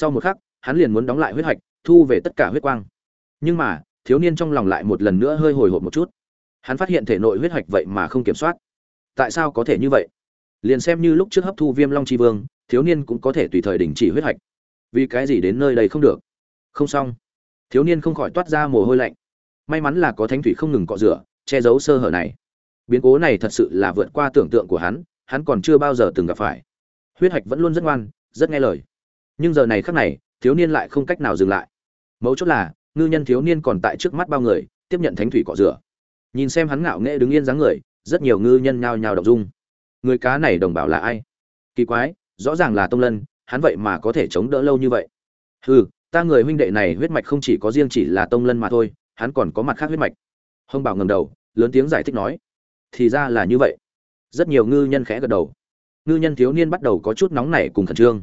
sau một khắc, hắn liền muốn đóng lại huyết hạch, thu về tất cả huyết quang. Nhưng mà, thiếu niên trong lòng lại một lần nữa hơi hồi hộp một chút. Hắn phát hiện thể nội huyết hạch vậy mà không kiểm soát. Tại sao có thể như vậy? Liền xem như lúc trước hấp thu viêm long tri vương, thiếu niên cũng có thể tùy thời đình chỉ huyết hạch. Vì cái gì đến nơi đây không được? Không xong. Thiếu niên không khỏi toát ra mồ hôi lạnh. May mắn là có thánh thủy không ngừng cọ rửa, che giấu sơ hở này. Biến cố này thật sự là vượt qua tưởng tượng của hắn hắn còn chưa bao giờ từng gặp phải. Huyết hạch vẫn luôn rất ngoan, rất nghe lời nhưng giờ này khắc này, thiếu niên lại không cách nào dừng lại. Mấu chốt là, ngư nhân thiếu niên còn tại trước mắt bao người, tiếp nhận thánh thủy cọ rửa. Nhìn xem hắn ngạo nghễ đứng yên dáng người, rất nhiều ngư nhân nhao nhao đọc dung. Người cá này đồng bào là ai? Kỳ quái, rõ ràng là tông lân, hắn vậy mà có thể chống đỡ lâu như vậy. Hừ, ta người huynh đệ này huyết mạch không chỉ có riêng chỉ là tông lân mà thôi, hắn còn có mặt khác huyết mạch. Hồng bảo ngầm đầu, lớn tiếng giải thích nói, thì ra là như vậy. Rất nhiều ngư nhân khẽ gật đầu. Ngư nhân thiếu niên bắt đầu có chút nóng nảy cùng khẩn trương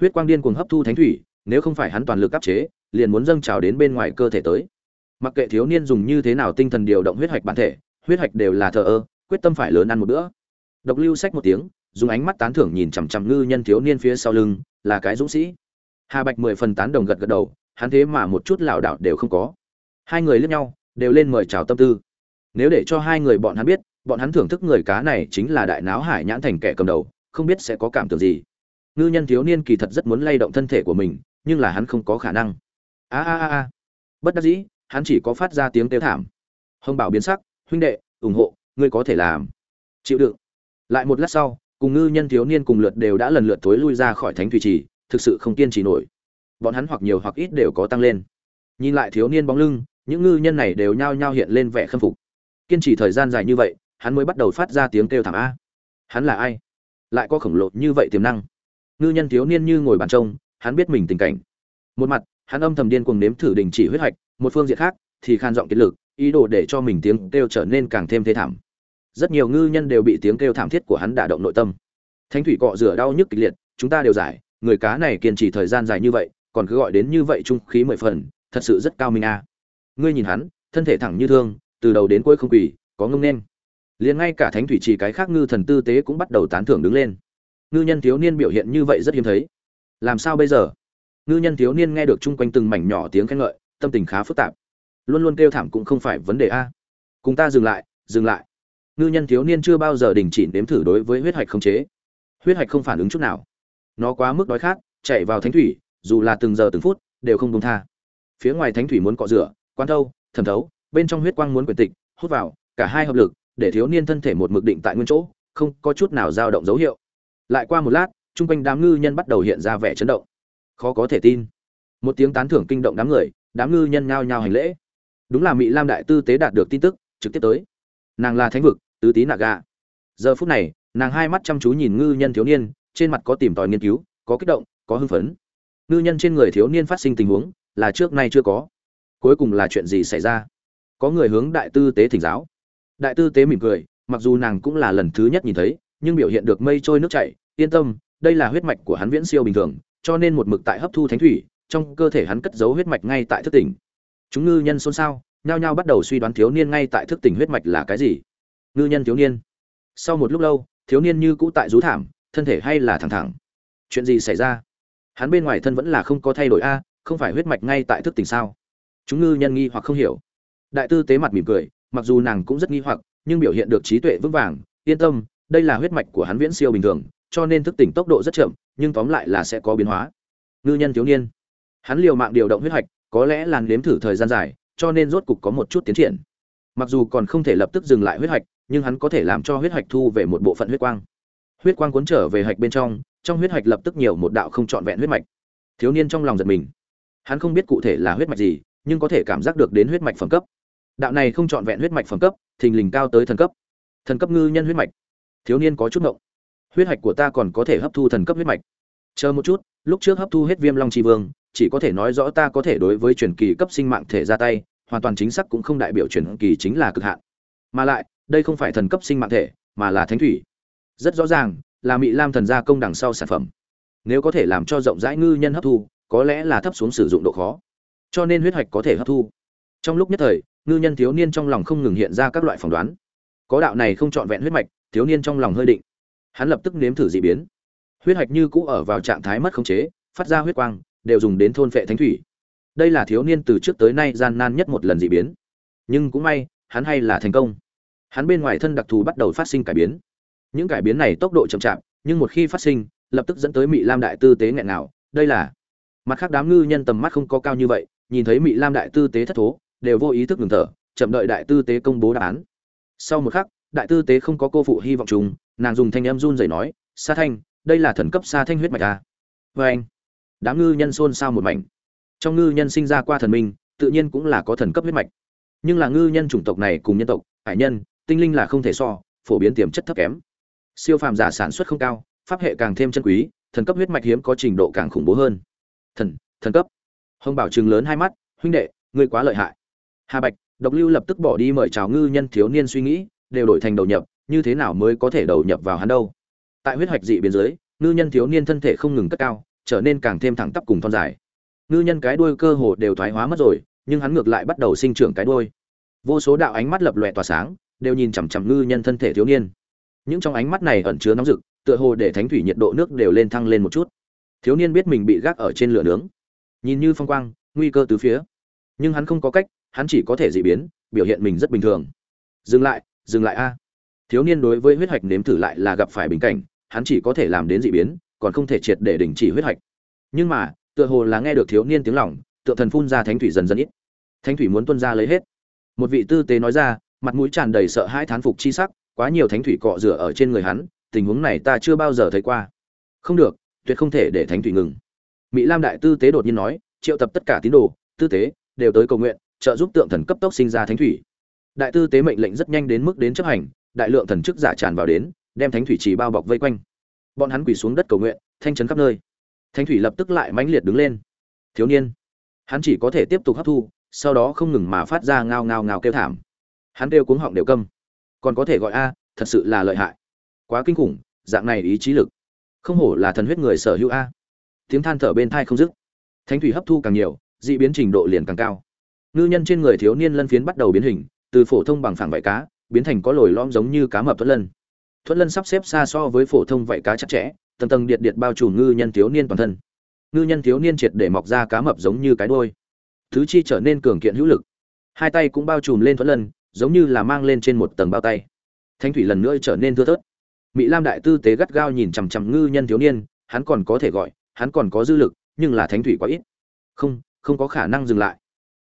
huyết quang điên cuồng hấp thu thánh thủy, nếu không phải hắn toàn lực áp chế, liền muốn dâng trào đến bên ngoài cơ thể tới. Mặc kệ thiếu niên dùng như thế nào tinh thần điều động huyết hạch bản thể, huyết hạch đều là thờ ơ, quyết tâm phải lớn ăn một bữa. Độc lưu sách một tiếng, dùng ánh mắt tán thưởng nhìn chằm chằm ngư nhân thiếu niên phía sau lưng, là cái dũng sĩ. Hà bạch mười phần tán đồng gật gật đầu, hắn thế mà một chút lảo đảo đều không có. Hai người lướt nhau, đều lên mời chào tâm tư. Nếu để cho hai người bọn hắn biết, bọn hắn thưởng thức người cá này chính là đại náo hải nhãn thành kẻ cầm đầu, không biết sẽ có cảm tưởng gì ngư nhân thiếu niên kỳ thật rất muốn lay động thân thể của mình, nhưng là hắn không có khả năng. A a a a. Bất đắc dĩ, hắn chỉ có phát ra tiếng kêu thảm. Hồng bảo biến sắc, huynh đệ, ủng hộ, ngươi có thể làm. Chịu đựng. Lại một lát sau, cùng ngư nhân thiếu niên cùng lượt đều đã lần lượt thối lui ra khỏi thánh thủy trì, thực sự không kiên trì nổi. Bọn hắn hoặc nhiều hoặc ít đều có tăng lên. Nhìn lại thiếu niên bóng lưng, những ngư nhân này đều nhao nhao hiện lên vẻ khâm phục. Kiên trì thời gian dài như vậy, hắn mới bắt đầu phát ra tiếng kêu thảm a. Hắn là ai? Lại có khổng lồ như vậy tiềm năng ngư nhân thiếu niên như ngồi bàn trông, hắn biết mình tình cảnh. Một mặt, hắn âm thầm điên cuồng nếm thử đình chỉ huyết hạch, một phương diện khác thì khan giọng kiệt lực, ý đồ để cho mình tiếng kêu trở nên càng thêm thê thảm. Rất nhiều ngư nhân đều bị tiếng kêu thảm thiết của hắn đả động nội tâm. Thánh thủy cọ rửa đau nhức kịch liệt, chúng ta đều giải, người cá này kiên trì thời gian dài như vậy, còn cứ gọi đến như vậy trung khí mười phần, thật sự rất cao minh a ngươi nhìn hắn, thân thể thẳng như thương, từ đầu đến cuối không quỳ, có ngông nên liền ngay cả thánh thủy trì cái khác ngư thần tư tế cũng bắt đầu tán thưởng đứng lên ngư nhân thiếu niên biểu hiện như vậy rất hiếm thấy. Làm sao bây giờ? Ngư nhân thiếu niên nghe được chung quanh từng mảnh nhỏ tiếng khen ngợi, tâm tình khá phức tạp. Luôn luôn kêu thảm cũng không phải vấn đề a. Cùng ta dừng lại dừng lại. Ngư nhân thiếu niên chưa bao giờ đình chỉ nếm thử đối với huyết hạch không chế. Huyết hạch không phản ứng chút nào. Nó quá mức đói khát, chạy vào thánh thủy, dù là từng giờ từng phút, đều không đông tha. Phía ngoài thánh thủy muốn cọ rửa quan thâu, thẩm thấu, bên trong huyết quang muốn quyền tịch, hút vào, cả hai hợp lực, để thiếu niên thân thể một mực định tại nguyên chỗ, không có chút nào dao động dấu hiệu lại qua một lát, chung quanh đám ngư nhân bắt đầu hiện ra vẻ chấn động. Khó có thể tin. Một tiếng tán thưởng kinh động đám người, đám ngư nhân nhao nhao hành lễ. Đúng là mỹ lam đại tư tế đạt được tin tức, trực tiếp tới. Nàng là thánh vực, tứ tí nạ gà. Giờ phút này, nàng hai mắt chăm chú nhìn ngư nhân thiếu niên, trên mặt có tìm tòi nghiên cứu, có kích động, có hưng phấn. Ngư nhân trên người thiếu niên phát sinh tình huống, là trước nay chưa có. Cuối cùng là chuyện gì xảy ra? Có người hướng đại tư tế thỉnh giáo. Đại tư tế mỉm cười, mặc dù nàng cũng là lần thứ nhất nhìn thấy nhưng biểu hiện được mây trôi nước chảy, yên tâm, đây là huyết mạch của hắn viễn siêu bình thường, cho nên một mực tại hấp thu thánh thủy, trong cơ thể hắn cất giấu huyết mạch ngay tại thức tỉnh. Chúng ngư nhân xôn xao, nhao nhao bắt đầu suy đoán thiếu niên ngay tại thức tỉnh huyết mạch là cái gì. Ngư nhân thiếu niên. Sau một lúc lâu, thiếu niên như cũ tại rú thảm, thân thể hay là thẳng thẳng. Chuyện gì xảy ra? Hắn bên ngoài thân vẫn là không có thay đổi a, không phải huyết mạch ngay tại thức tỉnh sao? Chúng ngư nhân nghi hoặc không hiểu. Đại tư tế mặt mỉm cười, mặc dù nàng cũng rất nghi hoặc, nhưng biểu hiện được trí tuệ vững vàng, yên tâm đây là huyết mạch của hắn viễn siêu bình thường, cho nên thức tỉnh tốc độ rất chậm, nhưng tóm lại là sẽ có biến hóa. Ngư nhân thiếu niên. Hắn liều mạng điều động huyết hạch, có lẽ làn nếm thử thời gian dài, cho nên rốt cục có một chút tiến triển. Mặc dù còn không thể lập tức dừng lại huyết hạch, nhưng hắn có thể làm cho huyết hạch thu về một bộ phận huyết quang. Huyết quang cuốn trở về hạch bên trong trong huyết hạch lập tức nhiều một đạo không trọn vẹn huyết mạch. Thiếu niên trong lòng giật mình. Hắn không biết cụ thể là huyết mạch gì, nhưng có thể cảm giác được đến huyết mạch phẩm cấp. Đạo này không trọn vẹn huyết mạch phẩm cấp, thình lình cao tới thần cấp. Thần cấp ngư nhân huyết mạch thiếu niên có chút ngộng. Huyết hạch của ta còn có thể hấp thu thần cấp huyết mạch. Chờ một chút, lúc trước hấp thu hết viêm long tri vương, chỉ có thể nói rõ ta có thể đối với truyền kỳ cấp sinh mạng thể ra tay, hoàn toàn chính xác cũng không đại biểu truyền kỳ chính là cực hạn. Mà lại, đây không phải thần cấp sinh mạng thể, mà là thánh thủy. Rất rõ ràng, là mỹ lam thần gia công đằng sau sản phẩm. Nếu có thể làm cho rộng rãi ngư nhân hấp thu, có lẽ là thấp xuống sử dụng độ khó. Cho nên huyết hạch có thể hấp thu. Trong lúc nhất thời, ngư nhân thiếu niên trong lòng không ngừng hiện ra các loại phỏng đoán. Có đạo này không trọn vẹn huyết mạch thiếu niên trong lòng hơi định. Hắn lập tức nếm thử dị biến. Huyết hạch như cũ ở vào trạng thái mất khống chế phát ra huyết quang đều dùng đến thôn phệ thánh thủy. Đây là thiếu niên từ trước tới nay gian nan nhất một lần dị biến. Nhưng cũng may hắn hay là thành công. Hắn bên ngoài thân đặc thù bắt đầu phát sinh cải biến. Những cải biến này tốc độ chậm chạp nhưng một khi phát sinh lập tức dẫn tới Mị Lam đại tư tế nghẹn nào, đây là mặt khác đám ngư nhân tầm mắt không có cao như vậy, nhìn thấy Mị Lam đại tư tế thất thố, đều vô ý thức ngừng thở, chậm đợi đại tư tế công bố đáp án. Sau một khắc, đại tư tế không có cô phụ hy vọng chúng, nàng dùng thanh em run rẩy nói, "Sa Thanh, đây là thần cấp Sa Thanh huyết mạch à?" vê anh, đám ngư nhân xôn xao một mảnh. Trong ngư nhân sinh ra qua thần minh, tự nhiên cũng là có thần cấp huyết mạch. Nhưng là ngư nhân chủng tộc này cùng nhân tộc, hải nhân, tinh linh là không thể so, phổ biến tiềm chất thấp kém. Siêu phàm giả sản xuất không cao, pháp hệ càng thêm chân quý thần cấp huyết mạch hiếm có trình độ càng khủng bố hơn thần thần cấp hồng bảo trường lớn hai mắt huynh đệ ngươi quá lợi hại hà bạch độc lưu lập tức bỏ đi mời chào ngư nhân thiếu niên suy nghĩ đều đổi thành đầu nhập, như thế nào mới có thể đầu nhập vào hắn đâu? Tại huyết hoạch dị biến dưới, ngư nhân thiếu niên thân thể không ngừng cất cao, trở nên càng thêm thẳng tắp cùng thon dài. Ngư nhân cái đuôi cơ hồ đều thoái hóa mất rồi, nhưng hắn ngược lại bắt đầu sinh trưởng cái đuôi. Vô số đạo ánh mắt lập lòe tỏa sáng, đều nhìn chằm chằm ngư nhân thân thể thiếu niên. Những trong ánh mắt này ẩn chứa nóng rực, tựa hồ để thánh thủy nhiệt độ nước đều lên thăng lên một chút. Thiếu niên biết mình bị gác ở trên lửa nướng, nhìn như phong quang, nguy cơ từ phía. Nhưng hắn không có cách, hắn chỉ có thể dị biến, biểu hiện mình rất bình thường. Dừng lại dừng lại a. À. Thiếu niên đối với huyết hạch nếm thử lại là gặp phải bình cảnh, hắn chỉ có thể làm đến dị biến, còn không thể triệt để đình chỉ huyết hạch. nhưng mà, tựa hồ là nghe được thiếu niên tiếng lòng, tựa thần phun ra thánh thủy dần dần ít. Thánh thủy muốn tuân ra lấy hết. Một vị tư tế nói ra, mặt mũi tràn đầy sợ hãi thán phục chi sắc, quá nhiều thánh thủy cọ rửa ở trên người hắn, tình huống này ta chưa bao giờ thấy qua. Không được, tuyệt không thể để thánh thủy ngừng. Mỹ lam đại tư tế đột nhiên nói, triệu tập tất cả tín đồ, tư tế, đều tới cầu nguyện, trợ giúp tượng thần cấp tốc sinh ra thánh thủy đại tư tế mệnh lệnh rất nhanh đến mức đến chấp hành, đại lượng thần chức giả tràn vào đến, đem thánh thủy chỉ bao bọc vây quanh. Bọn hắn quỳ xuống đất cầu nguyện, thanh trấn khắp nơi. Thánh thủy lập tức lại mãnh liệt đứng lên. Thiếu niên, hắn chỉ có thể tiếp tục hấp thu, sau đó không ngừng mà phát ra ngao ngao ngao kêu thảm. Hắn kêu cuống họng đều câm. Còn có thể gọi a, thật sự là lợi hại. Quá kinh khủng, dạng này ý chí lực. Không hổ là thần huyết người sở hữu a. Tiếng than thở bên thai không dứt. Thánh thủy hấp thu càng nhiều, dị biến trình độ liền càng cao. Ngư nhân trên người thiếu niên lân phiến bắt đầu biến hình từ phổ thông bằng phẳng vảy cá, biến thành có lồi lõm giống như cá mập thuẫn lân. Thuẫn lân sắp xếp xa so với phổ thông vảy cá chặt chẽ, tầng tầng điện điện bao trùm ngư nhân thiếu niên toàn thân. Ngư nhân thiếu niên triệt để mọc ra cá mập giống như cái đôi thứ chi trở nên cường kiện hữu lực. Hai tay cũng bao trùm lên thuẫn lân, giống như là mang lên trên một tầng bao tay. Thánh thủy lần nữa trở nên thưa thớt. Mỹ lam đại tư tế gắt gao nhìn chằm chằm ngư nhân thiếu niên, hắn còn có thể gọi, hắn còn có dư lực, nhưng là thánh thủy quá ít. Không không có khả năng dừng lại.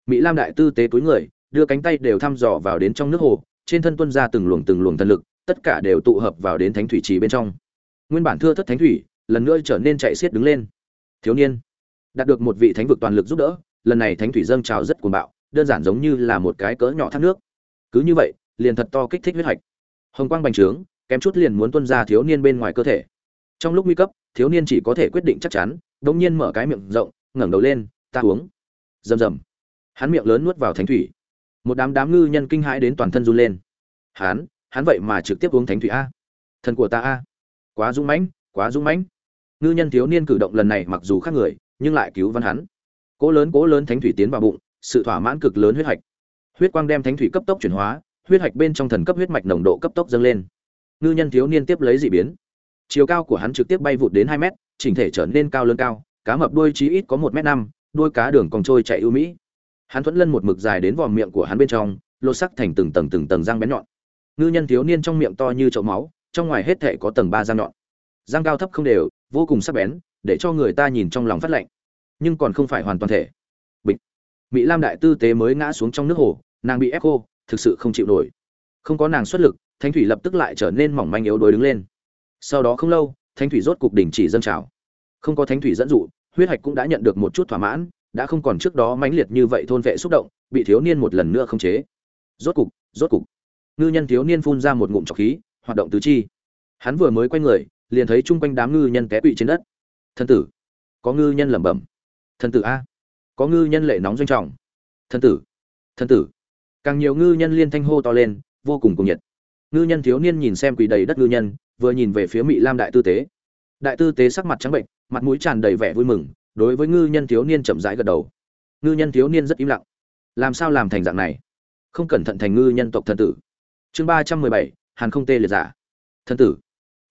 Mỹ lam đại tư tế túi người đưa cánh tay đều thăm dò vào đến trong nước hồ, trên thân tuân ra từng luồng từng luồng thần lực, tất cả đều tụ hợp vào đến thánh thủy trì bên trong. Nguyên bản thưa thất thánh thủy, lần nữa trở nên chạy xiết đứng lên. Thiếu niên, đạt được một vị thánh vực toàn lực giúp đỡ, lần này thánh thủy dâng trào rất cuồng bạo, đơn giản giống như là một cái cỡ nhỏ thác nước. Cứ như vậy, liền thật to kích thích huyết hạch. Hồng quang bành trướng, kém chút liền muốn tuân ra thiếu niên bên ngoài cơ thể. Trong lúc nguy cấp, thiếu niên chỉ có thể quyết định chắc chắn đống nhiên mở cái miệng rộng, ngẩng đầu lên, ta uống. Rầm rầm. Hắn miệng lớn nuốt vào thánh thủy một đám đám ngư nhân kinh hãi đến toàn thân run lên. Hắn hắn vậy mà trực tiếp uống thánh thủy a. Thần của ta a. Quá dũng mãnh, quá dũng mãnh. Ngư nhân thiếu niên cử động lần này mặc dù khác người, nhưng lại cứu văn hắn. Cố lớn cố lớn thánh thủy tiến vào bụng, sự thỏa mãn cực lớn huyết hạch. Huyết quang đem thánh thủy cấp tốc chuyển hóa, huyết hạch bên trong thần cấp huyết mạch nồng độ cấp tốc dâng lên. Ngư nhân thiếu niên tiếp lấy dị biến. Chiều cao của hắn trực tiếp bay vụt đến hai mét, chỉnh thể trở nên cao lớn cao, cá mập đuôi chí ít có một m năm, đuôi cá đường còn trôi chạy ưu mỹ hắn thuẫn lân một mực dài đến vòm miệng của hắn bên trong, lột sắc thành từng tầng từng tầng răng bén nhọn. Ngư nhân thiếu niên trong miệng to như chậu máu, trong ngoài hết thệ có tầng ba răng nhọn. Răng cao thấp không đều, vô cùng sắc bén, để cho người ta nhìn trong lòng phát lạnh. Nhưng còn không phải hoàn toàn thể. Bịch. Mỹ lam đại tư tế mới ngã xuống trong nước hồ, nàng bị ép khô, thực sự không chịu nổi. Không có nàng xuất lực, thánh thủy lập tức lại trở nên mỏng manh yếu đuối đứng lên. Sau đó không lâu, thánh thủy rốt cục đình chỉ dâng trào. Không có thánh thủy dẫn dụ, huyết hạch cũng đã nhận được một chút thỏa mãn đã không còn trước đó mãnh liệt như vậy thôn vệ xúc động, bị thiếu niên một lần nữa không chế. Rốt cục rốt cục, ngư nhân thiếu niên phun ra một ngụm trọc khí, hoạt động tứ chi. Hắn vừa mới quay người, liền thấy chung quanh đám ngư nhân té quỵ trên đất. Thân tử, có ngư nhân lẩm bẩm. Thân tử a, có ngư nhân lệ nóng doanh trọng. Thân tử thân tử. Càng nhiều ngư nhân liên thanh hô to lên, vô cùng cùng nhiệt. Ngư nhân thiếu niên nhìn xem quỳ đầy đất ngư nhân, vừa nhìn về phía Mị lam đại tư tế. Đại tư tế sắc mặt trắng bệnh mặt mũi tràn đầy vẻ vui mừng đối với ngư nhân thiếu niên chậm rãi gật đầu. Ngư nhân thiếu niên rất im lặng. Làm sao làm thành dạng này? Không cẩn thận thành ngư nhân tộc thần tử. Chương ba trăm mười bảy hàn không tê liệt giả. Thần tử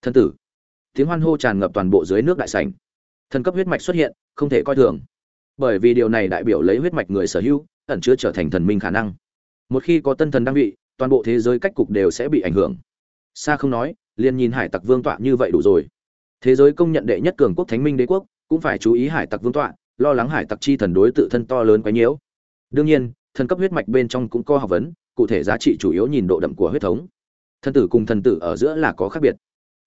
thần tử. Tiếng hoan hô tràn ngập toàn bộ dưới nước đại sảnh. Thần cấp huyết mạch xuất hiện không thể coi thường. Bởi vì điều này đại biểu lấy huyết mạch người sở hữu ẩn chứa trở thành thần minh khả năng. Một khi có tân thần đang bị, toàn bộ thế giới cách cục đều sẽ bị ảnh hưởng. Xa không nói liền nhìn hải tặc vương tọa như vậy đủ rồi. Thế giới công nhận đệ nhất cường quốc thánh minh đế quốc cũng phải chú ý hải tặc vương tọa, lo lắng hải tặc chi thần đối tự thân to lớn quá nhiễu. Đương nhiên, thần cấp huyết mạch bên trong cũng có học vấn, cụ thể giá trị chủ yếu nhìn độ đậm của huyết thống. Thần tử cùng thần tử ở giữa là có khác biệt.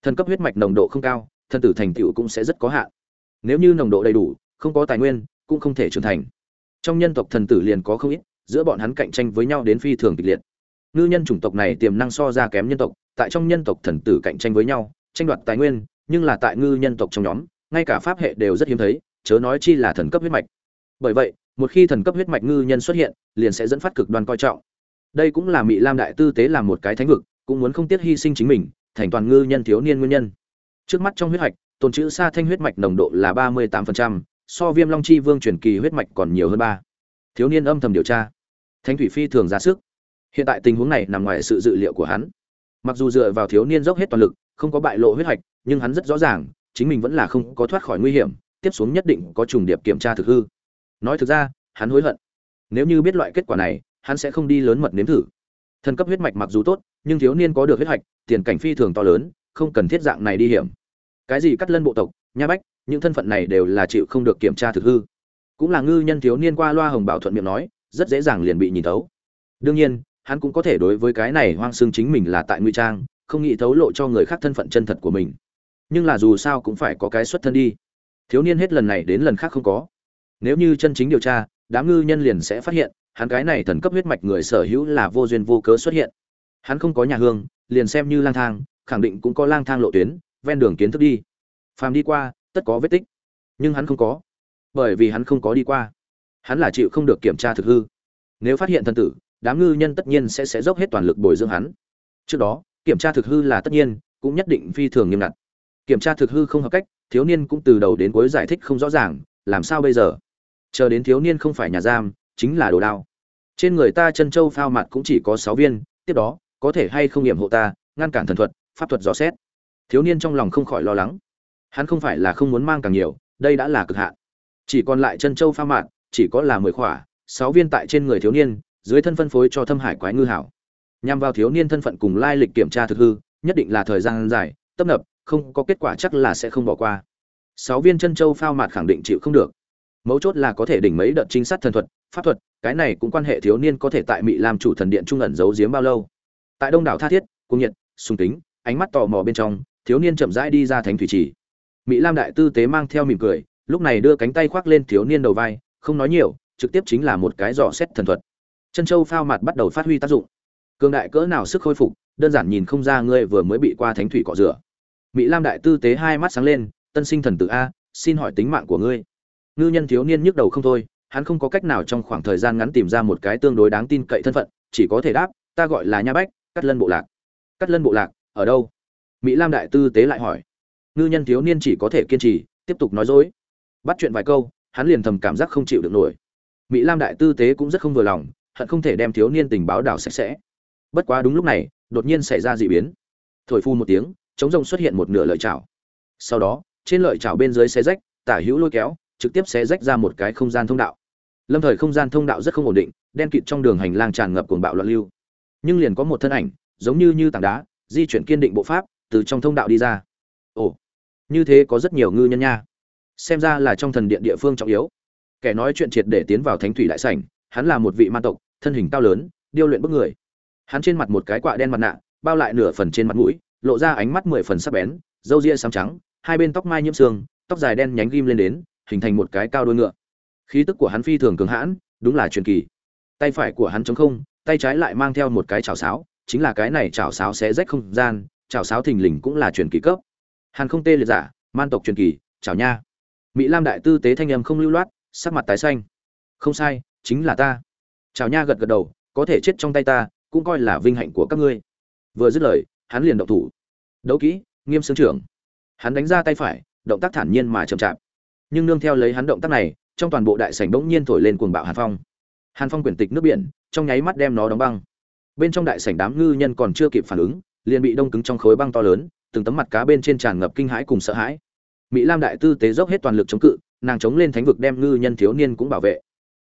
Thần cấp huyết mạch nồng độ không cao, thần tử thành tựu cũng sẽ rất có hạn. Nếu như nồng độ đầy đủ, không có tài nguyên, cũng không thể trưởng thành. Trong nhân tộc thần tử liền có không ít, giữa bọn hắn cạnh tranh với nhau đến phi thường kịch liệt. Ngư nhân chủng tộc này tiềm năng so ra kém nhân tộc, tại trong nhân tộc thần tử cạnh tranh với nhau, tranh đoạt tài nguyên, nhưng là tại ngư nhân tộc trong nhóm ngay cả pháp hệ đều rất hiếm thấy chớ nói chi là thần cấp huyết mạch. Bởi vậy một khi thần cấp huyết mạch ngư nhân xuất hiện liền sẽ dẫn phát cực đoan coi trọng. Đây cũng là mỹ lam đại tư tế làm một cái thánh vực cũng muốn không tiếc hy sinh chính mình thành toàn ngư nhân thiếu niên nguyên nhân. Trước mắt trong huyết mạch tồn chữ sa thanh huyết mạch nồng độ là ba mươi 38%, so viêm long chi vương truyền kỳ huyết mạch còn nhiều hơn ba. Thiếu niên âm thầm điều tra. Thánh thủy phi thường ra sức. Hiện tại tình huống này nằm ngoài sự dự liệu của hắn. Mặc dù dựa vào thiếu niên dốc hết toàn lực không có bại lộ huyết mạch nhưng hắn rất rõ ràng chính mình vẫn là không có thoát khỏi nguy hiểm, tiếp xuống nhất định có trùng điệp kiểm tra thực hư. Nói thực ra, hắn hối hận. Nếu như biết loại kết quả này, hắn sẽ không đi lớn mật nếm thử. Thần cấp huyết mạch mặc dù tốt, nhưng thiếu niên có được huyết mạch tiền cảnh phi thường to lớn, không cần thiết dạng này đi hiểm. Cái gì cắt lân bộ tộc, nha bách, những thân phận này đều là chịu không được kiểm tra thực hư. Cũng là ngư nhân thiếu niên qua loa hồng bảo thuận miệng nói, rất dễ dàng liền bị nhìn thấu. Đương nhiên, hắn cũng có thể đối với cái này hoang xương chính mình là tại nguy trang, không nghĩ thấu lộ cho người khác thân phận chân thật của mình nhưng là dù sao cũng phải có cái xuất thân đi. Thiếu niên hết lần này đến lần khác không có. Nếu như chân chính điều tra, đám ngư nhân liền sẽ phát hiện, hắn cái này thần cấp huyết mạch người sở hữu là vô duyên vô cớ xuất hiện. Hắn không có nhà hương, liền xem như lang thang, khẳng định cũng có lang thang lộ tuyến, ven đường kiến thức đi. Phàm đi qua, tất có vết tích. Nhưng hắn không có. Bởi vì hắn không có đi qua. Hắn là chịu không được kiểm tra thực hư. Nếu phát hiện thân tử, đám ngư nhân tất nhiên sẽ sẽ dốc hết toàn lực bồi dưỡng hắn. Trước đó, kiểm tra thực hư là tất nhiên, cũng nhất định phi thường nghiêm ngặt kiểm tra thực hư không hợp cách, thiếu niên cũng từ đầu đến cuối giải thích không rõ ràng, làm sao bây giờ? Chờ đến thiếu niên không phải nhà giam, chính là đồ đao. Trên người ta chân châu phao mặt cũng chỉ có sáu viên, tiếp đó, có thể hay không hiểm hộ ta, ngăn cản thần thuật, pháp thuật dò xét. Thiếu niên trong lòng không khỏi lo lắng. Hắn không phải là không muốn mang càng nhiều, đây đã là cực hạn. Chỉ còn lại chân châu phao mạn chỉ có là mười khỏa, sáu viên tại trên người thiếu niên, dưới thân phân phối cho thâm hải quái ngư hảo. Nhằm vào thiếu niên thân phận cùng lai lịch kiểm tra thực hư, nhất định là thời gian dài, tấp nập không có kết quả chắc là sẽ không bỏ qua. Sáu viên chân châu phao mạt khẳng định chịu không được. Mấu chốt là có thể đỉnh mấy đợt trinh sát thần thuật, pháp thuật, cái này cũng quan hệ thiếu niên có thể tại mỹ làm chủ thần điện trung ẩn giấu giếm bao lâu. Tại đông đảo tha thiết cung nhiệt, sùng tính ánh mắt tò mò bên trong, thiếu niên chậm rãi đi ra thánh thủy trì. Mỹ lam đại tư tế mang theo mỉm cười, lúc này đưa cánh tay khoác lên thiếu niên đầu vai, không nói nhiều, trực tiếp chính là một cái dò xét thần thuật. Chân châu phao mặt bắt đầu phát huy tác dụng. Cường đại cỡ nào sức khôi phục, đơn giản nhìn không ra ngươi vừa mới bị qua thánh thủy cọ rửa mỹ lam đại tư tế hai mắt sáng lên, tân sinh thần tử a, xin hỏi tính mạng của ngươi. Ngư nhân thiếu niên nhức đầu không thôi, hắn không có cách nào trong khoảng thời gian ngắn tìm ra một cái tương đối đáng tin cậy thân phận, chỉ có thể đáp, ta gọi là nha bách cắt lân bộ lạc. Cắt lân bộ lạc, ở đâu? Mỹ lam đại tư tế lại hỏi. Ngư nhân thiếu niên chỉ có thể kiên trì, tiếp tục nói dối. Bắt chuyện vài câu, hắn liền thầm cảm giác không chịu được nổi. Mỹ lam đại tư tế cũng rất không vừa lòng, hận không thể đem thiếu niên tình báo đảo sạch sẽ. Bất quá đúng lúc này, đột nhiên xảy ra d ị biến. Thổi phu một tiếng chống rồng xuất hiện một nửa lợi chảo. Sau đó, trên lợi chảo bên dưới xe rách, tả hữu lôi kéo, trực tiếp xé rách ra một cái không gian thông đạo. Lâm thời không gian thông đạo rất không ổn định, đen kịt trong đường hành lang tràn ngập cuồng bạo loạn lưu. Nhưng liền có một thân ảnh, giống như như tảng đá, di chuyển kiên định bộ pháp, từ trong thông đạo đi ra. Ồ, như thế có rất nhiều ngư nhân nha. Xem ra là trong thần điện địa phương trọng yếu. Kẻ nói chuyện triệt để tiến vào thánh thủy đại sảnh, hắn là một vị ma tộc, thân hình cao lớn, điêu luyện bức người. Hắn trên mặt một cái quạ đen mặt nạ, bao lại nửa phần trên mặt mũi lộ ra ánh mắt mười phần sắc bén, râu ria xám trắng, hai bên tóc mai nhiễm xương tóc dài đen nhánh ghim lên đến, hình thành một cái cao đôi ngựa. Khí tức của hắn phi thường cường hãn, đúng là truyền kỳ. Tay phải của hắn chống không, tay trái lại mang theo một cái chảo sáo, chính là cái này chảo sáo sẽ rách không gian, chảo sáo thình lình cũng là truyền kỳ cấp. Hàn không tê liệt giả, man tộc truyền kỳ, chảo nha. Mỹ lam đại tư tế thanh âm không lưu loát, sắc mặt tái xanh. Không sai, chính là ta. Chảo nha gật gật đầu, có thể chết trong tay ta, cũng coi là vinh hạnh của các ngươi. Vừa dứt lời hắn liền động thủ. Đấu kỹ, nghiêm sướng trưởng. Hắn đánh ra tay phải, động tác thản nhiên mà chậm chạp. Nhưng nương theo lấy hắn động tác này, trong toàn bộ đại sảnh bỗng nhiên thổi lên cuồng bạo hàn phong. Hàn phong quyển tịch nước biển, trong nháy mắt đem nó đóng băng. Bên trong đại sảnh đám ngư nhân còn chưa kịp phản ứng, liền bị đông cứng trong khối băng to lớn, từng tấm mặt cá bên trên tràn ngập kinh hãi cùng sợ hãi. Mỹ lam đại tư tế dốc hết toàn lực chống cự, nàng chống lên thánh vực đem ngư nhân thiếu niên cũng bảo vệ.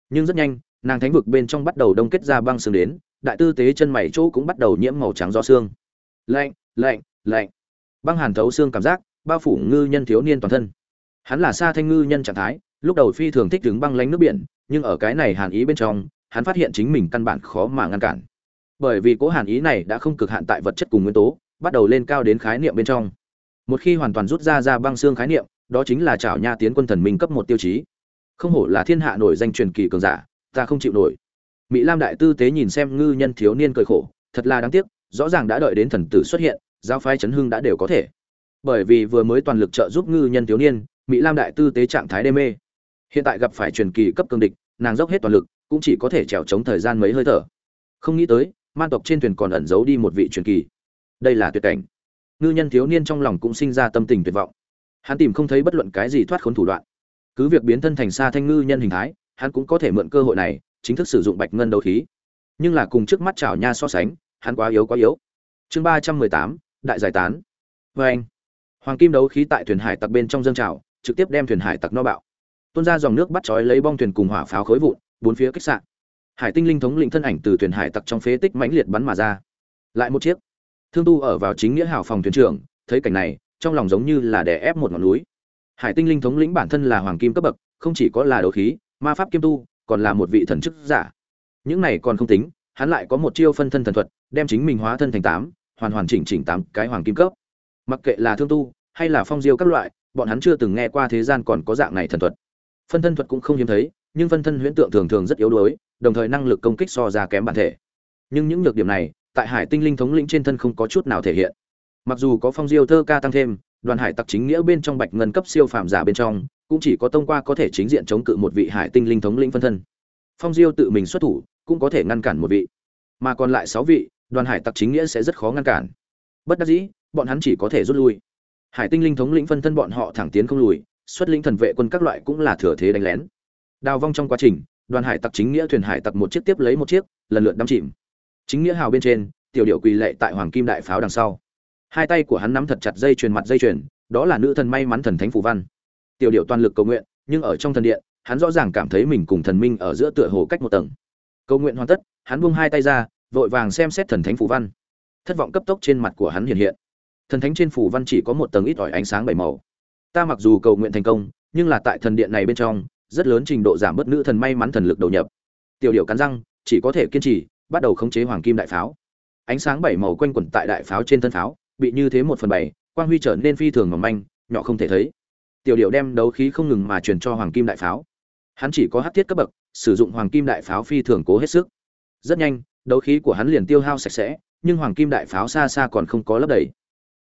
Nhưng rất nhanh, nàng thánh vực bên trong bắt đầu đông kết ra băng xương đến, đại tư tế chân mày chỗ cũng bắt đầu nhiễm màu trắng do xương lạnh lạnh lạnh. Băng hàn thấu xương cảm giác, bao phủ ngư nhân thiếu niên toàn thân. Hắn là xa thanh ngư nhân trạng thái, lúc đầu phi thường thích đứng băng lánh nước biển, nhưng ở cái này hàn ý bên trong, hắn phát hiện chính mình căn bản khó mà ngăn cản. Bởi vì cố hàn ý này đã không cực hạn tại vật chất cùng nguyên tố, bắt đầu lên cao đến khái niệm bên trong. Một khi hoàn toàn rút ra ra băng xương khái niệm, đó chính là chảo nha tiến quân thần minh cấp một tiêu chí. Không hổ là thiên hạ nổi danh truyền kỳ cường giả, ta không chịu nổi. Mỹ lam đại tư tế nhìn xem ngư nhân thiếu niên cười khổ, thật là đáng tiếc rõ ràng đã đợi đến thần tử xuất hiện giao phái chấn hưng đã đều có thể. Bởi vì vừa mới toàn lực trợ giúp ngư nhân thiếu niên, mỹ lam đại tư tế trạng thái đê mê. Hiện tại gặp phải truyền kỳ cấp cường địch, nàng dốc hết toàn lực, cũng chỉ có thể trèo chống thời gian mấy hơi thở. Không nghĩ tới, man tộc trên thuyền còn ẩn giấu đi một vị truyền kỳ. Đây là tuyệt cảnh. Ngư nhân thiếu niên trong lòng cũng sinh ra tâm tình tuyệt vọng. Hắn tìm không thấy bất luận cái gì thoát khốn thủ đoạn. Cứ việc biến thân thành xa thanh ngư nhân hình thái, hắn cũng có thể mượn cơ hội này, chính thức sử dụng bạch ngân đấu khí. Nhưng là cùng trước mắt chảo nha so sánh hắn quá yếu quá yếu. Chương ba trăm mười tám, đại giải tán. Vê anh, hoàng kim đấu khí tại thuyền hải tặc bên trong dâng trào, trực tiếp đem thuyền hải tặc no bạo. Tuôn ra dòng nước bắt chói lấy bong thuyền cùng hỏa pháo khối vụn, bốn phía kích sạn. Hải tinh linh thống lĩnh thân ảnh từ thuyền hải tặc trong phế tích mãnh liệt bắn mà ra. Lại một chiếc. Thương tu ở vào chính nghĩa hào phòng thuyền trưởng, thấy cảnh này, trong lòng giống như là đè ép một ngọn núi. Hải tinh linh thống lĩnh bản thân là hoàng kim cấp bậc, không chỉ có là đấu khí, ma pháp kiêm tu, còn là một vị thần chức giả. Những này còn không tính hắn lại có một chiêu phân thân thần thuật, đem chính mình hóa thân thành tám, hoàn hoàn chỉnh chỉnh tám cái hoàng kim cấp. Mặc kệ là thương tu, hay là phong diêu các loại, bọn hắn chưa từng nghe qua thế gian còn có dạng này thần thuật. Phân thân thuật cũng không hiếm thấy, nhưng phân thân huyễn tượng thường thường rất yếu đuối, đồng thời năng lực công kích so ra kém bản thể. Nhưng những nhược điểm này, tại hải tinh linh thống lĩnh trên thân không có chút nào thể hiện. Mặc dù có phong diêu thơ ca tăng thêm, đoàn hải tặc chính nghĩa bên trong bạch ngân cấp siêu phàm giả bên trong, cũng chỉ có tông qua có thể chính diện chống cự một vị hải tinh linh thống lĩnh phân thân. Phong diêu tự mình xuất thủ cũng có thể ngăn cản một vị. Mà còn lại sáu vị, đoàn hải tặc chính nghĩa sẽ rất khó ngăn cản. Bất đắc dĩ, bọn hắn chỉ có thể rút lui. Hải tinh linh thống lĩnh phân thân bọn họ thẳng tiến không lùi, xuất lĩnh thần vệ quân các loại cũng là thừa thế đánh lén. Đào vong trong quá trình, đoàn hải tặc chính nghĩa thuyền hải tặc một chiếc tiếp lấy một chiếc, lần lượt đắm chìm. Chính nghĩa hào bên trên, tiểu điệu quỳ lệ tại hoàng kim đại pháo đằng sau. Hai tay của hắn nắm thật chặt dây chuyền mặt dây chuyền, đó là nữ thần may mắn thần thánh phù văn. Tiểu điệu toàn lực cầu nguyện, nhưng ở trong thần điện, hắn rõ ràng cảm thấy mình cùng thần minh ở giữa tựa hồ cách một tầng cầu nguyện hoàn tất, hắn buông hai tay ra, vội vàng xem xét thần thánh phù văn. Thất vọng cấp tốc trên mặt của hắn hiện hiện. Thần thánh trên phù văn chỉ có một tầng ít ỏi ánh sáng bảy màu. Ta mặc dù cầu nguyện thành công, nhưng là tại thần điện này bên trong, rất lớn trình độ giảm bớt nữ thần may mắn thần lực đầu nhập. Tiểu điệu cắn răng, chỉ có thể kiên trì, bắt đầu khống chế hoàng kim đại pháo. Ánh sáng bảy màu quanh quẩn tại đại pháo trên thân pháo, bị như thế một phần bảy, quang huy trở nên phi thường mỏng manh, nhỏ không thể thấy. Tiểu điệu đem đấu khí không ngừng mà truyền cho hoàng kim đại pháo. Hắn chỉ có hát thiết cấp bậc sử dụng hoàng kim đại pháo phi thường cố hết sức. Rất nhanh, đấu khí của hắn liền tiêu hao sạch sẽ, nhưng hoàng kim đại pháo xa xa còn không có lấp đầy.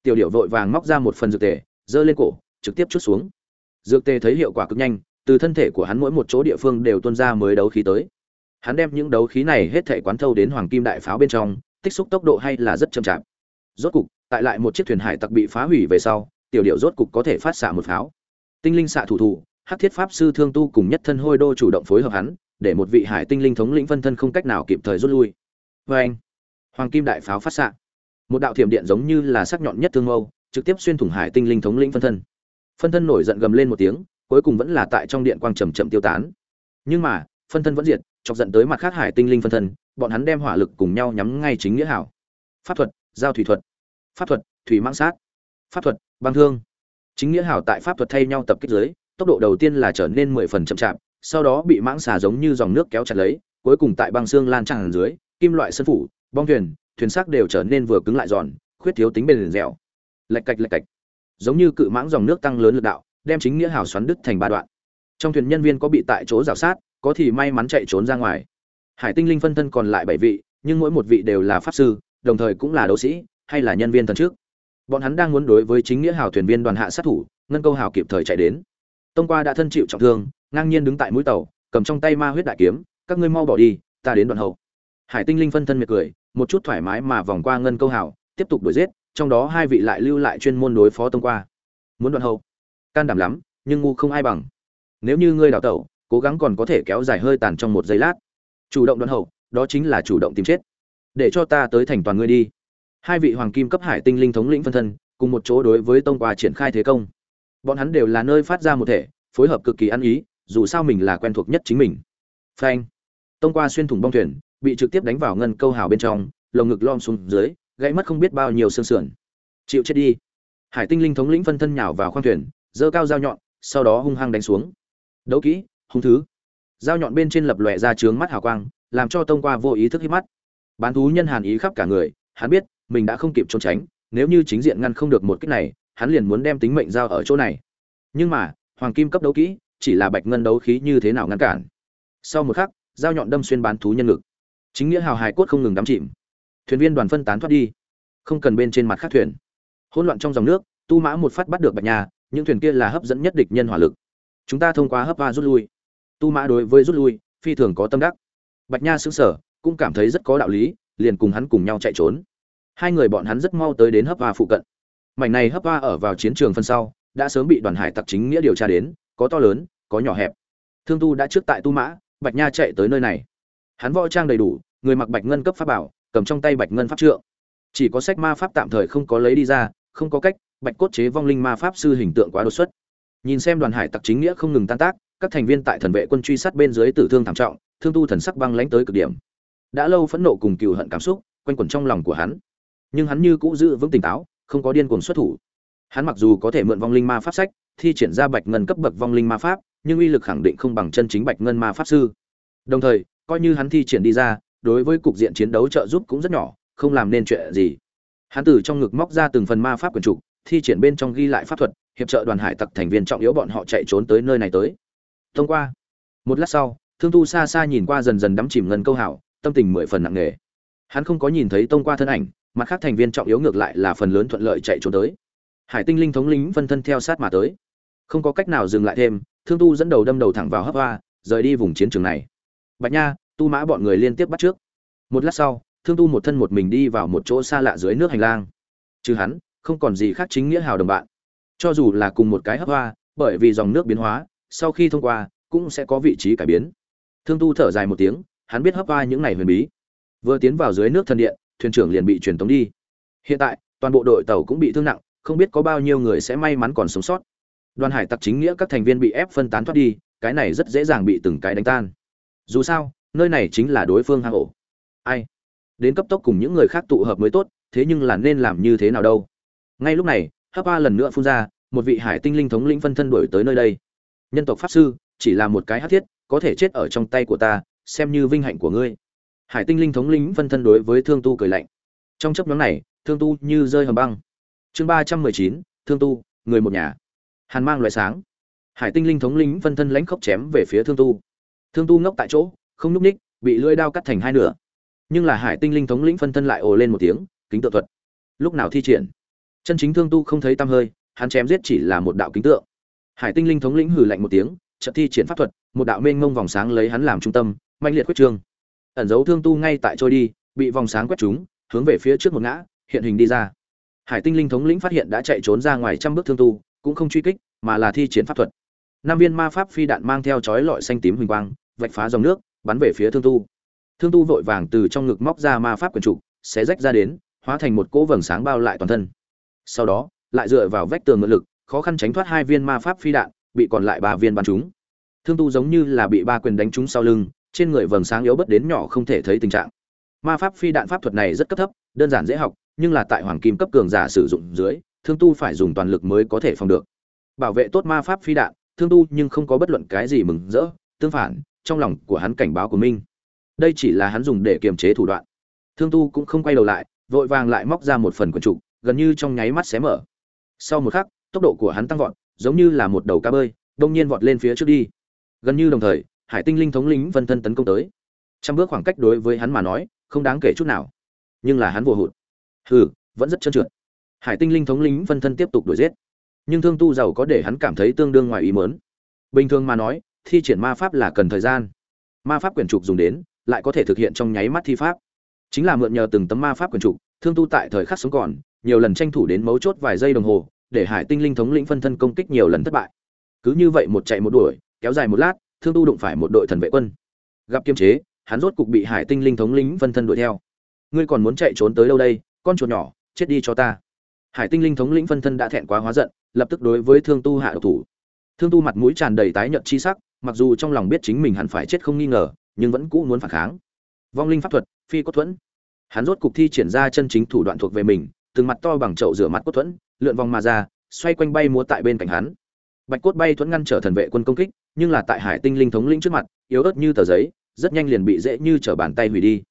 Tiểu điệu vội vàng móc ra một phần dược tề, giơ lên cổ, trực tiếp chút xuống. Dược tề thấy hiệu quả cực nhanh, từ thân thể của hắn mỗi một chỗ địa phương đều tuôn ra mới đấu khí tới. Hắn đem những đấu khí này hết thể quán thâu đến hoàng kim đại pháo bên trong, tích xúc tốc độ hay là rất chậm chạp. Rốt cục, tại lại một chiếc thuyền hải tặc bị phá hủy về sau, tiểu điệu rốt cục có thể phát xạ một pháo. Tinh linh xạ thủ thủ hắc thiết pháp sư thương tu cùng nhất thân hôi đô chủ động phối hợp hắn, để một vị hải tinh linh thống lĩnh phân thân không cách nào kịp thời rút lui. Vê anh, hoàng kim đại pháo phát xạ. Một đạo thiểm điện giống như là sắc nhọn nhất thương mâu, trực tiếp xuyên thủng hải tinh linh thống lĩnh phân thân. Phân thân nổi giận gầm lên một tiếng, cuối cùng vẫn là tại trong điện quang trầm chậm tiêu tán. Nhưng mà, phân thân vẫn diệt, chọc giận tới mặt khác hải tinh linh phân thân, bọn hắn đem hỏa lực cùng nhau nhắm ngay chính nghĩa hảo. Pháp thuật, giao thủy thuật. Pháp thuật, thủy mang sát. Pháp thuật, băng thương. Chính nghĩa hảo tại pháp thuật thay nhau tập kích giới tốc độ đầu tiên là trở nên mười phần chậm chạp, sau đó bị mãng xà giống như dòng nước kéo chặt lấy, cuối cùng tại băng xương lan tràn dưới, kim loại sân phủ, bong thuyền thuyền xác đều trở nên vừa cứng lại giòn, khuyết thiếu tính bền dẻo. Lạch cạch lạch cạch. Giống như cự mãng dòng nước tăng lớn lực đạo, đem chính nghĩa hào xoắn đứt thành ba đoạn. Trong thuyền nhân viên có bị tại chỗ rào sát, có thì may mắn chạy trốn ra ngoài. Hải tinh linh phân thân còn lại bảy vị, nhưng mỗi một vị đều là pháp sư, đồng thời cũng là đấu sĩ, hay là nhân viên thần trước. Bọn hắn đang muốn đối với chính nghĩa hào thuyền viên đoàn hạ sát thủ, ngân câu hào kịp thời chạy đến tông qua đã thân chịu trọng thương, ngang nhiên đứng tại mũi tàu, cầm trong tay ma huyết đại kiếm, các ngươi mau bỏ đi, ta đến đoạn hậu. Hải tinh linh phân thân miệt cười, một chút thoải mái mà vòng qua ngân câu hào, tiếp tục đuổi giết, trong đó hai vị lại lưu lại chuyên môn đối phó tông qua. Muốn đoạn hậu? Can đảm lắm, nhưng ngu không ai bằng. Nếu như ngươi đào tẩu, cố gắng còn có thể kéo dài hơi tàn trong một giây lát. Chủ động đoạn hậu, đó chính là chủ động tìm chết. Để cho ta tới thành toàn ngươi đi. Hai vị hoàng kim cấp hải tinh linh thống lĩnh phân thân, cùng một chỗ đối với tông qua triển khai thế công bọn hắn đều là nơi phát ra một thể, phối hợp cực kỳ ăn ý, dù sao mình là quen thuộc nhất chính mình. Phanh. Tông qua xuyên thủng bong thuyền, bị trực tiếp đánh vào ngân câu hào bên trong, lồng ngực lom xuống dưới, gãy mất không biết bao nhiêu xương sườn. Chịu chết đi. Hải tinh linh thống lĩnh phân thân nhào vào khoang thuyền, giơ cao dao nhọn, sau đó hung hăng đánh xuống. Đấu kỹ, hung thứ. Dao nhọn bên trên lập lòe ra trướng mắt hào quang, làm cho tông qua vô ý thức hít mắt. Bán thú nhân hàn ý khắp cả người, hắn biết, mình đã không kịp trốn tránh, nếu như chính diện ngăn không được một kích này hắn liền muốn đem tính mệnh giao ở chỗ này. Nhưng mà, hoàng kim cấp đấu kỹ, chỉ là bạch ngân đấu khí như thế nào ngăn cản? Sau một khắc, dao nhọn đâm xuyên bán thú nhân ngực. Chính nghĩa hào hài cốt không ngừng đắm chìm. Thuyền viên đoàn phân tán thoát đi. Không cần bên trên mặt khác thuyền. Hỗn loạn trong dòng nước, tu mã một phát bắt được bạch nha, những thuyền kia là hấp dẫn nhất địch nhân hỏa lực. Chúng ta thông qua hấp va rút lui. Tu mã đối với rút lui, phi thường có tâm đắc. Bạch nha xứng sở cũng cảm thấy rất có đạo lý, liền cùng hắn cùng nhau chạy trốn. Hai người bọn hắn rất mau tới đến hấp va phụ cận mảnh này hấp hoa ở vào chiến trường phân sau, đã sớm bị đoàn hải tặc chính nghĩa điều tra đến, có to lớn, có nhỏ hẹp. Thương tu đã trước tại tu mã, bạch nha chạy tới nơi này. Hắn võ trang đầy đủ, người mặc bạch ngân cấp pháp bảo, cầm trong tay bạch ngân pháp trượng. Chỉ có sách ma pháp tạm thời không có lấy đi ra, không có cách, bạch cốt chế vong linh ma pháp sư hình tượng quá đột xuất. Nhìn xem đoàn hải tặc chính nghĩa không ngừng tan tác, các thành viên tại thần vệ quân truy sát bên dưới tử thương thảm trọng, thương tu thần sắc băng lãnh tới cực điểm. Đã lâu phẫn nộ cùng cừu hận cảm xúc, quanh quẩn trong lòng của hắn. Nhưng hắn như cũ giữ vững tỉnh táo không có điên cuồng xuất thủ. Hắn mặc dù có thể mượn vong linh ma pháp sách, thi triển ra bạch ngân cấp bậc vong linh ma pháp, nhưng uy lực khẳng định không bằng chân chính bạch ngân ma pháp sư. Đồng thời, coi như hắn thi triển đi ra, đối với cục diện chiến đấu trợ giúp cũng rất nhỏ, không làm nên chuyện gì. Hắn từ trong ngực móc ra từng phần ma pháp quyền trục, thi triển bên trong ghi lại pháp thuật, hiệp trợ đoàn hải tặc thành viên trọng yếu bọn họ chạy trốn tới nơi này tới. Thông qua, một lát sau, thương tu xa xa nhìn qua dần dần đắm chìm ngân câu hảo, tâm tình mười phần nặng nề. Hắn không có nhìn thấy tông qua thân ảnh mặt khác thành viên trọng yếu ngược lại là phần lớn thuận lợi chạy trốn tới. Hải tinh linh thống lính phân thân theo sát mà tới. Không có cách nào dừng lại thêm, thương tu dẫn đầu đâm đầu thẳng vào hấp hoa, rời đi vùng chiến trường này. Bạch nha, tu mã bọn người liên tiếp bắt trước. Một lát sau, thương tu một thân một mình đi vào một chỗ xa lạ dưới nước hành lang. Chứ hắn, không còn gì khác chính nghĩa hào đồng bạn. Cho dù là cùng một cái hấp hoa, bởi vì dòng nước biến hóa, sau khi thông qua, cũng sẽ có vị trí cải biến. Thương tu thở dài một tiếng, hắn biết hấp hoa những ngày huyền bí. Vừa tiến vào dưới nước thần điện thuyền trưởng liền bị truyền tống đi. Hiện tại, toàn bộ đội tàu cũng bị thương nặng, không biết có bao nhiêu người sẽ may mắn còn sống sót. Đoàn hải tặc chính nghĩa các thành viên bị ép phân tán thoát đi, cái này rất dễ dàng bị từng cái đánh tan. Dù sao, nơi này chính là đối phương hang ổ. Ai? Đến cấp tốc cùng những người khác tụ hợp mới tốt, thế nhưng là nên làm như thế nào đâu? Ngay lúc này hấp a lần nữa phun ra, một vị hải tinh linh thống lĩnh phân thân đuổi tới nơi đây. Nhân tộc pháp sư, chỉ là một cái hắc thiết, có thể chết ở trong tay của ta, xem như vinh hạnh của ngươi hải tinh linh thống lĩnh phân thân đối với thương tu cười lạnh. Trong chấp nhóm này, thương tu như rơi hầm băng. Chương ba trăm mười chín, thương tu, người một nhà. Hàn mang loại sáng. Hải tinh linh thống lĩnh phân thân lãnh khốc chém về phía thương tu. Thương tu ngốc tại chỗ, không nhúc ních bị lưỡi đao cắt thành hai nửa. Nhưng là hải tinh linh thống lĩnh phân thân lại ồ lên một tiếng, kính tượng thuật. Lúc nào thi triển? Chân chính thương tu không thấy tăm hơi, hắn chém giết chỉ là một đạo kính tượng. Hải tinh linh thống lĩnh hừ lạnh một tiếng trận thi triển pháp thuật, một đạo mênh mông vòng sáng lấy hắn làm trung tâm mạnh liệt quyết trương ẩn dấu thương tu ngay tại trôi đi, bị vòng sáng quét trúng hướng về phía trước một ngã, hiện hình đi ra. Hải tinh linh thống lĩnh phát hiện đã chạy trốn ra ngoài trăm bước thương tu, cũng không truy kích, mà là thi chiến pháp thuật. Năm viên ma pháp phi đạn mang theo chói lọi xanh tím huỳnh quang, vạch phá dòng nước, bắn về phía thương tu. Thương tu vội vàng từ trong ngực móc ra ma pháp quyền trục, xé rách ra đến, hóa thành một cỗ vầng sáng bao lại toàn thân. Sau đó, lại dựa vào vách tường ngự lực, khó khăn tránh thoát hai viên ma pháp phi đạn, bị còn lại ba viên bắn trúng thương tu giống như là bị ba quyền đánh trúng sau lưng trên người vầng sáng yếu bất đến nhỏ không thể thấy tình trạng. Ma pháp phi đạn pháp thuật này rất cấp thấp, đơn giản dễ học, nhưng là tại hoàng kim cấp cường giả sử dụng dưới, thương tu phải dùng toàn lực mới có thể phòng được. Bảo vệ tốt ma pháp phi đạn, thương tu nhưng không có bất luận cái gì mừng rỡ, tương phản, trong lòng của hắn cảnh báo của minh đây chỉ là hắn dùng để kiềm chế thủ đoạn. Thương tu cũng không quay đầu lại, vội vàng lại móc ra một phần quần trục gần như trong nháy mắt xé mở. Sau một khắc, tốc độ của hắn tăng vọt, giống như là một đầu cá bơi, đông nhiên vọt lên phía trước đi. Gần như đồng thời hải tinh linh thống lĩnh vân thân tấn công tới. Trăm bước khoảng cách đối với hắn mà nói, không đáng kể chút nào. Nhưng là hắn vô hụt. Hừ, vẫn rất trơn trượt. Hải tinh linh thống lĩnh vân thân tiếp tục đuổi giết. Nhưng thương tu giàu có để hắn cảm thấy tương đương ngoài ý mớn bình thường mà nói, thi triển ma pháp là cần thời gian. Ma pháp quyển trục dùng đến, lại có thể thực hiện trong nháy mắt thi pháp. Chính là mượn nhờ từng tấm ma pháp quyển trục, thương tu tại thời khắc sống còn, nhiều lần tranh thủ đến mấu chốt vài giây đồng hồ, để hải tinh linh thống lĩnh phân thân công kích nhiều lần thất bại. Cứ như vậy một chạy một đuổi, kéo dài một lát thương tu đụng phải một đội thần vệ quân. Gặp kiềm chế, hắn rốt cục bị hải tinh linh thống lĩnh phân thân đuổi theo. Ngươi còn muốn chạy trốn tới đâu đây? Con chuột nhỏ, chết đi cho ta. Hải tinh linh thống lĩnh phân thân đã thẹn quá hóa giận, lập tức đối với thương tu hạ độc thủ. Thương tu mặt mũi tràn đầy tái nhợt chi sắc, mặc dù trong lòng biết chính mình hẳn phải chết không nghi ngờ, nhưng vẫn cũ muốn phản kháng. Vong linh pháp thuật, phi cốt thuẫn. Hắn rốt cục thi triển ra chân chính thủ đoạn thuộc về mình, từng mặt to bằng chậu rửa mặt cốt thuẫn, lượn vòng mà ra, xoay quanh bay múa tại bên cạnh hắn. Bạch cốt bay thuẫn ngăn trở thần vệ quân công kích nhưng là tại hải tinh linh thống lĩnh trước mặt, yếu ớt như tờ giấy, rất nhanh liền bị dễ như trở bàn tay hủy đi.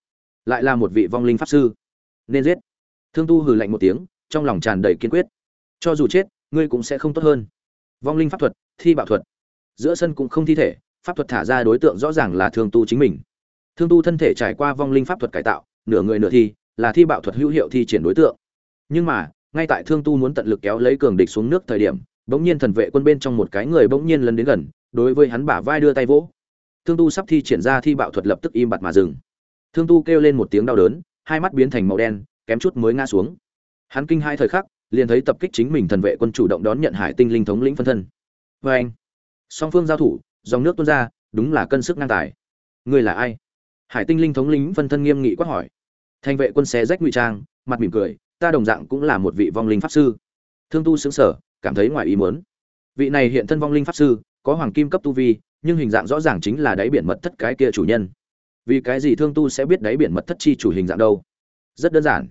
Lại là một vị vong linh pháp sư. Nên giết. Thương tu hừ lạnh một tiếng, trong lòng tràn đầy kiên quyết. Cho dù chết, ngươi cũng sẽ không tốt hơn. Vong linh pháp thuật, thi bạo thuật. Giữa sân cũng không thi thể, pháp thuật thả ra đối tượng rõ ràng là thương tu chính mình. Thương tu thân thể trải qua vong linh pháp thuật cải tạo, nửa người nửa thi, là thi bạo thuật hữu hiệu thi triển đối tượng. Nhưng mà, ngay tại thương tu muốn tận lực kéo lấy cường địch xuống nước thời điểm bỗng nhiên thần vệ quân bên trong một cái người bỗng nhiên lần đến gần, đối với hắn bả vai đưa tay vỗ. Thương tu sắp thi triển ra thi bạo thuật lập tức im bặt mà dừng. Thương tu kêu lên một tiếng đau đớn, hai mắt biến thành màu đen, kém chút mới ngã xuống. Hắn kinh hai thời khắc, liền thấy tập kích chính mình thần vệ quân chủ động đón nhận hải tinh linh thống lĩnh phân thân. Vê anh, song phương giao thủ, dòng nước tuôn ra, đúng là cân sức ngang tài. Ngươi là ai? Hải tinh linh thống lĩnh phân thân nghiêm nghị quát hỏi. Thành vệ quân xé rách ngụy trang, mặt mỉm cười, ta đồng dạng cũng là một vị vong linh pháp sư. Thương tu xứng sở cảm thấy ngoài ý muốn. Vị này hiện thân vong linh pháp sư, có hoàng kim cấp tu vi, nhưng hình dạng rõ ràng chính là đáy biển mật thất cái kia chủ nhân. Vì cái gì thương tu sẽ biết đáy biển mật thất chi chủ hình dạng đâu? Rất đơn giản.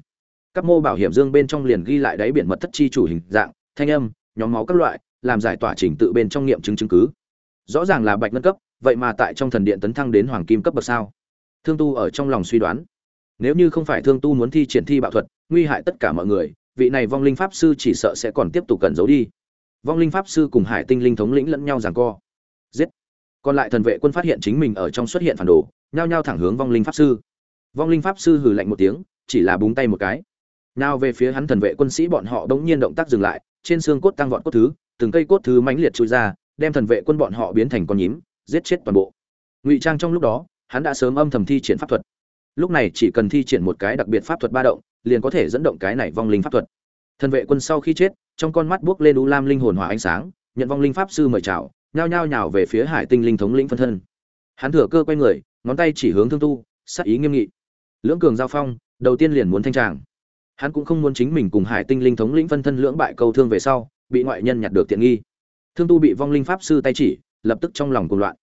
Các mô bảo hiểm dương bên trong liền ghi lại đáy biển mật thất chi chủ hình dạng, thanh âm, nhóm máu các loại, làm giải tỏa trình tự bên trong nghiệm chứng chứng cứ. Rõ ràng là bạch ngân cấp, vậy mà tại trong thần điện tấn thăng đến hoàng kim cấp bậc sao? Thương tu ở trong lòng suy đoán. Nếu như không phải thương tu muốn thi triển thi bạo thuật, nguy hại tất cả mọi người vị này vong linh pháp sư chỉ sợ sẽ còn tiếp tục cẩn giấu đi. Vong linh pháp sư cùng hải tinh linh thống lĩnh lẫn nhau giằng co. Giết. Còn lại thần vệ quân phát hiện chính mình ở trong xuất hiện phản đồ, nhao nhao thẳng hướng vong linh pháp sư. Vong linh pháp sư hừ lạnh một tiếng, chỉ là búng tay một cái. Nào về phía hắn thần vệ quân sĩ bọn họ đống nhiên động tác dừng lại, trên xương cốt tăng vọt cốt thứ, từng cây cốt thứ mãnh liệt chui ra, đem thần vệ quân bọn họ biến thành con nhím, giết chết toàn bộ. Ngụy trang trong lúc đó, hắn đã sớm âm thầm thi triển pháp thuật. Lúc này chỉ cần thi triển một cái đặc biệt pháp thuật ba động liền có thể dẫn động cái này vong linh pháp thuật. Thần vệ quân sau khi chết, trong con mắt buốc lên u lam linh hồn hỏa ánh sáng, nhận vong linh pháp sư mời chào, nhao nhao nhào về phía hải tinh linh thống lĩnh phân thân. Hắn thừa cơ quay người, ngón tay chỉ hướng thương tu, sắc ý nghiêm nghị. Lưỡng cường giao phong, đầu tiên liền muốn thanh tràng. Hắn cũng không muốn chính mình cùng hải tinh linh thống lĩnh phân thân lưỡng bại câu thương về sau, bị ngoại nhân nhặt được tiện nghi. Thương tu bị vong linh pháp sư tay chỉ, lập tức trong lòng cuồng loạn.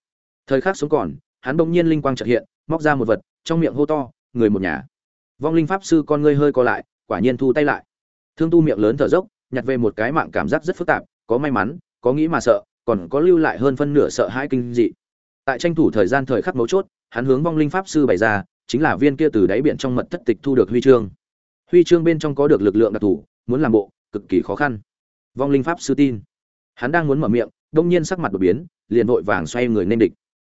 Thời khắc sống còn, hắn bỗng nhiên linh quang chợt hiện, móc ra một vật, trong miệng hô to, người một nhà vong linh pháp sư con ngươi hơi co lại, quả nhiên thu tay lại. Thương tu miệng lớn thở dốc, nhặt về một cái mạng cảm giác rất phức tạp, có may mắn, có nghĩ mà sợ, còn có lưu lại hơn phân nửa sợ hãi kinh dị. Tại tranh thủ thời gian thời khắc mấu chốt, hắn hướng vong linh pháp sư bày ra, chính là viên kia từ đáy biển trong mật thất tịch thu được huy chương. Huy chương bên trong có được lực lượng đặc thù, muốn làm bộ, cực kỳ khó khăn. Vong linh pháp sư tin. Hắn đang muốn mở miệng, đông nhiên sắc mặt đột biến, liền vội vàng xoay người nên địch.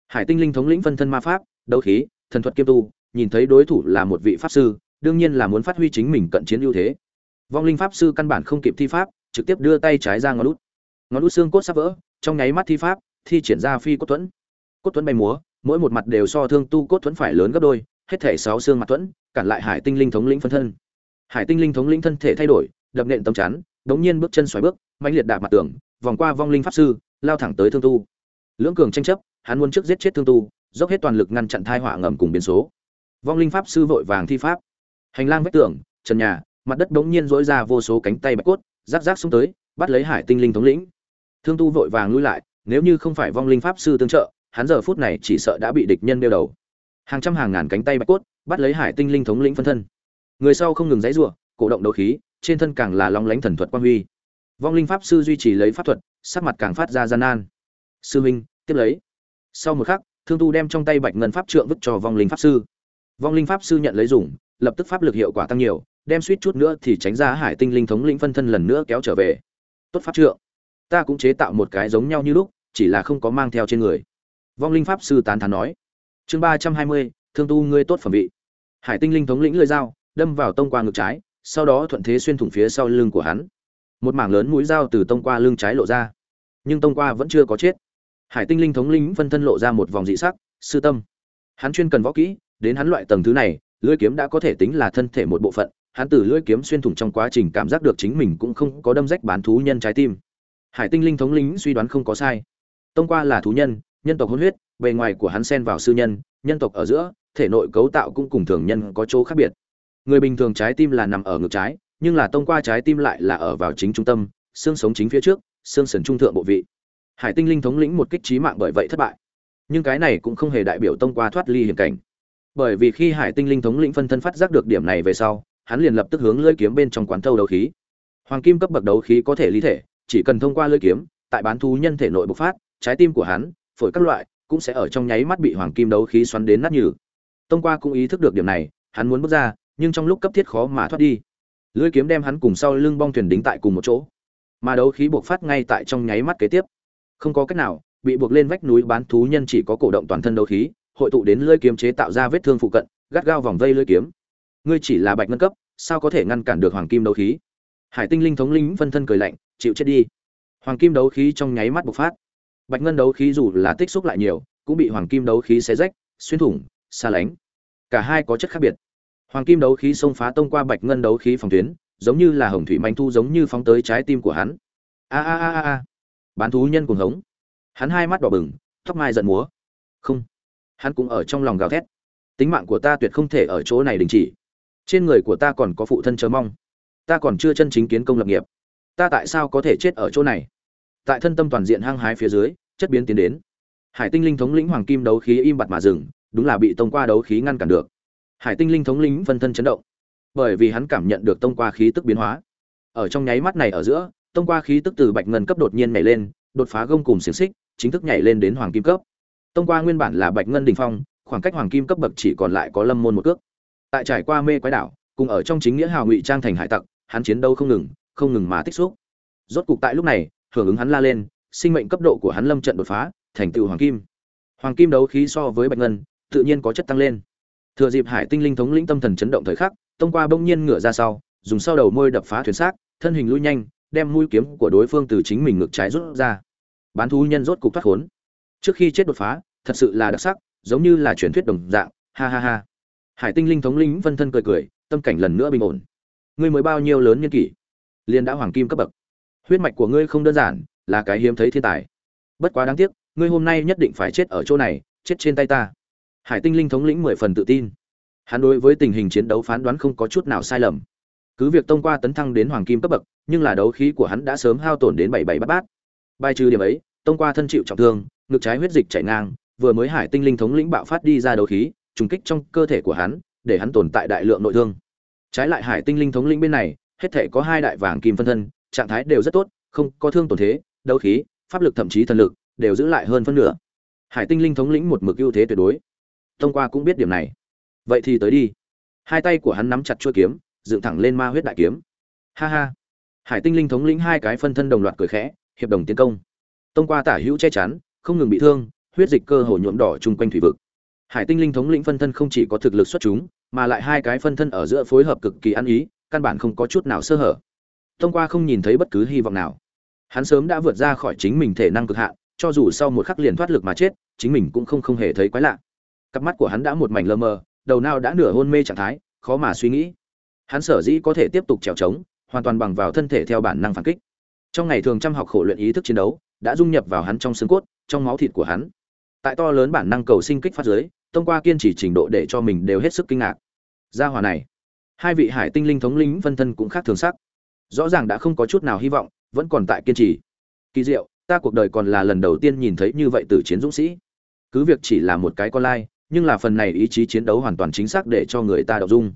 Hải tinh linh thống lĩnh phân thân ma pháp, đấu khí, thần thuật kiêm tu nhìn thấy đối thủ là một vị pháp sư, đương nhiên là muốn phát huy chính mình cận chiến ưu thế. Vong linh pháp sư căn bản không kịp thi pháp, trực tiếp đưa tay trái ra ngón út. Ngón út xương cốt sắp vỡ, trong nháy mắt thi pháp, thi triển ra phi cốt thuẫn. Cốt thuẫn bay múa, mỗi một mặt đều so thương tu cốt thuẫn phải lớn gấp đôi, hết thể sáu xương mặt thuẫn, cản lại hải tinh linh thống lĩnh phân thân. Hải tinh linh thống lĩnh thân thể thay đổi, đập nện tấm chắn, đống nhiên bước chân xoài bước mạnh liệt đạp mặt tường, vòng qua vong linh pháp sư, lao thẳng tới thương tu. Lưỡng cường tranh chấp, hắn muốn trước giết chết thương tu, dốc hết toàn lực ngăn chặn thai họa ngầm cùng biến số vong linh pháp sư vội vàng thi pháp. Hành lang vách tường, trần nhà, mặt đất đống nhiên dỗi ra vô số cánh tay bạch cốt, rác rác xuống tới, bắt lấy hải tinh linh thống lĩnh. Thương tu vội vàng lui lại, nếu như không phải vong linh pháp sư tương trợ, hắn giờ phút này chỉ sợ đã bị địch nhân đeo đầu. Hàng trăm hàng ngàn cánh tay bạch cốt, bắt lấy hải tinh linh thống lĩnh phân thân. Người sau không ngừng dãy rủa, cổ động đấu khí, trên thân càng là long lánh thần thuật quang huy. Vong linh pháp sư duy trì lấy pháp thuật, sắc mặt càng phát ra gian nan. Sư minh, tiếp lấy. Sau một khắc, thương tu đem trong tay bạch ngân pháp trượng vứt cho vong linh pháp sư vong linh pháp sư nhận lấy dùng, lập tức pháp lực hiệu quả tăng nhiều, đem suýt chút nữa thì tránh ra hải tinh linh thống lĩnh phân thân lần nữa kéo trở về. Tốt pháp trượng. Ta cũng chế tạo một cái giống nhau như lúc, chỉ là không có mang theo trên người. Vong linh pháp sư tán thán nói. Chương ba trăm hai mươi, thương tu ngươi tốt phẩm vị. Hải tinh linh thống lĩnh lưỡi dao, đâm vào tông qua ngực trái, sau đó thuận thế xuyên thủng phía sau lưng của hắn. Một mảng lớn mũi dao từ tông qua lưng trái lộ ra. Nhưng tông qua vẫn chưa có chết. Hải tinh linh thống lĩnh phân thân lộ ra một vòng dị sắc, sư tâm. Hắn chuyên cần võ kỹ đến hắn loại tầng thứ này, lưỡi kiếm đã có thể tính là thân thể một bộ phận, hắn từ lưỡi kiếm xuyên thủng trong quá trình cảm giác được chính mình cũng không có đâm rách bán thú nhân trái tim. Hải tinh linh thống lĩnh suy đoán không có sai. Tông qua là thú nhân nhân tộc hôn huyết, bề ngoài của hắn xen vào sư nhân nhân tộc ở giữa, thể nội cấu tạo cũng cùng thường nhân có chỗ khác biệt. Người bình thường trái tim là nằm ở ngực trái, nhưng là tông qua trái tim lại là ở vào chính trung tâm, xương sống chính phía trước, xương sần trung thượng bộ vị. Hải tinh linh thống lĩnh một kích trí mạng bởi vậy thất bại. Nhưng cái này cũng không hề đại biểu tông qua thoát ly hiểm cảnh bởi vì khi hải tinh linh thống lĩnh phân thân phát giác được điểm này về sau, hắn liền lập tức hướng lưỡi kiếm bên trong quán thâu đấu khí. Hoàng kim cấp bậc đấu khí có thể ly thể, chỉ cần thông qua lưỡi kiếm, tại bán thú nhân thể nội bộc phát, trái tim của hắn, phổi các loại, cũng sẽ ở trong nháy mắt bị hoàng kim đấu khí xoắn đến nát nhừ. Tông qua cũng ý thức được điểm này, hắn muốn bước ra, nhưng trong lúc cấp thiết khó mà thoát đi. Lưỡi kiếm đem hắn cùng sau lưng bong thuyền đính tại cùng một chỗ. Mà đấu khí buộc phát ngay tại trong nháy mắt kế tiếp. Không có cách nào, bị buộc lên vách núi bán thú nhân chỉ có cổ động toàn thân đấu khí hội tụ đến lưỡi kiếm chế tạo ra vết thương phụ cận, gắt gao vòng vây lưỡi kiếm. Ngươi chỉ là bạch ngân cấp, sao có thể ngăn cản được hoàng kim đấu khí? Hải tinh linh thống lĩnh phân thân cười lạnh, chịu chết đi. Hoàng kim đấu khí trong nháy mắt bộc phát. Bạch ngân đấu khí dù là tích xúc lại nhiều, cũng bị hoàng kim đấu khí xé rách, xuyên thủng, xa lánh. Cả hai có chất khác biệt. Hoàng kim đấu khí xông phá tông qua bạch ngân đấu khí phòng tuyến, giống như là hồng thủy manh thu giống như phóng tới trái tim của hắn. A a a a. Bán thú nhân cuồng hống. Hắn hai mắt đỏ bừng, tóc mai giận múa. Không hắn cũng ở trong lòng gào thét. Tính mạng của ta tuyệt không thể ở chỗ này đình chỉ. Trên người của ta còn có phụ thân chờ mong. Ta còn chưa chân chính kiến công lập nghiệp. Ta tại sao có thể chết ở chỗ này? Tại thân tâm toàn diện hăng hái phía dưới, chất biến tiến đến. Hải tinh linh thống lĩnh hoàng kim đấu khí im bặt mà dừng, đúng là bị tông qua đấu khí ngăn cản được. Hải tinh linh thống lĩnh phân thân chấn động. Bởi vì hắn cảm nhận được tông qua khí tức biến hóa. Ở trong nháy mắt này ở giữa, tông qua khí tức từ bạch ngân cấp đột nhiên nhảy lên, đột phá gông cùng xiềng xích, chính thức nhảy lên đến hoàng kim cấp tông qua nguyên bản là bạch ngân đỉnh phong, khoảng cách hoàng kim cấp bậc chỉ còn lại có lâm môn một cước. Tại trải qua mê quái đảo, cùng ở trong chính nghĩa hào ngụy trang thành hải tặc, hắn chiến đấu không ngừng không ngừng mà tích xúc. Rốt cục tại lúc này, hưởng ứng hắn la lên, sinh mệnh cấp độ của hắn lâm trận đột phá, thành tựu hoàng kim. Hoàng kim đấu khí so với bạch ngân, tự nhiên có chất tăng lên. Thừa dịp hải tinh linh thống lĩnh tâm thần chấn động thời khắc, tông qua bỗng nhiên ngửa ra sau, dùng sau đầu môi đập phá thuyền xác, thân hình lui nhanh, đem mũi kiếm của đối phương từ chính mình ngực trái rút ra. Bán thú nhân rốt cục thoát khốn trước khi chết đột phá, thật sự là đặc sắc, giống như là truyền thuyết đồng dạng, ha ha ha. Hải tinh linh thống lĩnh vân thân cười cười, tâm cảnh lần nữa bình ổn. Ngươi mới bao nhiêu lớn nhân kỷ? Liền đã hoàng kim cấp bậc. Huyết mạch của ngươi không đơn giản, là cái hiếm thấy thiên tài. Bất quá đáng tiếc, ngươi hôm nay nhất định phải chết ở chỗ này, chết trên tay ta. Hải tinh linh thống lĩnh mười phần tự tin. Hắn đối với tình hình chiến đấu phán đoán không có chút nào sai lầm. Cứ việc tông qua tấn thăng đến hoàng kim cấp bậc, nhưng là đấu khí của hắn đã sớm hao tổn đến bảy bảy bát bát. Bài trừ điểm ấy, tông qua thân chịu trọng thương ngực trái huyết dịch chảy ngang, vừa mới hải tinh linh thống lĩnh bạo phát đi ra đấu khí, trùng kích trong cơ thể của hắn, để hắn tồn tại đại lượng nội thương. Trái lại hải tinh linh thống lĩnh bên này, hết thể có hai đại vàng kim phân thân, trạng thái đều rất tốt, không có thương tổn thế, đấu khí, pháp lực thậm chí thần lực, đều giữ lại hơn phân nửa. Hải tinh linh thống lĩnh một mực ưu thế tuyệt đối. Thông qua cũng biết điểm này. Vậy thì tới đi. Hai tay của hắn nắm chặt chuôi kiếm, dựng thẳng lên ma huyết đại kiếm. Ha ha. Hải tinh linh thống lĩnh hai cái phân thân đồng loạt cười khẽ, hiệp đồng tiến công. Thông qua tả hữu che chắn không ngừng bị thương, huyết dịch cơ hồ nhuộm đỏ chung quanh thủy vực. Hải tinh linh thống lĩnh phân thân không chỉ có thực lực xuất chúng, mà lại hai cái phân thân ở giữa phối hợp cực kỳ ăn ý, căn bản không có chút nào sơ hở. Thông qua không nhìn thấy bất cứ hy vọng nào, hắn sớm đã vượt ra khỏi chính mình thể năng cực hạn, cho dù sau một khắc liền thoát lực mà chết, chính mình cũng không không hề thấy quái lạ. Cặp mắt của hắn đã một mảnh lơ mờ, đầu não đã nửa hôn mê trạng thái, khó mà suy nghĩ. Hắn sở dĩ có thể tiếp tục trèo trống, hoàn toàn bằng vào thân thể theo bản năng phản kích. Trong ngày thường chăm học khổ luyện ý thức chiến đấu, đã dung nhập vào hắn trong xương cốt trong máu thịt của hắn. Tại to lớn bản năng cầu sinh kích phát giới, thông qua kiên trì trình độ để cho mình đều hết sức kinh ngạc. Gia hỏa này, hai vị hải tinh linh thống lĩnh phân thân cũng khác thường sắc. Rõ ràng đã không có chút nào hy vọng, vẫn còn tại kiên trì. Kỳ diệu, ta cuộc đời còn là lần đầu tiên nhìn thấy như vậy từ chiến dũng sĩ. Cứ việc chỉ là một cái con lai, nhưng là phần này ý chí chiến đấu hoàn toàn chính xác để cho người ta động dung.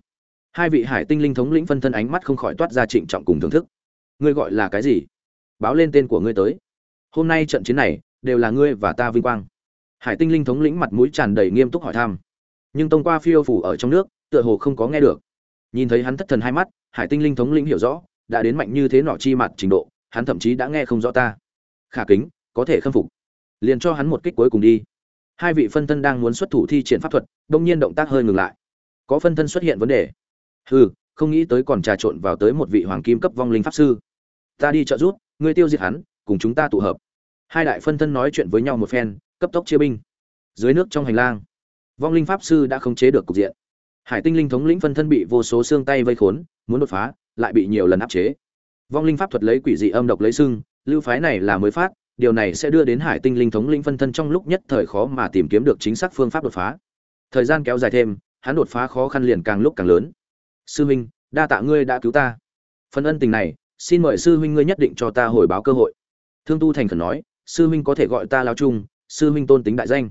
Hai vị hải tinh linh thống lĩnh phân thân ánh mắt không khỏi toát ra trịnh trọng cùng thưởng thức. Ngươi gọi là cái gì? Báo lên tên của ngươi tới. Hôm nay trận chiến này đều là ngươi và ta vinh quang. Hải tinh linh thống lĩnh mặt mũi tràn đầy nghiêm túc hỏi thăm. Nhưng tông qua phiêu phủ ở trong nước, tựa hồ không có nghe được. Nhìn thấy hắn thất thần hai mắt, hải tinh linh thống lĩnh hiểu rõ, đã đến mạnh như thế nọ chi mặt trình độ, hắn thậm chí đã nghe không rõ ta. Khả kính, có thể khâm phục. Liền cho hắn một kích cuối cùng đi. Hai vị phân thân đang muốn xuất thủ thi triển pháp thuật đông nhiên động tác hơi ngừng lại. Có phân thân xuất hiện vấn đề. Hừ, không nghĩ tới còn trà trộn vào tới một vị hoàng kim cấp vong linh pháp sư. Ta đi trợ giúp, ngươi tiêu diệt hắn, cùng chúng ta tụ hợp hai đại phân thân nói chuyện với nhau một phen, cấp tốc chia binh. Dưới nước trong hành lang, vong linh pháp sư đã khống chế được cục diện. Hải tinh linh thống lĩnh phân thân bị vô số xương tay vây khốn, muốn đột phá, lại bị nhiều lần áp chế. Vong linh pháp thuật lấy quỷ dị âm độc lấy xương, lưu phái này là mới phát, điều này sẽ đưa đến hải tinh linh thống lĩnh phân thân trong lúc nhất thời khó mà tìm kiếm được chính xác phương pháp đột phá. Thời gian kéo dài thêm, hắn đột phá khó khăn liền càng lúc càng lớn. Sư huynh đa tạ ngươi đã cứu ta. Phần ân tình này, xin mời sư huynh ngươi nhất định cho ta hồi báo cơ hội. Thương tu thành khẩn nói sư huynh có thể gọi ta lao trung, sư huynh tôn tính đại danh.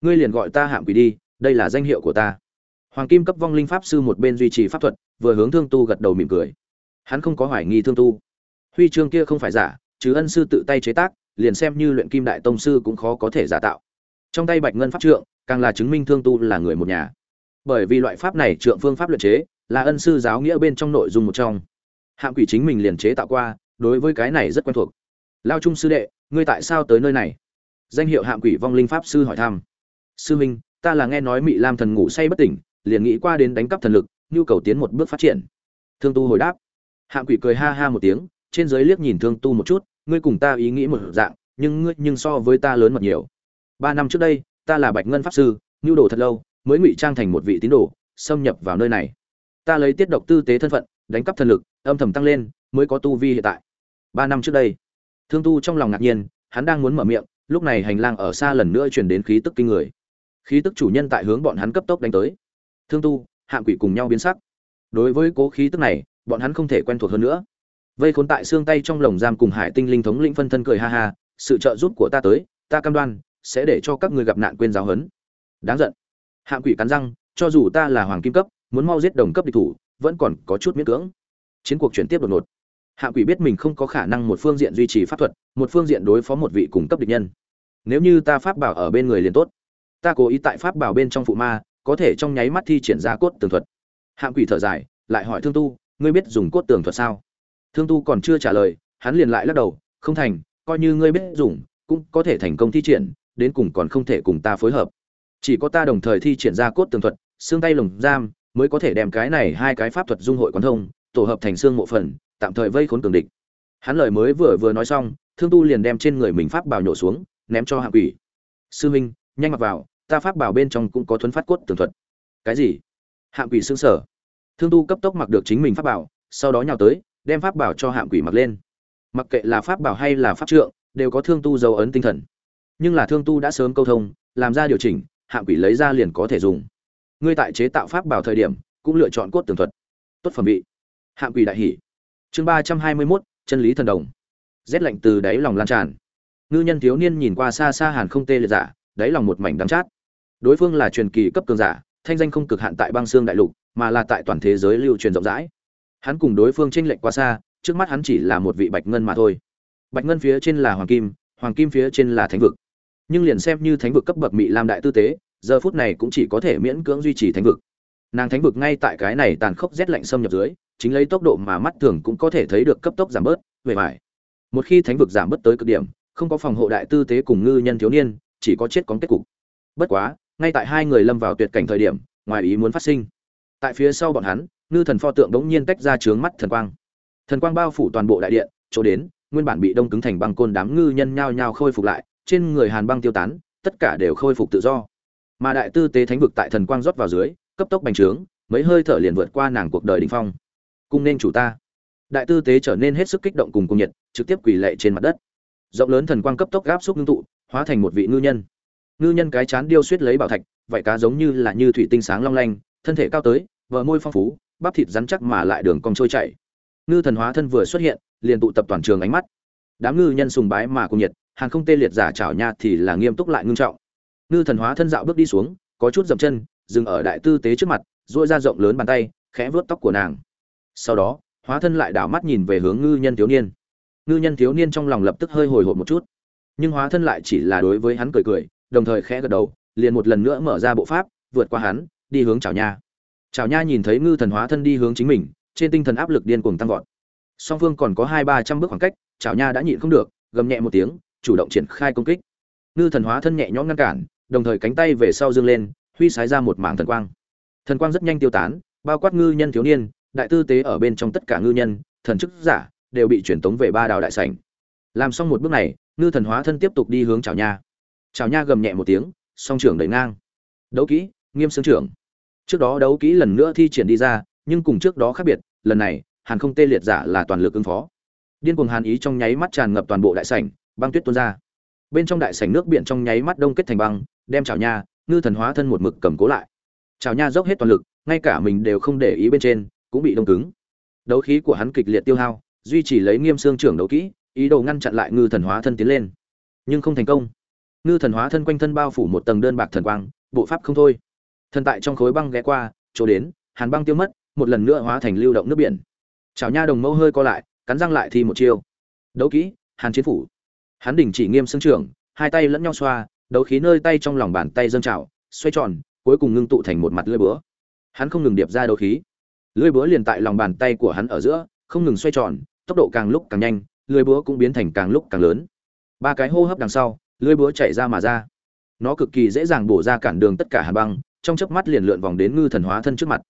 Ngươi liền gọi ta hạm quỷ đi, đây là danh hiệu của ta. Hoàng kim cấp vong linh pháp sư một bên duy trì pháp thuật, vừa hướng thương tu gật đầu mỉm cười. Hắn không có hoài nghi thương tu. Huy chương kia không phải giả chứ ân sư tự tay chế tác, liền xem như luyện kim đại tông sư cũng khó có thể giả tạo. Trong tay bạch ngân pháp trượng, càng là chứng minh thương tu là người một nhà. Bởi vì loại pháp này trượng phương pháp luyện chế, là ân sư giáo nghĩa bên trong nội dung một trong. Hạng quỷ chính mình liền chế tạo qua, đối với cái này rất quen thuộc. Lao trung sư đệ ngươi tại sao tới nơi này? Danh hiệu Hạm quỷ vong linh pháp sư hỏi thăm. Sư minh, ta là nghe nói mị lam thần ngủ say bất tỉnh, liền nghĩ qua đến đánh cắp thần lực, nhu cầu tiến một bước phát triển. Thương tu hồi đáp. Hạm quỷ cười ha ha một tiếng, trên giới liếc nhìn thương tu một chút, ngươi cùng ta ý nghĩ một dạng, nhưng ngươi nhưng so với ta lớn mật nhiều. Ba năm trước đây, ta là bạch ngân pháp sư, nhu đồ thật lâu, mới ngụy trang thành một vị tín đồ, xâm nhập vào nơi này. Ta lấy tiết độc tư tế thân phận, đánh cắp thần lực, âm thầm tăng lên, mới có tu vi hiện tại. Ba năm trước đây thương tu trong lòng ngạc nhiên, hắn đang muốn mở miệng, lúc này hành lang ở xa lần nữa truyền đến khí tức kinh người. Khí tức chủ nhân tại hướng bọn hắn cấp tốc đánh tới. Thương tu, hạng quỷ cùng nhau biến sắc. Đối với cố khí tức này, bọn hắn không thể quen thuộc hơn nữa. Vây khốn tại xương tay trong lồng giam cùng hải tinh linh thống lĩnh phân thân cười ha ha, sự trợ giúp của ta tới, ta cam đoan, sẽ để cho các người gặp nạn quên giáo huấn. đáng giận. Hạng quỷ cắn răng, cho dù ta là hoàng kim cấp, muốn mau giết đồng cấp địch thủ, vẫn còn có chút miễn cưỡng. Chiến cuộc chuyển tiếp đột ngột. Hạ quỷ biết mình không có khả năng một phương diện duy trì pháp thuật, một phương diện đối phó một vị cung cấp địch nhân. Nếu như ta pháp bảo ở bên người liền tốt. Ta cố ý tại pháp bảo bên trong phụ ma, có thể trong nháy mắt thi triển ra cốt tường thuật. Hạ quỷ thở dài, lại hỏi thương tu, ngươi biết dùng cốt tường thuật sao? Thương tu còn chưa trả lời, hắn liền lại lắc đầu, không thành, coi như ngươi biết dùng, cũng có thể thành công thi triển, đến cùng còn không thể cùng ta phối hợp. Chỉ có ta đồng thời thi triển ra cốt tường thuật, xương tay lồng giam, mới có thể đem cái này hai cái pháp thuật dung hội quán thông, tổ hợp thành xương mộ phần tạm thời vây khốn cường địch. Hắn lời mới vừa vừa nói xong, thương tu liền đem trên người mình pháp bảo nhổ xuống, ném cho hạng quỷ. Sư minh, nhanh mặc vào, ta pháp bảo bên trong cũng có thuấn phát cốt tường thuật. Cái gì? Hạng quỷ xương sở thương tu cấp tốc mặc được chính mình pháp bảo, sau đó nhào tới, đem pháp bảo cho hạng quỷ mặc lên. Mặc kệ là pháp bảo hay là pháp trượng, đều có thương tu dấu ấn tinh thần. Nhưng là thương tu đã sớm câu thông, làm ra điều chỉnh, hạng quỷ lấy ra liền có thể dùng. Ngươi tại chế tạo pháp bảo thời điểm, cũng lựa chọn cốt tường thuật. Tốt phẩm vị. Hạng quỷ đại hỷ chương ba trăm hai mươi mốt, chân lý thần đồng. Rét lạnh từ đáy lòng lan tràn. Ngư nhân thiếu niên nhìn qua xa xa hàn không tê liệt giả, đáy lòng một mảnh đắng chát. Đối phương là truyền kỳ cấp cường giả, thanh danh không cực hạn tại băng xương đại lục, mà là tại toàn thế giới lưu truyền rộng rãi. Hắn cùng đối phương tranh lệch quá xa, trước mắt hắn chỉ là một vị bạch ngân mà thôi. Bạch ngân phía trên là hoàng kim hoàng kim phía trên là thánh vực. Nhưng liền xem như thánh vực cấp bậc mỹ lam đại tư tế, giờ phút này cũng chỉ có thể miễn cưỡng duy trì thánh vực nàng thánh vực ngay tại cái này tàn khốc rét lạnh xâm nhập dưới, chính lấy tốc độ mà mắt thường cũng có thể thấy được cấp tốc giảm bớt về vải. một khi thánh vực giảm bớt tới cực điểm, không có phòng hộ đại tư tế cùng ngư nhân thiếu niên, chỉ có chết có kết cục. Bất quá, ngay tại hai người lâm vào tuyệt cảnh thời điểm, ngoài ý muốn phát sinh. Tại phía sau bọn hắn, ngư thần pho tượng đống nhiên tách ra trướng mắt thần quang. Thần quang bao phủ toàn bộ đại điện, chỗ đến, nguyên bản bị đông cứng thành băng côn đám ngư nhân nhao nhao khôi phục lại, trên người hàn băng tiêu tán, tất cả đều khôi phục tự do. Mà đại tư tế thánh vực tại thần quang rót vào dưới cấp tốc bành trướng, mấy hơi thở liền vượt qua nàng cuộc đời đỉnh phong. Cung nên chủ ta. Đại tư tế trở nên hết sức kích động cùng cung nhiệt, trực tiếp quỳ lệ trên mặt đất. Rộng lớn thần quang cấp tốc gáp xúc ngưng tụ, hóa thành một vị ngư nhân. Ngư nhân cái chán điêu suýt lấy bảo thạch vậy cá giống như là như thủy tinh sáng long lanh, thân thể cao tới vợ môi phong phú, bắp thịt rắn chắc mà lại đường cong trôi chảy. Ngư thần hóa thân vừa xuất hiện, liền tụ tập toàn trường ánh mắt. Đám ngư nhân sùng bái mà cùng nhiệt, hàng không tê liệt giả chảo nha thì là nghiêm túc lại ngưng trọng. Ngư thần hóa thân dạo bước đi xuống, có chút dậm chân dừng ở đại tư tế trước mặt, duỗi ra rộng lớn bàn tay, khẽ vớt tóc của nàng. Sau đó, hóa thân lại đảo mắt nhìn về hướng ngư nhân thiếu niên. Ngư nhân thiếu niên trong lòng lập tức hơi hồi hộp một chút. Nhưng hóa thân lại chỉ là đối với hắn cười cười, đồng thời khẽ gật đầu, liền một lần nữa mở ra bộ pháp, vượt qua hắn, đi hướng chào nha. Chào nha nhìn thấy ngư thần hóa thân đi hướng chính mình, trên tinh thần áp lực điên cuồng tăng vọt. Song phương còn có hai ba trăm bước khoảng cách chào nha đã nhịn không được, gầm nhẹ một tiếng, chủ động triển khai công kích. Ngư thần hóa thân nhẹ nhõm ngăn cản, đồng thời cánh tay về sau dương lên huy sái ra một mảng thần quang. Thần quang rất nhanh tiêu tán, bao quát ngư nhân thiếu niên, đại tư tế ở bên trong tất cả ngư nhân, thần chức giả đều bị chuyển tống về ba đảo đại sảnh. Làm xong một bước này, ngư thần hóa thân tiếp tục đi hướng chào nha. Chào nha gầm nhẹ một tiếng, song trưởng đẩy ngang. Đấu kỹ, nghiêm xương trưởng. Trước đó đấu kỹ lần nữa thi triển đi ra, nhưng cùng trước đó khác biệt, lần này, hàn không tê liệt giả là toàn lực ứng phó. Điên cuồng hàn ý trong nháy mắt tràn ngập toàn bộ đại sảnh, băng tuyết tuôn ra. Bên trong đại sảnh nước biển trong nháy mắt đông kết thành băng, đem chảo nha ngư thần hóa thân một mực cầm cố lại. Chào nha dốc hết toàn lực, ngay cả mình đều không để ý bên trên, cũng bị đông cứng. Đấu khí của hắn kịch liệt tiêu hao, duy trì lấy nghiêm xương trưởng đấu kỹ, ý đồ ngăn chặn lại ngư thần hóa thân tiến lên. Nhưng không thành công. Ngư thần hóa thân quanh thân bao phủ một tầng đơn bạc thần quang, bộ pháp không thôi. Thần tại trong khối băng ghé qua, chỗ đến, hàn băng tiêu mất, một lần nữa hóa thành lưu động nước biển. Chào nha đồng mâu hơi co lại, cắn răng lại thi một chiêu. Đấu kỹ, hàn chiến phủ. Hắn đình chỉ nghiêm xương trưởng, hai tay lẫn nhau xoa đấu khí nơi tay trong lòng bàn tay dâng trào, xoay tròn, cuối cùng ngưng tụ thành một mặt lưỡi búa. Hắn không ngừng điệp ra đấu khí. Lưỡi búa liền tại lòng bàn tay của hắn ở giữa, không ngừng xoay tròn, tốc độ càng lúc càng nhanh, lưỡi búa cũng biến thành càng lúc càng lớn. Ba cái hô hấp đằng sau, lưỡi búa chạy ra mà ra. Nó cực kỳ dễ dàng bổ ra cản đường tất cả hà băng, trong chớp mắt liền lượn vòng đến ngư thần hóa thân trước mặt.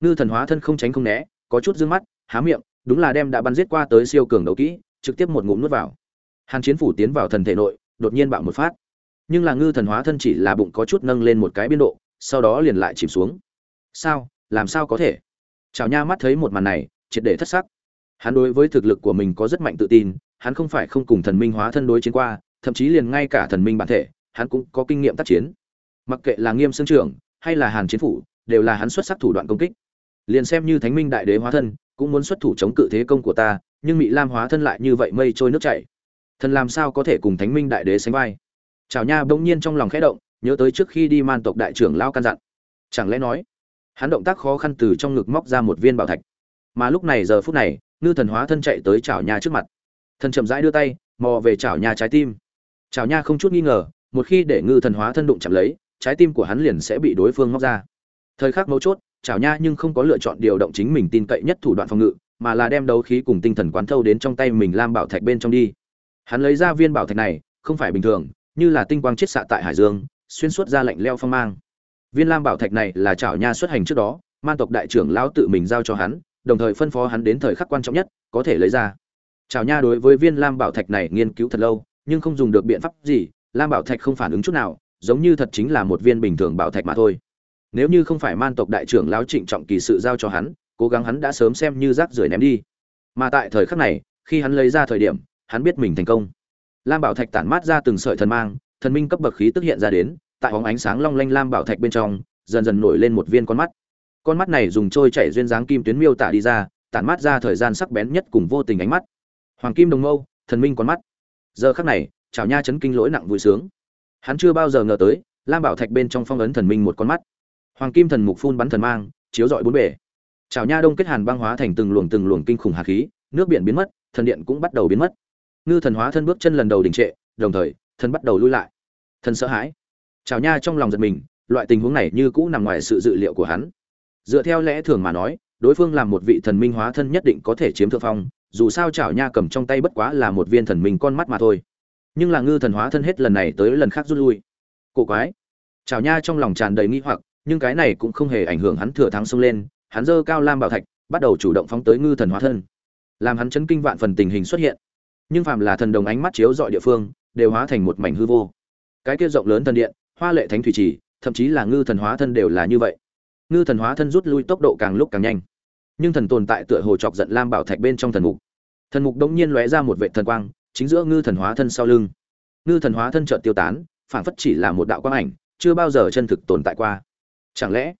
Ngư thần hóa thân không tránh không né, có chút d mắt, há miệng, đúng là đem đã bắn giết qua tới siêu cường đấu kỹ, trực tiếp một ngụm nuốt vào. Hàn chiến phủ tiến vào thần thể nội, đột nhiên bạo một phát nhưng là ngư thần hóa thân chỉ là bụng có chút nâng lên một cái biên độ, sau đó liền lại chìm xuống. Sao? Làm sao có thể? Chào nha mắt thấy một màn này, triệt để thất sắc. Hắn đối với thực lực của mình có rất mạnh tự tin, hắn không phải không cùng thần minh hóa thân đối chiến qua, thậm chí liền ngay cả thần minh bản thể, hắn cũng có kinh nghiệm tác chiến. Mặc kệ là nghiêm xương trưởng hay là hàn chiến phủ, đều là hắn xuất sắc thủ đoạn công kích. Liền xem như thánh minh đại đế hóa thân, cũng muốn xuất thủ chống cự thế công của ta, nhưng mỹ lam hóa thân lại như vậy mây trôi nước chảy. Thần làm sao có thể cùng thánh minh đại đế sánh vai? Chào nha bỗng nhiên trong lòng khẽ động, nhớ tới trước khi đi man tộc đại trưởng lão căn dặn. Chẳng lẽ nói, hắn động tác khó khăn từ trong ngực móc ra một viên bảo thạch. Mà lúc này giờ phút này, ngư thần hóa thân chạy tới Trảo nha trước mặt. Thần chậm rãi đưa tay, mò về Trảo nha trái tim. Trảo nha không chút nghi ngờ, một khi để ngư thần hóa thân đụng chạm lấy, trái tim của hắn liền sẽ bị đối phương móc ra. Thời khắc mấu chốt Trảo nha nhưng không có lựa chọn điều động chính mình tin cậy nhất thủ đoạn phòng ngự, mà là đem đấu khí cùng tinh thần quán thâu đến trong tay mình lam bảo thạch bên trong đi. Hắn lấy ra viên bảo thạch này, không phải bình thường như là tinh quang chiết xạ tại hải dương, xuyên suốt ra lạnh leo phong mang. Viên lam bảo thạch này là chảo nha xuất hành trước đó, man tộc đại trưởng lão tự mình giao cho hắn, đồng thời phân phó hắn đến thời khắc quan trọng nhất, có thể lấy ra. Chảo nha đối với viên lam bảo thạch này nghiên cứu thật lâu, nhưng không dùng được biện pháp gì, lam bảo thạch không phản ứng chút nào, giống như thật chính là một viên bình thường bảo thạch mà thôi. Nếu như không phải man tộc đại trưởng lão trịnh trọng kỳ sự giao cho hắn, cố gắng hắn đã sớm xem như rác rưởi ném đi. Mà tại thời khắc này, khi hắn lấy ra thời điểm, hắn biết mình thành công lam bảo thạch tản mát ra từng sợi thần mang, thần minh cấp bậc khí tức hiện ra đến, tại hóng ánh sáng long lanh lam bảo thạch bên trong, dần dần nổi lên một viên con mắt. Con mắt này dùng trôi chảy duyên dáng kim tuyến miêu tả đi ra, tản mát ra thời gian sắc bén nhất cùng vô tình ánh mắt. Hoàng kim đồng mâu, thần minh con mắt. Giờ khắc này chào nha chấn kinh lỗi nặng vui sướng. Hắn chưa bao giờ ngờ tới, lam bảo thạch bên trong phong ấn thần minh một con mắt. Hoàng kim thần mục phun bắn thần mang, chiếu rọi bốn bể chào nha đông kết hàn băng hóa thành từng luồng từng luồng kinh khủng hạt khí, nước biển biến mất, thần điện cũng bắt đầu biến mất ngư thần hóa thân bước chân lần đầu đình trệ, đồng thời thần bắt đầu lui lại. Thần sợ hãi. Chào nha trong lòng giật mình, loại tình huống này như cũ nằm ngoài sự dự liệu của hắn. Dựa theo lẽ thường mà nói, đối phương làm một vị thần minh hóa thân nhất định có thể chiếm thượng phong, dù sao chảo nha cầm trong tay bất quá là một viên thần minh con mắt mà thôi. Nhưng là ngư thần hóa thân hết lần này tới lần khác rút lui. Cổ quái. Chảo nha trong lòng tràn đầy nghi hoặc, nhưng cái này cũng không hề ảnh hưởng hắn thừa thắng xông lên, hắn dơ cao lam bảo thạch, bắt đầu chủ động phóng tới ngư thần hóa thân. Làm hắn chấn kinh vạn phần tình hình xuất hiện nhưng phàm là thần đồng ánh mắt chiếu dọi địa phương, đều hóa thành một mảnh hư vô. Cái kia rộng lớn thần điện, hoa lệ thánh thủy trì, thậm chí là ngư thần hóa thân đều là như vậy. Ngư thần hóa thân rút lui tốc độ càng lúc càng nhanh. Nhưng thần tồn tại tựa hồ chọc giận lam bảo thạch bên trong thần mục. Thần mục đống nhiên lóe ra một vệ thần quang, chính giữa ngư thần hóa thân sau lưng. Ngư thần hóa thân chợt tiêu tán phản phất chỉ là một đạo quang ảnh, chưa bao giờ chân thực tồn tại qua. Chẳng lẽ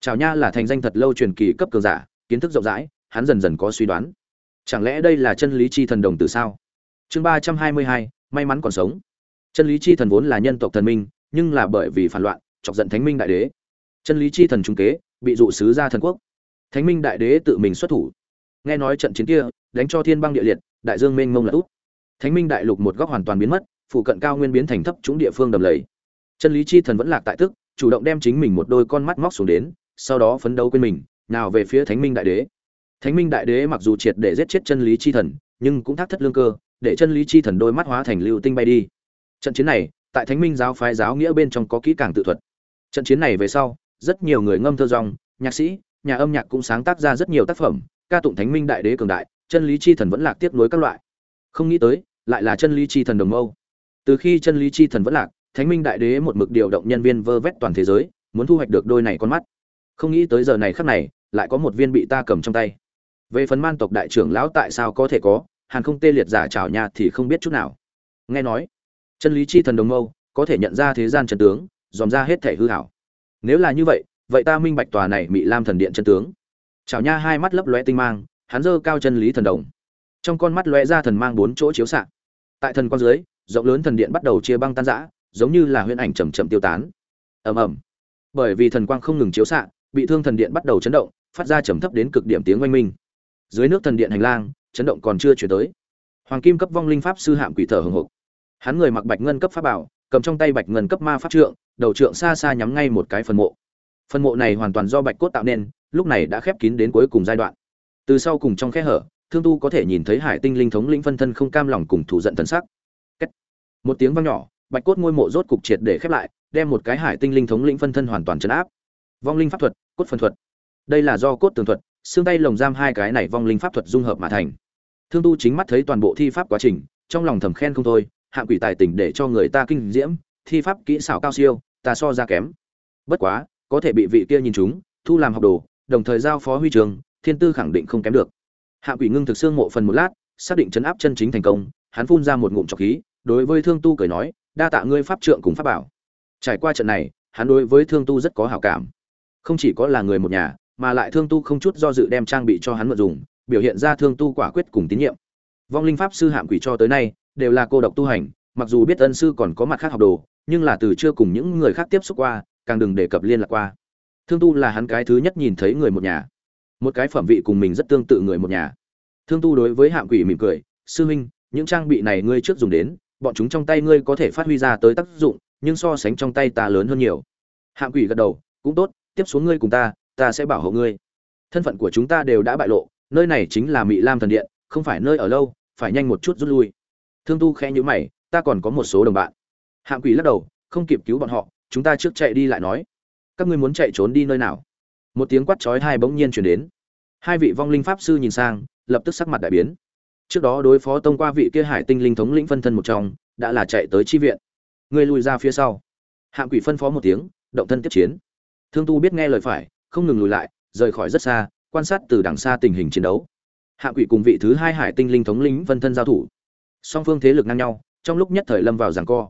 chào nha là thành danh thật lâu truyền kỳ cấp cường giả, kiến thức rộng rãi, hắn dần dần có suy đoán. Chẳng lẽ đây là chân lý chi thần đồng từ sao? Chương ba trăm hai mươi hai, may mắn còn sống. Chân lý chi thần vốn là nhân tộc thần minh, nhưng là bởi vì phản loạn, chọc giận thánh minh đại đế. Chân lý chi thần trung kế, bị dụ sứ ra thần quốc. Thánh minh đại đế tự mình xuất thủ. Nghe nói trận chiến kia, đánh cho thiên băng địa liệt, đại dương mênh mông là út. Thánh minh đại lục một góc hoàn toàn biến mất phụ cận cao nguyên biến thành thấp trũng địa phương đầm lầy. Chân lý chi thần vẫn lạc tại tức, chủ động đem chính mình một đôi con mắt móc xuống đến, sau đó phấn đấu quên mình, nào về phía thánh minh đại đế. Thánh minh đại đế mặc dù triệt để giết chết chân lý chi thần, nhưng cũng thác thất lương cơ để chân lý chi thần đôi mắt hóa thành lưu tinh bay đi. Trận chiến này, tại thánh minh giáo phái giáo nghĩa bên trong có kỹ càng tự thuật. Trận chiến này về sau, rất nhiều người ngâm thơ rong nhạc sĩ, nhà âm nhạc cũng sáng tác ra rất nhiều tác phẩm, ca tụng thánh minh đại đế cường đại, chân lý chi thần vẫn lạc tiếp nối các loại. Không nghĩ tới, lại là chân lý chi thần đồng mâu. Từ khi chân lý chi thần vẫn lạc, thánh minh đại đế một mực điều động nhân viên vơ vét toàn thế giới, muốn thu hoạch được đôi này con mắt. Không nghĩ tới giờ này khắc này, lại có một viên bị ta cầm trong tay. Về phần man tộc đại trưởng lão tại sao có thể có hàn không tê liệt giả trào nhà thì không biết chút nào. Nghe nói, chân lý chi thần đồng mâu, có thể nhận ra thế gian chân tướng, dòm ra hết thể hư hảo. Nếu là như vậy vậy ta minh bạch tòa này bị lam thần điện chân tướng. Chảo nha hai mắt lấp lóe tinh mang, hắn dơ cao chân lý thần đồng. Trong con mắt lóe ra thần mang bốn chỗ chiếu xạ tại thần quang dưới, rộng lớn thần điện bắt đầu chia băng tan rã, giống như là huyễn ảnh chầm chậm tiêu tán. Ầm ầm. Bởi vì thần quang không ngừng chiếu xạ bị thương thần điện bắt đầu chấn động, phát ra trầm thấp đến cực điểm tiếng oanh minh. Dưới nước thần điện hành lang chấn động còn chưa chuyển tới. Hoàng kim cấp vong linh pháp sư hạm quỷ thở hồng hộc. Hắn người mặc bạch ngân cấp pháp bảo, cầm trong tay bạch ngân cấp ma pháp trượng, đầu trượng xa xa nhắm ngay một cái phần mộ. Phần mộ này hoàn toàn do bạch cốt tạo nên, lúc này đã khép kín đến cuối cùng giai đoạn. Từ sau cùng trong khe hở, thương tu có thể nhìn thấy hải tinh linh thống lĩnh phân thân không cam lòng cùng thủ giận thần sắc. Một tiếng vang nhỏ, bạch cốt ngôi mộ rốt cục triệt để khép lại, đem một cái hải tinh linh thống lĩnh phân thân hoàn toàn chấn áp. Vong linh pháp thuật, cốt phân thuật. Đây là do cốt tường thuật, xương tay lồng giam hai cái này vong linh pháp thuật dung hợp mà thành thương tu chính mắt thấy toàn bộ thi pháp quá trình, trong lòng thầm khen không thôi hạ quỷ tài tình để cho người ta kinh diễm, thi pháp kỹ xảo cao siêu, ta so ra kém. Bất quá, có thể bị vị kia nhìn chúng, thu làm học đồ, đồng thời giao phó huy trường, thiên tư khẳng định không kém được. Hạ quỷ ngưng thực xương mộ phần một lát, xác định chấn áp chân chính thành công, hắn phun ra một ngụm trọc khí, đối với thương tu cười nói, đa tạ ngươi pháp trượng cùng pháp bảo. Trải qua trận này, hắn đối với thương tu rất có hảo cảm. Không chỉ có là người một nhà, mà lại thương tu không chút do dự đem trang bị cho hắn mượn dùng biểu hiện ra thương tu quả quyết cùng tín nhiệm. Vong linh pháp sư hạm quỷ cho tới nay, đều là cô độc tu hành, mặc dù biết ân sư còn có mặt khác học đồ, nhưng là từ chưa cùng những người khác tiếp xúc qua, càng đừng đề cập liên lạc qua. Thương tu là hắn cái thứ nhất nhìn thấy người một nhà. Một cái phẩm vị cùng mình rất tương tự người một nhà. Thương tu đối với hạm quỷ mỉm cười, sư huynh, những trang bị này ngươi trước dùng đến, bọn chúng trong tay ngươi có thể phát huy ra tới tác dụng, nhưng so sánh trong tay ta lớn hơn nhiều. Hạm quỷ gật đầu, cũng tốt, tiếp xuống ngươi cùng ta ta sẽ bảo hộ ngươi. Thân phận của chúng ta đều đã bại lộ nơi này chính là mỹ lam thần điện, không phải nơi ở lâu, phải nhanh một chút rút lui. Thương tu khẽ nhữ mày, ta còn có một số đồng bạn. Hạm quỷ lắc đầu, không kịp cứu bọn họ, chúng ta trước chạy đi lại nói. Các ngươi muốn chạy trốn đi nơi nào? Một tiếng quát chói hai bỗng nhiên chuyển đến. Hai vị vong linh pháp sư nhìn sang, lập tức sắc mặt đại biến. Trước đó đối phó tông qua vị kia hải tinh linh thống lĩnh phân thân một trong, đã là chạy tới chi viện. Ngươi lùi ra phía sau. Hạng quỷ phân phó một tiếng, động thân tiếp chiến. Thương tu biết nghe lời phải, không ngừng lùi lại, rời khỏi rất xa quan sát từ đằng xa tình hình chiến đấu. Hạ quỷ cùng vị thứ hai hải tinh linh thống lĩnh vân thân giao thủ. Song phương thế lực ngang nhau, trong lúc nhất thời lâm vào giằng co.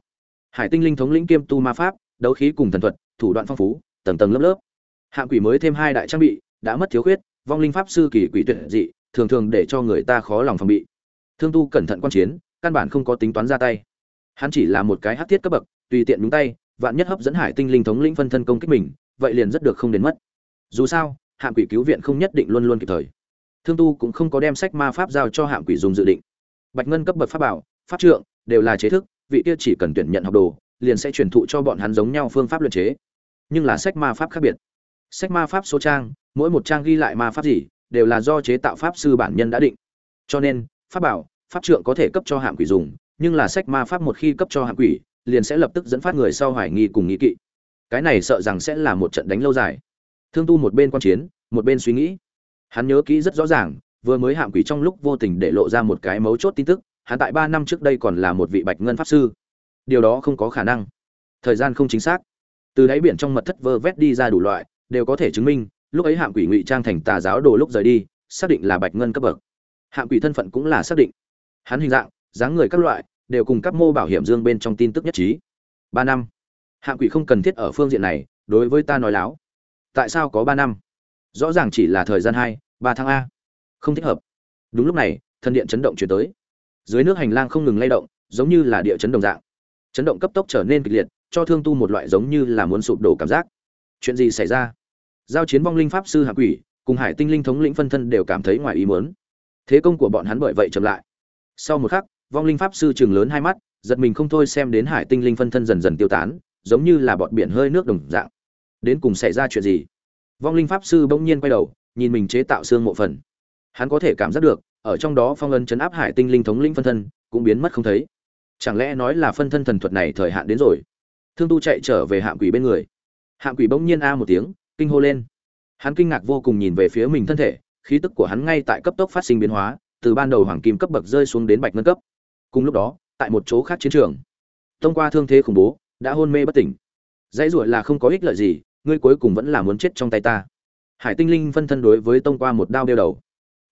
Hải tinh linh thống lĩnh kiêm tu ma pháp, đấu khí cùng thần thuật, thủ đoạn phong phú, tầng tầng lớp lớp. Hạ quỷ mới thêm hai đại trang bị, đã mất thiếu khuyết, vong linh pháp sư kỳ quỷ tuyệt dị, thường thường để cho người ta khó lòng phòng bị. Thương tu cẩn thận quan chiến, căn bản không có tính toán ra tay. Hắn chỉ là một cái hắc thiết cấp bậc, tùy tiện nhúng tay, vạn nhất hấp dẫn hải tinh linh thống lĩnh phân thân công kích mình, vậy liền rất được không đến mất. Dù sao Hạm quỷ cứu viện không nhất định luôn luôn kịp thời. Thương tu cũng không có đem sách ma pháp giao cho hạm quỷ dùng dự định. Bạch ngân cấp bậc pháp bảo, pháp trượng đều là chế thức, vị kia chỉ cần tuyển nhận học đồ, liền sẽ truyền thụ cho bọn hắn giống nhau phương pháp luyện chế. Nhưng là sách ma pháp khác biệt. Sách ma pháp số trang, mỗi một trang ghi lại ma pháp gì, đều là do chế tạo pháp sư bản nhân đã định. Cho nên, pháp bảo, pháp trượng có thể cấp cho hạm quỷ dùng, nhưng là sách ma pháp một khi cấp cho hạm quỷ, liền sẽ lập tức dẫn phát người sau hoài nghi cùng nghĩ kỵ. Cái này sợ rằng sẽ là một trận đánh lâu dài thương tu một bên quan chiến, một bên suy nghĩ. Hắn nhớ kỹ rất rõ ràng, vừa mới Hạm quỷ trong lúc vô tình để lộ ra một cái mấu chốt tin tức, hắn tại ba năm trước đây còn là một vị bạch ngân pháp sư. Điều đó không có khả năng. Thời gian không chính xác. Từ đáy biển trong mật thất vơ vét đi ra đủ loại, đều có thể chứng minh, lúc ấy Hạm quỷ ngụy trang thành tà giáo đồ lúc rời đi, xác định là bạch ngân cấp bậc. Hạm quỷ thân phận cũng là xác định. Hắn hình dạng, dáng người các loại, đều cùng các mô bảo hiểm dương bên trong tin tức nhất trí. Ba năm. Hạm quỷ không cần thiết ở phương diện này, đối với ta nói láo tại sao có ba năm? Rõ ràng chỉ là thời gian hai, ba tháng a. Không thích hợp. Đúng lúc này, thân điện chấn động chuyển tới. Dưới nước hành lang không ngừng lay động, giống như là địa chấn đồng dạng. Chấn động cấp tốc trở nên kịch liệt, cho thương tu một loại giống như là muốn sụp đổ cảm giác. Chuyện gì xảy ra? Giao chiến vong linh pháp sư hạ quỷ cùng hải tinh linh thống lĩnh phân thân đều cảm thấy ngoài ý muốn. Thế công của bọn hắn bởi vậy chậm lại. Sau một khắc, vong linh pháp sư chừng lớn hai mắt, giật mình không thôi xem đến hải tinh linh phân thân dần dần tiêu tán, giống như là bọn biển hơi nước đồng dạng đến cùng xảy ra chuyện gì? Vong linh pháp sư bỗng nhiên quay đầu, nhìn mình chế tạo xương mộ phần. Hắn có thể cảm giác được, ở trong đó phong ấn chấn áp hải tinh linh thống linh phân thân, cũng biến mất không thấy. Chẳng lẽ nói là phân thân thần thuật này thời hạn đến rồi? Thương tu chạy trở về hạng quỷ bên người. Hạng quỷ bỗng nhiên a một tiếng, kinh hô lên. Hắn kinh ngạc vô cùng nhìn về phía mình thân thể, khí tức của hắn ngay tại cấp tốc phát sinh biến hóa, từ ban đầu hoàng kim cấp bậc rơi xuống đến bạch ngân cấp. Cùng lúc đó, tại một chỗ khác chiến trường, thông qua thương thế khủng bố, đã hôn mê bất tỉnh. Dãy ruột là không có ích lợi gì ngươi cuối cùng vẫn là muốn chết trong tay ta. Hải tinh linh phân thân đối với tông qua một đao đeo đầu.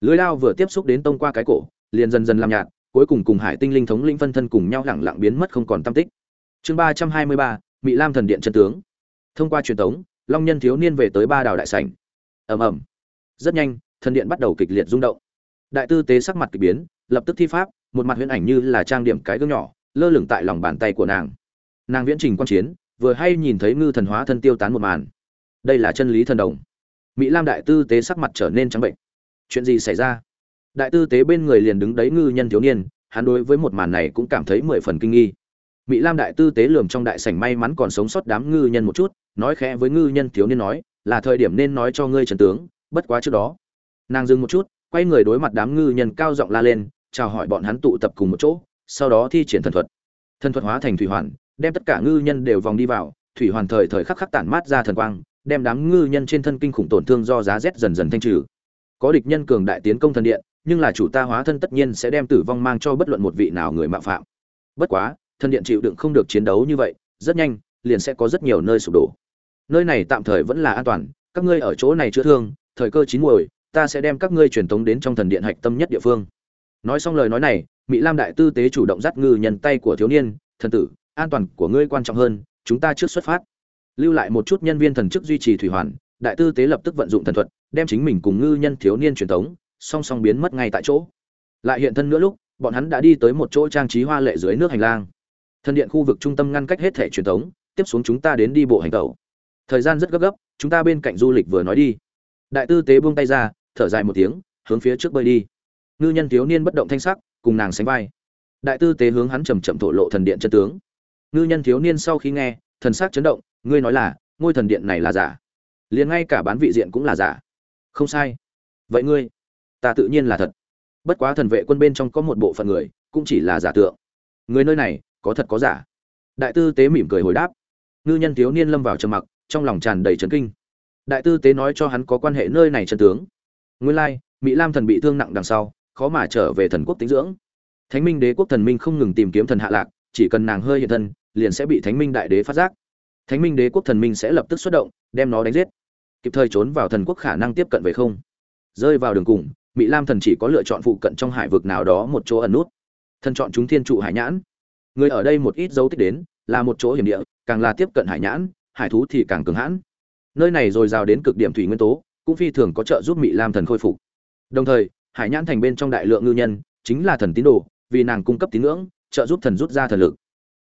Lưới đao vừa tiếp xúc đến tông qua cái cổ, liền dần dần làm nhạt, cuối cùng cùng hải tinh linh thống linh phân thân cùng nhau lẳng lặng biến mất không còn tâm tích. Chương ba trăm hai mươi ba mỹ lam thần điện chân tướng. Thông qua truyền thống, long nhân thiếu niên về tới ba đảo đại sảnh. Ầm ầm. Rất nhanh, thần điện bắt đầu kịch liệt rung động. Đại tư tế sắc mặt kỳ biến, lập tức thi pháp, một mặt huyễn ảnh như là trang điểm cái gương nhỏ, lơ lửng tại lòng bàn tay của nàng. Nàng viễn trình quan chiến vừa hay nhìn thấy ngư thần hóa thân tiêu tán một màn. Đây là chân lý thần đồng. Mỹ lam đại tư tế sắc mặt trở nên trắng bệnh. Chuyện gì xảy ra? Đại tư tế bên người liền đứng đấy ngư nhân thiếu niên, hắn đối với một màn này cũng cảm thấy mười phần kinh nghi. Mỹ lam đại tư tế lườm trong đại sảnh may mắn còn sống sót đám ngư nhân một chút, nói khẽ với ngư nhân thiếu niên nói, là thời điểm nên nói cho ngươi trần tướng, bất quá trước đó. Nàng dừng một chút, quay người đối mặt đám ngư nhân cao giọng la lên, chào hỏi bọn hắn tụ tập cùng một chỗ, sau đó thi triển thần thuật. Thần thuật hóa thành thủy hoàn đem tất cả ngư nhân đều vòng đi vào, thủy hoàn thời thời khắc khắc tản mát ra thần quang, đem đám ngư nhân trên thân kinh khủng tổn thương do giá rét dần dần thanh trừ. Có địch nhân cường đại tiến công thần điện, nhưng là chủ ta hóa thân tất nhiên sẽ đem tử vong mang cho bất luận một vị nào người mạo phạm. Bất quá, thần điện chịu đựng không được chiến đấu như vậy, rất nhanh, liền sẽ có rất nhiều nơi sụp đổ. Nơi này tạm thời vẫn là an toàn, các ngươi ở chỗ này chữa thương, thời cơ chín muồi, ta sẽ đem các ngươi truyền tống đến trong thần điện hạch tâm nhất địa phương. Nói xong lời nói này mỹ lam đại tư tế chủ động dắt ngư nhân tay của thiếu niên, thần tử an toàn của ngươi quan trọng hơn, chúng ta trước xuất phát. Lưu lại một chút nhân viên thần chức duy trì thủy hoàn, đại tư tế lập tức vận dụng thần thuật, đem chính mình cùng ngư nhân thiếu niên truyền tống, song song biến mất ngay tại chỗ. Lại hiện thân nữa lúc, bọn hắn đã đi tới một chỗ trang trí hoa lệ dưới nước hành lang. Thần điện khu vực trung tâm ngăn cách hết thể truyền tống, tiếp xuống chúng ta đến đi bộ hành tẩu. Thời gian rất gấp gấp, chúng ta bên cạnh du lịch vừa nói đi. Đại tư tế buông tay ra, thở dài một tiếng, hướng phía trước bơi đi. Ngư nhân thiếu niên bất động thanh sắc, cùng nàng sánh vai. Đại tư tế hướng hắn chầm chậm thổ lộ thần điện chân tướng ngư nhân thiếu niên sau khi nghe, thần sắc chấn động, ngươi nói là, ngôi thần điện này là giả? Liền ngay cả bán vị diện cũng là giả? Không sai. Vậy ngươi, ta tự nhiên là thật. Bất quá thần vệ quân bên trong có một bộ phận người, cũng chỉ là giả tượng. Người nơi này, có thật có giả? Đại tư tế mỉm cười hồi đáp. Ngư nhân thiếu niên lâm vào trầm mặc, trong lòng tràn đầy trấn kinh. Đại tư tế nói cho hắn có quan hệ nơi này chân tướng. Nguyên lai, mỹ lam thần bị thương nặng đằng sau, khó mà trở về thần quốc tính dưỡng. Thánh minh đế quốc thần minh không ngừng tìm kiếm thần hạ lạc, chỉ cần nàng hơi hiện thân liền sẽ bị thánh minh đại đế phát giác. Thánh minh đế quốc thần minh sẽ lập tức xuất động, đem nó đánh giết. Kịp thời trốn vào thần quốc khả năng tiếp cận về không. Rơi vào đường cùng mỹ lam thần chỉ có lựa chọn phụ cận trong hải vực nào đó một chỗ ẩn nút. Thần chọn chúng thiên trụ hải nhãn. Người ở đây một ít dấu tích đến, là một chỗ hiểm địa, càng là tiếp cận hải nhãn, hải thú thì càng cường hãn. Nơi này dồi dào đến cực điểm thủy nguyên tố, cũng phi thường có trợ giúp mỹ lam thần khôi phục. Đồng thời, hải nhãn thành bên trong đại lượng ngư nhân, chính là thần tín đồ, vì nàng cung cấp tín ngưỡng, trợ giúp thần rút ra thần lực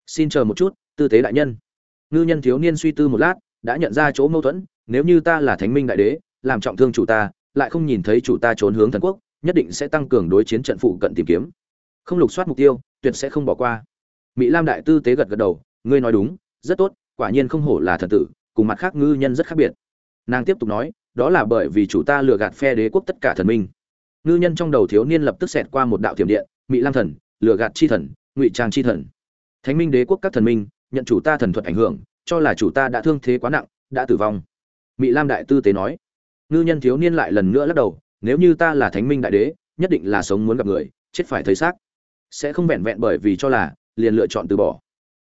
xin chờ một chút, tư tế đại nhân. Ngư nhân thiếu niên suy tư một lát, đã nhận ra chỗ mâu thuẫn, nếu như ta là thánh minh đại đế, làm trọng thương chủ ta, lại không nhìn thấy chủ ta trốn hướng thần quốc, nhất định sẽ tăng cường đối chiến trận phụ cận tìm kiếm. Không lục soát mục tiêu, tuyệt sẽ không bỏ qua. Mỹ lam đại tư tế gật gật đầu, ngươi nói đúng, rất tốt, quả nhiên không hổ là thần tử, cùng mặt khác ngư nhân rất khác biệt. Nàng tiếp tục nói, đó là bởi vì chủ ta lừa gạt phe đế quốc tất cả thần minh. Ngư nhân trong đầu thiếu niên lập tức xẹt qua một đạo thiểm điện mỹ lam thần, lừa gạt chi thần, ngụy trang chi thần thánh minh đế quốc các thần minh, nhận chủ ta thần thuật ảnh hưởng, cho là chủ ta đã thương thế quá nặng, đã tử vong. Mỹ lam đại tư tế nói. Ngư nhân thiếu niên lại lần nữa lắc đầu, nếu như ta là thánh minh đại đế, nhất định là sống muốn gặp người, chết phải thấy xác. Sẽ không vẹn vẹn bởi vì cho là, liền lựa chọn từ bỏ.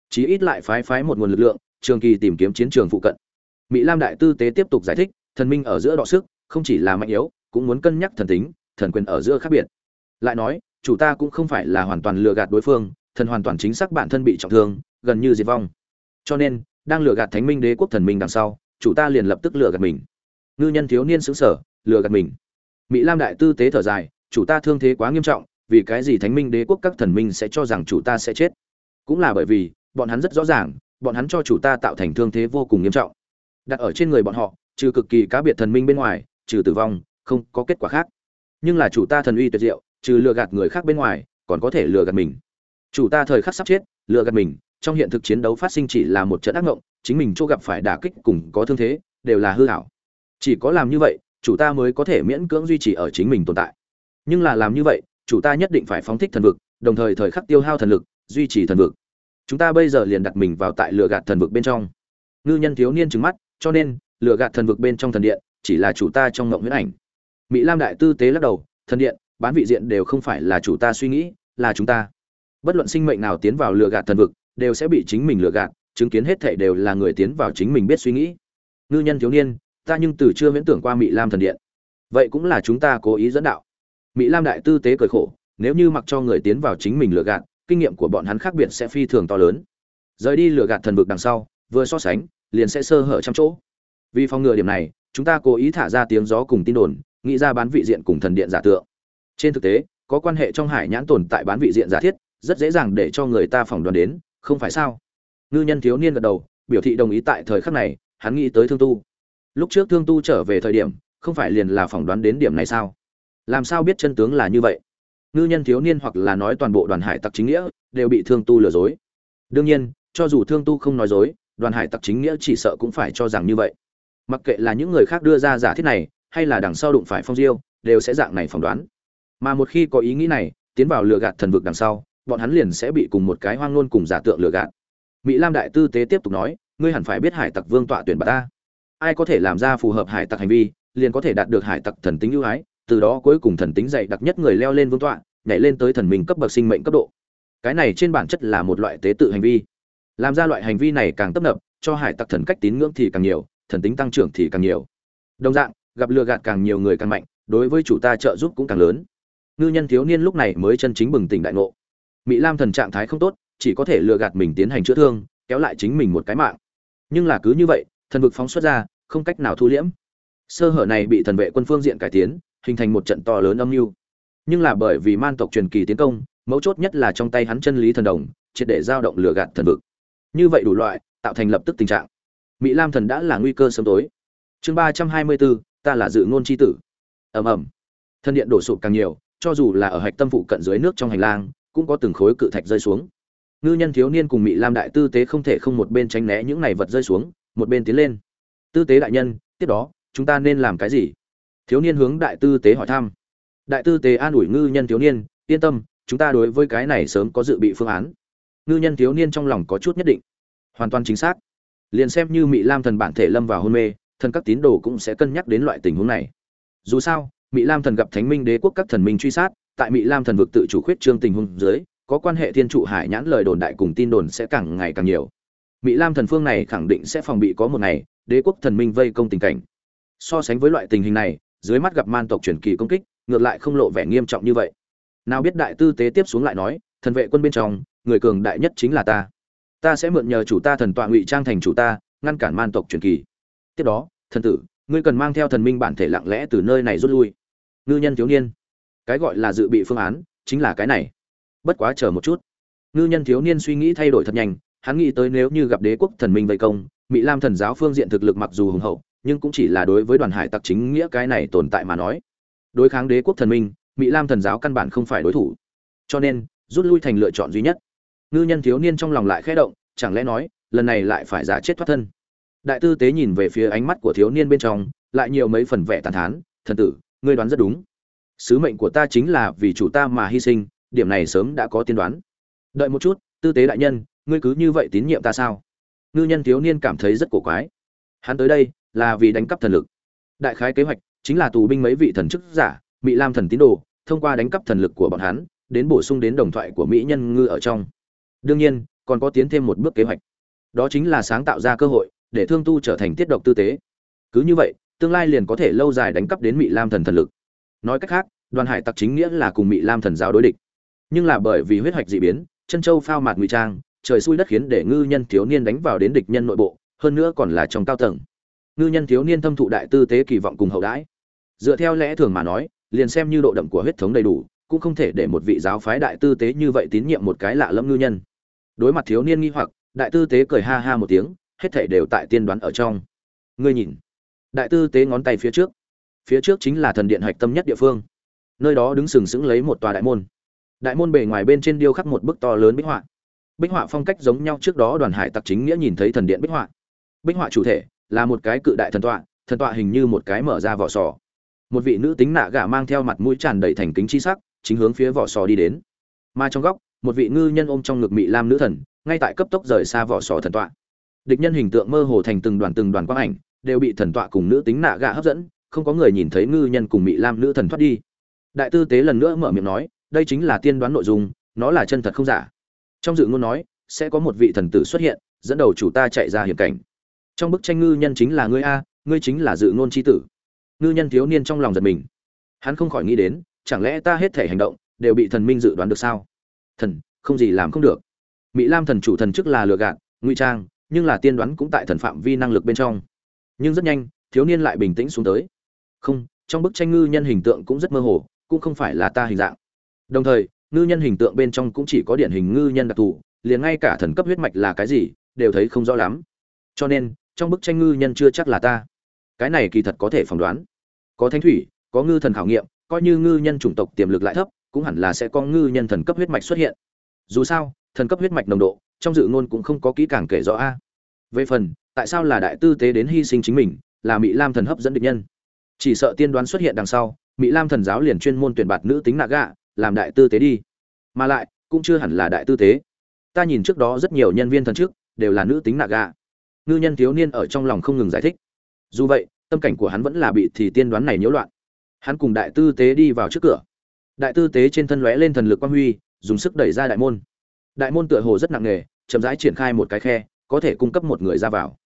Chí ít lại phái phái một nguồn lực lượng, trường kỳ tìm kiếm chiến trường phụ cận. Mỹ lam đại tư tế tiếp tục giải thích, thần minh ở giữa đọ sức, không chỉ là mạnh yếu, cũng muốn cân nhắc thần tính, thần quyền ở giữa khác biệt. Lại nói, chủ ta cũng không phải là hoàn toàn lừa gạt đối phương thần hoàn toàn chính xác bản thân bị trọng thương, gần như diệt vong. Cho nên, đang lừa gạt thánh minh đế quốc thần minh đằng sau, chủ ta liền lập tức lừa gạt mình. Ngư nhân thiếu niên xứng sở lừa gạt mình. Mỹ lam đại tư tế thở dài, chủ ta thương thế quá nghiêm trọng, vì cái gì thánh minh đế quốc các thần minh sẽ cho rằng chủ ta sẽ chết? Cũng là bởi vì, bọn hắn rất rõ ràng, bọn hắn cho chủ ta tạo thành thương thế vô cùng nghiêm trọng. Đặt ở trên người bọn họ, trừ cực kỳ cá biệt thần minh bên ngoài, trừ tử vong, không có kết quả khác. Nhưng là chủ ta thần uy tuyệt diệu, trừ lừa gạt người khác bên ngoài, còn có thể lừa gạt mình chủ ta thời khắc sắp chết lựa gạt mình, trong hiện thực chiến đấu phát sinh chỉ là một trận ác ngộng chính mình chỗ gặp phải đả kích cùng có thương thế, đều là hư hảo chỉ có làm như vậy, chủ ta mới có thể miễn cưỡng duy trì ở chính mình tồn tại. Nhưng là làm như vậy, chủ ta nhất định phải phóng thích thần vực, đồng thời thời khắc tiêu hao thần lực, duy trì thần vực. Chúng ta bây giờ liền đặt mình vào tại lựa gạt thần vực bên trong. Ngư nhân thiếu niên trứng mắt, cho nên lựa gạt thần vực bên trong thần điện, chỉ là chủ ta trong ngộng huyễn ảnh. Mỹ lam đại tư tế lắc đầu, thần điện, bán vị diện đều không phải là chủ ta suy nghĩ, là chúng ta bất luận sinh mệnh nào tiến vào lừa gạt thần vực, đều sẽ bị chính mình lừa gạt, chứng kiến hết thảy đều là người tiến vào chính mình biết suy nghĩ. Ngư nhân thiếu niên, ta nhưng từ chưa viễn tưởng qua mỹ lam thần điện. Vậy cũng là chúng ta cố ý dẫn đạo. Mỹ lam đại tư tế cười khổ, nếu như mặc cho người tiến vào chính mình lừa gạt, kinh nghiệm của bọn hắn khác biệt sẽ phi thường to lớn. Rời đi lừa gạt thần vực đằng sau, vừa so sánh, liền sẽ sơ hở trăm chỗ. Vì phòng ngừa điểm này, chúng ta cố ý thả ra tiếng gió cùng tin đồn, nghĩ ra bán vị diện cùng thần điện giả tượng. Trên thực tế, có quan hệ trong hải nhãn tồn tại bán vị diện giả thiết rất dễ dàng để cho người ta phỏng đoán đến, không phải sao? Ngư nhân thiếu niên gật đầu, biểu thị đồng ý tại thời khắc này, hắn nghĩ tới thương tu. Lúc trước thương tu trở về thời điểm, không phải liền là phỏng đoán đến điểm này sao? Làm sao biết chân tướng là như vậy? Ngư nhân thiếu niên hoặc là nói toàn bộ đoàn hải tặc chính nghĩa, đều bị thương tu lừa dối. Đương nhiên, cho dù thương tu không nói dối, đoàn hải tặc chính nghĩa chỉ sợ cũng phải cho rằng như vậy. Mặc kệ là những người khác đưa ra giả thiết này, hay là đằng sau đụng phải phong diêu, đều sẽ dạng này phỏng đoán. Mà một khi có ý nghĩ này, tiến vào lừa gạt thần vực đằng sau bọn hắn liền sẽ bị cùng một cái hoang ngôn cùng giả tượng lừa gạt. Mỹ lam đại tư tế tiếp tục nói, ngươi hẳn phải biết hải tặc vương tọa tuyển bà ta. Ai có thể làm ra phù hợp hải tặc hành vi, liền có thể đạt được hải tặc thần tính ưu ái, từ đó cuối cùng thần tính dạy đặc nhất người leo lên vương tọa, nhảy lên tới thần minh cấp bậc sinh mệnh cấp độ. Cái này trên bản chất là một loại tế tự hành vi. Làm ra loại hành vi này càng tấp nập, cho hải tặc thần cách tín ngưỡng thì càng nhiều, thần tính tăng trưởng thì càng nhiều. Đồng dạng, gặp lừa gạt càng nhiều người càng mạnh, đối với chủ ta trợ giúp cũng càng lớn. Ngư nhân thiếu niên lúc này mới chân chính bừng tỉnh đại ngộ mỹ lam thần trạng thái không tốt, chỉ có thể lừa gạt mình tiến hành chữa thương, kéo lại chính mình một cái mạng. Nhưng là cứ như vậy, thần vực phóng xuất ra, không cách nào thu liễm. Sơ hở này bị thần vệ quân phương diện cải tiến, hình thành một trận to lớn âm mưu. Nhưng là bởi vì man tộc truyền kỳ tiến công, mấu chốt nhất là trong tay hắn chân lý thần đồng, triệt để giao động lừa gạt thần vực. Như vậy đủ loại, tạo thành lập tức tình trạng. Mỹ lam thần đã là nguy cơ sớm tối. Chương ba trăm hai mươi bốn ta là dự ngôn c h i tử. Ầm ầm. Thân điện đổ sụp càng nhiều, cho dù là ở hạch tâm phụ cận dưới nước trong hành lang cũng có từng khối cự thạch rơi xuống. Ngư nhân thiếu niên cùng mỹ lam đại tư tế không thể không một bên tránh né những này vật rơi xuống, một bên tiến lên. Tư tế đại nhân, tiếp đó, chúng ta nên làm cái gì? Thiếu niên hướng đại tư tế hỏi thăm. Đại tư tế an ủi ngư nhân thiếu niên, yên tâm, chúng ta đối với cái này sớm có dự bị phương án. Ngư nhân thiếu niên trong lòng có chút nhất định. Hoàn toàn chính xác. Liền xem như mỹ lam thần bản thể lâm vào hôn mê, thần các tín đồ cũng sẽ cân nhắc đến loại tình huống này. Dù sao mỹ lam thần gặp thánh minh đế quốc các thần minh truy sát tại mỹ lam thần vực tự chủ khuyết trương tình huống dưới, có quan hệ thiên trụ hải nhãn lời đồn đại cùng tin đồn sẽ càng ngày càng nhiều. Mỹ lam thần phương này khẳng định sẽ phòng bị có một ngày, đế quốc thần minh vây công tình cảnh. So sánh với loại tình hình này, dưới mắt gặp man tộc truyền kỳ công kích, ngược lại không lộ vẻ nghiêm trọng như vậy. Nào biết đại tư tế tiếp xuống lại nói, thần vệ quân bên trong, người cường đại nhất chính là ta. Ta sẽ mượn nhờ chủ ta thần tọa ngụy trang thành chủ ta, ngăn cản man tộc truyền kỳ. Tiếp đó, thần tử, ngươi cần mang theo thần minh bản thể lặng lẽ từ nơi này rút lui. Ngư nhân thiếu niên cái gọi là dự bị phương án chính là cái này. Bất quá chờ một chút. Ngư nhân thiếu niên suy nghĩ thay đổi thật nhanh, hắn nghĩ tới nếu như gặp đế quốc thần minh vây công mỹ lam thần giáo phương diện thực lực mặc dù hùng hậu, nhưng cũng chỉ là đối với đoàn hải tặc chính nghĩa cái này tồn tại mà nói. Đối kháng đế quốc thần minh mỹ lam thần giáo căn bản không phải đối thủ. Cho nên, rút lui thành lựa chọn duy nhất. Ngư nhân thiếu niên trong lòng lại khẽ động, chẳng lẽ nói, lần này lại phải giả chết thoát thân? Đại tư tế nhìn về phía ánh mắt của thiếu niên bên trong, lại nhiều mấy phần vẻ tàn thán, thần tử, ngươi đoán rất đúng sứ mệnh của ta chính là vì chủ ta mà hy sinh, điểm này sớm đã có tiên đoán. Đợi một chút, tư tế đại nhân, ngươi cứ như vậy tín nhiệm ta sao? Ngư nhân thiếu niên cảm thấy rất cổ quái. Hắn tới đây là vì đánh cắp thần lực. Đại khái kế hoạch chính là tù binh mấy vị thần chức giả mỹ lam thần tín đồ, thông qua đánh cắp thần lực của bọn hắn, đến bổ sung đến đồng thoại của mỹ nhân ngư ở trong. Đương nhiên, còn có tiến thêm một bước kế hoạch. Đó chính là sáng tạo ra cơ hội để thương tu trở thành tiết độc tư tế. Cứ như vậy, tương lai liền có thể lâu dài đánh cắp đến mỹ lam thần thần lực nói cách khác, đoàn hải tặc chính nghĩa là cùng mỹ lam thần giáo đối địch. Nhưng là bởi vì huyết hoạch dị biến, chân châu phao mạt ngụy trang, trời xui đất khiến để ngư nhân thiếu niên đánh vào đến địch nhân nội bộ, hơn nữa còn là trong cao tầng. Ngư nhân thiếu niên thâm thụ đại tư tế kỳ vọng cùng hậu đãi. Dựa theo lẽ thường mà nói, liền xem như độ đậm của huyết thống đầy đủ, cũng không thể để một vị giáo phái đại tư tế như vậy tín nhiệm một cái lạ lẫm ngư nhân. Đối mặt thiếu niên nghi hoặc, đại tư tế cười ha ha một tiếng, hết thảy đều tại tiên đoán ở trong. Ngươi nhìn. Đại tư tế ngón tay phía trước phía trước chính là thần điện hạch tâm nhất địa phương. Nơi đó đứng sừng sững lấy một tòa đại môn. Đại môn bề ngoài bên trên điêu khắc một bức to lớn bích họa. Bích họa phong cách giống nhau trước đó đoàn hải tặc chính nghĩa nhìn thấy thần điện bích họa. Bích họa chủ thể là một cái cự đại thần tọa thần tọa hình như một cái mở ra vỏ sò. Một vị nữ tính nạ gà mang theo mặt mũi tràn đầy thành kính chi sắc, chính hướng phía vỏ sò đi đến. Mà trong góc, một vị ngư nhân ôm trong ngực mị lam nữ thần, ngay tại cấp tốc rời xa vỏ sò thần tọa. Địch nhân hình tượng mơ hồ thành từng đoàn từng đoàn quang ảnh, đều bị thần tọa cùng nữ tính nạ gà hấp dẫn không có người nhìn thấy ngư nhân cùng mị lam nữ thần thoát đi. Đại tư tế lần nữa mở miệng nói, đây chính là tiên đoán nội dung, nó là chân thật không giả. Trong dự ngôn nói, sẽ có một vị thần tử xuất hiện, dẫn đầu chủ ta chạy ra hiểm cảnh. Trong bức tranh ngư nhân chính là ngươi a, ngươi chính là dự ngôn c h i tử. Ngư nhân thiếu niên trong lòng giật mình. Hắn không khỏi nghĩ đến, chẳng lẽ ta hết thể hành động, đều bị thần minh dự đoán được sao? Thần, không gì làm không được. Mỹ lam thần chủ thần chức là lừa gạt, ngụy trang, nhưng là tiên đoán cũng tại thần phạm vi năng lực bên trong. Nhưng rất nhanh, thiếu niên lại bình tĩnh xuống tới không, trong bức tranh ngư nhân hình tượng cũng rất mơ hồ, cũng không phải là ta hình dạng. Đồng thời, ngư nhân hình tượng bên trong cũng chỉ có điển hình ngư nhân đặc thù, liền ngay cả thần cấp huyết mạch là cái gì, đều thấy không rõ lắm. Cho nên, trong bức tranh ngư nhân chưa chắc là ta. Cái này kỳ thật có thể phỏng đoán. Có thanh thủy, có ngư thần khảo nghiệm, coi như ngư nhân chủng tộc tiềm lực lại thấp, cũng hẳn là sẽ có ngư nhân thần cấp huyết mạch xuất hiện. Dù sao, thần cấp huyết mạch nồng độ, trong dự ngôn cũng không có kỹ càng kể rõ a. Về phần, tại sao là đại tư tế đến hy sinh chính mình, là mỹ lam thần hấp dẫn địch nhân? Chỉ sợ tiên đoán xuất hiện đằng sau, mỹ lam thần giáo liền chuyên môn tuyển bạt nữ tính nạ gạ, làm đại tư tế đi. Mà lại, cũng chưa hẳn là đại tư tế. Ta nhìn trước đó rất nhiều nhân viên thần trước đều là nữ tính nạ gạ. Ngư nhân thiếu niên ở trong lòng không ngừng giải thích. Dù vậy, tâm cảnh của hắn vẫn là bị thì tiên đoán này nhiễu loạn. Hắn cùng đại tư tế đi vào trước cửa. Đại tư tế trên thân lóe lên thần lực quang huy, dùng sức đẩy ra đại môn. Đại môn tựa hồ rất nặng nề, chậm rãi triển khai một cái khe, có thể cung cấp một người ra vào.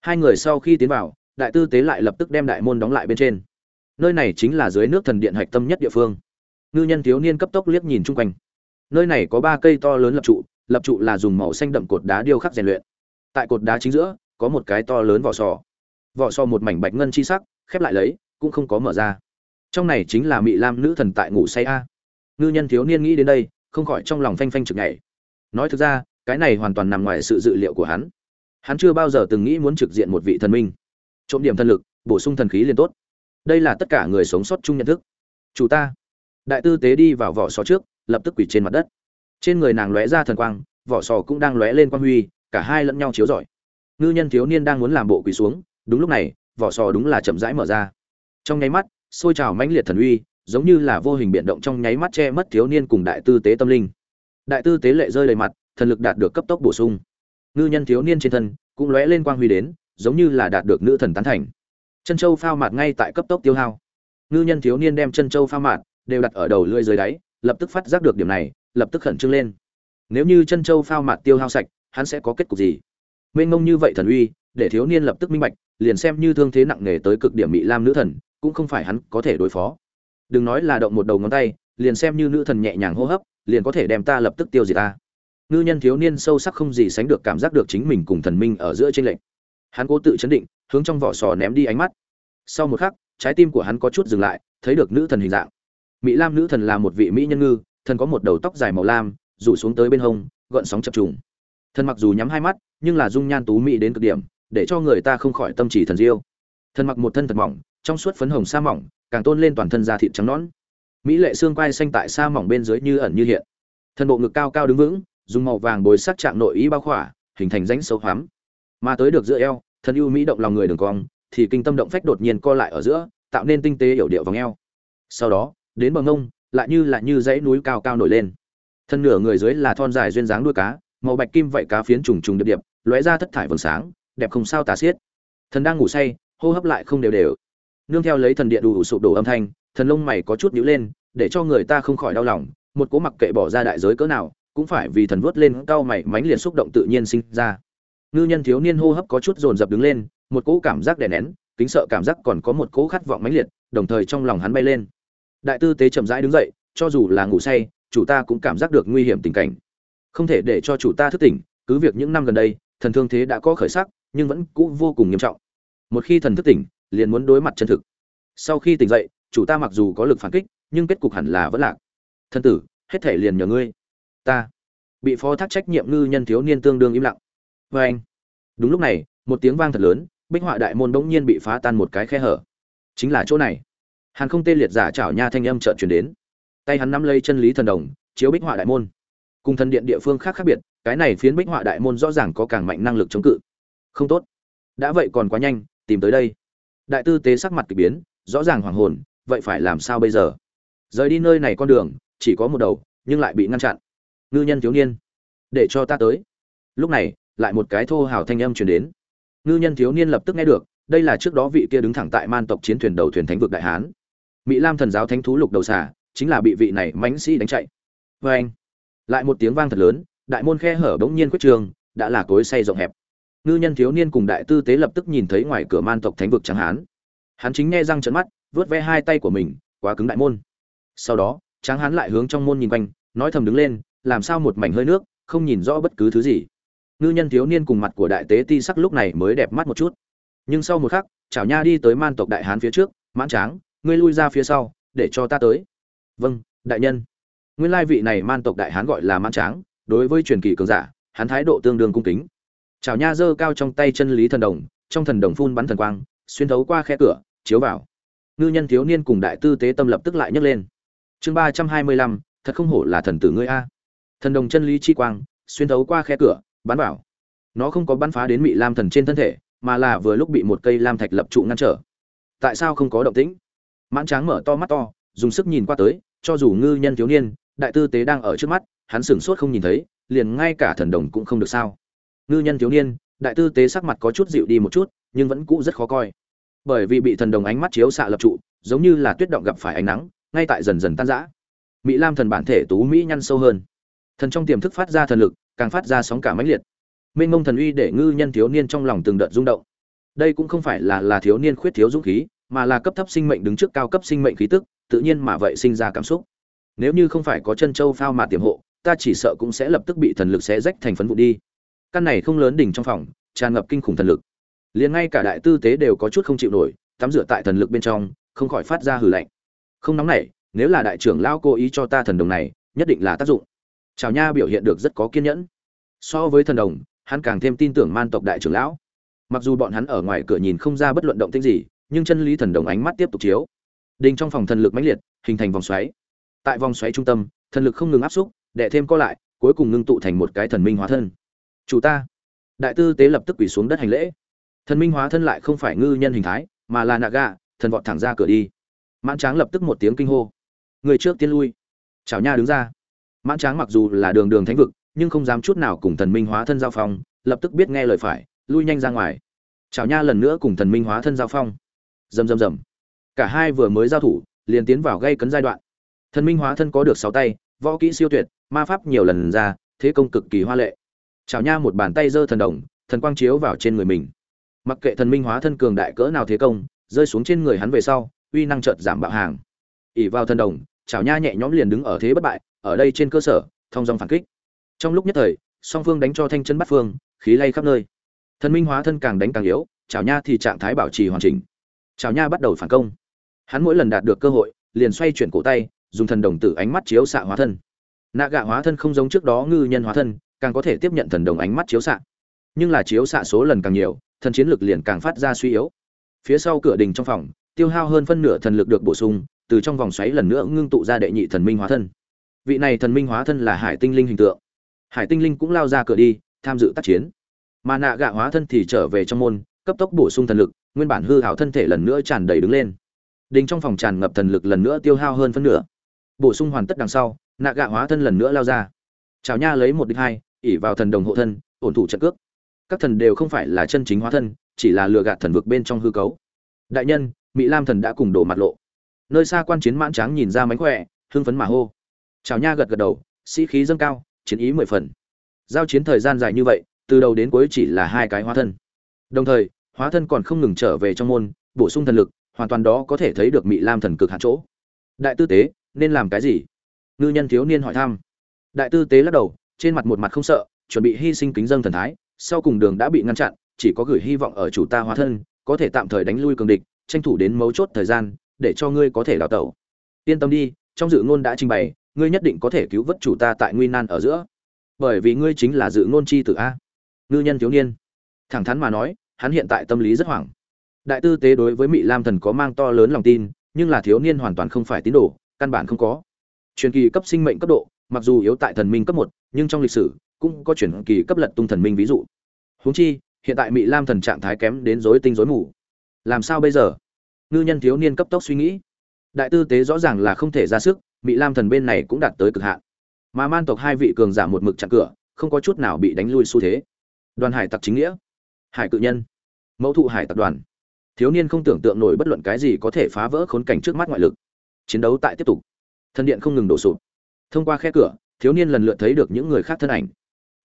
Hai người sau khi tiến vào đại tư tế lại lập tức đem đại môn đóng lại bên trên. Nơi này chính là dưới nước thần điện hạch tâm nhất địa phương. Ngư nhân thiếu niên cấp tốc liếc nhìn chung quanh. Nơi này có ba cây to lớn lập trụ lập trụ là dùng màu xanh đậm cột đá điêu khắc rèn luyện. Tại cột đá chính giữa, có một cái to lớn vỏ sò. Vỏ sò một mảnh bạch ngân chi sắc, khép lại lấy, cũng không có mở ra. Trong này chính là mị lam nữ thần tại ngủ say a. Ngư nhân thiếu niên nghĩ đến đây, không khỏi trong lòng phanh phanh trực nhảy. Nói thực ra, cái này hoàn toàn nằm ngoài sự dự liệu của hắn. Hắn chưa bao giờ từng nghĩ muốn trực diện một vị thần minh trộm điểm thần lực, bổ sung thần khí liền tốt. Đây là tất cả người sống sót chung nhận thức. Chủ ta. Đại tư tế đi vào vỏ sò trước, lập tức quỳ trên mặt đất. Trên người nàng lóe ra thần quang, vỏ sò cũng đang lóe lên quang huy, cả hai lẫn nhau chiếu rọi. Ngư nhân thiếu niên đang muốn làm bộ quỳ xuống, đúng lúc này, vỏ sò đúng là chậm rãi mở ra. Trong nháy mắt xôi trào mãnh liệt thần uy, giống như là vô hình biện động trong nháy mắt che mất thiếu niên cùng đại tư tế tâm linh. Đại tư tế lệ rơi đầy mặt, thần lực đạt được cấp tốc bổ sung. Ngư nhân thiếu niên trên thân cũng lóe lên quang huy đến giống như là đạt được nữ thần tán thành. Chân châu phao mạt ngay tại cấp tốc tiêu hao. Ngư nhân thiếu niên đem chân châu phao mạt đều đặt ở đầu lưỡi dưới đáy, lập tức phát giác được điểm này, lập tức khẩn trương lên. Nếu như chân châu phao mạt tiêu hao sạch, hắn sẽ có kết cục gì? Mênh mông như vậy thần uy, để thiếu niên lập tức minh bạch, liền xem như thương thế nặng nề tới cực điểm mỹ lam nữ thần, cũng không phải hắn có thể đối phó. Đừng nói là động một đầu ngón tay, liền xem như nữ thần nhẹ nhàng hô hấp, liền có thể đem ta lập tức tiêu diệt ta. Ngư nhân thiếu niên sâu sắc không gì sánh được cảm giác được chính mình cùng thần minh ở giữa trên lệnh hắn cố tự chấn định, hướng trong vỏ sò ném đi ánh mắt. Sau một khắc, trái tim của hắn có chút dừng lại, thấy được nữ thần hình dạng. Mỹ lam nữ thần là một vị mỹ nhân ngư, thần có một đầu tóc dài màu lam, rủ xuống tới bên hông, gợn sóng chập trùng. Thần mặc dù nhắm hai mắt, nhưng là dung nhan tú mỹ đến cực điểm, để cho người ta không khỏi tâm chỉ thần diêu. Thần mặc một thân thật mỏng, trong suốt phấn hồng sa mỏng, càng tôn lên toàn thân da thịt trắng nõn. Mỹ lệ xương quai xanh tại sa mỏng bên dưới như ẩn như hiện. Thân bộ ngực cao cao đứng vững, dùng màu vàng bồi sắc trạng nội ý bao khỏa, hình thành rãnh sâu hoắm mà tới được giữa eo, thân ưu mỹ động lòng người đường cong, thì kinh tâm động phách đột nhiên co lại ở giữa, tạo nên tinh tế hiểu điệu vòng eo. Sau đó, đến bờ ngông, lại như là như dãy núi cao cao nổi lên. Thân nửa người dưới là thon dài duyên dáng đuôi cá, màu bạch kim vậy cá phiến trùng trùng điệp điệp, lóe ra thất thải vầng sáng, đẹp không sao tả xiết. Thần đang ngủ say, hô hấp lại không đều đều. Nương theo lấy thần điện đủ sụp đổ âm thanh, thần lông mày có chút nhíu lên, để cho người ta không khỏi đau lòng, một cố mặc kệ bỏ ra đại giới cỡ nào, cũng phải vì thần vớt lên cao mày mánh liệt xúc động tự nhiên sinh ra ngư nhân thiếu niên hô hấp có chút dồn dập đứng lên, một cỗ cảm giác đè nén, kính sợ cảm giác còn có một cỗ khát vọng mãnh liệt, đồng thời trong lòng hắn bay lên. Đại tư tế chậm rãi đứng dậy, cho dù là ngủ say, chủ ta cũng cảm giác được nguy hiểm tình cảnh. Không thể để cho chủ ta thức tỉnh, cứ việc những năm gần đây, thần thương thế đã có khởi sắc, nhưng vẫn cũ vô cùng nghiêm trọng. Một khi thần thức tỉnh, liền muốn đối mặt chân thực. Sau khi tỉnh dậy, chủ ta mặc dù có lực phản kích, nhưng kết cục hẳn là vẫn lạc. Thân tử, hết thể liền nhờ ngươi. Ta bị phó thác trách nhiệm ngư nhân thiếu niên tương đương im lặng vê anh. Đúng lúc này, một tiếng vang thật lớn, bích họa đại môn bỗng nhiên bị phá tan một cái khe hở. Chính là chỗ này. Hàn không tê liệt giả chảo nha thanh âm trợn truyền đến. Tay hắn nắm lấy chân lý thần đồng, chiếu bích họa đại môn. Cùng thần điện địa phương khác khác biệt, cái này phiến bích họa đại môn rõ ràng có càng mạnh năng lực chống cự. Không tốt. Đã vậy còn quá nhanh, tìm tới đây. Đại tư tế sắc mặt k ỳ biến, rõ ràng hoàng hồn, vậy phải làm sao bây giờ? Rời đi nơi này con đường, chỉ có một đầu, nhưng lại bị ngăn chặn. Ngư nhân thiếu niên, để cho ta tới. Lúc này lại một cái thô hào thanh âm truyền đến. Ngư nhân thiếu niên lập tức nghe được, đây là trước đó vị kia đứng thẳng tại man tộc chiến thuyền đầu thuyền thánh vực đại hán. Mỹ lam thần giáo thánh thú lục đầu xà, chính là bị vị này mãnh sĩ đánh chạy. Và anh, lại một tiếng vang thật lớn, đại môn khe hở bỗng nhiên quyết trường, đã là cối say rộng hẹp. Ngư nhân thiếu niên cùng đại tư tế lập tức nhìn thấy ngoài cửa man tộc thánh vực trắng hán. Hắn chính nghe răng trợn mắt, vớt ve hai tay của mình, quá cứng đại môn. Sau đó, tráng hán lại hướng trong môn nhìn quanh, nói thầm đứng lên, làm sao một mảnh hơi nước, không nhìn rõ bất cứ thứ gì? Ngư nhân thiếu niên cùng mặt của đại tế ti sắc lúc này mới đẹp mắt một chút. Nhưng sau một khắc, chảo nha đi tới man tộc đại hán phía trước, mãn tráng, ngươi lui ra phía sau, để cho ta tới. Vâng đại nhân. Nguyên lai vị này man tộc đại hán gọi là mãn tráng, đối với truyền kỳ cường giả, hắn thái độ tương đương cung kính. Chào nha giơ cao trong tay chân lý thần đồng, trong thần đồng phun bắn thần quang, xuyên thấu qua khe cửa, chiếu vào. Ngư nhân thiếu niên cùng đại tư tế tâm lập tức lại nhấc lên. Chương ba trăm hai mươi lăm, thật không hổ là thần tử ngươi a. Thần đồng chân lý chi quang, xuyên thấu qua khe cửa bắn vào. Nó không có bắn phá đến mị lam thần trên thân thể, mà là vừa lúc bị một cây lam thạch lập trụ ngăn trở. Tại sao không có động tĩnh? Mãn tráng mở to mắt to, dùng sức nhìn qua tới, cho dù ngư nhân thiếu niên, đại tư tế đang ở trước mắt, hắn sửng sốt không nhìn thấy, liền ngay cả thần đồng cũng không được sao. Ngư nhân thiếu niên, đại tư tế sắc mặt có chút dịu đi một chút, nhưng vẫn cũ rất khó coi. Bởi vì bị thần đồng ánh mắt chiếu xạ lập trụ, giống như là tuyết động gặp phải ánh nắng, ngay tại dần dần tan rã. Mỹ lam thần bản thể tú mỹ nhăn sâu hơn. Thần trong tiềm thức phát ra thần lực càng phát ra sóng cả mãnh liệt. Mênh mông thần uy để ngư nhân thiếu niên trong lòng từng đợt rung động. Đây cũng không phải là là thiếu niên khuyết thiếu dũng khí, mà là cấp thấp sinh mệnh đứng trước cao cấp sinh mệnh khí tức, tự nhiên mà vậy sinh ra cảm xúc. Nếu như không phải có chân châu phao mà tiềm hộ, ta chỉ sợ cũng sẽ lập tức bị thần lực xé rách thành phấn vụ đi. Căn này không lớn đỉnh trong phòng, tràn ngập kinh khủng thần lực. Liền ngay cả đại tư tế đều có chút không chịu nổi, tắm rửa tại thần lực bên trong, không khỏi phát ra hừ lạnh. Không nóng nảy, nếu là đại trưởng lao cố ý cho ta thần đồng này, nhất định là tác dụng chào nha biểu hiện được rất có kiên nhẫn. So với thần đồng, hắn càng thêm tin tưởng man tộc đại trưởng lão. Mặc dù bọn hắn ở ngoài cửa nhìn không ra bất luận động tĩnh gì, nhưng chân lý thần đồng ánh mắt tiếp tục chiếu. Đình trong phòng thần lực mãnh liệt, hình thành vòng xoáy. Tại vòng xoáy trung tâm, thần lực không ngừng áp xúc, đè thêm co lại, cuối cùng ngưng tụ thành một cái thần minh hóa thân. Chủ ta. Đại tư tế lập tức quỳ xuống đất hành lễ. Thần minh hóa thân lại không phải ngư nhân hình thái, mà là naga thần vọt thẳng ra cửa đi. Mãn tráng lập tức một tiếng kinh hô. Người trước tiên lui. Chào nha đứng ra mãn tráng mặc dù là đường đường thánh vực, nhưng không dám chút nào cùng thần minh hóa thân giao phong, lập tức biết nghe lời phải, lui nhanh ra ngoài. Chào nha lần nữa cùng thần minh hóa thân giao phong. Rầm rầm rầm. Cả hai vừa mới giao thủ, liền tiến vào gây cấn giai đoạn. Thần minh hóa thân có được sáu tay, võ kỹ siêu tuyệt, ma pháp nhiều lần ra, thế công cực kỳ hoa lệ. Chào nha một bàn tay giơ thần đồng, thần quang chiếu vào trên người mình. Mặc kệ thần minh hóa thân cường đại cỡ nào thế công, rơi xuống trên người hắn về sau, uy năng chợt giảm bạo hàng. Ỉ vào thần đồng, chào nha nhẹ nhõm liền đứng ở thế bất bại ở đây trên cơ sở, thông dòng phản kích. Trong lúc nhất thời, song phương đánh cho thanh chân bắt phương, khí lay khắp nơi. Thần minh hóa thân càng đánh càng yếu chào nha thì trạng thái bảo trì hoàn chỉnh. Chào nha bắt đầu phản công. Hắn mỗi lần đạt được cơ hội, liền xoay chuyển cổ tay, dùng thần đồng tử ánh mắt chiếu xạ hóa thân. Nạ gạ hóa thân không giống trước đó ngư nhân hóa thân, càng có thể tiếp nhận thần đồng ánh mắt chiếu xạ. Nhưng là chiếu xạ số lần càng nhiều, thần chiến lực liền càng phát ra suy yếu. Phía sau cửa đình trong phòng, tiêu hao hơn phân nửa thần lực được bổ sung, từ trong vòng xoáy lần nữa ngưng tụ ra đệ nhị thần minh hóa thân vị này thần minh hóa thân là hải tinh linh hình tượng. Hải tinh linh cũng lao ra cửa đi, tham dự tác chiến. Mà nạ gạ hóa thân thì trở về trong môn, cấp tốc bổ sung thần lực, nguyên bản hư hảo thân thể lần nữa tràn đầy đứng lên. Đình trong phòng tràn ngập thần lực lần nữa tiêu hao hơn phân nửa. Bổ sung hoàn tất đằng sau, nạ gạ hóa thân lần nữa lao ra. Chào nha lấy một đích hai ỉ vào thần đồng hộ thân, ổn thủ trận cước. Các thần đều không phải là chân chính hóa thân, chỉ là lừa gạt thần vực bên trong hư cấu. Đại nhân mỹ lam thần đã cùng đổ mặt lộ. Nơi xa quan chiến mãn tráng nhìn ra mánh khỏe, hưng phấn mà hô chào nha gật gật đầu, sĩ khí dâng cao, chiến ý mười phần. Giao chiến thời gian dài như vậy, từ đầu đến cuối chỉ là hai cái hóa thân. Đồng thời, hóa thân còn không ngừng trở về trong môn, bổ sung thần lực, hoàn toàn đó có thể thấy được mỹ lam thần cực hạn chỗ. Đại tư tế, nên làm cái gì? Ngư nhân thiếu niên hỏi thăm. Đại tư tế lắc đầu, trên mặt một mặt không sợ, chuẩn bị hy sinh kính dâng thần thái, sau cùng đường đã bị ngăn chặn, chỉ có gửi hy vọng ở chủ ta hóa thân, có thể tạm thời đánh lui cường địch, tranh thủ đến mấu chốt thời gian, để cho ngươi có thể đào tẩu. Yên tâm đi, trong dự ngôn đã trình bày ngươi nhất định có thể cứu vớt chủ ta tại nguy nan ở giữa. Bởi vì ngươi chính là dự ngôn chi tử a. Ngư nhân thiếu niên. Thẳng thắn mà nói, hắn hiện tại tâm lý rất hoảng. Đại tư tế đối với mỹ lam thần có mang to lớn lòng tin, nhưng là thiếu niên hoàn toàn không phải tín đồ, căn bản không có. Truyền kỳ cấp sinh mệnh cấp độ, mặc dù yếu tại thần minh cấp một, nhưng trong lịch sử, cũng có truyền kỳ cấp lật tung thần minh ví dụ. Huống chi, hiện tại mỹ lam thần trạng thái kém đến rối tinh rối mù. Làm sao bây giờ? Ngư nhân thiếu niên cấp tốc suy nghĩ. Đại tư tế rõ ràng là không thể ra sức mỹ lam thần bên này cũng đạt tới cực hạn. Mà man tộc hai vị cường giả một mực chặn cửa, không có chút nào bị đánh lui xu thế. Đoàn hải tặc chính nghĩa. Hải cự nhân. Mẫu thụ hải tập đoàn. Thiếu niên không tưởng tượng nổi bất luận cái gì có thể phá vỡ khốn cảnh trước mắt ngoại lực. Chiến đấu tại tiếp tục. Thân điện không ngừng đổ sụp. Thông qua khe cửa, thiếu niên lần lượt thấy được những người khác thân ảnh.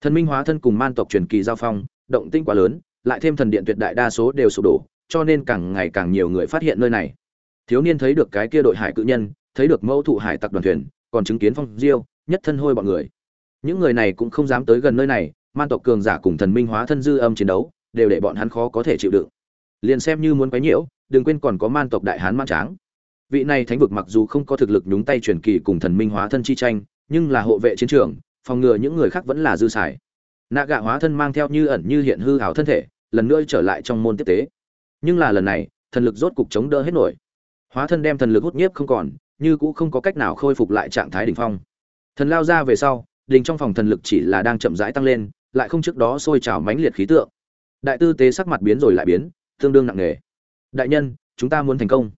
Thần minh hóa thân cùng man tộc truyền kỳ giao phong, động tinh quá lớn, lại thêm thần điện tuyệt đại đa số đều sụp đổ, cho nên càng ngày càng nhiều người phát hiện nơi này. Thiếu niên thấy được cái kia đội hải cự nhân thấy được mẫu thụ hải tặc đoàn thuyền, còn chứng kiến phong diêu, nhất thân hôi bọn người. Những người này cũng không dám tới gần nơi này, man tộc cường giả cùng thần minh hóa thân dư âm chiến đấu, đều để bọn hắn khó có thể chịu đựng. Liền xem như muốn quấy nhiễu, đừng quên còn có man tộc đại hán man tráng. Vị này thánh vực mặc dù không có thực lực nhúng tay truyền kỳ cùng thần minh hóa thân chi tranh, nhưng là hộ vệ chiến trường, phòng ngừa những người khác vẫn là dư xài. Nạ gạ hóa thân mang theo như ẩn như hiện hư hảo thân thể, lần nữa trở lại trong môn tiếp tế. Nhưng là lần này, thần lực rốt cục chống đỡ hết nổi. Hóa thân đem thần lực hút nhiếp không còn như cũng không có cách nào khôi phục lại trạng thái đỉnh phong. Thần lao ra về sau đình trong phòng thần lực chỉ là đang chậm rãi tăng lên, lại không trước đó sôi trào mãnh liệt khí tượng. Đại tư tế sắc mặt biến rồi lại biến, tương đương nặng nề. Đại nhân, chúng ta muốn thành công.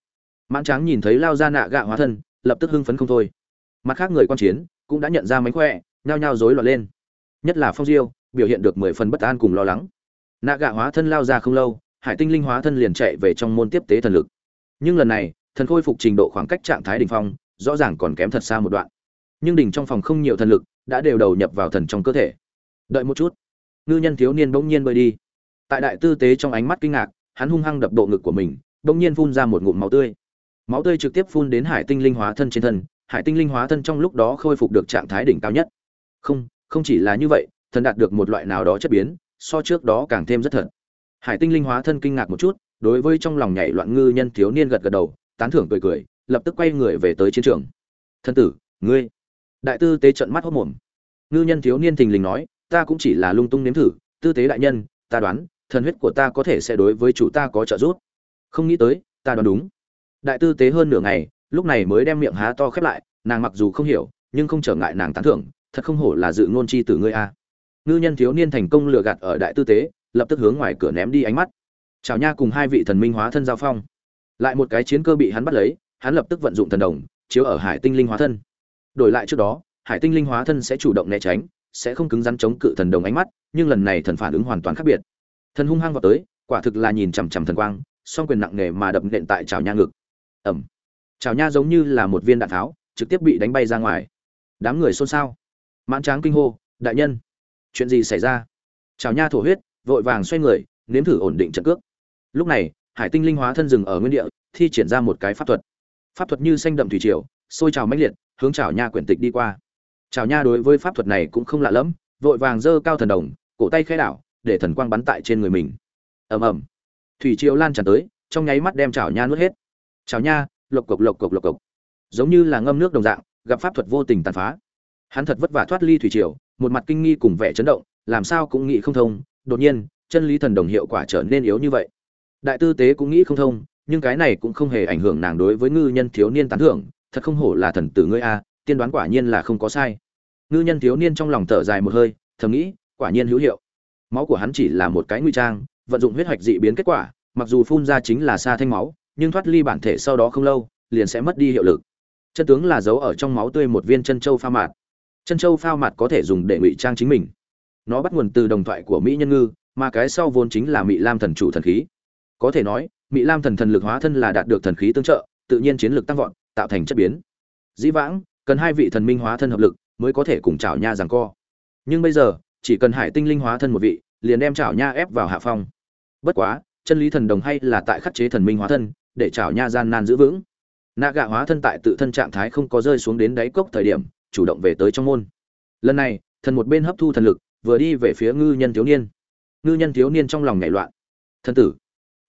Mãn tráng nhìn thấy lao ra nạ gạ hóa thân, lập tức hưng phấn không thôi. Mặt khác người quan chiến cũng đã nhận ra mánh khỏe, nhao nhao rối loạn lên. Nhất là phong diêu, biểu hiện được mười phần bất an cùng lo lắng. Nạ gạ hóa thân lao ra không lâu, hải tinh linh hóa thân liền chạy về trong môn tiếp tế thần lực. Nhưng lần này thần khôi phục trình độ khoảng cách trạng thái đ ỉ n h phong, rõ ràng còn kém thật xa một đoạn. Nhưng đỉnh trong phòng không nhiều thần lực, đã đều đầu nhập vào thần trong cơ thể. Đợi một chút, ngư nhân thiếu niên bỗng nhiên bơi đi. Tại đại tư tế trong ánh mắt kinh ngạc, hắn hung hăng đập độ ngực của mình, bỗng nhiên phun ra một ngụm máu tươi. Máu tươi trực tiếp phun đến hải tinh linh hóa thân trên thân, hải tinh linh hóa thân trong lúc đó khôi phục được trạng thái đỉnh cao nhất. Không không chỉ là như vậy, thần đạt được một loại nào đó chất biến, so trước đó càng thêm rất thật. Hải tinh linh hóa thân kinh ngạc một chút, đối với trong lòng nhảy loạn ngư nhân thiếu niên gật gật đầu tán thưởng cười cười, lập tức quay người về tới chiến trường. Thân tử, ngươi. Đại tư tế trận mắt hốt mồm. Ngư nhân thiếu niên thình lình nói, ta cũng chỉ là lung tung nếm thử, tư tế đại nhân, ta đoán, thần huyết của ta có thể sẽ đối với chủ ta có trợ giúp. Không nghĩ tới, ta đoán đúng. Đại tư tế hơn nửa ngày, lúc này mới đem miệng há to khép lại, nàng mặc dù không hiểu, nhưng không trở ngại nàng tán thưởng, thật không hổ là dự ngôn chi từ ngươi a. Ngư nhân thiếu niên thành công lừa gạt ở đại tư tế, lập tức hướng ngoài cửa ném đi ánh mắt. Chào nha cùng hai vị thần minh hóa thân giao phong lại một cái chiến cơ bị hắn bắt lấy, hắn lập tức vận dụng thần đồng, chiếu ở hải tinh linh hóa thân. Đổi lại trước đó, hải tinh linh hóa thân sẽ chủ động né tránh, sẽ không cứng rắn chống cự thần đồng ánh mắt, nhưng lần này thần phản ứng hoàn toàn khác biệt. Thần hung hăng vào tới, quả thực là nhìn chằm chằm thần quang, song quyền nặng nề mà đập nện tại chào nha ngực. Ẩm chào nha giống như là một viên đạn tháo, trực tiếp bị đánh bay ra ngoài. Đám người xôn xao. Mãn tráng kinh hô, đại nhân, chuyện gì xảy ra? Chào nha thổ huyết, vội vàng xoay người, nếm thử ổn định trận cước. Lúc này hải tinh linh hóa thân rừng ở nguyên địa, thi triển ra một cái pháp thuật. Pháp thuật như xanh đậm thủy triều, sôi trào mãnh liệt, hướng chào nha quyển tịch đi qua. Chào nha đối với pháp thuật này cũng không lạ lẫm, vội vàng giơ cao thần đồng, cổ tay khai đảo, để thần quang bắn tại trên người mình. Ầm ầm. Thủy triều lan tràn tới, trong nháy mắt đem chảo nha nuốt hết. Chảo nha, lộc cộc lộc cộc lộc cộc. Giống như là ngâm nước đồng dạng, gặp pháp thuật vô tình tàn phá. Hắn thật vất vả thoát ly thủy triều, một mặt kinh nghi cùng vẻ chấn động, làm sao cũng nghĩ không thông, đột nhiên, chân lý thần đồng hiệu quả trở nên yếu như vậy đại tư tế cũng nghĩ không thông, nhưng cái này cũng không hề ảnh hưởng nàng đối với ngư nhân thiếu niên tán thưởng, thật không hổ là thần tử ngươi a, tiên đoán quả nhiên là không có sai. Ngư nhân thiếu niên trong lòng thở dài một hơi, thầm nghĩ, quả nhiên hữu hiệu. Máu của hắn chỉ là một cái nguy trang, vận dụng huyết hoạch dị biến kết quả, mặc dù phun ra chính là xa thanh máu, nhưng thoát ly bản thể sau đó không lâu, liền sẽ mất đi hiệu lực. Chân tướng là giấu ở trong máu tươi một viên chân châu pha mạt. Chân châu phao mạt có thể dùng để ngụy trang chính mình. Nó bắt nguồn từ đồng thoại của mỹ nhân ngư, mà cái sau vốn chính là mỹ lam thần chủ thần khí có thể nói mỹ lam thần thần lực hóa thân là đạt được thần khí tương trợ, tự nhiên chiến lược tăng vọt, tạo thành chất biến. Dĩ vãng, cần hai vị thần minh hóa thân hợp lực mới có thể cùng chảo nha rằng co. Nhưng bây giờ, chỉ cần hải tinh linh hóa thân một vị, liền đem chảo nha ép vào hạ phong. Bất quá, chân lý thần đồng hay là tại khắc chế thần minh hóa thân, để chảo nha gian nan giữ vững. Nạ gạ hóa thân tại tự thân trạng thái không có rơi xuống đến đáy cốc thời điểm, chủ động về tới trong môn. Lần này, thần một bên hấp thu thần lực, vừa đi về phía ngư nhân thiếu niên. Ngư nhân thiếu niên trong lòng nhảy loạn. Thân tử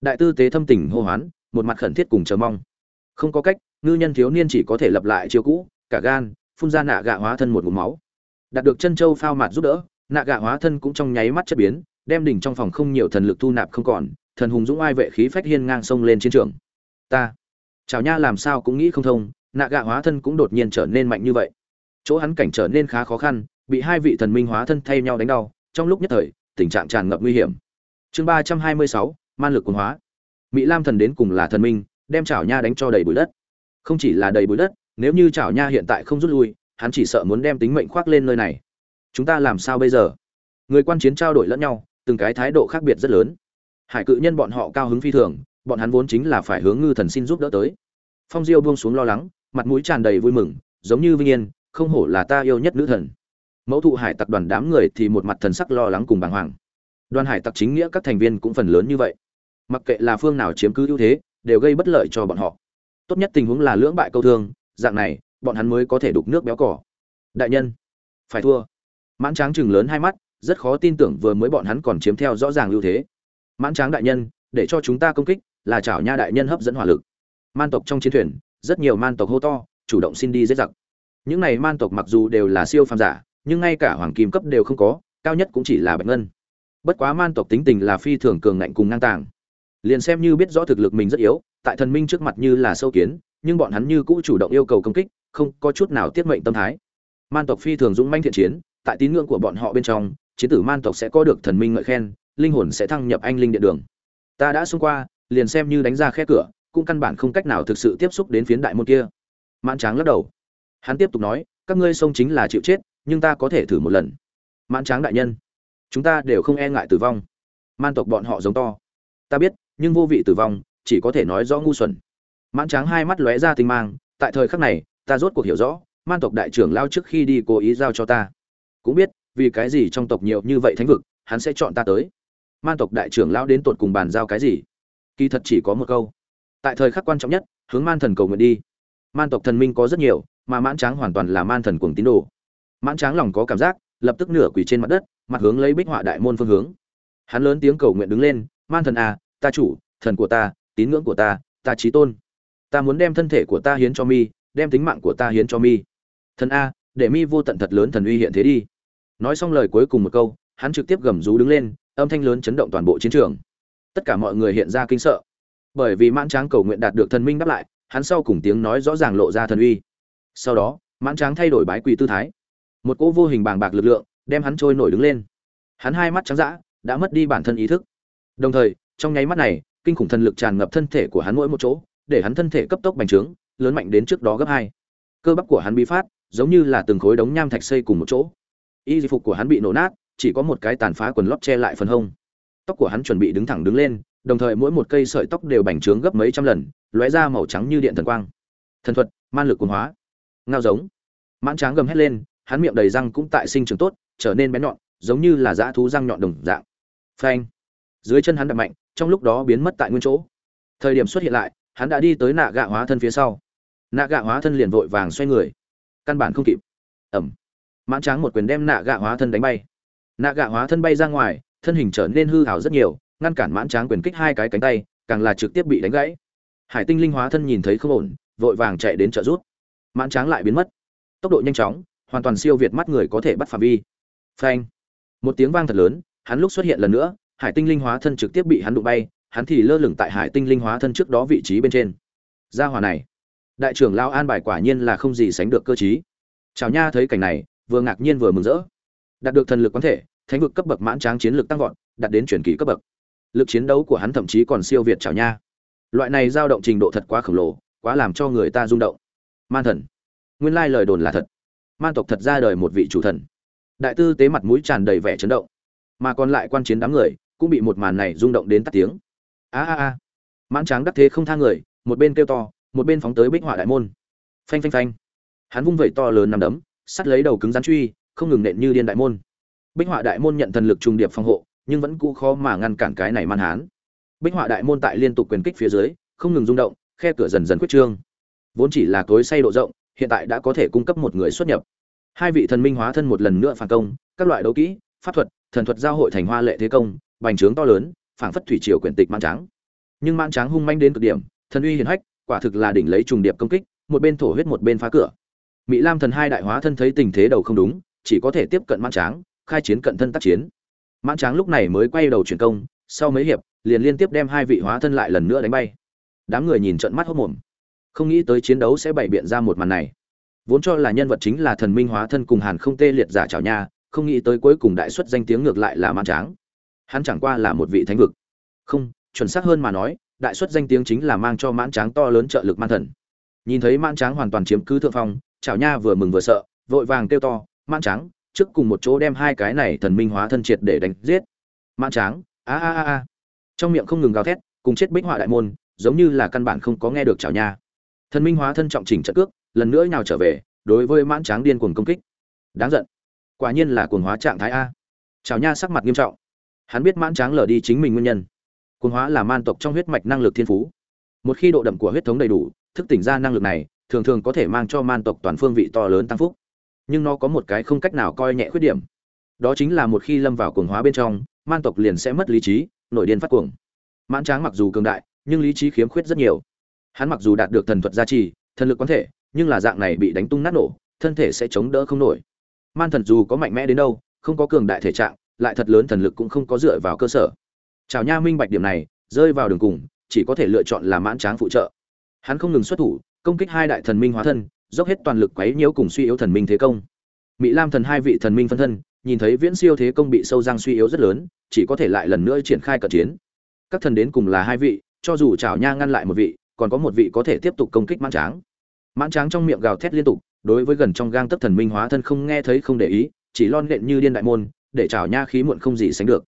đại tư tế thâm tình hô hoán, một mặt khẩn thiết cùng chờ mong. Không có cách, ngư nhân thiếu niên chỉ có thể lập lại chiêu cũ, cả gan, phun ra nạ gạ hóa thân một ngụm máu. Đạt được chân châu phao mạt giúp đỡ, nạ gạ hóa thân cũng trong nháy mắt chất biến, đem đỉnh trong phòng không nhiều thần lực thu nạp không còn, thần hùng dũng ai vệ khí phách hiên ngang sông lên chiến trường. Ta, chào nha làm sao cũng nghĩ không thông, nạ gạ hóa thân cũng đột nhiên trở nên mạnh như vậy. Chỗ hắn cảnh trở nên khá khó khăn, bị hai vị thần minh hóa thân thay nhau đánh đau, trong lúc nhất thời, tình trạng tràn ngập nguy hiểm. Chương ba trăm hai mươi sáu man lực quân hóa. Mỹ lam thần đến cùng là thần minh, đem chảo nha đánh cho đầy bụi đất. Không chỉ là đầy bụi đất, nếu như chảo nha hiện tại không rút lui, hắn chỉ sợ muốn đem tính mệnh khoác lên nơi này. Chúng ta làm sao bây giờ? Người quan chiến trao đổi lẫn nhau, từng cái thái độ khác biệt rất lớn. Hải cự nhân bọn họ cao hứng phi thường, bọn hắn vốn chính là phải hướng ngư thần xin giúp đỡ tới. Phong diêu buông xuống lo lắng, mặt mũi tràn đầy vui mừng, giống như vinh yên, không hổ là ta yêu nhất nữ thần. Mẫu thụ hải tặc đoàn đám người thì một mặt thần sắc lo lắng cùng bàng hoàng. Đoàn hải tặc chính nghĩa các thành viên cũng phần lớn như vậy mặc kệ là phương nào chiếm cứ ưu thế, đều gây bất lợi cho bọn họ. Tốt nhất tình huống là lưỡng bại câu thương, dạng này, bọn hắn mới có thể đục nước béo cỏ. Đại nhân, phải thua. Mãn tráng chừng lớn hai mắt, rất khó tin tưởng vừa mới bọn hắn còn chiếm theo rõ ràng ưu thế. Mãn tráng đại nhân, để cho chúng ta công kích, là chảo nha đại nhân hấp dẫn hỏa lực. Man tộc trong chiến thuyền, rất nhiều man tộc hô to, chủ động xin đi giết giặc. Những này man tộc mặc dù đều là siêu phàm giả, nhưng ngay cả hoàng kim cấp đều không có, cao nhất cũng chỉ là bạch ngân. Bất quá man tộc tính tình là phi thường cường ngạnh cùng ngang tàng liền xem như biết rõ thực lực mình rất yếu, tại thần minh trước mặt như là sâu kiến, nhưng bọn hắn như cũ chủ động yêu cầu công kích, không có chút nào tiết mệnh tâm thái. Man tộc phi thường dũng manh thiện chiến, tại tín ngưỡng của bọn họ bên trong, chiến tử man tộc sẽ có được thần minh ngợi khen, linh hồn sẽ thăng nhập anh linh điện đường. Ta đã xông qua, liền xem như đánh ra khe cửa, cũng căn bản không cách nào thực sự tiếp xúc đến phiến đại môn kia. Mãn tráng lắc đầu. Hắn tiếp tục nói, các ngươi xông chính là chịu chết, nhưng ta có thể thử một lần. Mãn tráng đại nhân, chúng ta đều không e ngại tử vong. Man tộc bọn họ giống to. Ta biết nhưng vô vị tử vong, chỉ có thể nói rõ ngu xuẩn. Mãn tráng hai mắt lóe ra tinh mang, tại thời khắc này, ta rốt cuộc hiểu rõ, man tộc đại trưởng lao trước khi đi cố ý giao cho ta. Cũng biết, vì cái gì trong tộc nhiều như vậy thánh vực, hắn sẽ chọn ta tới. Man tộc đại trưởng lao đến tột cùng bàn giao cái gì? Kỳ thật chỉ có một câu. Tại thời khắc quan trọng nhất, hướng man thần cầu nguyện đi. Man tộc thần minh có rất nhiều, mà mãn tráng hoàn toàn là man thần cuồng tín đồ. Mãn tráng lòng có cảm giác, lập tức nửa quỳ trên mặt đất, mặt hướng lấy bích họa đại môn phương hướng. Hắn lớn tiếng cầu nguyện đứng lên, man thần a ta chủ, thần của ta, tín ngưỡng của ta ta trí tôn. Ta muốn đem thân thể của ta hiến cho mi, đem tính mạng của ta hiến cho mi. Thần a, để mi vô tận thật lớn thần uy hiện thế đi. Nói xong lời cuối cùng một câu, hắn trực tiếp gầm rú đứng lên, âm thanh lớn chấn động toàn bộ chiến trường. Tất cả mọi người hiện ra kinh sợ. Bởi vì mãn tráng cầu nguyện đạt được thần minh đáp lại, hắn sau cùng tiếng nói rõ ràng lộ ra thần uy. Sau đó, mãn tráng thay đổi bái quỳ tư thái. Một cỗ vô hình bàng bạc lực lượng, đem hắn trôi nổi đứng lên. Hắn hai mắt trắng dã, đã mất đi bản thân ý thức. Đồng thời trong nháy mắt này, kinh khủng thần lực tràn ngập thân thể của hắn mỗi một chỗ, để hắn thân thể cấp tốc bành trướng, lớn mạnh đến trước đó gấp hai. Cơ bắp của hắn bị phát, giống như là từng khối đống nham thạch xây cùng một chỗ. Y phục của hắn bị nổ nát, chỉ có một cái tàn phá quần lót che lại phần hông. Tóc của hắn chuẩn bị đứng thẳng đứng lên, đồng thời mỗi một cây sợi tóc đều bành trướng gấp mấy trăm lần, lóe ra màu trắng như điện thần quang. Thần thuật, man lực quần hóa. Ngao giống. Mãn tráng gầm hét lên, hắn miệng đầy răng cũng tại sinh trưởng tốt, trở nên bén nhọn, giống như là dã thú răng nhọn đồng dạng. Phanh. Dưới chân hắn đập mạnh trong lúc đó biến mất tại nguyên chỗ. Thời điểm xuất hiện lại, hắn đã đi tới nạ gạ hóa thân phía sau. Nạ gạ hóa thân liền vội vàng xoay người. Căn bản không kịp. Ẩm. Mãn tráng một quyền đem nạ gạ hóa thân đánh bay. Nạ gạ hóa thân bay ra ngoài, thân hình trở nên hư hảo rất nhiều, ngăn cản mãn tráng quyền kích hai cái cánh tay, càng là trực tiếp bị đánh gãy. Hải tinh linh hóa thân nhìn thấy không ổn, vội vàng chạy đến trợ rút mãn tráng lại biến mất. Tốc độ nhanh chóng, hoàn toàn siêu việt mắt người có thể bắt phạm vi. Phanh. Một tiếng vang thật lớn, hắn lúc xuất hiện lần nữa hải tinh linh hóa thân trực tiếp bị hắn đụng bay, hắn thì lơ lửng tại hải tinh linh hóa thân trước đó vị trí bên trên. Gia hòa này, đại trưởng lao an bài quả nhiên là không gì sánh được cơ chí chào nha thấy cảnh này, vừa ngạc nhiên vừa mừng rỡ. Đạt được thần lực quán thể, thánh vực cấp bậc mãn tráng chiến lực tăng vọt, đạt đến chuyển kỳ cấp bậc. Lực chiến đấu của hắn thậm chí còn siêu việt chào nha. Loại này dao động trình độ thật quá khổng lồ, quá làm cho người ta rung động. Man thần, nguyên lai lời đồn là thật. Man tộc thật ra đời một vị chủ thần. Đại tư tế mặt mũi tràn đầy vẻ chấn động. Mà còn lại quan chiến đám người cũng bị một màn này rung động đến tắt tiếng. A a a. Mãn tráng đắc thế không tha người, một bên kêu to, một bên phóng tới bích họa đại môn. Phanh phanh phanh. Hắn vung vẩy to lớn nằm đấm, sắt lấy đầu cứng rắn truy, không ngừng nện như điên đại môn. Bích họa đại môn nhận thần lực trùng điệp phòng hộ, nhưng vẫn cũ khó mà ngăn cản cái này man hán. Bích họa đại môn tại liên tục quyền kích phía dưới, không ngừng rung động, khe cửa dần dần quyết trương. Vốn chỉ là cối say độ rộng, hiện tại đã có thể cung cấp một người xuất nhập. Hai vị thần minh hóa thân một lần nữa phản công, các loại đấu kỹ, pháp thuật, thần thuật giao hội thành hoa lệ thế công bành trướng to lớn, phảng phất thủy triều quyển tịch man tráng nhưng man tráng hung manh đến cực điểm, thần uy hiển hách, quả thực là đỉnh lấy trùng điệp công kích, một bên thổ huyết một bên phá cửa. Mỹ lam thần hai đại hóa thân thấy tình thế đầu không đúng, chỉ có thể tiếp cận man tráng khai chiến cận thân tác chiến. Man tráng lúc này mới quay đầu chuyển công, sau mấy hiệp, liền liên tiếp đem hai vị hóa thân lại lần nữa đánh bay. Đám người nhìn trận mắt hốt mồm. Không nghĩ tới chiến đấu sẽ bày biện ra một màn này. Vốn cho là nhân vật chính là thần minh hóa thân cùng hàn không tê liệt giả chảo nha, không nghĩ tới cuối cùng đại xuất danh tiếng ngược lại là man tráng hắn chẳng qua là một vị thánh vực. Không, chuẩn xác hơn mà nói, đại xuất danh tiếng chính là mang cho mãn tráng to lớn trợ lực man thần. Nhìn thấy mãn tráng hoàn toàn chiếm cứ thượng phong, chảo nha vừa mừng vừa sợ, vội vàng kêu to, mãn tráng, trước cùng một chỗ đem hai cái này thần minh hóa thân triệt để đánh giết. Mãn tráng, a a a a. Trong miệng không ngừng gào thét, cùng chết bích họa đại môn, giống như là căn bản không có nghe được chảo nha. Thần minh hóa thân trọng chỉnh trận cước, lần nữa nào trở về, đối với mãn tráng điên cuồng công kích. Đáng giận. Quả nhiên là cuồng hóa trạng thái a. Chảo nha sắc mặt nghiêm trọng hắn biết mãn tráng lờ đi chính mình nguyên nhân. Cuồng hóa là man tộc trong huyết mạch năng lực thiên phú. Một khi độ đậm của huyết thống đầy đủ, thức tỉnh ra năng lực này, thường thường có thể mang cho man tộc toàn phương vị to lớn tăng phúc. Nhưng nó có một cái không cách nào coi nhẹ khuyết điểm. Đó chính là một khi lâm vào cuồng hóa bên trong, man tộc liền sẽ mất lý trí, nổi điên phát cuồng. Mãn tráng mặc dù cường đại, nhưng lý trí khiếm khuyết rất nhiều. Hắn mặc dù đạt được thần thuật gia trì, thần lực quán thể, nhưng là dạng này bị đánh tung nát nổ, thân thể sẽ chống đỡ không nổi. Man thần dù có mạnh mẽ đến đâu, không có cường đại thể trạng lại thật lớn thần lực cũng không có dựa vào cơ sở. Chào nha minh bạch điểm này, rơi vào đường cùng, chỉ có thể lựa chọn là mãn tráng phụ trợ. Hắn không ngừng xuất thủ, công kích hai đại thần minh hóa thân, dốc hết toàn lực quấy nhiễu cùng suy yếu thần minh thế công. Mỹ lam thần hai vị thần minh phân thân, nhìn thấy viễn siêu thế công bị sâu răng suy yếu rất lớn, chỉ có thể lại lần nữa triển khai cận chiến. Các thần đến cùng là hai vị, cho dù chảo nha ngăn lại một vị, còn có một vị có thể tiếp tục công kích mãn tráng. Mãn tráng trong miệng gào thét liên tục, đối với gần trong gang tấc thần minh hóa thân không nghe thấy không để ý, chỉ lon lện như điên đại môn để chảo nha khí muộn không gì sánh được.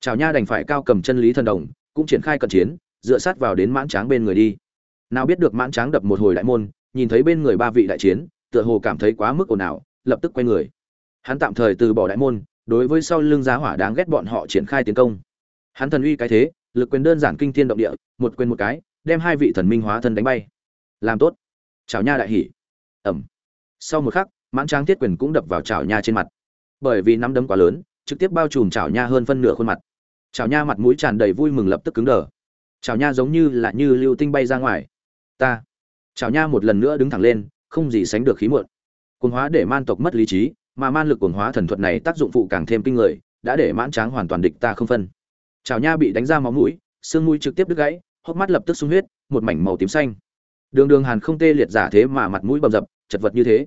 Chảo nha đành phải cao cầm chân lý thần đồng, cũng triển khai cận chiến, dựa sát vào đến mãn tráng bên người đi. Nào biết được mãn tráng đập một hồi đại môn, nhìn thấy bên người ba vị đại chiến, tựa hồ cảm thấy quá mức ồn ào, lập tức quay người. Hắn tạm thời từ bỏ đại môn, đối với sau lưng giá hỏa đáng ghét bọn họ triển khai tiến công. Hắn thần uy cái thế, lực quyền đơn giản kinh thiên động địa, một quyền một cái, đem hai vị thần minh hóa thân đánh bay. Làm tốt. Chào nha đại hỉ. Ẩm. Sau một khắc, mãn tráng thiết quyền cũng đập vào chảo nha trên mặt. Bởi vì nắm đấm quá lớn trực tiếp bao trùm chảo nha hơn phân nửa khuôn mặt. Chảo nha mặt mũi tràn đầy vui mừng lập tức cứng đờ. Chảo nha giống như là như lưu tinh bay ra ngoài. Ta. Chảo nha một lần nữa đứng thẳng lên, không gì sánh được khí muộn. Cuồng hóa để man tộc mất lý trí, mà man lực cuồng hóa thần thuật này tác dụng phụ càng thêm kinh người, đã để mãn tráng hoàn toàn địch ta không phân. Chảo nha bị đánh ra máu mũi, xương mũi trực tiếp đứt gãy, hốc mắt lập tức sung huyết, một mảnh màu tím xanh. Đường đường hàn không tê liệt giả thế mà mặt mũi bầm dập, chật vật như thế.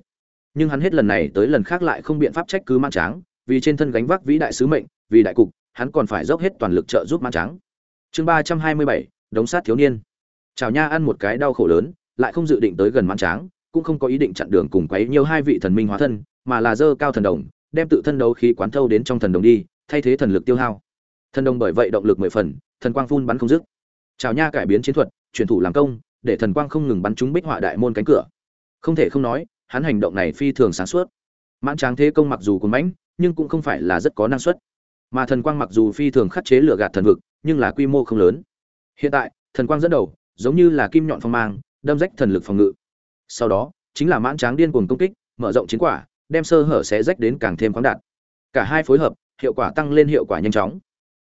Nhưng hắn hết lần này tới lần khác lại không biện pháp trách cứ mãn tráng vì trên thân gánh vác vĩ đại sứ mệnh, vì đại cục, hắn còn phải dốc hết toàn lực trợ giúp mãn tráng. Chương ba trăm hai mươi bảy, đống sát thiếu niên. Chào nha ăn một cái đau khổ lớn, lại không dự định tới gần mãn tráng, cũng không có ý định chặn đường cùng quấy nhiều hai vị thần minh hóa thân, mà là dơ cao thần đồng, đem tự thân đấu khí quán thâu đến trong thần đồng đi, thay thế thần lực tiêu hao. Thần đồng bởi vậy động lực mười phần, thần quang phun bắn không dứt. Chào nha cải biến chiến thuật, chuyển thủ làm công, để thần quang không ngừng bắn trúng bích họa đại môn cánh cửa. Không thể không nói, hắn hành động này phi thường sáng suốt. Mãn tráng thế công mặc dù cuồng mãnh nhưng cũng không phải là rất có năng suất. Mà thần quang mặc dù phi thường khắc chế lửa gạt thần vực, nhưng là quy mô không lớn. Hiện tại, thần quang dẫn đầu, giống như là kim nhọn phong mang, đâm rách thần lực phòng ngự. Sau đó, chính là mãn tráng điên cuồng công kích, mở rộng chiến quả, đem sơ hở xé rách đến càng thêm khoáng đạt. Cả hai phối hợp, hiệu quả tăng lên hiệu quả nhanh chóng.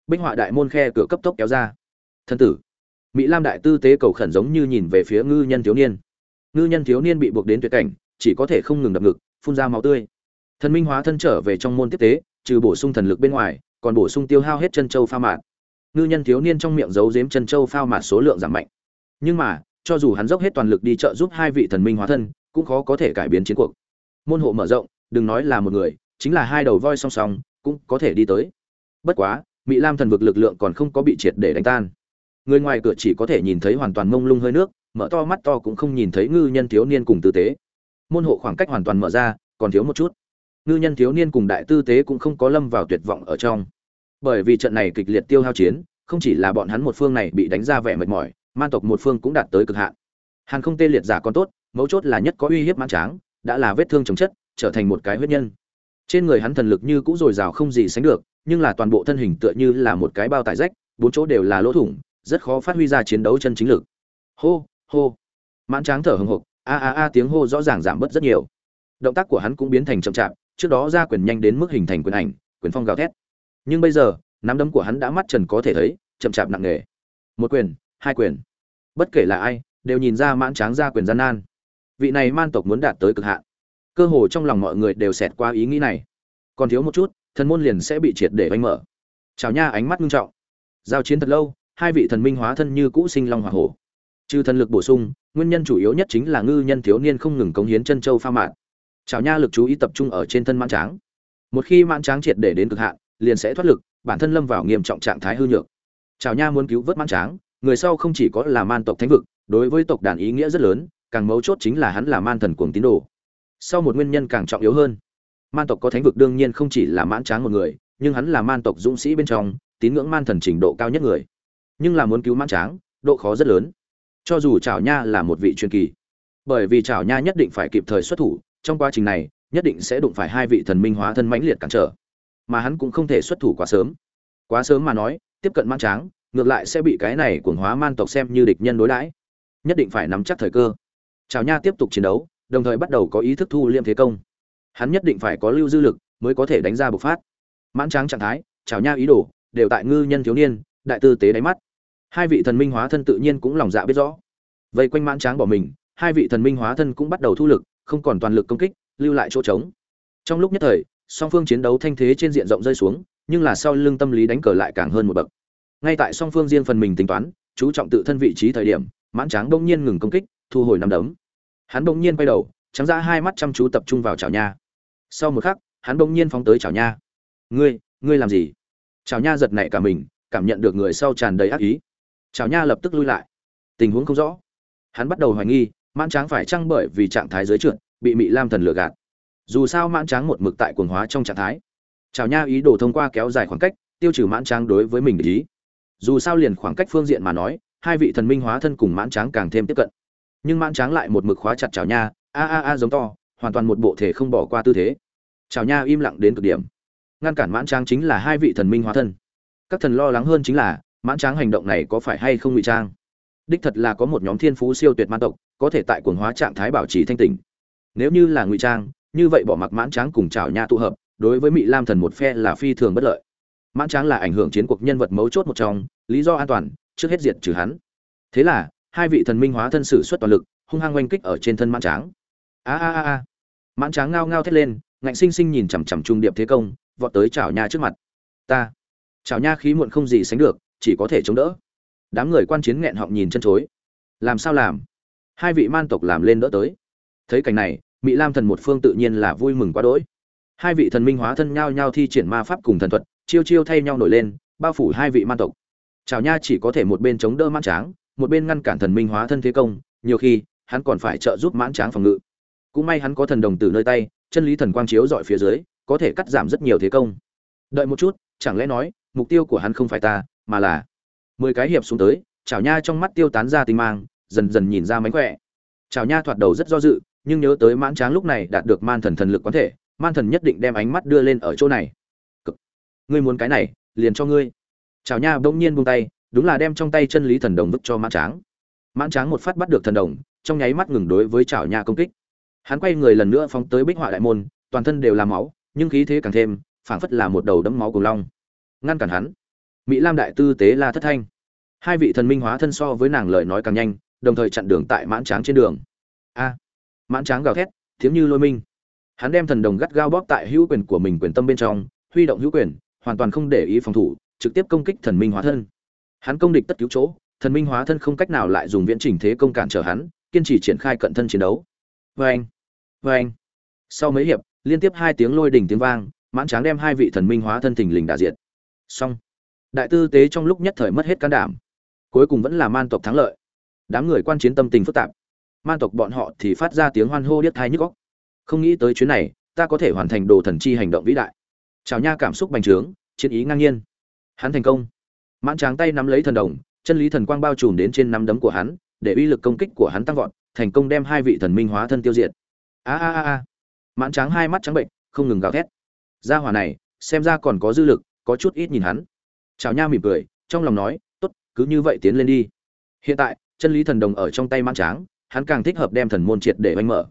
Bích họa đại môn khe cửa cấp tốc kéo ra. Thân tử, mỹ lam đại tư tế cầu khẩn giống như nhìn về phía ngư nhân thiếu niên. Ngư nhân thiếu niên bị buộc đến tuyệt cảnh, chỉ có thể không ngừng đập ngực, phun ra máu tươi thần minh hóa thân trở về trong môn tiếp tế, trừ bổ sung thần lực bên ngoài, còn bổ sung tiêu hao hết chân châu pha mạt. Ngư nhân thiếu niên trong miệng giấu giếm chân châu phao mạt số lượng giảm mạnh. Nhưng mà, cho dù hắn dốc hết toàn lực đi trợ giúp hai vị thần minh hóa thân, cũng khó có thể cải biến chiến cuộc. Môn hộ mở rộng, đừng nói là một người, chính là hai đầu voi song song, cũng có thể đi tới. Bất quá mỹ lam thần vực lực lượng còn không có bị triệt để đánh tan. Người ngoài cửa chỉ có thể nhìn thấy hoàn toàn mông lung hơi nước, mở to mắt to cũng không nhìn thấy ngư nhân thiếu niên cùng tư tế. Môn hộ khoảng cách hoàn toàn mở ra, còn thiếu một chút ngư nhân thiếu niên cùng đại tư tế cũng không có lâm vào tuyệt vọng ở trong. Bởi vì trận này kịch liệt tiêu hao chiến, không chỉ là bọn hắn một phương này bị đánh ra vẻ mệt mỏi man tộc một phương cũng đạt tới cực hạn. Hàn không tê liệt giả còn tốt, mấu chốt là nhất có uy hiếp mãn tráng, đã là vết thương chồng chất, trở thành một cái huyết nhân. Trên người hắn thần lực như cũ dồi dào không gì sánh được, nhưng là toàn bộ thân hình tựa như là một cái bao tải rách, bốn chỗ đều là lỗ thủng, rất khó phát huy ra chiến đấu chân chính lực. Hô hô. Mãn tráng thở hừng hực, a a a, tiếng hô rõ ràng giảm bớt rất nhiều. Động tác của hắn cũng biến thành chậm chạp trước đó ra quyền nhanh đến mức hình thành quyền ảnh, quyền phong gào thét. Nhưng bây giờ, nắm đấm của hắn đã mắt trần có thể thấy, chậm chạp nặng nề. Một quyền, hai quyền. Bất kể là ai, đều nhìn ra mãn tráng ra quyền gian nan. Vị này man tộc muốn đạt tới cực hạn. Cơ hồ trong lòng mọi người đều xẹt qua ý nghĩ này. Còn thiếu một chút, thần môn liền sẽ bị triệt để oanh mở. Chào nha, ánh mắt nghiêm trọng. Giao chiến thật lâu, hai vị thần minh hóa thân như cũ sinh long hỏa hổ. Trừ thần lực bổ sung, nguyên nhân chủ yếu nhất chính là ngư nhân thiếu niên không ngừng cống hiến chân châu pha mạn chào nha lực chú ý tập trung ở trên thân mãn tráng. Một khi mãn tráng triệt để đến cực hạn, liền sẽ thoát lực, bản thân lâm vào nghiêm trọng trạng thái hư nhược. Chào nha muốn cứu vớt mãn tráng, người sau không chỉ có là man tộc thánh vực, đối với tộc đàn ý nghĩa rất lớn, càng mấu chốt chính là hắn là man thần cuồng tín đồ. Sau một nguyên nhân càng trọng yếu hơn, man tộc có thánh vực đương nhiên không chỉ là mãn tráng một người, nhưng hắn là man tộc dũng sĩ bên trong, tín ngưỡng man thần trình độ cao nhất người. Nhưng là muốn cứu mãn tráng, độ khó rất lớn. Cho dù chảo nha là một vị truyền kỳ, bởi vì chảo nha nhất định phải kịp thời xuất thủ trong quá trình này, nhất định sẽ đụng phải hai vị thần minh hóa thân mãnh liệt cản trở. Mà hắn cũng không thể xuất thủ quá sớm. Quá sớm mà nói, tiếp cận man tráng, ngược lại sẽ bị cái này cuồng hóa man tộc xem như địch nhân đối đãi. Nhất định phải nắm chắc thời cơ. Chào nha tiếp tục chiến đấu, đồng thời bắt đầu có ý thức thu liêm thế công. Hắn nhất định phải có lưu dư lực mới có thể đánh ra bộc phát. Mãn tráng trạng thái, chào nha ý đồ, đều tại ngư nhân thiếu niên, đại tư tế đáy mắt. Hai vị thần minh hóa thân tự nhiên cũng lòng dạ biết rõ. Vây quanh mãn tráng bỏ mình, hai vị thần minh hóa thân cũng bắt đầu thu lực không còn toàn lực công kích, lưu lại chỗ trống. Trong lúc nhất thời, song phương chiến đấu thanh thế trên diện rộng rơi xuống, nhưng là sau lưng tâm lý đánh cờ lại càng hơn một bậc. Ngay tại song phương riêng phần mình tính toán, chú trọng tự thân vị trí thời điểm, mãn tráng bỗng nhiên ngừng công kích, thu hồi nắm đấm. Hắn bỗng nhiên quay đầu, trắng ra hai mắt chăm chú tập trung vào chảo nha. Sau một khắc, hắn bỗng nhiên phóng tới chảo nha. Ngươi ngươi làm gì? Chảo nha giật nảy cả mình, cảm nhận được người sau tràn đầy ác ý. Chảo nha lập tức lui lại. Tình huống không rõ. Hắn bắt đầu hoài nghi mãn tráng phải chăng bởi vì trạng thái dưới trượt, bị mị lam thần lừa gạt? Dù sao mãn tráng một mực tại quần hóa trong trạng thái. Chào nha, ý đồ thông qua kéo dài khoảng cách, tiêu trừ mãn tráng đối với mình để ý. Dù sao liền khoảng cách phương diện mà nói, hai vị thần minh hóa thân cùng mãn tráng càng thêm tiếp cận. Nhưng mãn tráng lại một mực khóa chặt chào nha, a a a giống to, hoàn toàn một bộ thể không bỏ qua tư thế. Chào nha im lặng đến cực điểm. Ngăn cản mãn tráng chính là hai vị thần minh hóa thân. Các thần lo lắng hơn chính là, mãn tráng hành động này có phải hay không ngụy trang? Đích thật là có một nhóm thiên phú siêu tuyệt man tộc, có thể tại quần hóa trạng thái bảo trì thanh tỉnh. Nếu như là ngụy trang, như vậy bỏ mặc mãn tráng cùng chảo nha tụ hợp, đối với mỹ lam thần một phe là phi thường bất lợi. Mãn tráng là ảnh hưởng chiến cuộc nhân vật mấu chốt một trong, lý do an toàn, trước hết diệt trừ hắn. Thế là, hai vị thần minh hóa thân sử xuất toàn lực, hung hăng oanh kích ở trên thân mãn tráng. A a a a. Mãn tráng ngao ngao thét lên, ngạnh sinh sinh nhìn chằm chằm trung điệp thế công, vọt tới chảo nha trước mặt. Ta. Chảo nha khí muộn không gì sánh được, chỉ có thể chống đỡ đám người quan chiến nghẹn họng nhìn chân chối. Làm sao làm? Hai vị man tộc làm lên đỡ tới. Thấy cảnh này mỹ lam thần một phương tự nhiên là vui mừng quá đỗi. Hai vị thần minh hóa thân nhau nhau thi triển ma pháp cùng thần thuật, chiêu chiêu thay nhau nổi lên, bao phủ hai vị man tộc. Chào nha chỉ có thể một bên chống đỡ mãn tráng, một bên ngăn cản thần minh hóa thân thế công, nhiều khi, hắn còn phải trợ giúp mãn tráng phòng ngự. Cũng may hắn có thần đồng từ nơi tay, chân lý thần quang chiếu dọi phía dưới, có thể cắt giảm rất nhiều thế công. Đợi một chút, chẳng lẽ nói, mục tiêu của hắn không phải ta, mà là mười cái hiệp xuống tới, chảo nha trong mắt tiêu tán ra tinh mang, dần dần nhìn ra mánh khỏe. Chảo nha thoạt đầu rất do dự, nhưng nhớ tới mãn tráng lúc này đạt được man thần thần lực quán thể, man thần nhất định đem ánh mắt đưa lên ở chỗ này. Cực. ngươi muốn cái này, liền cho ngươi. Chảo nha bỗng nhiên buông tay, đúng là đem trong tay chân lý thần đồng vứt cho mãn tráng. Mãn tráng một phát bắt được thần đồng, trong nháy mắt ngừng đối với chảo nha công kích. Hắn quay người lần nữa phóng tới bích họa đại môn, toàn thân đều là máu, nhưng khí thế càng thêm, phảng phất là một đầu đấm máu cùng long. Ngăn cản hắn mỹ lam đại tư tế la thất thanh. Hai vị thần minh hóa thân so với nàng lời nói càng nhanh, đồng thời chặn đường tại mãn tráng trên đường. A, mãn tráng gào thét, thiếm như lôi minh. Hắn đem thần đồng gắt gao bóp tại hữu quyền của mình quyền tâm bên trong, huy động hữu quyền, hoàn toàn không để ý phòng thủ, trực tiếp công kích thần minh hóa thân. Hắn công địch tất cứu chỗ, thần minh hóa thân không cách nào lại dùng viễn trình thế công cản trở hắn, kiên trì triển khai cận thân chiến đấu. Vê anh vê anh sau mấy hiệp, liên tiếp hai tiếng lôi đỉnh tiếng vang, mãn tráng đem hai vị thần minh hóa thân thình lình đả diệt. Xong đại tư tế trong lúc nhất thời mất hết can đảm. Cuối cùng vẫn là man tộc thắng lợi. Đám người quan chiến tâm tình phức tạp. Man tộc bọn họ thì phát ra tiếng hoan hô điếc thai nhức góc không nghĩ tới chuyến này, ta có thể hoàn thành đồ thần chi hành động vĩ đại. Chào nha cảm xúc bành trướng, chiến ý ngang nhiên. Hắn thành công. Mãn tráng tay nắm lấy thần đồng, chân lý thần quang bao trùm đến trên nắm đấm của hắn, để uy lực công kích của hắn tăng vọt, thành công đem hai vị thần minh hóa thân tiêu diệt. A a a a. Mãn tráng hai mắt trắng bệnh, không ngừng gào thét. Gia hỏa này, xem ra còn có dư lực, có chút ít nhìn hắn chào nha mỉm cười, trong lòng nói, tốt, cứ như vậy tiến lên đi. Hiện tại, chân lý thần đồng ở trong tay mãn tráng, hắn càng thích hợp đem thần môn triệt để oanh mở.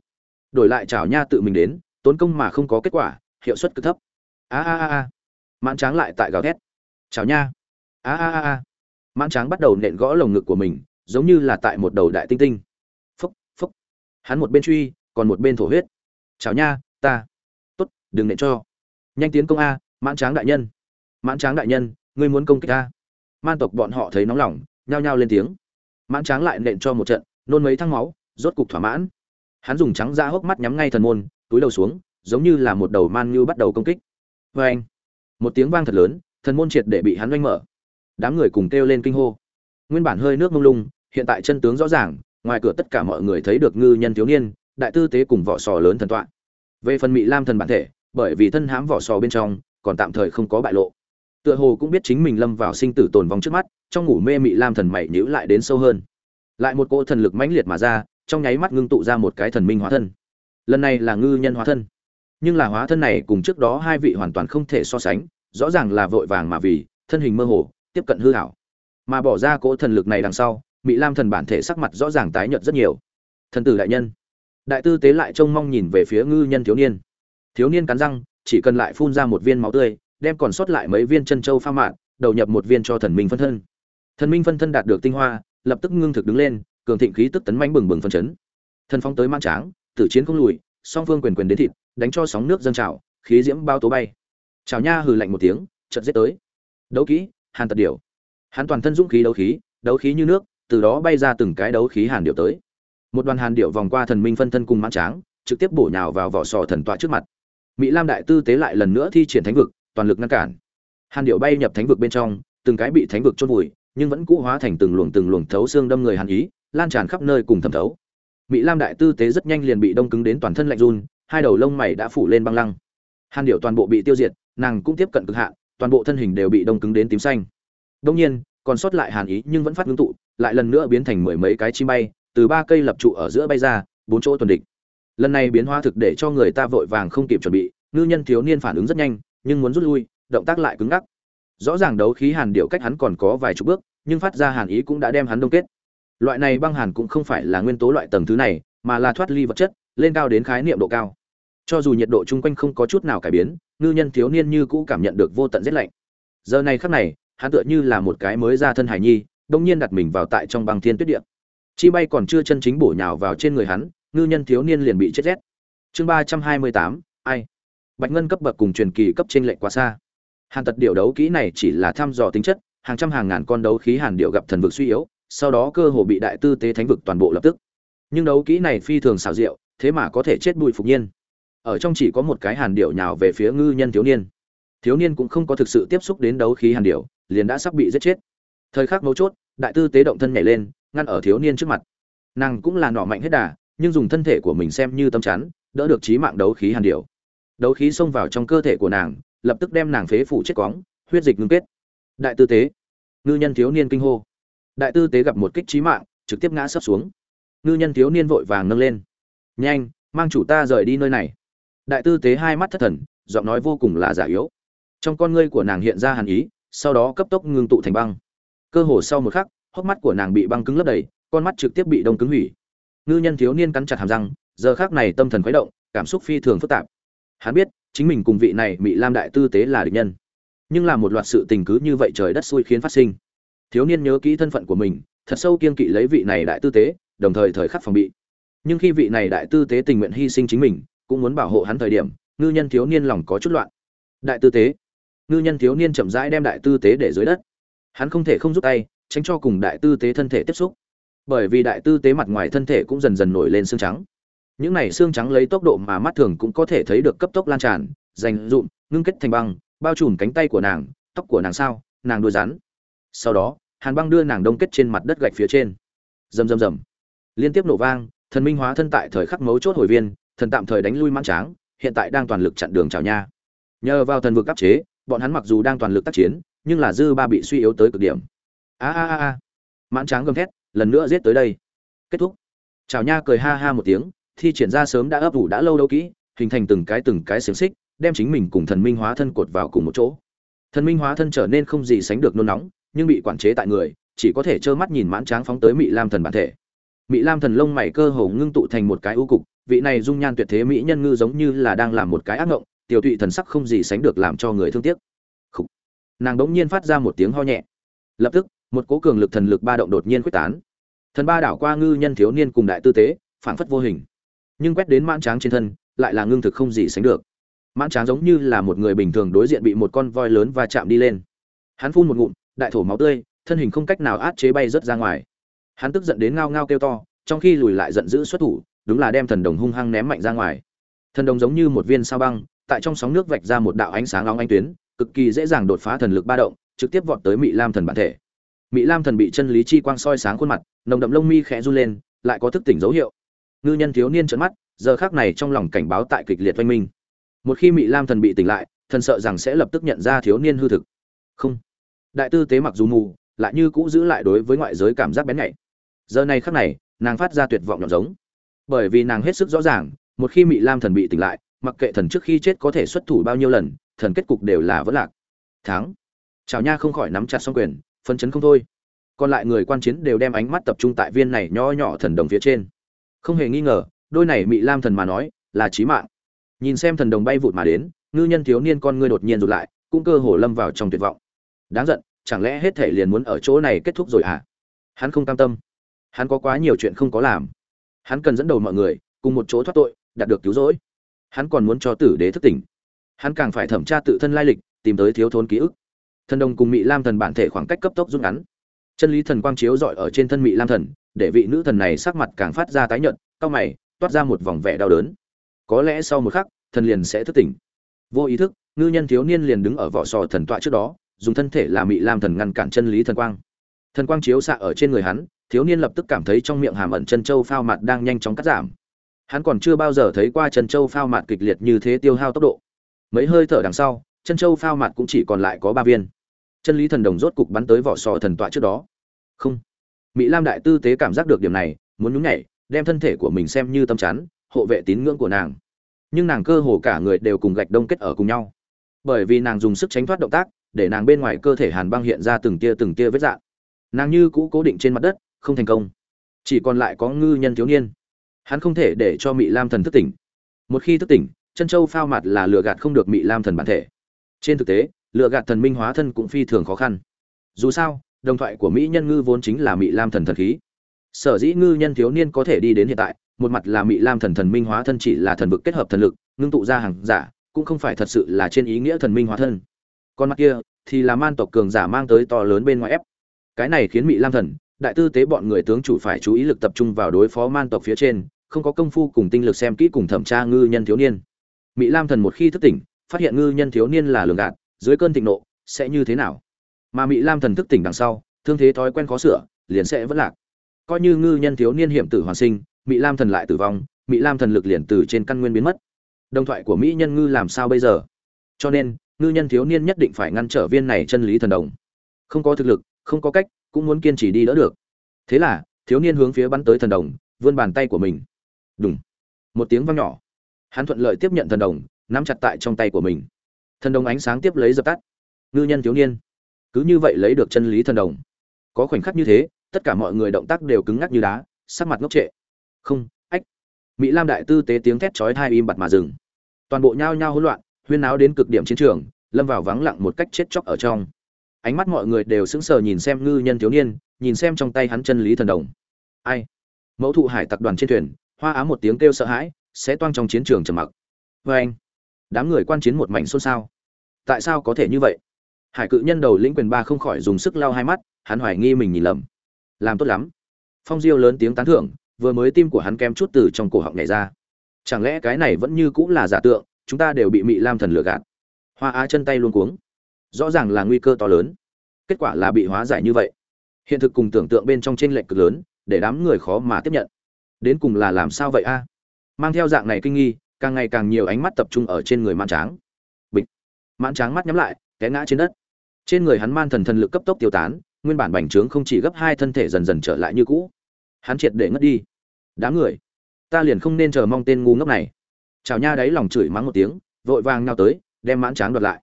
Đổi lại chào nha tự mình đến, tốn công mà không có kết quả, hiệu suất cực thấp. A a a a. Mãn tráng lại tại gào thét. Chào nha. A a a a. Mãn tráng bắt đầu nện gõ lồng ngực của mình, giống như là tại một đầu đại tinh tinh. Phúc phúc. Hắn một bên truy, còn một bên thổ huyết. Chào nha, ta. Tốt, đừng nện cho. Nhanh tiến công a, mãn tráng đại nhân. Mãn tráng đại nhân ngươi muốn công kích ta? Man tộc bọn họ thấy nóng lòng, nhao nhao lên tiếng. Mãn tráng lại nện cho một trận, nôn mấy thăng máu, rốt cục thỏa mãn. Hắn dùng trắng ra hốc mắt nhắm ngay thần môn, túi đầu xuống, giống như là một đầu man như bắt đầu công kích. Vê anh, một tiếng vang thật lớn, thần môn triệt để bị hắn oanh mở. Đám người cùng kêu lên kinh hô. Nguyên bản hơi nước mông lung, hiện tại chân tướng rõ ràng, ngoài cửa tất cả mọi người thấy được ngư nhân thiếu niên, đại tư tế cùng vỏ sò lớn thần tọa. Về phần mỹ lam thần bản thể, bởi vì thân hãm vỏ sò bên trong, còn tạm thời không có bại lộ tựa hồ cũng biết chính mình lâm vào sinh tử tồn vong trước mắt, trong ngủ mê mị lam thần mày nhữ lại đến sâu hơn. Lại một cỗ thần lực mãnh liệt mà ra, trong nháy mắt ngưng tụ ra một cái thần minh hóa thân. Lần này là ngư nhân hóa thân. Nhưng là hóa thân này cùng trước đó hai vị hoàn toàn không thể so sánh, rõ ràng là vội vàng mà vì, thân hình mơ hồ, tiếp cận hư hảo mà bỏ ra cỗ thần lực này đằng sau mỹ lam thần bản thể sắc mặt rõ ràng tái nhợt rất nhiều. Thần tử đại nhân. Đại tư tế lại trông mong nhìn về phía ngư nhân thiếu niên. Thiếu niên cắn răng, chỉ cần lại phun ra một viên máu tươi đem còn sót lại mấy viên chân châu pha mạn đầu nhập một viên cho thần minh phân thân. Thần minh phân thân đạt được tinh hoa, lập tức ngưng thực đứng lên, cường thịnh khí tức tấn mãnh bừng bừng phân chấn. Thần phong tới mãn tráng, tử chiến không lùi, song phương quyền quyền đến thịt, đánh cho sóng nước dâng trào, khí diễm bao tố bay. Chào nha hừ lạnh một tiếng, chợt giết tới. Đấu kỹ, hàn tật điểu. Hắn toàn thân dũng khí đấu khí đấu khí như nước, từ đó bay ra từng cái đấu khí hàn điểu tới. Một đoàn hàn điểu vòng qua thần minh phân thân cùng mãn tráng, trực tiếp bổ nhào vào vỏ sò thần tọa trước mặt. Mỹ lam đại tư tế lại lần nữa thi triển thánh vực toàn lực ngăn cản. Hàn điệu bay nhập thánh vực bên trong, từng cái bị thánh vực chôn vùi, nhưng vẫn cũ hóa thành từng luồng từng luồng thấu xương đâm người hàn ý, lan tràn khắp nơi cùng thẩm thấu. Mỹ lam đại tư tế rất nhanh liền bị đông cứng đến toàn thân lạnh run, hai đầu lông mày đã phủ lên băng lăng. Hàn điệu toàn bộ bị tiêu diệt, nàng cũng tiếp cận cực hạn, toàn bộ thân hình đều bị đông cứng đến tím xanh. Đông nhiên, còn sót lại hàn ý nhưng vẫn phát ngưng tụ, lại lần nữa biến thành mười mấy cái chim bay, từ ba cây lập trụ ở giữa bay ra, bốn chỗ tuần địch. Lần này biến hóa thực để cho người ta vội vàng không kịp chuẩn bị, ngư nhân thiếu niên phản ứng rất nhanh nhưng muốn rút lui, động tác lại cứng ngắc. Rõ ràng đấu khí hàn điệu cách hắn còn có vài chục bước, nhưng phát ra hàn ý cũng đã đem hắn đông kết. Loại này băng hàn cũng không phải là nguyên tố loại tầng thứ này, mà là thoát ly vật chất, lên cao đến khái niệm độ cao. Cho dù nhiệt độ chung quanh không có chút nào cải biến, ngư nhân thiếu niên như cũ cảm nhận được vô tận rét lạnh. Giờ này khắc này, hắn tựa như là một cái mới ra thân hải nhi, đông nhiên đặt mình vào tại trong băng thiên tuyết địa. Chi bay còn chưa chân chính bổ nhào vào trên người hắn, ngư nhân thiếu niên liền bị chết rét. Chương ba trăm hai mươi tám, ai? Bạch ngân cấp bậc cùng truyền kỳ cấp trên lệnh quá xa. Hàn tật điệu đấu kỹ này chỉ là thăm dò tính chất, hàng trăm hàng ngàn con đấu khí hàn điệu gặp thần vực suy yếu, sau đó cơ hồ bị đại tư tế thánh vực toàn bộ lập tức. Nhưng đấu kỹ này phi thường xảo diệu, thế mà có thể chết bụi phục nhiên. Ở trong chỉ có một cái hàn điệu nhào về phía ngư nhân thiếu niên. Thiếu niên cũng không có thực sự tiếp xúc đến đấu khí hàn điệu liền đã sắp bị giết chết. Thời khắc mấu chốt, đại tư tế động thân nhảy lên, ngăn ở thiếu niên trước mặt. Nàng cũng là nọ mạnh hết đà, nhưng dùng thân thể của mình xem như tâm chắn, đỡ được trí mạng đấu khí hàn điệu đấu khí xông vào trong cơ thể của nàng, lập tức đem nàng phế phủ chết quóng huyết dịch ngưng kết. Đại tư tế. Ngư nhân thiếu niên kinh hô. Đại tư tế gặp một kích trí mạng, trực tiếp ngã sấp xuống. Ngư nhân thiếu niên vội vàng nâng lên. Nhanh, mang chủ ta rời đi nơi này. Đại tư tế hai mắt thất thần, giọng nói vô cùng là giả yếu. Trong con ngươi của nàng hiện ra hàn ý, sau đó cấp tốc ngưng tụ thành băng. Cơ hồ sau một khắc, hốc mắt của nàng bị băng cứng lấp đầy, con mắt trực tiếp bị đông cứng hủy. Ngư nhân thiếu niên cắn chặt hàm răng, giờ khác này tâm thần khuấy động, cảm xúc phi thường phức tạp hắn biết, chính mình cùng vị này bị lam đại tư tế là địch nhân. Nhưng là một loạt sự tình cứ như vậy trời đất xui khiến phát sinh. Thiếu niên nhớ kỹ thân phận của mình, thật sâu kiên kỵ lấy vị này đại tư tế, đồng thời thời khắc phòng bị. Nhưng khi vị này đại tư tế tình nguyện hy sinh chính mình, cũng muốn bảo hộ hắn thời điểm, ngư nhân thiếu niên lòng có chút loạn. Đại tư tế. Ngư nhân thiếu niên chậm rãi đem đại tư tế để dưới đất. Hắn không thể không rút tay, tránh cho cùng đại tư tế thân thể tiếp xúc. Bởi vì đại tư tế mặt ngoài thân thể cũng dần dần nổi lên xương trắng những này xương trắng lấy tốc độ mà mắt thường cũng có thể thấy được cấp tốc lan tràn, dành dụm, ngưng kết thành băng, bao trùm cánh tay của nàng, tóc của nàng sao, nàng đuôi rắn. Sau đó, hàn băng đưa nàng đông kết trên mặt đất gạch phía trên. Rầm rầm rầm. Liên tiếp nổ vang, thần minh hóa thân tại thời khắc mấu chốt hồi viên, thần tạm thời đánh lui mãn tráng, hiện tại đang toàn lực chặn đường chào nha. Nhờ vào thần vực áp chế, bọn hắn mặc dù đang toàn lực tác chiến, nhưng là dư ba bị suy yếu tới cực điểm. A a a a. Mãn tráng gầm thét, lần nữa giết tới đây. Kết thúc. Chào nha cười ha ha một tiếng thi triển ra sớm đã ấp ủ đã lâu đâu kỹ, hình thành từng cái từng cái xiềng xích, đem chính mình cùng thần minh hóa thân cột vào cùng một chỗ. Thần minh hóa thân trở nên không gì sánh được nôn nóng, nhưng bị quản chế tại người, chỉ có thể trơ mắt nhìn mãn tráng phóng tới mỹ lam thần bản thể. Mỹ lam thần lông mày cơ hồ ngưng tụ thành một cái ưu cục, vị này dung nhan tuyệt thế mỹ nhân ngư giống như là đang làm một cái ác ngộng, tiểu tụy thần sắc không gì sánh được làm cho người thương tiếc. Khủ. nàng đống nhiên phát ra một tiếng ho nhẹ. Lập tức, một cố cường lực thần lực ba động đột nhiên quyết tán. Thần ba đảo qua ngư nhân thiếu niên cùng đại tư tế, phảng phất vô hình nhưng quét đến mãn tráng trên thân, lại là ngưng thực không gì sánh được. Mãn tráng giống như là một người bình thường đối diện bị một con voi lớn va chạm đi lên. Hắn phun một ngụm, đại thổ máu tươi, thân hình không cách nào át chế bay rớt ra ngoài. Hắn tức giận đến ngao ngao kêu to, trong khi lùi lại giận dữ xuất thủ, đúng là đem thần đồng hung hăng ném mạnh ra ngoài. Thần đồng giống như một viên sao băng, tại trong sóng nước vạch ra một đạo ánh sáng long anh tuyến, cực kỳ dễ dàng đột phá thần lực ba động, trực tiếp vọt tới mỹ lam thần bản thể. Mỹ lam thần bị chân lý chi quang soi sáng khuôn mặt, nồng đậm lông mi khẽ run lên, lại có thức tỉnh dấu hiệu ngư nhân thiếu niên trợn mắt, giờ khác này trong lòng cảnh báo tại kịch liệt oanh minh. Một khi mỹ lam thần bị tỉnh lại, thần sợ rằng sẽ lập tức nhận ra thiếu niên hư thực. Không. Đại tư tế mặc dù mù, lại như cũ giữ lại đối với ngoại giới cảm giác bén nhạy. Giờ này khắc này, nàng phát ra tuyệt vọng nhọn giống. Bởi vì nàng hết sức rõ ràng, một khi mỹ lam thần bị tỉnh lại, mặc kệ thần trước khi chết có thể xuất thủ bao nhiêu lần, thần kết cục đều là vỡ lạc. Thắng. Chào nha không khỏi nắm chặt xong quyền phân chấn không thôi. Còn lại người quan chiến đều đem ánh mắt tập trung tại viên này nho nhỏ thần đồng phía trên không hề nghi ngờ, đôi này Mị lam thần mà nói, là chí mạng. Nhìn xem thần đồng bay vụt mà đến, ngư nhân thiếu niên con ngươi đột nhiên rụt lại, cũng cơ hồ lâm vào trong tuyệt vọng. Đáng giận, chẳng lẽ hết thể liền muốn ở chỗ này kết thúc rồi à hắn không cam tâm. Hắn có quá nhiều chuyện không có làm. Hắn cần dẫn đầu mọi người, cùng một chỗ thoát tội, đạt được cứu rỗi. Hắn còn muốn cho tử đế thức tỉnh. Hắn càng phải thẩm tra tự thân lai lịch, tìm tới thiếu thốn ký ức. Thần đồng cùng mỹ lam thần bản thể khoảng cách cấp tốc rút ngắn. Chân lý thần quang chiếu dọi ở trên thân mỹ lam thần để vị nữ thần này sắc mặt càng phát ra tái nhợt, cau mày, toát ra một vòng vẻ đau đớn. Có lẽ sau một khắc, thần liền sẽ thức tỉnh. Vô ý thức, ngư nhân thiếu niên liền đứng ở vỏ sò thần tọa trước đó, dùng thân thể là mị lam thần ngăn cản chân lý thần quang. Thần quang chiếu xạ ở trên người hắn, thiếu niên lập tức cảm thấy trong miệng hàm ẩn chân châu phao mặt đang nhanh chóng cắt giảm. Hắn còn chưa bao giờ thấy qua chân châu phao mặt kịch liệt như thế tiêu hao tốc độ. Mấy hơi thở đằng sau, chân châu phao mặt cũng chỉ còn lại có ba viên. Chân lý thần đồng rốt cục bắn tới vỏ sò thần tọa trước đó. Không mỹ lam đại tư tế cảm giác được điểm này, muốn nhúng nhảy, đem thân thể của mình xem như tâm chắn, hộ vệ tín ngưỡng của nàng. Nhưng nàng cơ hồ cả người đều cùng gạch đông kết ở cùng nhau. Bởi vì nàng dùng sức tránh thoát động tác, để nàng bên ngoài cơ thể hàn băng hiện ra từng tia từng tia vết dạn. Nàng như cũ cố định trên mặt đất, không thành công. Chỉ còn lại có ngư nhân thiếu niên. Hắn không thể để cho mỹ lam thần thức tỉnh. Một khi thức tỉnh, chân châu phao mặt là lừa gạt không được mỹ lam thần bản thể. Trên thực tế, lừa gạt thần minh hóa thân cũng phi thường khó khăn. Dù sao đồng thoại của mỹ nhân ngư vốn chính là mỹ lam thần thần khí. Sở dĩ ngư nhân thiếu niên có thể đi đến hiện tại, một mặt là mỹ lam thần thần minh hóa thân chỉ là thần vực kết hợp thần lực, ngưng tụ ra hàng giả, cũng không phải thật sự là trên ý nghĩa thần minh hóa thân. Còn mặt kia, thì là man tộc cường giả mang tới to lớn bên ngoài ép. Cái này khiến mỹ lam thần, đại tư tế bọn người tướng chủ phải chú ý lực tập trung vào đối phó man tộc phía trên, không có công phu cùng tinh lực xem kỹ cùng thẩm tra ngư nhân thiếu niên. Mỹ lam thần một khi thức tỉnh, phát hiện ngư nhân thiếu niên là lường gạt, dưới cơn thịnh nộ, sẽ như thế nào? Mà mỹ lam thần thức tỉnh đằng sau, thương thế thói quen khó sửa, liền sẽ vẫn lạc. Coi như ngư nhân thiếu niên hiểm tử hoàn sinh mỹ lam thần lại tử vong mỹ lam thần lực liền từ trên căn nguyên biến mất. Đồng thoại của mỹ nhân ngư làm sao bây giờ? Cho nên, ngư nhân thiếu niên nhất định phải ngăn trở viên này chân lý thần đồng. Không có thực lực, không có cách, cũng muốn kiên trì đi đỡ được. Thế là, thiếu niên hướng phía bắn tới thần đồng, vươn bàn tay của mình. Đúng một tiếng vang nhỏ. Hắn thuận lợi tiếp nhận thần đồng, nắm chặt tại trong tay của mình. Thần đồng ánh sáng tiếp lấy dập tắt. Ngư nhân thiếu niên cứ như vậy lấy được chân lý thần đồng. Có khoảnh khắc như thế, tất cả mọi người động tác đều cứng ngắc như đá, sắc mặt ngốc trệ. Không, ách. Mỹ lam đại tư tế tiếng thét chói thai im bặt mà dừng. Toàn bộ nhao nhao hỗn loạn, huyên náo đến cực điểm chiến trường, lâm vào vắng lặng một cách chết chóc ở trong. Ánh mắt mọi người đều sững sờ nhìn xem ngư nhân thiếu niên, nhìn xem trong tay hắn chân lý thần đồng. Ai? Mẫu thụ hải tặc đoàn trên thuyền, hoa á một tiếng kêu sợ hãi sẽ toang trong chiến trường trầm mặc. Vê anh. Đám người quan chiến một mảnh xôn xao. Tại sao có thể như vậy? Hải cự nhân đầu lĩnh quyền ba không khỏi dùng sức lau hai mắt, hắn hoài nghi mình nhìn lầm. Làm tốt lắm. Phong diêu lớn tiếng tán thưởng, vừa mới tim của hắn kem chút từ trong cổ họng nhảy ra. Chẳng lẽ cái này vẫn như cũng là giả tượng, chúng ta đều bị mị lam thần lừa gạt? Hoa á chân tay luôn cuống. Rõ ràng là nguy cơ to lớn. Kết quả là bị hóa giải như vậy. Hiện thực cùng tưởng tượng bên trong tranh lệch cực lớn, để đám người khó mà tiếp nhận. Đến cùng là làm sao vậy a? Mang theo dạng này kinh nghi, càng ngày càng nhiều ánh mắt tập trung ở trên người Mãn tráng. Bịch. Mãn tráng mắt nhắm lại, té ngã trên đất trên người hắn man thần thần lực cấp tốc tiêu tán, nguyên bản bành trướng không chỉ gấp hai thân thể dần dần trở lại như cũ. Hắn triệt để ngất đi. Đám người, ta liền không nên chờ mong tên ngu ngốc này. Chào nha đáy lòng chửi mắng một tiếng, vội vàng nhào tới, đem mãn tráng đoạt lại.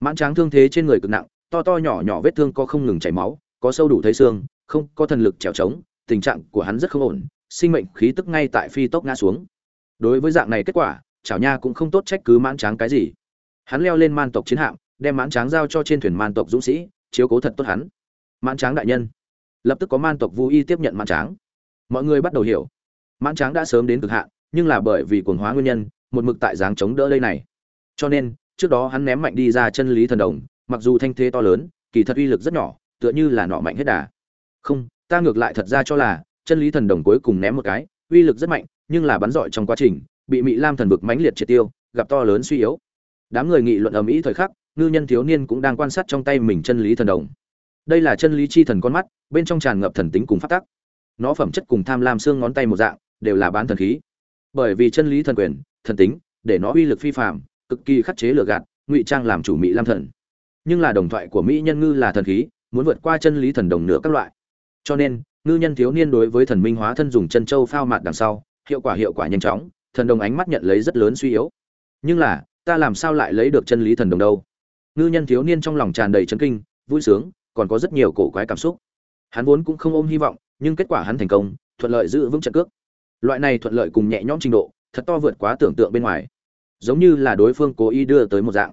Mãn tráng thương thế trên người cực nặng, to to nhỏ nhỏ vết thương có không ngừng chảy máu, có sâu đủ thấy xương, không có thần lực trèo trống, tình trạng của hắn rất không ổn, sinh mệnh khí tức ngay tại phi tốc ngã xuống. Đối với dạng này kết quả chảo nha cũng không tốt trách cứ mãn tráng cái gì. Hắn leo lên man tộc chiến hạm đem mãn tráng giao cho trên thuyền man tộc dũng sĩ, chiếu cố thật tốt hắn. Mãn tráng đại nhân. Lập tức có man tộc vô y tiếp nhận mãn tráng. Mọi người bắt đầu hiểu. Mãn tráng đã sớm đến cực hạn, nhưng là bởi vì cuồng hóa nguyên nhân, một mực tại dáng chống đỡ đây này. Cho nên, trước đó hắn ném mạnh đi ra chân lý thần đồng, mặc dù thanh thế to lớn, kỳ thật uy lực rất nhỏ, tựa như là nọ mạnh hết đà. Không, ta ngược lại thật ra cho là, chân lý thần đồng cuối cùng ném một cái, uy lực rất mạnh, nhưng là bắn giỏi trong quá trình, bị mỹ lam thần vực mãnh liệt triệt tiêu, gặp to lớn suy yếu. Đám người nghị luận ầm ĩ thời khắc ngư nhân thiếu niên cũng đang quan sát trong tay mình chân lý thần đồng. Đây là chân lý chi thần con mắt, bên trong tràn ngập thần tính cùng phát tắc. Nó phẩm chất cùng tham lam xương ngón tay một dạng, đều là bán thần khí. Bởi vì chân lý thần quyền, thần tính, để nó uy lực phi phạm cực kỳ khắc chế lừa gạt, ngụy trang làm chủ mỹ lam thần. Nhưng là đồng thoại của mỹ nhân ngư là thần khí, muốn vượt qua chân lý thần đồng nữa các loại. Cho nên, ngư nhân thiếu niên đối với thần minh hóa thân dùng chân châu phao mạt đằng sau, hiệu quả hiệu quả nhanh chóng, thần đồng ánh mắt nhận lấy rất lớn suy yếu. Nhưng là, ta làm sao lại lấy được chân lý thần đồng đâu? Ngư nhân thiếu niên trong lòng tràn đầy chấn kinh, vui sướng, còn có rất nhiều cổ quái cảm xúc. Hắn vốn cũng không ôm hy vọng, nhưng kết quả hắn thành công, thuận lợi giữ vững trận cước. Loại này thuận lợi cùng nhẹ nhõm trình độ, thật to vượt quá tưởng tượng bên ngoài. Giống như là đối phương cố ý đưa tới một dạng.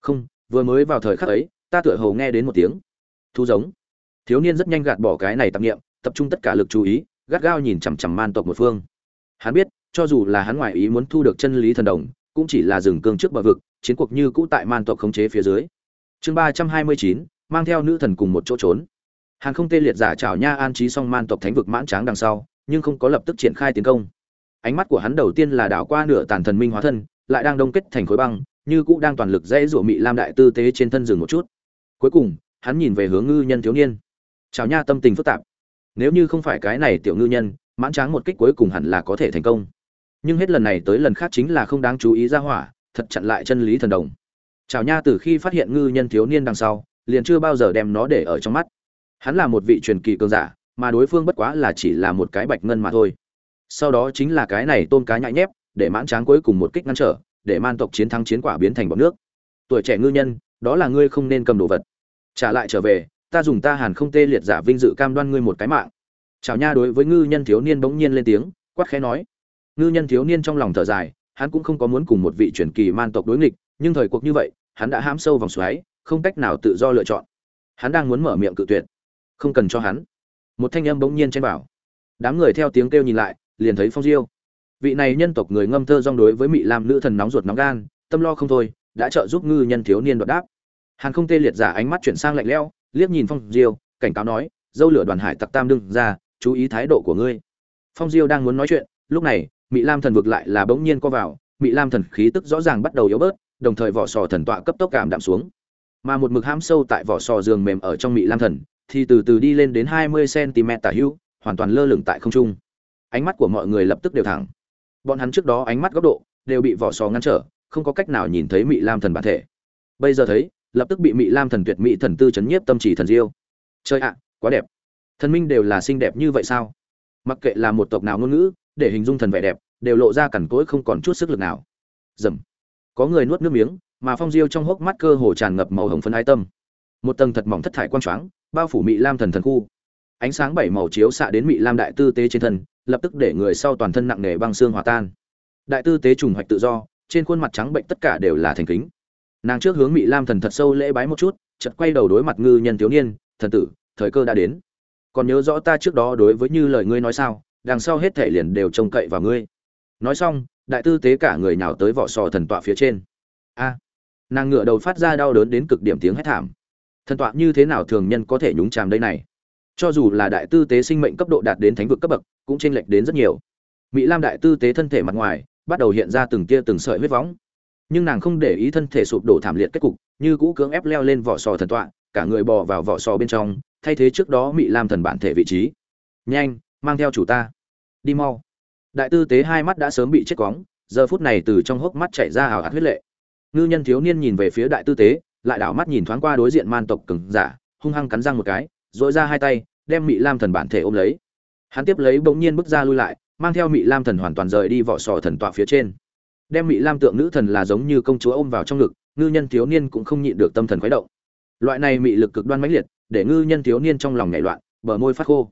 Không, vừa mới vào thời khắc ấy, ta tựa hồ nghe đến một tiếng. Thu giống. Thiếu niên rất nhanh gạt bỏ cái này tạp nghiệm tập trung tất cả lực chú ý, gắt gao nhìn chằm chằm man tộc một phương. Hắn biết, cho dù là hắn ngoại ý muốn thu được chân lý thần đồng, cũng chỉ là dừng cương trước bờ vực chiến cuộc như cũ tại man tộc khống chế phía dưới. Chương ba trăm hai mươi chín, mang theo nữ thần cùng một chỗ trốn. Hàng không tê liệt giả chào nha an trí xong man tộc thánh vực mãn tráng đằng sau, nhưng không có lập tức triển khai tiến công. Ánh mắt của hắn đầu tiên là đảo qua nửa tàn thần minh hóa thân, lại đang đông kết thành khối băng, như cũ đang toàn lực dễ rủa mị lam đại tư tế trên thân rừng một chút. Cuối cùng, hắn nhìn về hướng ngư nhân thiếu niên. Chào nha tâm tình phức tạp. Nếu như không phải cái này tiểu ngư nhân, mãn tráng một kích cuối cùng hẳn là có thể thành công. Nhưng hết lần này tới lần khác chính là không đáng chú ý ra hỏa thật chặn lại chân lý thần đồng. Chào nha, từ khi phát hiện ngư nhân thiếu niên đằng sau, liền chưa bao giờ đem nó để ở trong mắt. Hắn là một vị truyền kỳ cường giả, mà đối phương bất quá là chỉ là một cái bạch ngân mà thôi. Sau đó chính là cái này tôm cá nhại nhép, để mãn tráng cuối cùng một kích ngăn trở, để man tộc chiến thắng chiến quả biến thành bọt nước. Tuổi trẻ ngư nhân, đó là ngươi không nên cầm đồ vật. Trả lại trở về, ta dùng ta hàn không tê liệt giả vinh dự cam đoan ngươi một cái mạng. Chào nha, đối với ngư nhân thiếu niên bỗng nhiên lên tiếng, quát khẽ nói. Ngư nhân thiếu niên trong lòng thở dài hắn cũng không có muốn cùng một vị truyền kỳ man tộc đối nghịch, nhưng thời cuộc như vậy, hắn đã hãm sâu vòng xoáy, không cách nào tự do lựa chọn. Hắn đang muốn mở miệng cự tuyệt. Không cần cho hắn. Một thanh âm bỗng nhiên chen bảo. Đám người theo tiếng kêu nhìn lại, liền thấy phong diêu. Vị này nhân tộc người ngâm thơ rong đối với mỹ lam nữ thần nóng ruột nóng gan, tâm lo không thôi, đã trợ giúp ngư nhân thiếu niên đột đáp. Hàn không tê liệt giả ánh mắt chuyển sang lạnh lẽo, liếc nhìn phong diêu, cảnh cáo nói, dâu lửa đoàn hải tặc tam đương ra, chú ý thái độ của ngươi. Phong diêu đang muốn nói chuyện, lúc này Mị lam thần vực lại là bỗng nhiên co vào, Mị lam thần khí tức rõ ràng bắt đầu yếu bớt, đồng thời vỏ sò thần tọa cấp tốc cảm đạm xuống. Mà một mực hãm sâu tại vỏ sò giường mềm ở trong Mị lam thần, thì từ từ đi lên đến hai mươi cm tả hữu, hoàn toàn lơ lửng tại không trung. Ánh mắt của mọi người lập tức đều thẳng. Bọn hắn trước đó ánh mắt góc độ đều bị vỏ sò ngăn trở, không có cách nào nhìn thấy Mị lam thần bản thể. Bây giờ thấy, lập tức bị Mị lam thần tuyệt mỹ thần tư chấn nhiếp tâm trí thần diêu. Chơi ạ, quá đẹp. Thần minh đều là xinh đẹp như vậy sao? Mặc kệ là một tộc nào ngôn ngữ để hình dung thần vẻ đẹp, đều lộ ra cằn cỗi không còn chút sức lực nào. Dầm. Có người nuốt nước miếng, mà phong diêu trong hốc mắt cơ hồ tràn ngập màu hồng phân ái tâm. Một tầng thật mỏng thất thải quang choáng, bao phủ mỹ lam thần thần khu. Ánh sáng bảy màu chiếu xạ đến mỹ lam đại tư tế trên thân, lập tức để người sau toàn thân nặng nề băng xương hòa tan. Đại tư tế trùng hoạch tự do, trên khuôn mặt trắng bệnh tất cả đều là thành kính. Nàng trước hướng mỹ lam thần thật sâu lễ bái một chút, chợt quay đầu đối mặt ngư nhân thiếu niên, thần tử, thời cơ đã đến. Còn nhớ rõ ta trước đó đối với như lời ngươi nói sao? Đằng sau hết thể liền đều trông cậy vào ngươi. Nói xong, đại tư tế cả người nhào tới vỏ sò thần tọa phía trên. A, nàng ngựa đầu phát ra đau đớn đến cực điểm tiếng hét thảm. Thần tọa như thế nào thường nhân có thể nhúng chàm đây này? Cho dù là đại tư tế sinh mệnh cấp độ đạt đến thánh vực cấp bậc, cũng chênh lệch đến rất nhiều. Mỹ lam đại tư tế thân thể mặt ngoài, bắt đầu hiện ra từng tia từng sợi huyết võng. Nhưng nàng không để ý thân thể sụp đổ thảm liệt kết cục, như cũ cưỡng ép leo lên vỏ sò thần tọa, cả người bò vào vỏ sò bên trong, thay thế trước đó mỹ lam thần bản thể vị trí. Nhanh mang theo chủ ta. Đi mau. Đại tư tế hai mắt đã sớm bị chết cóng, giờ phút này từ trong hốc mắt chảy ra hào hạt huyết lệ. Ngư nhân thiếu niên nhìn về phía đại tư tế, lại đảo mắt nhìn thoáng qua đối diện man tộc cừng giả, hung hăng cắn răng một cái dội ra hai tay, đem Mị lam thần bản thể ôm lấy. Hắn tiếp lấy bỗng nhiên bước ra lui lại, mang theo Mị lam thần hoàn toàn rời đi vỏ sò thần tọa phía trên. Đem Mị lam tượng nữ thần là giống như công chúa ôm vào trong ngực, ngư nhân thiếu niên cũng không nhịn được tâm thần khuấy động. Loại này mị lực cực đoan mãnh liệt, để ngư nhân thiếu niên trong lòng nhảy loạn, bờ môi phát khô.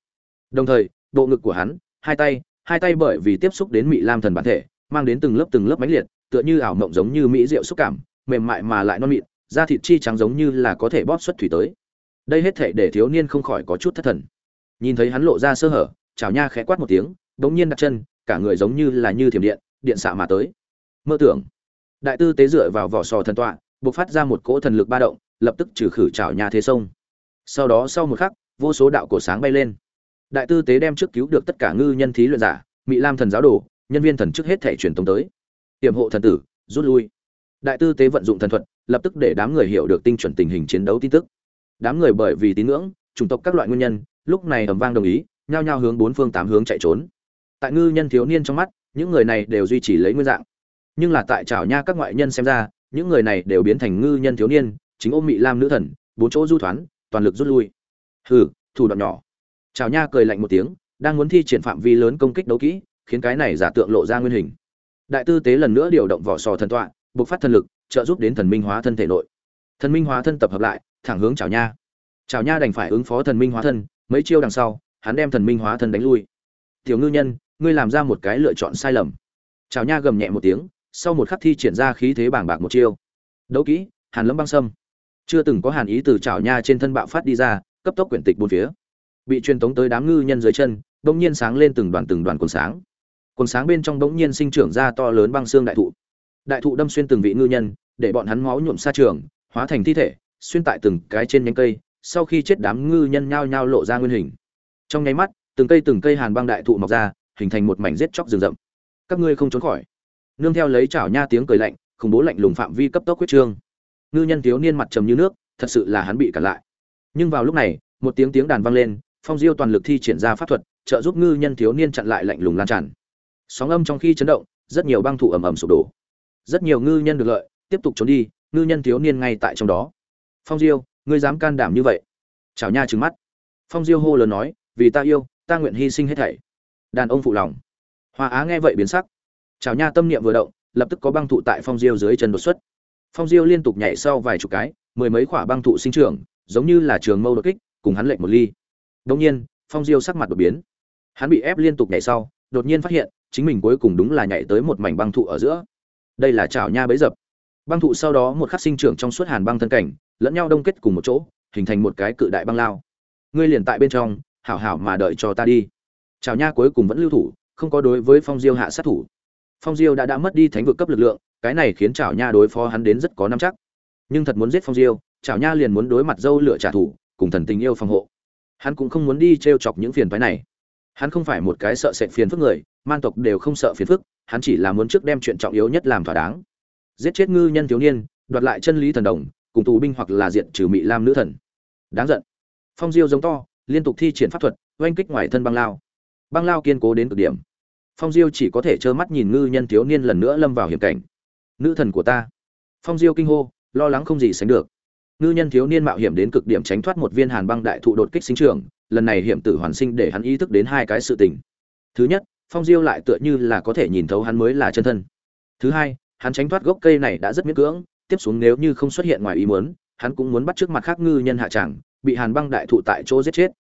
Đồng thời bộ ngực của hắn, hai tay hai tay bởi vì tiếp xúc đến mỹ lam thần bản thể, mang đến từng lớp từng lớp mãnh liệt, tựa như ảo mộng giống như mỹ rượu xúc cảm, mềm mại mà lại non mịn, da thịt chi trắng giống như là có thể bóp xuất thủy tới. Đây hết thể để thiếu niên không khỏi có chút thất thần. Nhìn thấy hắn lộ ra sơ hở, chảo nha khẽ quát một tiếng, bỗng nhiên đặt chân, cả người giống như là như thiểm điện điện xạ mà tới. Mơ tưởng. Đại tư tế dựa vào vỏ sò thần tọa bộc phát ra một cỗ thần lực ba động, lập tức trừ khử chảo nha thế sông. Sau đó sau một khắc, vô số đạo cổ sáng bay lên đại tư tế đem trước cứu được tất cả ngư nhân thí luyện giả mỹ lam thần giáo đồ, nhân viên thần trước hết thể truyền tống tới. Tiềm hộ thần tử, rút lui. Đại tư tế vận dụng thần thuật, lập tức để đám người hiểu được tinh chuẩn tình hình chiến đấu tin tức. Đám người bởi vì tín ngưỡng, chủng tộc các loại nguyên nhân, lúc này ầm vang đồng ý, nhao nhao hướng bốn phương tám hướng chạy trốn. Tại ngư nhân thiếu niên trong mắt, những người này đều duy trì lấy nguyên dạng. Nhưng là tại trảo nha các ngoại nhân xem ra, những người này đều biến thành ngư nhân thiếu niên, chính ôm mị lam nữ thần, bốn chỗ du thoán, toàn lực rút lui. Hừ, thủ đoạn nhỏ trảo nha cười lạnh một tiếng, đang muốn thi triển phạm vi lớn công kích đấu kỹ, khiến cái này giả tượng lộ ra nguyên hình. Đại tư tế lần nữa điều động vỏ sò thần tọa, bộc phát thần lực, trợ giúp đến thần minh hóa thân thể nội. Thần minh hóa thân tập hợp lại, thẳng hướng chảo nha. Chảo nha đành phải ứng phó thần minh hóa thân, mấy chiêu đằng sau, hắn đem thần minh hóa thân đánh lui. Tiểu ngư nhân, ngươi làm ra một cái lựa chọn sai lầm. Chảo nha gầm nhẹ một tiếng, sau một khắc thi triển ra khí thế bảng bạc một chiêu. Đấu kỹ, hàn lâm băng sâm. Chưa từng có hàn ý từ chảo nha trên thân bạo phát đi ra, cấp tốc quyển tịch bốn phía bị truyền tống tới đám ngư nhân dưới chân, bỗng nhiên sáng lên từng đoàn từng đoàn cuồng sáng. Quần sáng bên trong bỗng nhiên sinh trưởng ra to lớn băng xương đại thụ. Đại thụ đâm xuyên từng vị ngư nhân, để bọn hắn máu nhuộm xa trường, hóa thành thi thể, xuyên tại từng cái trên nhánh cây, sau khi chết đám ngư nhân nhao nhao lộ ra nguyên hình. Trong nháy mắt, từng cây từng cây hàn băng đại thụ mọc ra, hình thành một mảnh rết chóc rừng rậm. Các ngươi không trốn khỏi. Nương theo lấy chảo nha tiếng cười lạnh, khủng bố lạnh lùng phạm vi cấp tốc quyết trương. Ngư nhân thiếu niên mặt trầm như nước, thật sự là hắn bị cản lại. Nhưng vào lúc này, một tiếng tiếng đàn vang lên phong diêu toàn lực thi triển ra pháp thuật, trợ giúp ngư nhân thiếu niên chặn lại lạnh lùng lan tràn. Sóng âm trong khi chấn động, rất nhiều băng thụ ầm ầm sụp đổ. Rất nhiều ngư nhân được lợi, tiếp tục trốn đi, ngư nhân thiếu niên ngay tại trong đó. Phong diêu, ngươi dám can đảm như vậy? Chào nha trừng mắt. Phong diêu hô lớn nói, vì ta yêu, ta nguyện hy sinh hết thảy. Đàn ông phụ lòng. Hoa á nghe vậy biến sắc. Chào nha tâm niệm vừa động, lập tức có băng thụ tại phong diêu dưới chân đột xuất. Phong diêu liên tục nhảy sau vài chục cái, mười mấy quả băng thụ sinh trưởng, giống như là trường mâu đột kích, cùng hắn lệnh một ly đồng nhiên, phong diêu sắc mặt đột biến. Hắn bị ép liên tục nhảy sau, đột nhiên phát hiện, chính mình cuối cùng đúng là nhảy tới một mảnh băng thụ ở giữa. Đây là chảo nha bấy dập. Băng thụ sau đó một khắc sinh trưởng trong suốt hàn băng thân cảnh, lẫn nhau đông kết cùng một chỗ, hình thành một cái cự đại băng lao. Ngươi liền tại bên trong, hảo hảo mà đợi cho ta đi. Chảo nha cuối cùng vẫn lưu thủ, không có đối với phong diêu hạ sát thủ. Phong diêu đã đã mất đi thánh vực cấp lực lượng, cái này khiến chảo nha đối phó hắn đến rất có nắm chắc. Nhưng thật muốn giết phong diêu, chảo nha liền muốn đối mặt dâu lửa trả thù, cùng thần tình yêu phòng hộ hắn cũng không muốn đi t r e o chọc những phiền phái này. Hắn không phải một cái sợ sệt phiền phức người, man tộc đều không sợ phiền phức, hắn chỉ là muốn trước đem chuyện trọng yếu nhất làm thỏa đáng. Giết chết ngư nhân thiếu niên, đoạt lại chân lý thần đồng, cùng tù binh hoặc là diện trừ mị lam nữ thần. Đáng giận. Phong diêu giống to, liên tục thi triển pháp thuật, oanh kích ngoài thân băng lao. Băng lao kiên cố đến cực điểm. Phong diêu chỉ có thể trơ mắt nhìn ngư nhân thiếu niên lần nữa lâm vào hiểm cảnh. Nữ thần của ta. Phong diêu kinh hô, lo lắng không gì sánh được ngư nhân thiếu niên mạo hiểm đến cực điểm tránh thoát một viên hàn băng đại thụ đột kích sinh trường, lần này hiểm tử hoàn sinh để hắn ý thức đến hai cái sự tình. Thứ nhất, phong diêu lại tựa như là có thể nhìn thấu hắn mới là chân thân. Thứ hai, hắn tránh thoát gốc cây này đã rất miễn cưỡng, tiếp xuống nếu như không xuất hiện ngoài ý muốn, hắn cũng muốn bắt trước mặt khác ngư nhân hạ tràng bị hàn băng đại thụ tại chỗ giết chết.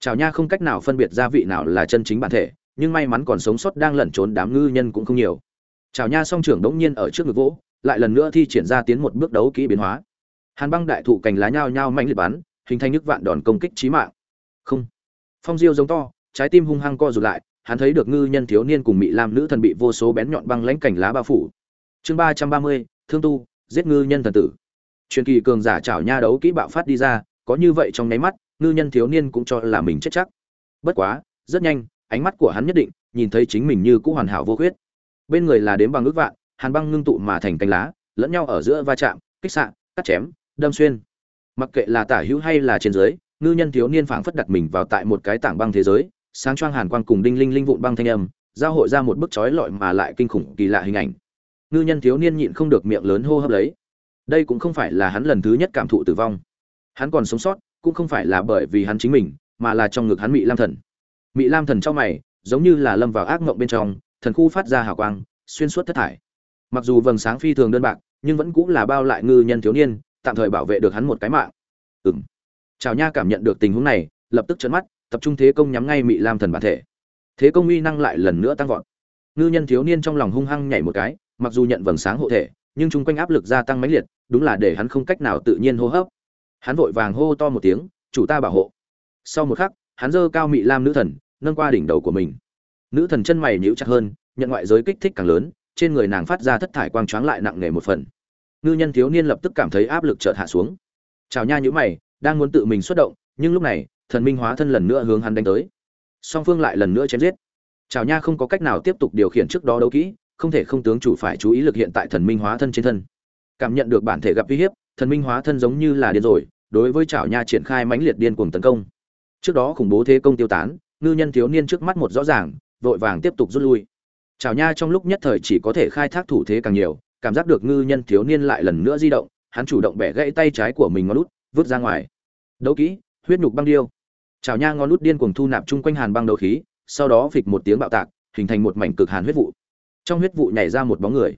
Chào nha không cách nào phân biệt ra vị nào là chân chính bản thể, nhưng may mắn còn sống sót đang lẩn trốn đám ngư nhân cũng không nhiều. Chào nha song trưởng đống nhiên ở trước ngực vỗ, lại lần nữa thi triển ra tiến một bước đấu kỹ biến hóa hàn băng đại thụ cành lá nhao nhao mạnh liệt bắn, hình thành nước vạn đòn công kích chí mạng. Không. Phong diêu giống to, trái tim hung hăng co rụt lại, hắn thấy được ngư nhân thiếu niên cùng mỹ lam nữ thần bị vô số bén nhọn băng lãnh cành lá bao phủ. Chương ba trăm ba mươi, thương tu, giết ngư nhân thần tử. Truyền kỳ cường giả chảo nha đấu kỹ bạo phát đi ra, có như vậy trong nháy mắt, ngư nhân thiếu niên cũng cho là mình chết chắc. Bất quá, rất nhanh, ánh mắt của hắn nhất định, nhìn thấy chính mình như cũ hoàn hảo vô khuyết. Bên người là đếm bằng ước vạn, hàn băng ngưng tụ mà thành cánh lá, lẫn nhau ở giữa va chạm, kích sạn cắt chém đâm xuyên. Mặc kệ là tả hữu hay là trên dưới ngư nhân thiếu niên phảng phất đặt mình vào tại một cái tảng băng thế giới, sáng choang hàn quang cùng đinh linh linh vụn băng thanh âm, giao hội ra một bức chói lọi mà lại kinh khủng kỳ lạ hình ảnh. Ngư nhân thiếu niên nhịn không được miệng lớn hô hấp lấy. Đây cũng không phải là hắn lần thứ nhất cảm thụ tử vong. Hắn còn sống sót, cũng không phải là bởi vì hắn chính mình, mà là trong ngực hắn mị lam thần. Mị lam thần trong mày, giống như là lâm vào ác mộng bên trong, thần khu phát ra hào quang, xuyên suốt thất thải. Mặc dù vầng sáng phi thường đơn bạc, nhưng vẫn cũng là bao lại ngư nhân thiếu niên tạm thời bảo vệ được hắn một cái mạng. Ừng chào nha cảm nhận được tình huống này, lập tức trấn mắt, tập trung thế công nhắm ngay mị lam thần bản thể. Thế công uy năng lại lần nữa tăng vọt. Ngư nhân thiếu niên trong lòng hung hăng nhảy một cái, mặc dù nhận vầng sáng hộ thể, nhưng chung quanh áp lực gia tăng mãnh liệt, đúng là để hắn không cách nào tự nhiên hô hấp. Hắn vội vàng hô to một tiếng, chủ ta bảo hộ. Sau một khắc, hắn giơ cao mị lam nữ thần, nâng qua đỉnh đầu của mình. Nữ thần chân mày nhíu chặt hơn, nhận ngoại giới kích thích càng lớn, trên người nàng phát ra thất thải quang choáng lại nặng nề một phần ngư nhân thiếu niên lập tức cảm thấy áp lực chợt hạ xuống. Chào nha nhữ mày, đang muốn tự mình xuất động, nhưng lúc này, thần minh hóa thân lần nữa hướng hắn đánh tới. Song phương lại lần nữa chém giết. Chào nha không có cách nào tiếp tục điều khiển trước đó đấu kỹ, không thể không tướng chủ phải chú ý lực hiện tại thần minh hóa thân trên thân. Cảm nhận được bản thể gặp uy hiếp, thần minh hóa thân giống như là điên rồi, đối với chảo nha triển khai mãnh liệt điên cuồng tấn công. Trước đó khủng bố thế công tiêu tán, ngư nhân thiếu niên trước mắt một rõ ràng, vội vàng tiếp tục rút lui. Chảo nha trong lúc nhất thời chỉ có thể khai thác thủ thế càng nhiều cảm giác được ngư nhân thiếu niên lại lần nữa di động, hắn chủ động bẻ gãy tay trái của mình ngón lút vứt ra ngoài. Đấu kỹ, huyết nhục băng điêu. Chảo nha ngón lút điên cuồng thu nạp chung quanh hàn băng đấu khí, sau đó phịch một tiếng bạo tạc, hình thành một mảnh cực hàn huyết vụ. Trong huyết vụ nhảy ra một bóng người.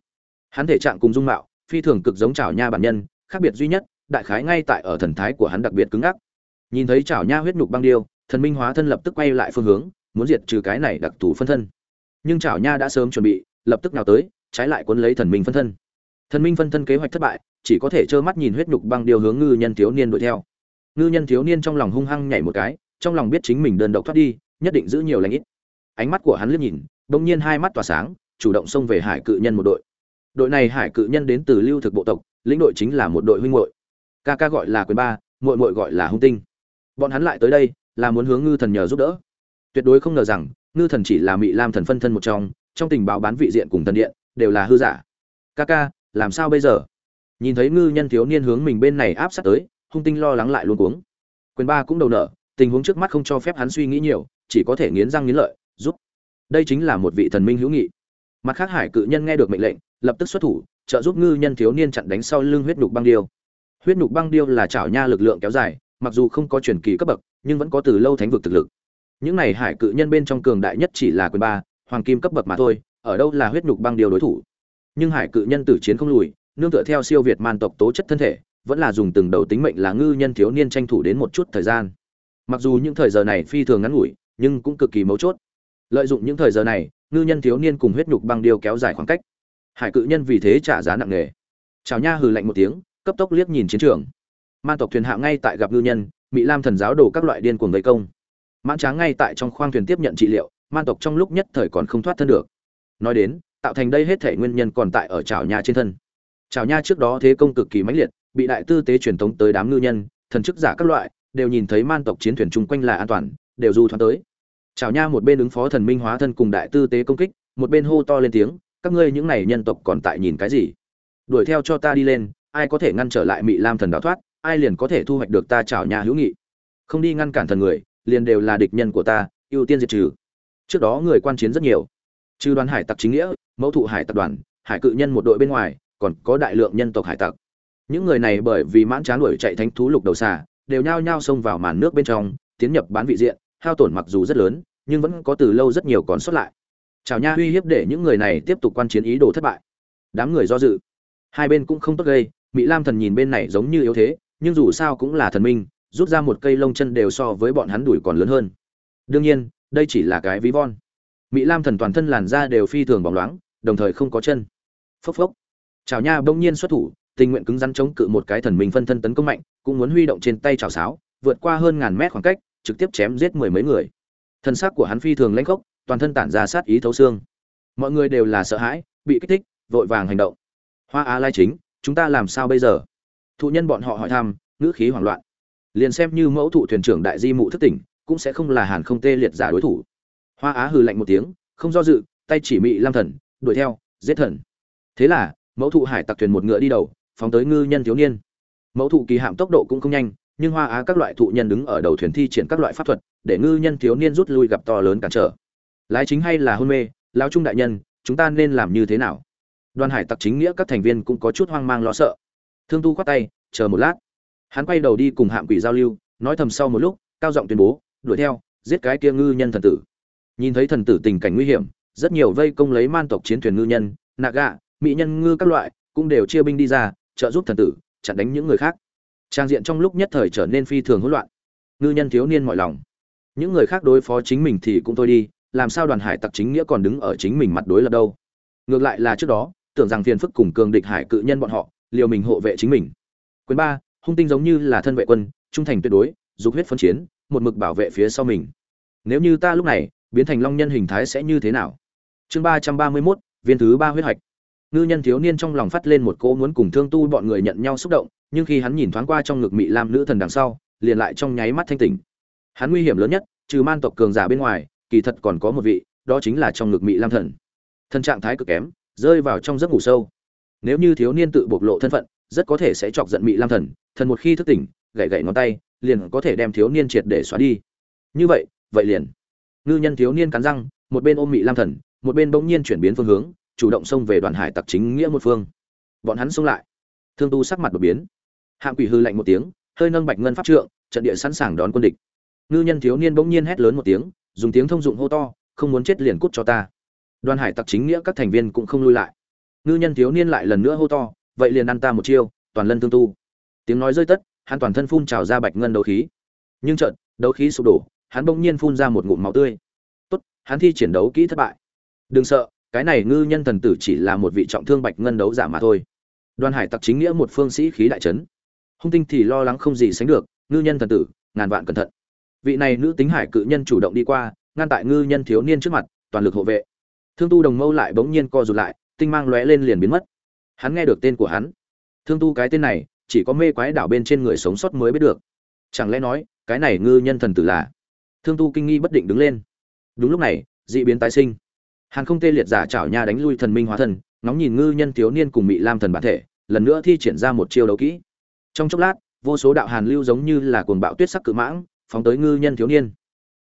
Hắn thể trạng cùng dung mạo, phi thường cực giống chảo nha bản nhân, khác biệt duy nhất, đại khái ngay tại ở thần thái của hắn đặc biệt cứng ngắc. Nhìn thấy chảo nha huyết nhục băng điêu, thần minh hóa thân lập tức quay lại phương hướng, muốn diệt trừ cái này đặc thù phân thân. Nhưng chảo nha đã sớm chuẩn bị, lập tức nào tới trái lại cuốn lấy thần minh phân thân. Thần minh phân thân kế hoạch thất bại, chỉ có thể trơ mắt nhìn huyết nhục băng điều hướng ngư nhân thiếu niên đuổi theo. Ngư nhân thiếu niên trong lòng hung hăng nhảy một cái, trong lòng biết chính mình đơn độc thoát đi, nhất định giữ nhiều lãnh ít. Ánh mắt của hắn liếc nhìn đông nhiên hai mắt tỏa sáng, chủ động xông về hải cự nhân một đội. Đội này hải cự nhân đến từ lưu thực bộ tộc, lĩnh đội chính là một đội huynh muội. Ca ca gọi là quyền ba, muội muội gọi là hung tinh. Bọn hắn lại tới đây, là muốn hướng ngư thần nhờ giúp đỡ. Tuyệt đối không ngờ rằng, ngư thần chỉ là mị lam thần phân thân một trong trong tình báo bán vị diện cùng thần điện đều là hư giả. Ca ca, làm sao bây giờ? Nhìn thấy ngư nhân thiếu niên hướng mình bên này áp sát tới, hung tinh lo lắng lại luôn cuống. Quyền ba cũng đầu nợ, tình huống trước mắt không cho phép hắn suy nghĩ nhiều, chỉ có thể nghiến răng nghiến lợi, giúp. Đây chính là một vị thần minh hữu nghị. Mặt khác hải cự nhân nghe được mệnh lệnh, lập tức xuất thủ, trợ giúp ngư nhân thiếu niên chặn đánh sau lưng huyết nhục băng điêu. Huyết nhục băng điêu là chảo nha lực lượng kéo dài, mặc dù không có truyền kỳ cấp bậc, nhưng vẫn có từ lâu thánh vực thực lực. Những này hải cự nhân bên trong cường đại nhất chỉ là quyền ba, hoàng kim cấp bậc mà thôi ở đâu là huyết nhục băng điều đối thủ. Nhưng hải cự nhân tử chiến không lùi, nương tựa theo siêu việt man tộc tố chất thân thể, vẫn là dùng từng đầu tính mệnh là ngư nhân thiếu niên tranh thủ đến một chút thời gian. Mặc dù những thời giờ này phi thường ngắn ngủi, nhưng cũng cực kỳ mấu chốt. Lợi dụng những thời giờ này, ngư nhân thiếu niên cùng huyết nhục băng điêu kéo dài khoảng cách. Hải cự nhân vì thế trả giá nặng nề. Chào nha hừ lạnh một tiếng, cấp tốc liếc nhìn chiến trường. Man tộc thuyền hạ ngay tại gặp ngư nhân mỹ lam thần giáo đổ các loại điên cuồng gây công. Mãn tráng ngay tại trong khoang thuyền tiếp nhận trị liệu, man tộc trong lúc nhất thời còn không thoát thân được nói đến, tạo thành đây hết thể nguyên nhân còn tại ở chảo nha trên thân. Chảo nha trước đó thế công cực kỳ mãnh liệt, bị đại tư tế truyền thống tới đám ngư nhân, thần chức giả các loại, đều nhìn thấy man tộc chiến thuyền chung quanh là an toàn, đều du thoáng tới. Chảo nha một bên ứng phó thần minh hóa thân cùng đại tư tế công kích, một bên hô to lên tiếng, các ngươi những này nhân tộc còn tại nhìn cái gì? Đuổi theo cho ta đi lên, ai có thể ngăn trở lại mị lam thần đào thoát, ai liền có thể thu hoạch được ta chảo nha hữu nghị? Không đi ngăn cản thần người, liền đều là địch nhân của ta, ưu tiên diệt trừ. Trước đó người quan chiến rất nhiều trừ đoàn hải tặc chính nghĩa, mẫu thụ hải tặc đoàn, hải cự nhân một đội bên ngoài, còn có đại lượng nhân tộc hải tặc. Những người này bởi vì mãn tráng đuổi chạy thánh thú lục đầu xà, đều nhao nhao xông vào màn nước bên trong, tiến nhập bán vị diện, hao tổn mặc dù rất lớn, nhưng vẫn có từ lâu rất nhiều còn sót lại. Chào nha, uy hiếp để những người này tiếp tục quan chiến ý đồ thất bại. Đám người do dự. Hai bên cũng không tốt gây mỹ lam thần nhìn bên này giống như yếu thế, nhưng dù sao cũng là thần minh, rút ra một cây lông chân đều so với bọn hắn đuổi còn lớn hơn. Đương nhiên, đây chỉ là cái ví von mỹ lam thần toàn thân làn da đều phi thường bóng loáng, đồng thời không có chân. Phốc phốc. Chào nha bỗng nhiên xuất thủ, tình nguyện cứng rắn chống cự một cái thần minh phân thân tấn công mạnh, cũng muốn huy động trên tay chảo sáo, vượt qua hơn ngàn mét khoảng cách, trực tiếp chém giết mười mấy người. Thân xác của hắn phi thường lãnh khốc, toàn thân tản ra sát ý thấu xương. Mọi người đều là sợ hãi, bị kích thích, vội vàng hành động. Hoa á lai chính, chúng ta làm sao bây giờ? Thụ nhân bọn họ hỏi thăm, ngữ khí hoảng loạn. Liền xem như mẫu thụ thuyền trưởng đại di mụ thức tỉnh, cũng sẽ không là hàn không tê liệt giả đối thủ hoa á hừ lạnh một tiếng, không do dự, tay chỉ mị lam thần, đuổi theo, giết thần. Thế là, mẫu thụ hải tặc thuyền một ngựa đi đầu, phóng tới ngư nhân thiếu niên. Mẫu thụ kỳ hạm tốc độ cũng không nhanh, nhưng hoa á các loại thụ nhân đứng ở đầu thuyền thi triển các loại pháp thuật, để ngư nhân thiếu niên rút lui gặp to lớn cản trở. Lái chính hay là hôn mê, lao trung đại nhân, chúng ta nên làm như thế nào? Đoàn hải tặc chính nghĩa các thành viên cũng có chút hoang mang lo sợ. Thương tu khoát tay, chờ một lát. Hắn quay đầu đi cùng hạm quỷ giao lưu, nói thầm sau một lúc, cao giọng tuyên bố, đuổi theo, giết cái kia ngư nhân thần tử nhìn thấy thần tử tình cảnh nguy hiểm, rất nhiều vây công lấy man tộc chiến thuyền ngư nhân nạ gạ mỹ nhân ngư các loại, cũng đều chia binh đi ra, trợ giúp thần tử, chặn đánh những người khác. Trang diện trong lúc nhất thời trở nên phi thường hỗn loạn. Ngư nhân thiếu niên mọi lòng. Những người khác đối phó chính mình thì cũng thôi đi, làm sao đoàn hải tặc chính nghĩa còn đứng ở chính mình mặt đối lập đâu? Ngược lại là trước đó, tưởng rằng phiền phức cùng cường địch hải cự nhân bọn họ, liều mình hộ vệ chính mình. Quyền ba, hung tinh giống như là thân vệ quân, trung thành tuyệt đối, dục huyết phân chiến, một mực bảo vệ phía sau mình. Nếu như ta lúc này biến thành long nhân hình thái sẽ như thế nào? Chương ba trăm ba mươi mốt, viên thứ ba huyết hạch. Ngư nhân thiếu niên trong lòng phát lên một cỗ muốn cùng thương tu bọn người nhận nhau xúc động, nhưng khi hắn nhìn thoáng qua trong ngực mị lam nữ thần đằng sau, liền lại trong nháy mắt thanh tỉnh. Hắn nguy hiểm lớn nhất, trừ man tộc cường giả bên ngoài, kỳ thật còn có một vị, đó chính là trong ngực mị lam thần. Thân trạng thái cực kém, rơi vào trong giấc ngủ sâu. Nếu như thiếu niên tự bộc lộ thân phận, rất có thể sẽ chọc giận mị lam thần thần một khi thức tỉnh gậy gậy ngón tay, liền có thể đem thiếu niên triệt để xóa đi. Như vậy vậy liền ngư nhân thiếu niên cắn răng, một bên ôm mị lam thần, một bên bỗng nhiên chuyển biến phương hướng, chủ động xông về đoàn hải tặc chính nghĩa một phương. Bọn hắn xông lại. Thương tu sắc mặt đột biến. Hạng quỷ hư lạnh một tiếng, hơi nâng bạch ngân pháp trượng, trận địa sẵn sàng đón quân địch. Ngư nhân thiếu niên bỗng nhiên hét lớn một tiếng, dùng tiếng thông dụng hô to, không muốn chết liền cút cho ta. Đoàn hải tặc chính nghĩa các thành viên cũng không lui lại. Ngư nhân thiếu niên lại lần nữa hô to, vậy liền ăn ta một chiêu, toàn lân thương tu. Tiếng nói rơi tất, hắn toàn thân phun trào ra bạch ngân đấu khí. Nhưng trận đấu khí sụp đổ hắn bỗng nhiên phun ra một ngụm máu tươi. Tốt, hắn thi triển đấu kỹ thất bại. Đừng sợ, cái này ngư nhân thần tử chỉ là một vị trọng thương bạch ngân đấu giả mà thôi. Đoàn hải tặc chính nghĩa một phương sĩ khí đại trấn hung tinh thì lo lắng không gì sánh được, ngư nhân thần tử, ngàn vạn cẩn thận. Vị này nữ tính hải cự nhân chủ động đi qua, ngăn tại ngư nhân thiếu niên trước mặt, toàn lực hộ vệ. Thương tu đồng mâu lại bỗng nhiên co rụt lại, tinh mang lóe lên liền biến mất. Hắn nghe được tên của hắn. Thương tu cái tên này, chỉ có mê quái đảo bên trên người sống sót mới biết được. Chẳng lẽ nói, cái này ngư nhân thần tử là thương tu kinh nghi bất định đứng lên. Đúng lúc này, dị biến tái sinh. Hàn không tê liệt giả chảo nha đánh lui thần minh hóa thần, ngóng nhìn ngư nhân thiếu niên cùng bị lam thần bản thể, lần nữa thi triển ra một chiêu đấu kỹ. Trong chốc lát, vô số đạo hàn lưu giống như là cuồng bạo tuyết sắc cự mãng, phóng tới ngư nhân thiếu niên.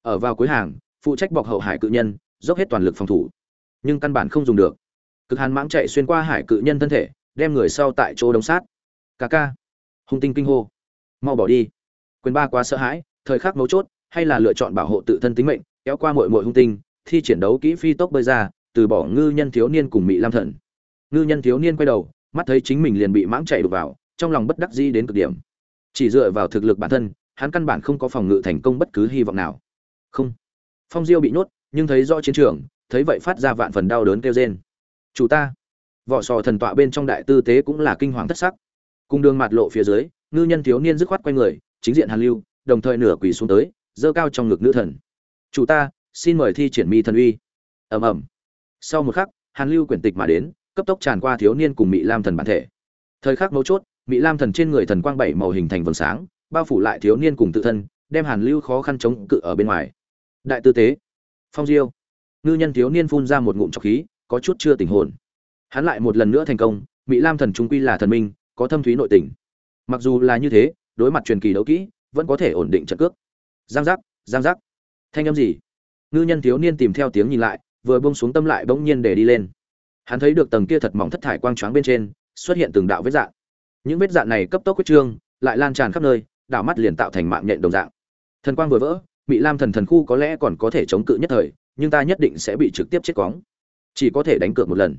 Ở vào cuối hàng, phụ trách bọc hậu hải cự nhân, dốc hết toàn lực phòng thủ. Nhưng căn bản không dùng được. Cực hàn mãng chạy xuyên qua hải cự nhân thân thể, đem người sau tại chỗ đống sát. Ca ca. Hung tinh kinh hô. Mau bỏ đi. Quyền ba quá sợ hãi, thời khắc mấu chốt hay là lựa chọn bảo hộ tự thân tính mệnh, kéo qua mội mội hung tinh, thi triển đấu kỹ phi tốc bơi ra, từ bỏ ngư nhân thiếu niên cùng mỹ lam thần. Ngư nhân thiếu niên quay đầu, mắt thấy chính mình liền bị mãng chạy đục vào, trong lòng bất đắc dĩ đến cực điểm. Chỉ dựa vào thực lực bản thân, hắn căn bản không có phòng ngự thành công bất cứ hy vọng nào. Không. Phong diêu bị nhốt, nhưng thấy rõ chiến trường, thấy vậy phát ra vạn phần đau đớn kêu rên. Chủ ta. Vỏ sò thần tọa bên trong đại tư tế cũng là kinh hoàng thất sắc. Cùng đường mạt lộ phía dưới, ngư nhân thiếu niên dứt khoát quay người, chính diện hàn lưu, đồng thời nửa quỳ xuống tới giơ cao trong ngực nữ thần. Chủ ta, xin mời thi triển mi thần uy. Ầm ầm. Sau một khắc, hàn lưu quyển tịch mà đến, cấp tốc tràn qua thiếu niên cùng mỹ lam thần bản thể. Thời khắc mấu chốt mỹ lam thần trên người thần quang bảy màu hình thành vầng sáng, bao phủ lại thiếu niên cùng tự thân, đem hàn lưu khó khăn chống cự ở bên ngoài. Đại tư tế, phong diêu. Ngư nhân thiếu niên phun ra một ngụm trọc khí, có chút chưa tỉnh hồn. Hắn lại một lần nữa thành công mỹ lam thần trung quy là thần minh, có thâm thúy nội tình. Mặc dù là như thế, đối mặt truyền kỳ đấu kỹ, vẫn có thể ổn định trận cước giang giác giang giác. Thanh âm gì? Ngư nhân thiếu niên tìm theo tiếng nhìn lại, vừa buông xuống tâm lại bỗng nhiên để đi lên. Hắn thấy được tầng kia thật mỏng thất thải quang choáng bên trên, xuất hiện từng đạo vết dạn những vết dạn này cấp tốc quyết trương, lại lan tràn khắp nơi, đảo mắt liền tạo thành mạng nhện đồng dạng. Thần quang vừa vỡ bị lam thần thần khu có lẽ còn có thể chống cự nhất thời, nhưng ta nhất định sẽ bị trực tiếp chết cóng chỉ có thể đánh cược một lần.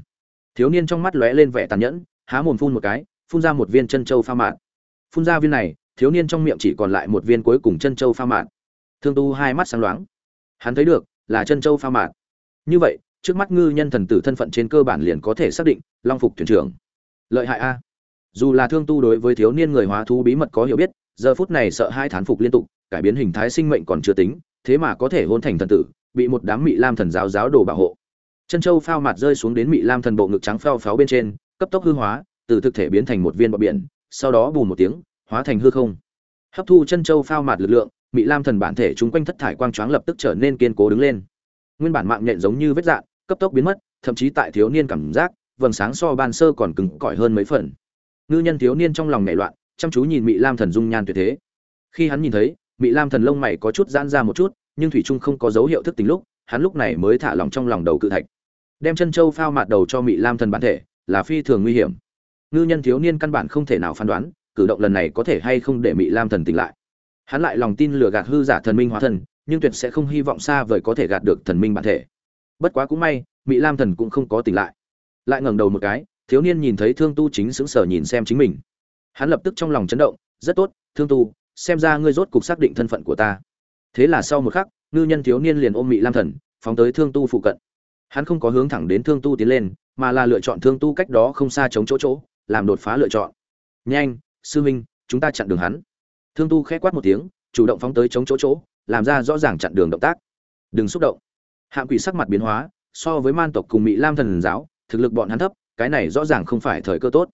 Thiếu niên trong mắt lóe lên vẻ tàn nhẫn, há mồm phun một cái, phun ra một viên chân châu pha mạn phun ra viên này, thiếu niên trong miệng chỉ còn lại một viên cuối cùng chân châu pha mạn thương tu hai mắt sáng loáng. Hắn thấy được, là chân châu pha mạn như vậy, trước mắt ngư nhân thần tử thân phận trên cơ bản liền có thể xác định, long phục thuyền trưởng. Lợi hại a. Dù là thương tu đối với thiếu niên người hóa thú bí mật có hiểu biết, giờ phút này sợ hai thán phục liên tục, cải biến hình thái sinh mệnh còn chưa tính, thế mà có thể hôn thành thần tử, bị một đám mị lam thần giáo giáo đồ bảo hộ. Chân châu phao mặt rơi xuống đến mị lam thần bộ ngực trắng phao pháo bên trên, cấp tốc hư hóa, từ thực thể biến thành một viên bọ biển, sau đó bù một tiếng, hóa thành hư không. Hấp thu chân châu phao mặt lực lượng mị lam thần bản thể chúng quanh thất thải quang choáng lập tức trở nên kiên cố đứng lên. Nguyên bản mạng nhện giống như vết dạn, cấp tốc biến mất, thậm chí tại thiếu niên cảm giác, vầng sáng so ban sơ còn cứng cỏi hơn mấy phần. Ngư nhân thiếu niên trong lòng nảy loạn, chăm chú nhìn mị lam thần dung nhan tuyệt thế. Khi hắn nhìn thấy, mị lam thần lông mày có chút giãn ra một chút, nhưng thủy trung không có dấu hiệu thức tỉnh lúc, hắn lúc này mới thả lòng trong lòng đầu cự thạch. Đem chân châu phao mạt đầu cho mị lam thần bản thể, là phi thường nguy hiểm. Ngư nhân thiếu niên căn bản không thể nào phán đoán, cử động lần này có thể hay không để mị lam thần tỉnh lại hắn lại lòng tin lừa gạt hư giả thần minh hóa thần, nhưng tuyệt sẽ không hy vọng xa vời có thể gạt được thần minh bản thể. Bất quá cũng may mỹ lam thần cũng không có tỉnh lại. Lại ngẩng đầu một cái, thiếu niên nhìn thấy thương tu chính sững sờ nhìn xem chính mình. Hắn lập tức trong lòng chấn động, rất tốt, thương tu, xem ra ngươi rốt cục xác định thân phận của ta. Thế là sau một khắc, ngư nhân thiếu niên liền ôm mỹ lam thần, phóng tới thương tu phụ cận. Hắn không có hướng thẳng đến thương tu tiến lên, mà là lựa chọn thương tu cách đó không xa chống chỗ chỗ, làm đột phá lựa chọn. Nhanh, sư minh chúng ta chặn đường hắn thương tu khẽ quát một tiếng chủ động phóng tới chống chỗ chỗ làm ra rõ ràng chặn đường động tác. Đừng xúc động. Hạng quỷ sắc mặt biến hóa so với man tộc cùng mỹ lam thần giáo thực lực bọn hắn thấp cái này rõ ràng không phải thời cơ tốt.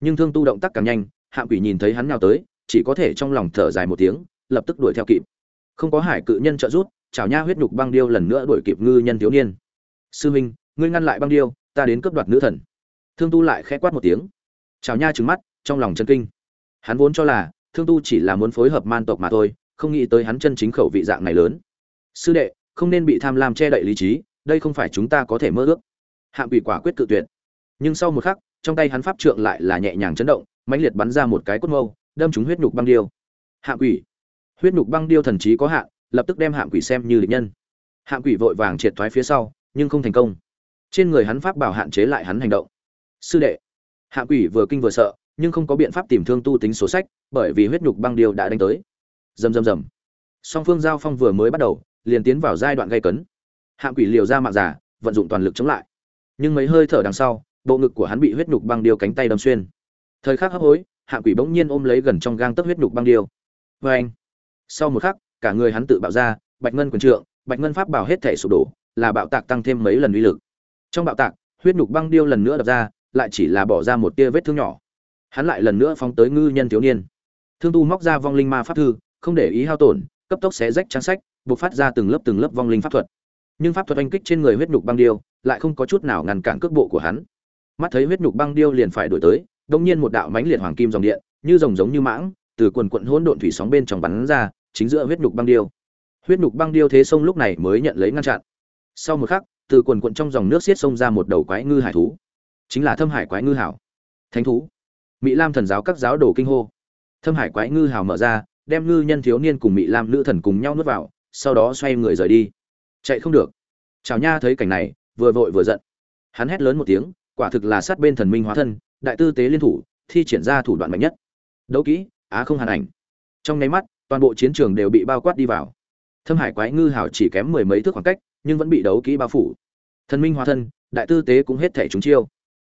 Nhưng thương tu động tác càng nhanh hạng quỷ nhìn thấy hắn nào tới chỉ có thể trong lòng thở dài một tiếng lập tức đuổi theo kịp. Không có hải cự nhân trợ giúp, chào nha huyết nhục băng điêu lần nữa đuổi kịp ngư nhân thiếu niên. Sư minh ngươi ngăn lại băng điêu ta đến cướp đoạt nữ thần. Thương tu lại khẽ quát một tiếng. Chào nha trừng mắt trong lòng chân kinh. Hắn vốn cho là thương tu chỉ là muốn phối hợp man tộc mà thôi, không nghĩ tới hắn chân chính khẩu vị dạng này lớn. Sư đệ, không nên bị tham lam che đậy lý trí, đây không phải chúng ta có thể mơ ước. Hạng quỷ quả quyết cự tuyệt. Nhưng sau một khắc, trong tay hắn pháp trượng lại là nhẹ nhàng chấn động, mãnh liệt bắn ra một cái cốt mâu, đâm trúng huyết nhục băng điêu. Hạng quỷ. Huyết nhục băng điêu thần trí có hạn, lập tức đem hạng quỷ xem như địch nhân. Hạng quỷ vội vàng triệt thoái phía sau, nhưng không thành công. Trên người hắn pháp bảo hạn chế lại hắn hành động. Sư đệ. Hạng quỷ vừa kinh vừa sợ nhưng không có biện pháp tìm thương tu tính số sách, bởi vì huyết nhục băng điêu đã đánh tới. Rầm rầm rầm. Song phương giao phong vừa mới bắt đầu, liền tiến vào giai đoạn gây cấn. Hạng quỷ liều ra mạng giả, vận dụng toàn lực chống lại. Nhưng mấy hơi thở đằng sau, bộ ngực của hắn bị huyết nhục băng điêu cánh tay đâm xuyên. Thời khắc hấp hối hạng quỷ bỗng nhiên ôm lấy gần trong gang tấc huyết nhục băng điêu. Vê anh sau một khắc, cả người hắn tự bạo ra, bạch ngân quần trượng, bạch ngân pháp bảo hết thể sụp đổ, là bạo tạc tăng thêm mấy lần uy lực. Trong bạo tạc, huyết nhục băng điêu lần nữa đập ra, lại chỉ là bỏ ra một tia vết thương nhỏ hắn lại lần nữa phóng tới ngư nhân thiếu niên. Thương tu móc ra vong linh ma pháp thư, không để ý hao tổn, cấp tốc xé rách trang sách, buộc phát ra từng lớp từng lớp vong linh pháp thuật. Nhưng pháp thuật oanh kích trên người huyết nhục băng điêu lại không có chút nào ngăn cản cước bộ của hắn. Mắt thấy huyết nhục băng điêu liền phải đổi tới đông nhiên một đạo mãnh liệt hoàng kim dòng điện, như rồng giống như mãng, từ quần quận hỗn độn thủy sóng bên trong bắn ra, chính giữa huyết nhục băng điêu. Huyết nhục băng điêu thế sông lúc này mới nhận lấy ngăn chặn. Sau một khắc, từ quần quận trong dòng nước xiết sông ra một đầu quái ngư hải thú. Chính là thâm hải quái ngư hảo. Thánh thú mỹ lam thần giáo các giáo đồ kinh hô. Thâm hải quái ngư hảo mở ra, đem ngư nhân thiếu niên cùng mỹ lam nữ thần cùng nhau nuốt vào, sau đó xoay người rời đi. Chạy không được. Chào nha thấy cảnh này, vừa vội vừa giận. Hắn hét lớn một tiếng, quả thực là sát bên thần minh hóa thân, đại tư tế liên thủ, thi triển ra thủ đoạn mạnh nhất. Đấu kỹ, á không hàn ảnh. Trong nháy mắt, toàn bộ chiến trường đều bị bao quát đi vào. Thâm hải quái ngư hảo chỉ kém mười mấy thước khoảng cách, nhưng vẫn bị đấu kỹ bao phủ. Thần minh hóa thân, đại tư tế cũng hết thể chúng chiêu.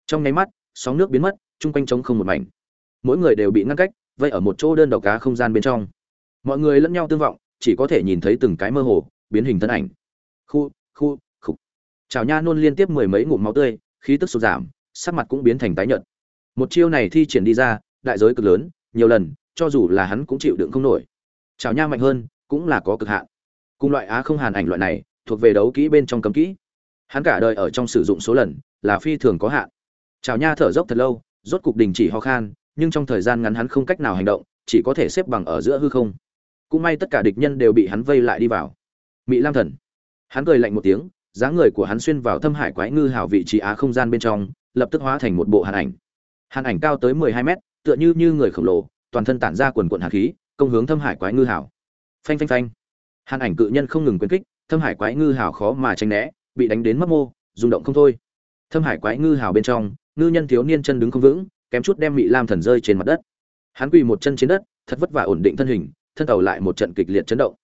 Trong nháy mắt, sóng nước biến mất chung quanh trống không một mảnh. Mỗi người đều bị ngăn cách vậy ở một chỗ đơn độc cá không gian bên trong. Mọi người lẫn nhau tương vọng, chỉ có thể nhìn thấy từng cái mơ hồ, biến hình thân ảnh. Khu khu, khục. Chào nha nôn liên tiếp mười mấy ngụm máu tươi, khí tức sụt giảm, sắc mặt cũng biến thành tái nhợt. Một chiêu này thi triển đi ra, đại giới cực lớn, nhiều lần, cho dù là hắn cũng chịu đựng không nổi. Chào nha mạnh hơn, cũng là có cực hạn. Cùng loại á không hàn ảnh loại này, thuộc về đấu kỹ bên trong cấm kỹ. Hắn cả đời ở trong sử dụng số lần, là phi thường có hạn. Chào nha thở dốc thật lâu rốt cục đình chỉ ho khan, nhưng trong thời gian ngắn hắn không cách nào hành động, chỉ có thể xếp bằng ở giữa hư không. Cũng may tất cả địch nhân đều bị hắn vây lại đi vào. Mỹ lam thần. Hắn cười lạnh một tiếng, dáng người của hắn xuyên vào thâm hải quái ngư hảo vị trí á không gian bên trong, lập tức hóa thành một bộ hàn ảnh. Hàn ảnh cao tới mười hai mét, tựa như như người khổng lồ, toàn thân tản ra quần quận hạt khí, công hướng thâm hải quái ngư hảo phanh phanh phanh. Hàn ảnh cự nhân không ngừng quyến kích, thâm hải quái ngư hảo khó mà tránh né, bị đánh đến mất mô, rung động không thôi. Thâm hải quái ngư hảo bên trong ngư nhân thiếu niên chân đứng không vững kém chút đem mị lam thần rơi trên mặt đất. Hắn quỳ một chân trên đất thật vất vả ổn định thân hình thân tàu lại một trận kịch liệt chấn động.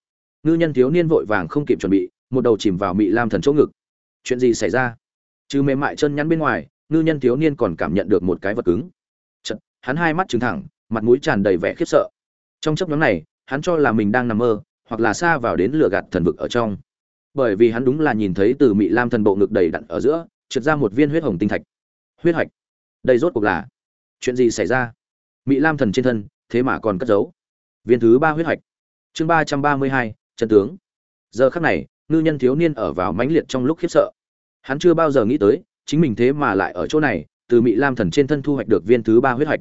Ngư nhân thiếu niên vội vàng không kịp chuẩn bị một đầu chìm vào mị lam thần chỗ ngực. Chuyện gì xảy ra? Chứ mềm mại chân nhắn bên ngoài ngư nhân thiếu niên còn cảm nhận được một cái vật cứng. Chật, hắn hai mắt trừng thẳng mặt mũi tràn đầy vẻ khiếp sợ. Trong chấp nhóm này hắn cho là mình đang nằm mơ hoặc là xa vào đến lửa gạt thần vực ở trong. Bởi vì hắn đúng là nhìn thấy từ mị lam thần bộ ngực đầy đặn ở giữa trượt ra một viên huyết hồng tinh thạch huyết hạch. Đây rốt cuộc là chuyện gì xảy ra? Mỹ lam thần trên thân, thế mà còn cất giấu. Viên thứ ba huyết hạch. Chương ba trăm ba mươi hai trần tướng. Giờ khắc này, ngư nhân thiếu niên ở vào mãnh liệt trong lúc khiếp sợ. Hắn chưa bao giờ nghĩ tới, chính mình thế mà lại ở chỗ này, từ mỹ lam thần trên thân thu hoạch được viên thứ ba huyết hạch.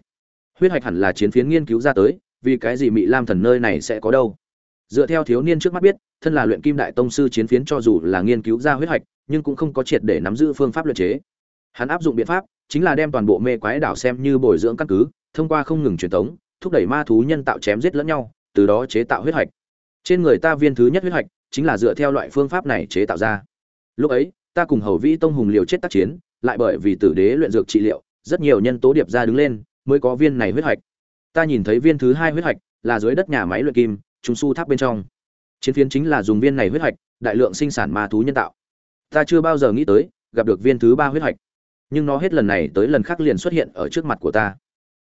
Huyết hạch hẳn là chiến phiến nghiên cứu ra tới, vì cái gì mỹ lam thần nơi này sẽ có đâu? Dựa theo thiếu niên trước mắt biết, thân là luyện kim đại tông sư chiến phiến cho dù là nghiên cứu ra huyết hạch, nhưng cũng không có triệt để nắm giữ phương pháp luyện chế. Hắn áp dụng biện pháp chính là đem toàn bộ mê quái đảo xem như bồi dưỡng căn cứ, thông qua không ngừng truyền thống thúc đẩy ma thú nhân tạo chém giết lẫn nhau, từ đó chế tạo huyết hạch. Trên người ta viên thứ nhất huyết hạch, chính là dựa theo loại phương pháp này chế tạo ra. Lúc ấy, ta cùng hầu vĩ tông hùng liều chết tác chiến, lại bởi vì tử đế luyện dược trị liệu, rất nhiều nhân tố điệp ra đứng lên, mới có viên này huyết hạch. Ta nhìn thấy viên thứ hai huyết hạch, là dưới đất nhà máy luyện kim, trung su tháp bên trong. Chiến phiến chính là dùng viên này huyết hạch, đại lượng sinh sản ma thú nhân tạo. Ta chưa bao giờ nghĩ tới, gặp được viên thứ ba huyết hạch nhưng nó hết lần này tới lần khác liền xuất hiện ở trước mặt của ta.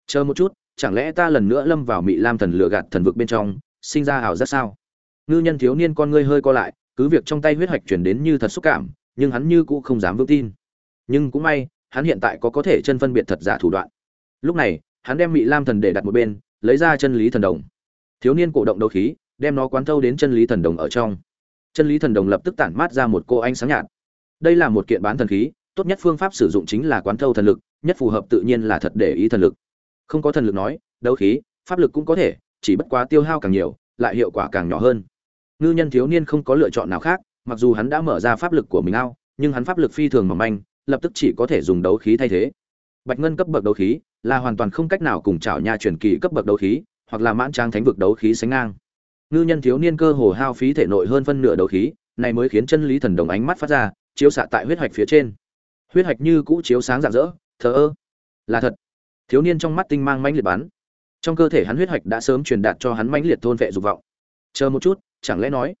Chờ một chút, chẳng lẽ ta lần nữa lâm vào mị lam thần lừa gạt thần vực bên trong, sinh ra ảo giác sao? Ngư nhân thiếu niên con ngươi hơi co lại, cứ việc trong tay huyết hạch chuyển đến như thật xúc cảm, nhưng hắn như cũ không dám vững tin. Nhưng cũng may, hắn hiện tại có có thể chân phân biệt thật giả thủ đoạn. Lúc này, hắn đem mị lam thần để đặt một bên, lấy ra chân lý thần đồng. Thiếu niên cổ động đấu khí, đem nó quán thâu đến chân lý thần đồng ở trong. Chân lý thần đồng lập tức tản mát ra một cô ánh sáng nhạt. Đây là một kiện bán thần khí tốt nhất phương pháp sử dụng chính là quán thâu thần lực, nhất phù hợp tự nhiên là thật để ý thần lực. Không có thần lực nói, đấu khí, pháp lực cũng có thể, chỉ bất quá tiêu hao càng nhiều, lại hiệu quả càng nhỏ hơn. Ngư nhân thiếu niên không có lựa chọn nào khác, mặc dù hắn đã mở ra pháp lực của mình ao, nhưng hắn pháp lực phi thường mỏng manh, lập tức chỉ có thể dùng đấu khí thay thế. Bạch ngân cấp bậc đấu khí là hoàn toàn không cách nào cùng chảo nha truyền kỳ cấp bậc đấu khí, hoặc là mãn trang thánh vực đấu khí sánh ngang. Ngư nhân thiếu niên cơ hồ hao phí thể nội hơn phân nửa đấu khí, này mới khiến chân lý thần đồng ánh mắt phát ra, chiếu xạ tại huyết hạch phía trên huyết hạch như cũ chiếu sáng rạng rỡ, thờ ơ. Là thật. Thiếu niên trong mắt tinh mang mãnh liệt bắn. Trong cơ thể hắn huyết hạch đã sớm truyền đạt cho hắn mãnh liệt thôn vệ dục vọng. Chờ một chút, chẳng lẽ nói,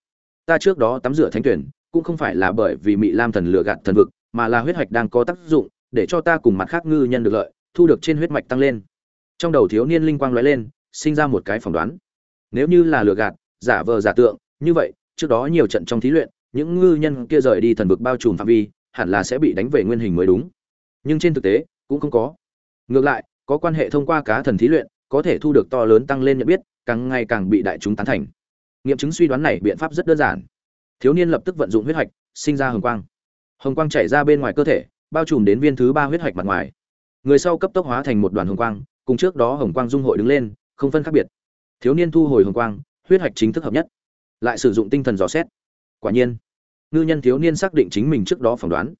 ta trước đó tắm rửa thánh tuyển, cũng không phải là bởi vì mị lam thần lừa gạt thần vực, mà là huyết hạch đang có tác dụng, để cho ta cùng mặt khác ngư nhân được lợi, thu được trên huyết mạch tăng lên. Trong đầu thiếu niên linh quang lóe lên, sinh ra một cái phỏng đoán. Nếu như là lừa gạt, giả vờ giả tượng, như vậy, trước đó nhiều trận trong thí luyện, những ngư nhân kia rời đi thần vực bao trùm phạm vi hẳn là sẽ bị đánh về nguyên hình mới đúng. Nhưng trên thực tế, cũng không có. Ngược lại, có quan hệ thông qua cá thần thí luyện, có thể thu được to lớn tăng lên nhận biết, càng ngày càng bị đại chúng tán thành. Nghiệm chứng suy đoán này biện pháp rất đơn giản. Thiếu niên lập tức vận dụng huyết hạch, sinh ra hồng quang. Hồng quang chảy ra bên ngoài cơ thể, bao trùm đến viên thứ ba huyết hạch mặt ngoài. Người sau cấp tốc hóa thành một đoàn hồng quang, cùng trước đó hồng quang dung hội đứng lên, không phân khác biệt. Thiếu niên thu hồi hồng quang, huyết hạch chính thức hợp nhất. Lại sử dụng tinh thần dò xét. Quả nhiên ngư nhân thiếu niên xác định chính mình trước đó phỏng đoán.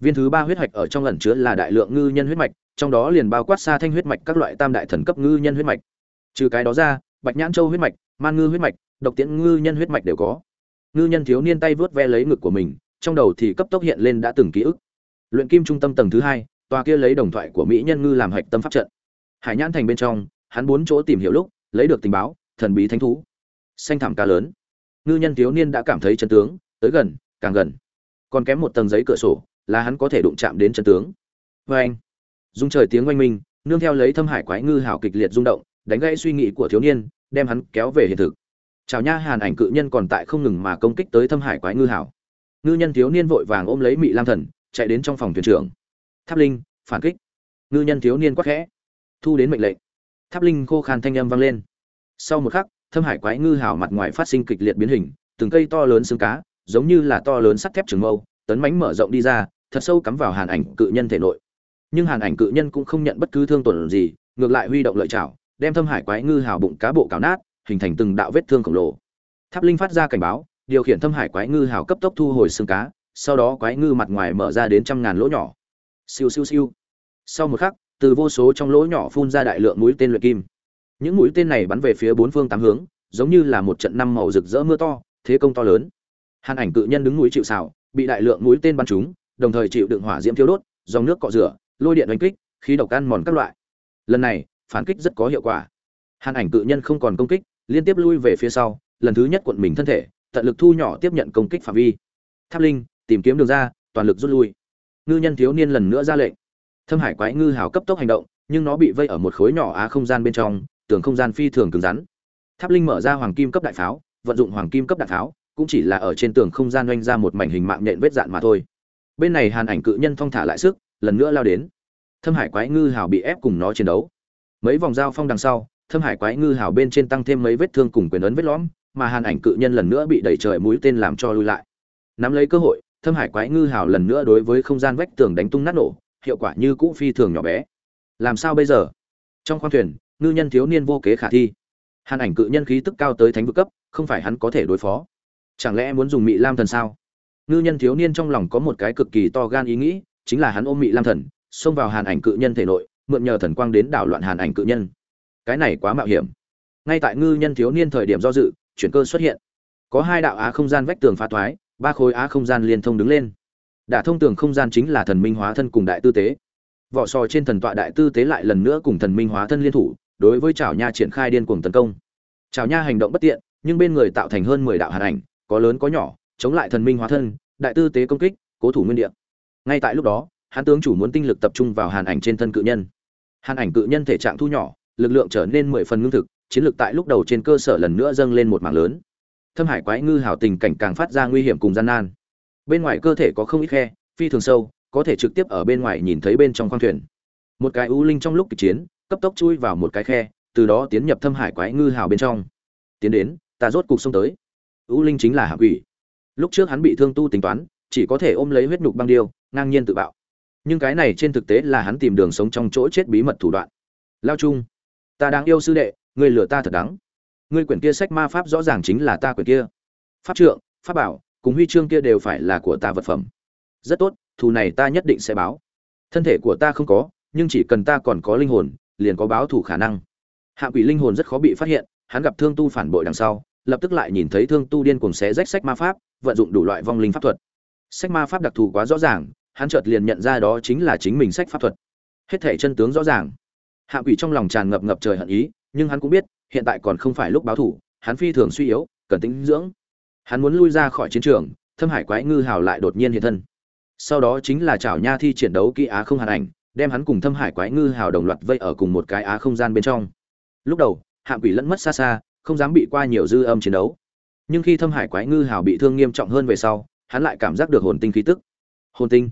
Viên thứ ba huyết mạch ở trong lần chứa là đại lượng ngư nhân huyết mạch, trong đó liền bao quát xa thanh huyết mạch các loại tam đại thần cấp ngư nhân huyết mạch. Trừ cái đó ra, bạch nhãn châu huyết mạch, man ngư huyết mạch, độc tiễn ngư nhân huyết mạch đều có. Ngư nhân thiếu niên tay vớt ve lấy ngực của mình, trong đầu thì cấp tốc hiện lên đã từng ký ức. Luyện kim trung tâm tầng thứ hai, tòa kia lấy đồng thoại của mỹ nhân ngư làm hạch tâm pháp trận. Hải nhãn thành bên trong, hắn bốn chỗ tìm hiểu lúc, lấy được tình báo, thần bí thánh thú. Xanh thảm cá lớn. Ngư nhân thiếu niên đã cảm thấy chân tướng, tới gần càng gần. Còn kém một tầng giấy cửa sổ, là hắn có thể đụng chạm đến chân tướng. Vê anh dung trời tiếng oanh minh, nương theo lấy thâm hải quái ngư hảo kịch liệt rung động, đánh gãy suy nghĩ của thiếu niên, đem hắn kéo về hiện thực. Chào nha, hàn ảnh cự nhân còn tại không ngừng mà công kích tới thâm hải quái ngư hảo. Ngư nhân thiếu niên vội vàng ôm lấy mị lam thần, chạy đến trong phòng thuyền trưởng. Tháp linh, phản kích. Ngư nhân thiếu niên quắc khẽ, thu đến mệnh lệnh. Tháp linh khô khan thanh âm vang lên. Sau một khắc, thâm hải quái ngư hảo mặt ngoài phát sinh kịch liệt biến hình, từng cây to lớn xương cá giống như là to lớn sắt thép trường mâu, tấn mánh mở rộng đi ra, thật sâu cắm vào hàn ảnh cự nhân thể nội. Nhưng hàn ảnh cự nhân cũng không nhận bất cứ thương tổn gì, ngược lại huy động lợi chảo đem thâm hải quái ngư hào bụng cá bộ cào nát, hình thành từng đạo vết thương khổng lồ. Tháp linh phát ra cảnh báo, điều khiển thâm hải quái ngư hào cấp tốc thu hồi xương cá, sau đó quái ngư mặt ngoài mở ra đến trăm ngàn lỗ nhỏ. Siêu siêu siêu. Sau một khắc, từ vô số trong lỗ nhỏ phun ra đại lượng mũi tên luyện kim. Những mũi tên này bắn về phía bốn phương tám hướng, giống như là một trận năm màu rực rỡ mưa to, thế công to lớn hàn ảnh cự nhân đứng núi chịu xào bị đại lượng mũi tên bắn trúng, đồng thời chịu đựng hỏa diễm thiêu đốt, dòng nước cọ rửa, lôi điện đánh kích, khí độc ăn mòn các loại. Lần này, phản kích rất có hiệu quả. Hàn ảnh cự nhân không còn công kích, liên tiếp lui về phía sau, lần thứ nhất quận mình thân thể, tận lực thu nhỏ tiếp nhận công kích phạm vi. Tháp linh, tìm kiếm đường ra, toàn lực rút lui. Ngư nhân thiếu niên lần nữa ra lệnh. Thâm hải quái ngư hào cấp tốc hành động, nhưng nó bị vây ở một khối nhỏ á không gian bên trong, tường không gian phi thường cứng rắn. Tháp linh mở ra hoàng kim cấp đại pháo, vận dụng hoàng kim cấp đại pháo cũng chỉ là ở trên tường không gian oanh ra một mảnh hình mạng nhện vết dạn mà thôi. Bên này hàn ảnh cự nhân thong thả lại sức, lần nữa lao đến. Thâm hải quái ngư hào bị ép cùng nó chiến đấu. Mấy vòng giao phong đằng sau, thâm hải quái ngư hào bên trên tăng thêm mấy vết thương cùng quyền ấn vết lõm, mà hàn ảnh cự nhân lần nữa bị đẩy trời mũi tên làm cho lui lại. Nắm lấy cơ hội, thâm hải quái ngư hào lần nữa đối với không gian vách tường đánh tung nát nổ, hiệu quả như cũ phi thường nhỏ bé. Làm sao bây giờ? Trong khoang thuyền, ngư nhân thiếu niên vô kế khả thi. Hàn ảnh cự nhân khí tức cao tới thánh vực cấp, không phải hắn có thể đối phó chẳng lẽ muốn dùng mị lam thần sao? Ngư nhân thiếu niên trong lòng có một cái cực kỳ to gan ý nghĩ, chính là hắn ôm mị lam thần, xông vào hàn ảnh cự nhân thể nội, mượn nhờ thần quang đến đảo loạn hàn ảnh cự nhân. Cái này quá mạo hiểm. Ngay tại ngư nhân thiếu niên thời điểm do dự, chuyển cơ xuất hiện. Có hai đạo á không gian vách tường phá thoái, ba khối á không gian liên thông đứng lên. Đả thông tường không gian chính là thần minh hóa thân cùng đại tư tế. Vỏ sò trên thần tọa đại tư tế lại lần nữa cùng thần minh hóa thân liên thủ, đối với chảo nha triển khai điên cuồng tấn công. Chảo nha hành động bất tiện, nhưng bên người tạo thành hơn mười đạo hàn ảnh có lớn có nhỏ, chống lại thần minh hóa thân, đại tư tế công kích, cố thủ nguyên địa. Ngay tại lúc đó, hán tướng chủ muốn tinh lực tập trung vào hàn ảnh trên thân cự nhân. Hàn ảnh cự nhân thể trạng thu nhỏ, lực lượng trở nên mười phần ngưng thực, chiến lược tại lúc đầu trên cơ sở lần nữa dâng lên một mảng lớn. Thâm hải quái ngư hảo tình cảnh càng phát ra nguy hiểm cùng gian nan. Bên ngoài cơ thể có không ít khe, phi thường sâu, có thể trực tiếp ở bên ngoài nhìn thấy bên trong khoang thuyền. Một cái ưu linh trong lúc kịch chiến, cấp tốc chui vào một cái khe, từ đó tiến nhập thâm hải quái ngư hào bên trong. Tiến đến, ta rốt cục xông tới. U linh chính là hạ quỷ. Lúc trước hắn bị thương tu tính toán chỉ có thể ôm lấy huyết nhục băng điêu ngang nhiên tự bạo. Nhưng cái này trên thực tế là hắn tìm đường sống trong chỗ chết bí mật thủ đoạn. Lao trung, ta đang yêu sư đệ ngươi lừa ta thật đáng. ngươi quyển kia sách ma pháp rõ ràng chính là ta quyển kia. Pháp trượng pháp bảo cùng huy chương kia đều phải là của ta vật phẩm. Rất tốt thù này ta nhất định sẽ báo. Thân thể của ta không có nhưng chỉ cần ta còn có linh hồn liền có báo thù khả năng. Hạ quỷ linh hồn rất khó bị phát hiện hắn gặp thương tu phản bội đằng sau lập tức lại nhìn thấy thương tu điên cuồng xé rách sách ma pháp, vận dụng đủ loại vong linh pháp thuật. Sách ma pháp đặc thù quá rõ ràng, hắn chợt liền nhận ra đó chính là chính mình sách pháp thuật. Hết thể chân tướng rõ ràng. Hạ quỷ trong lòng tràn ngập ngập trời hận ý, nhưng hắn cũng biết, hiện tại còn không phải lúc báo thủ, hắn phi thường suy yếu, cần tĩnh dưỡng. Hắn muốn lui ra khỏi chiến trường, thâm hải quái ngư hào lại đột nhiên hiện thân. Sau đó chính là chảo nha thi chiến đấu kỹ á không hàn ảnh, đem hắn cùng thâm hải quái ngư hào đồng loạt vây ở cùng một cái á không gian bên trong. Lúc đầu, hạ quỷ lẫn mất xa xa không dám bị qua nhiều dư âm chiến đấu. Nhưng khi thâm hải quái ngư hào bị thương nghiêm trọng hơn về sau, hắn lại cảm giác được hồn tinh khí tức. Hồn tinh?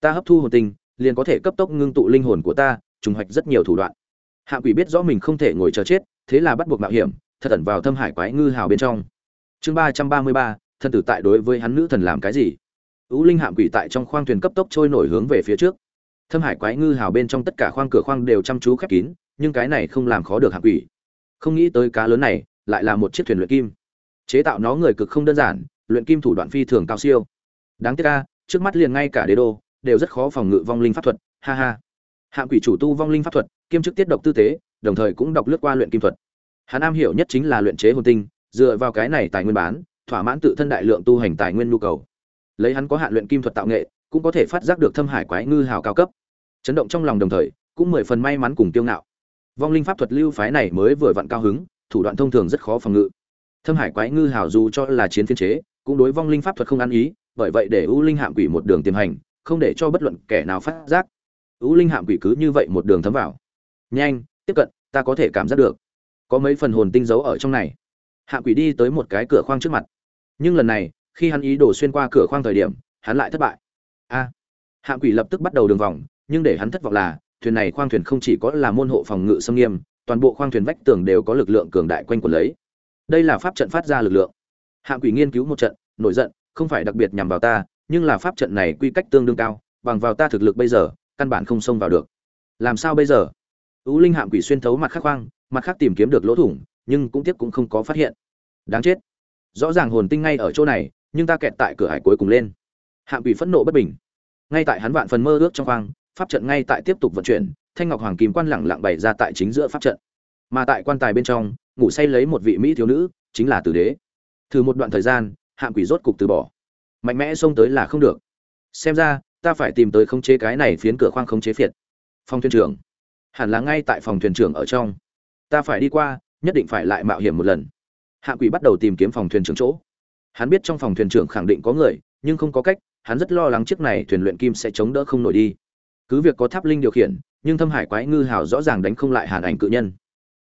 Ta hấp thu hồn tinh, liền có thể cấp tốc ngưng tụ linh hồn của ta, trùng hoạch rất nhiều thủ đoạn. Hạ quỷ biết rõ mình không thể ngồi chờ chết, thế là bắt buộc mạo hiểm, thật ẩn vào thâm hải quái ngư hào bên trong. Chương ba trăm ba mươi ba thân tử tại đối với hắn nữ thần làm cái gì? Ưu linh hạm quỷ tại trong khoang thuyền cấp tốc trôi nổi hướng về phía trước. Thâm hải quái ngư hào bên trong tất cả khoang cửa khoang đều chăm chú khép kín, nhưng cái này không làm khó được hạm quỷ không nghĩ tới cá lớn này lại là một chiếc thuyền luyện kim. Chế tạo nó người cực không đơn giản, luyện kim thủ đoạn phi thường cao siêu. Đáng tiếc ca trước mắt liền ngay cả đế đô đều rất khó phòng ngự vong linh pháp thuật, ha ha. Hạng quỷ chủ tu vong linh pháp thuật, kiêm chức tiết độc tư tế, đồng thời cũng đọc lướt qua luyện kim thuật. Hắn am hiểu nhất chính là luyện chế hồn tinh, dựa vào cái này tài nguyên bán, thỏa mãn tự thân đại lượng tu hành tài nguyên nhu cầu. Lấy hắn có hạn luyện kim thuật tạo nghệ, cũng có thể phát giác được thâm hải quái ngư hào cao cấp. Chấn động trong lòng đồng thời, cũng mười phần may mắn cùng tiêu ngạo vong linh pháp thuật lưu phái này mới vừa vặn cao hứng, thủ đoạn thông thường rất khó phòng ngự. Thâm hải quái ngư hảo dù cho là chiến phiên chế, cũng đối vong linh pháp thuật không ăn ý, bởi vậy để ưu linh hạm quỷ một đường tiềm hành, không để cho bất luận kẻ nào phát giác. Ưu linh hạm quỷ cứ như vậy một đường thấm vào. Nhanh, tiếp cận, ta có thể cảm giác được. Có mấy phần hồn tinh giấu ở trong này. Hạm quỷ đi tới một cái cửa khoang trước mặt. Nhưng lần này, khi hắn ý đổ xuyên qua cửa khoang thời điểm, hắn lại thất bại. A. Hạm quỷ lập tức bắt đầu đường vòng, nhưng để hắn thất vọng là thuyền này khoang thuyền không chỉ có là môn hộ phòng ngự xâm nghiêm, toàn bộ khoang thuyền vách tường đều có lực lượng cường đại quanh quẩn lấy. Đây là pháp trận phát ra lực lượng. Hạng quỷ nghiên cứu một trận, nổi giận, không phải đặc biệt nhằm vào ta, nhưng là pháp trận này quy cách tương đương cao, bằng vào ta thực lực bây giờ, căn bản không xông vào được. Làm sao bây giờ? Ú linh hạng quỷ xuyên thấu mặt khắc khoang, mặt khác tìm kiếm được lỗ thủng, nhưng cũng tiếc cũng không có phát hiện. Đáng chết. Rõ ràng hồn tinh ngay ở chỗ này, nhưng ta kẹt tại cửa hải cuối cùng lên. Hạng quỷ phẫn nộ bất bình. Ngay tại hắn vạn phần mơ ước trong khoang pháp trận ngay tại tiếp tục vận chuyển, thanh ngọc hoàng kim quan lẳng lặng bày ra tại chính giữa pháp trận. Mà tại quan tài bên trong, ngủ say lấy một vị mỹ thiếu nữ, chính là tử đế. Thử một đoạn thời gian, hạng quỷ rốt cục từ bỏ. Mạnh mẽ xông tới là không được. Xem ra, ta phải tìm tới khống chế cái này phiến cửa khoang khống chế phiệt. Phòng thuyền trưởng. Hẳn là ngay tại phòng thuyền trưởng ở trong. Ta phải đi qua, nhất định phải lại mạo hiểm một lần. Hạng quỷ bắt đầu tìm kiếm phòng thuyền trưởng chỗ. Hắn biết trong phòng thuyền trưởng khẳng định có người, nhưng không có cách, hắn rất lo lắng chiếc này thuyền luyện kim sẽ chống đỡ không nổi đi cứ việc có tháp linh điều khiển, nhưng thâm hải quái ngư hào rõ ràng đánh không lại hàn ảnh cự nhân.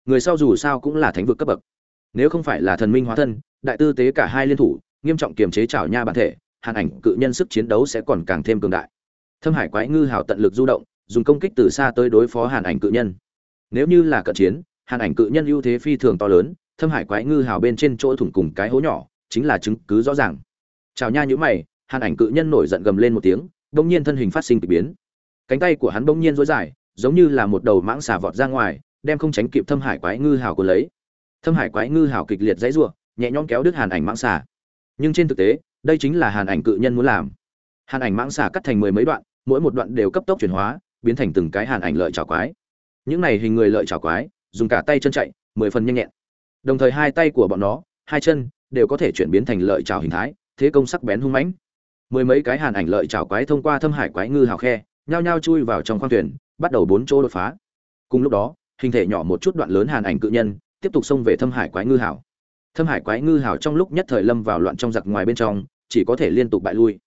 Người sau dù sao cũng là thánh vực cấp bậc. Nếu không phải là thần minh hóa thân, đại tư tế cả hai liên thủ, nghiêm trọng kiềm chế trào nha bản thể, hàn ảnh cự nhân sức chiến đấu sẽ còn càng thêm cường đại. Thâm hải quái ngư hào tận lực du động, dùng công kích từ xa tới đối phó hàn ảnh cự nhân. Nếu như là cận chiến, hàn ảnh cự nhân ưu thế phi thường to lớn, thâm hải quái ngư hào bên trên chỗ thủng cùng cái hố nhỏ, chính là chứng cứ rõ ràng. Chào nha nhữ mày, hàn ảnh cự nhân nổi giận gầm lên một tiếng, bỗng nhiên thân hình phát sinh k ỳ biến cánh tay của hắn bỗng nhiên rối dài, giống như là một đầu mãng xà vọt ra ngoài, đem không tránh kịp thâm hải quái ngư hào của lấy. Thâm hải quái ngư hào kịch liệt dãy ruộng nhẹ nhõm kéo đứt hàn ảnh mãng xà. Nhưng trên thực tế, đây chính là hàn ảnh cự nhân muốn làm. Hàn ảnh mãng xà cắt thành mười mấy đoạn, mỗi một đoạn đều cấp tốc chuyển hóa, biến thành từng cái hàn ảnh lợi trào quái. Những này hình người lợi trào quái, dùng cả tay chân chạy, mười phần nhanh nhẹn. Đồng thời hai tay của bọn nó, hai chân, đều có thể chuyển biến thành lợi trào hình thái, thế công sắc bén hung mãnh. Mười mấy cái hàn ảnh lợi trào quái thông qua thâm hải quái ngư hào khe nhao nhao chui vào trong khoang thuyền, bắt đầu bốn chỗ đột phá. Cùng lúc đó, hình thể nhỏ một chút đoạn lớn hàn ảnh cự nhân tiếp tục xông về thâm hải quái ngư hảo. Thâm hải quái ngư hảo trong lúc nhất thời lâm vào loạn trong giặc ngoài bên trong, chỉ có thể liên tục bại lui.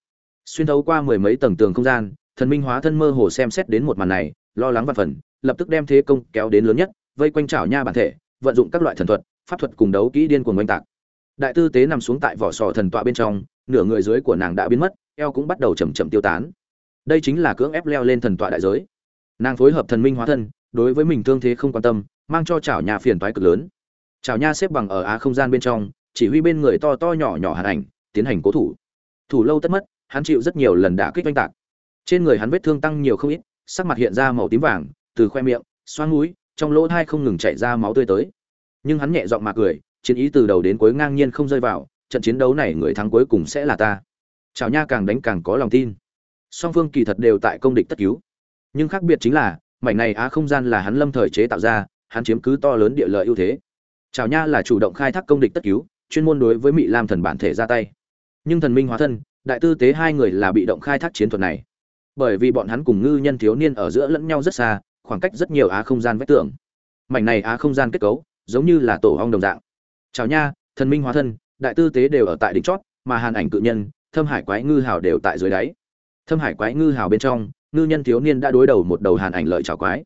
Xuyên thấu qua mười mấy tầng tường không gian, thần minh hóa thân mơ hồ xem xét đến một màn này, lo lắng và phần, lập tức đem thế công kéo đến lớn nhất, vây quanh chảo nha bản thể, vận dụng các loại thần thuật, pháp thuật cùng đấu kỹ điên cuồng oanh tạc. Đại tư tế nằm xuống tại vỏ sò thần tọa bên trong, nửa người dưới của nàng đã biến mất, eo cũng bắt đầu chậm chậm tiêu tán đây chính là cưỡng ép leo lên thần tọa đại giới. Nàng phối hợp thần minh hóa thân, đối với mình thương thế không quan tâm, mang cho chảo nha phiền toái cực lớn. Chảo nha xếp bằng ở á không gian bên trong, chỉ huy bên người to to nhỏ nhỏ hàn ảnh, tiến hành cố thủ. Thủ lâu tất mất, hắn chịu rất nhiều lần đả kích oanh tạc. Trên người hắn vết thương tăng nhiều không ít, sắc mặt hiện ra màu tím vàng, từ khoe miệng, xoang mũi, trong lỗ thai không ngừng chảy ra máu tươi tới. Nhưng hắn nhẹ giọng mà cười, chiến ý từ đầu đến cuối ngang nhiên không rơi vào, trận chiến đấu này người thắng cuối cùng sẽ là ta. Chảo nha càng đánh càng có lòng tin song phương kỳ thật đều tại công địch tất cứu. Nhưng khác biệt chính là, mảnh này á không gian là hắn lâm thời chế tạo ra, hắn chiếm cứ to lớn địa lợi ưu thế. Chào nha là chủ động khai thác công địch tất cứu, chuyên môn đối với mỹ lam thần bản thể ra tay. Nhưng thần minh hóa thân, đại tư tế hai người là bị động khai thác chiến thuật này. Bởi vì bọn hắn cùng ngư nhân thiếu niên ở giữa lẫn nhau rất xa, khoảng cách rất nhiều á không gian vách tường. Mảnh này á không gian kết cấu, giống như là tổ hong đồng dạng. Chào nha, thần minh hóa thân, đại tư tế đều ở tại đỉnh chót, mà hàn ảnh cự nhân, thâm hải quái ngư hào đều tại dưới đáy thâm hải quái ngư hào bên trong, ngư nhân thiếu niên đã đối đầu một đầu hàn ảnh lợi chảo quái.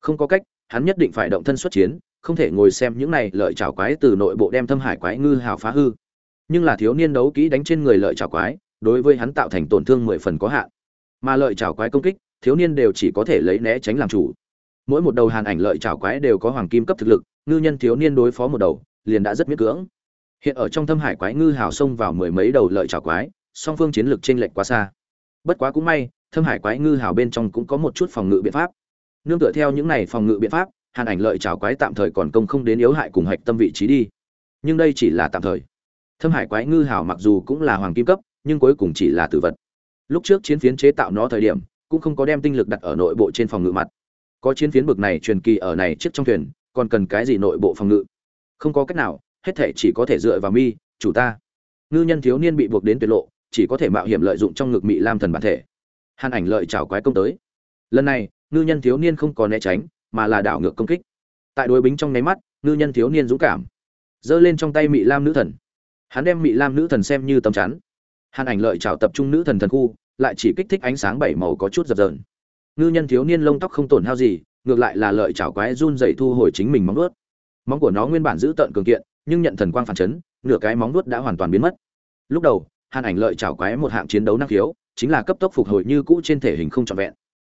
Không có cách, hắn nhất định phải động thân xuất chiến, không thể ngồi xem những này lợi chảo quái từ nội bộ đem thâm hải quái ngư hào phá hư. Nhưng là thiếu niên đấu kỹ đánh trên người lợi chảo quái, đối với hắn tạo thành tổn thương mười phần có hạn. Mà lợi chảo quái công kích, thiếu niên đều chỉ có thể lấy né tránh làm chủ. Mỗi một đầu hàn ảnh lợi chảo quái đều có hoàng kim cấp thực lực, ngư nhân thiếu niên đối phó một đầu, liền đã rất miễn cưỡng. Hiện ở trong thâm hải quái ngư hào xông vào mười mấy đầu lợi chảo quái, song phương chiến lược chênh lệch quá xa bất quá cũng may, thâm hải quái ngư hào bên trong cũng có một chút phòng ngự biện pháp. Nương tựa theo những này phòng ngự biện pháp, hàn ảnh lợi trào quái tạm thời còn công không đến yếu hại cùng hạch tâm vị trí đi. Nhưng đây chỉ là tạm thời. Thâm hải quái ngư hào mặc dù cũng là hoàng kim cấp, nhưng cuối cùng chỉ là tử vật. Lúc trước chiến phiến chế tạo nó thời điểm, cũng không có đem tinh lực đặt ở nội bộ trên phòng ngự mặt. Có chiến phiến bực này truyền kỳ ở này trước trong thuyền, còn cần cái gì nội bộ phòng ngự? Không có cách nào, hết thể chỉ có thể dựa vào mi, chủ ta. Ngư nhân thiếu niên bị buộc đến tuyệt lộ chỉ có thể mạo hiểm lợi dụng trong ngực mị lam thần bản thể. Hàn ảnh lợi chào quái công tới. Lần này, ngư nhân thiếu niên không có né tránh, mà là đảo ngược công kích. Tại đối bính trong nháy mắt, ngư nhân thiếu niên dũng cảm, giơ lên trong tay mị lam nữ thần. Hắn đem mị lam nữ thần xem như tầm chắn. Hàn ảnh lợi chào tập trung nữ thần thần khu, lại chỉ kích thích ánh sáng bảy màu có chút dập dờn. Ngư nhân thiếu niên lông tóc không tổn hao gì, ngược lại là lợi chảo quái run dậy thu hồi chính mình móng vuốt. Móng của nó nguyên bản giữ tợn cường kiện, nhưng nhận thần quang phản chấn, nửa cái móng vuốt đã hoàn toàn biến mất. Lúc đầu hàn ảnh lợi chảo quái một hạng chiến đấu năng khiếu, chính là cấp tốc phục hồi như cũ trên thể hình không trọn vẹn.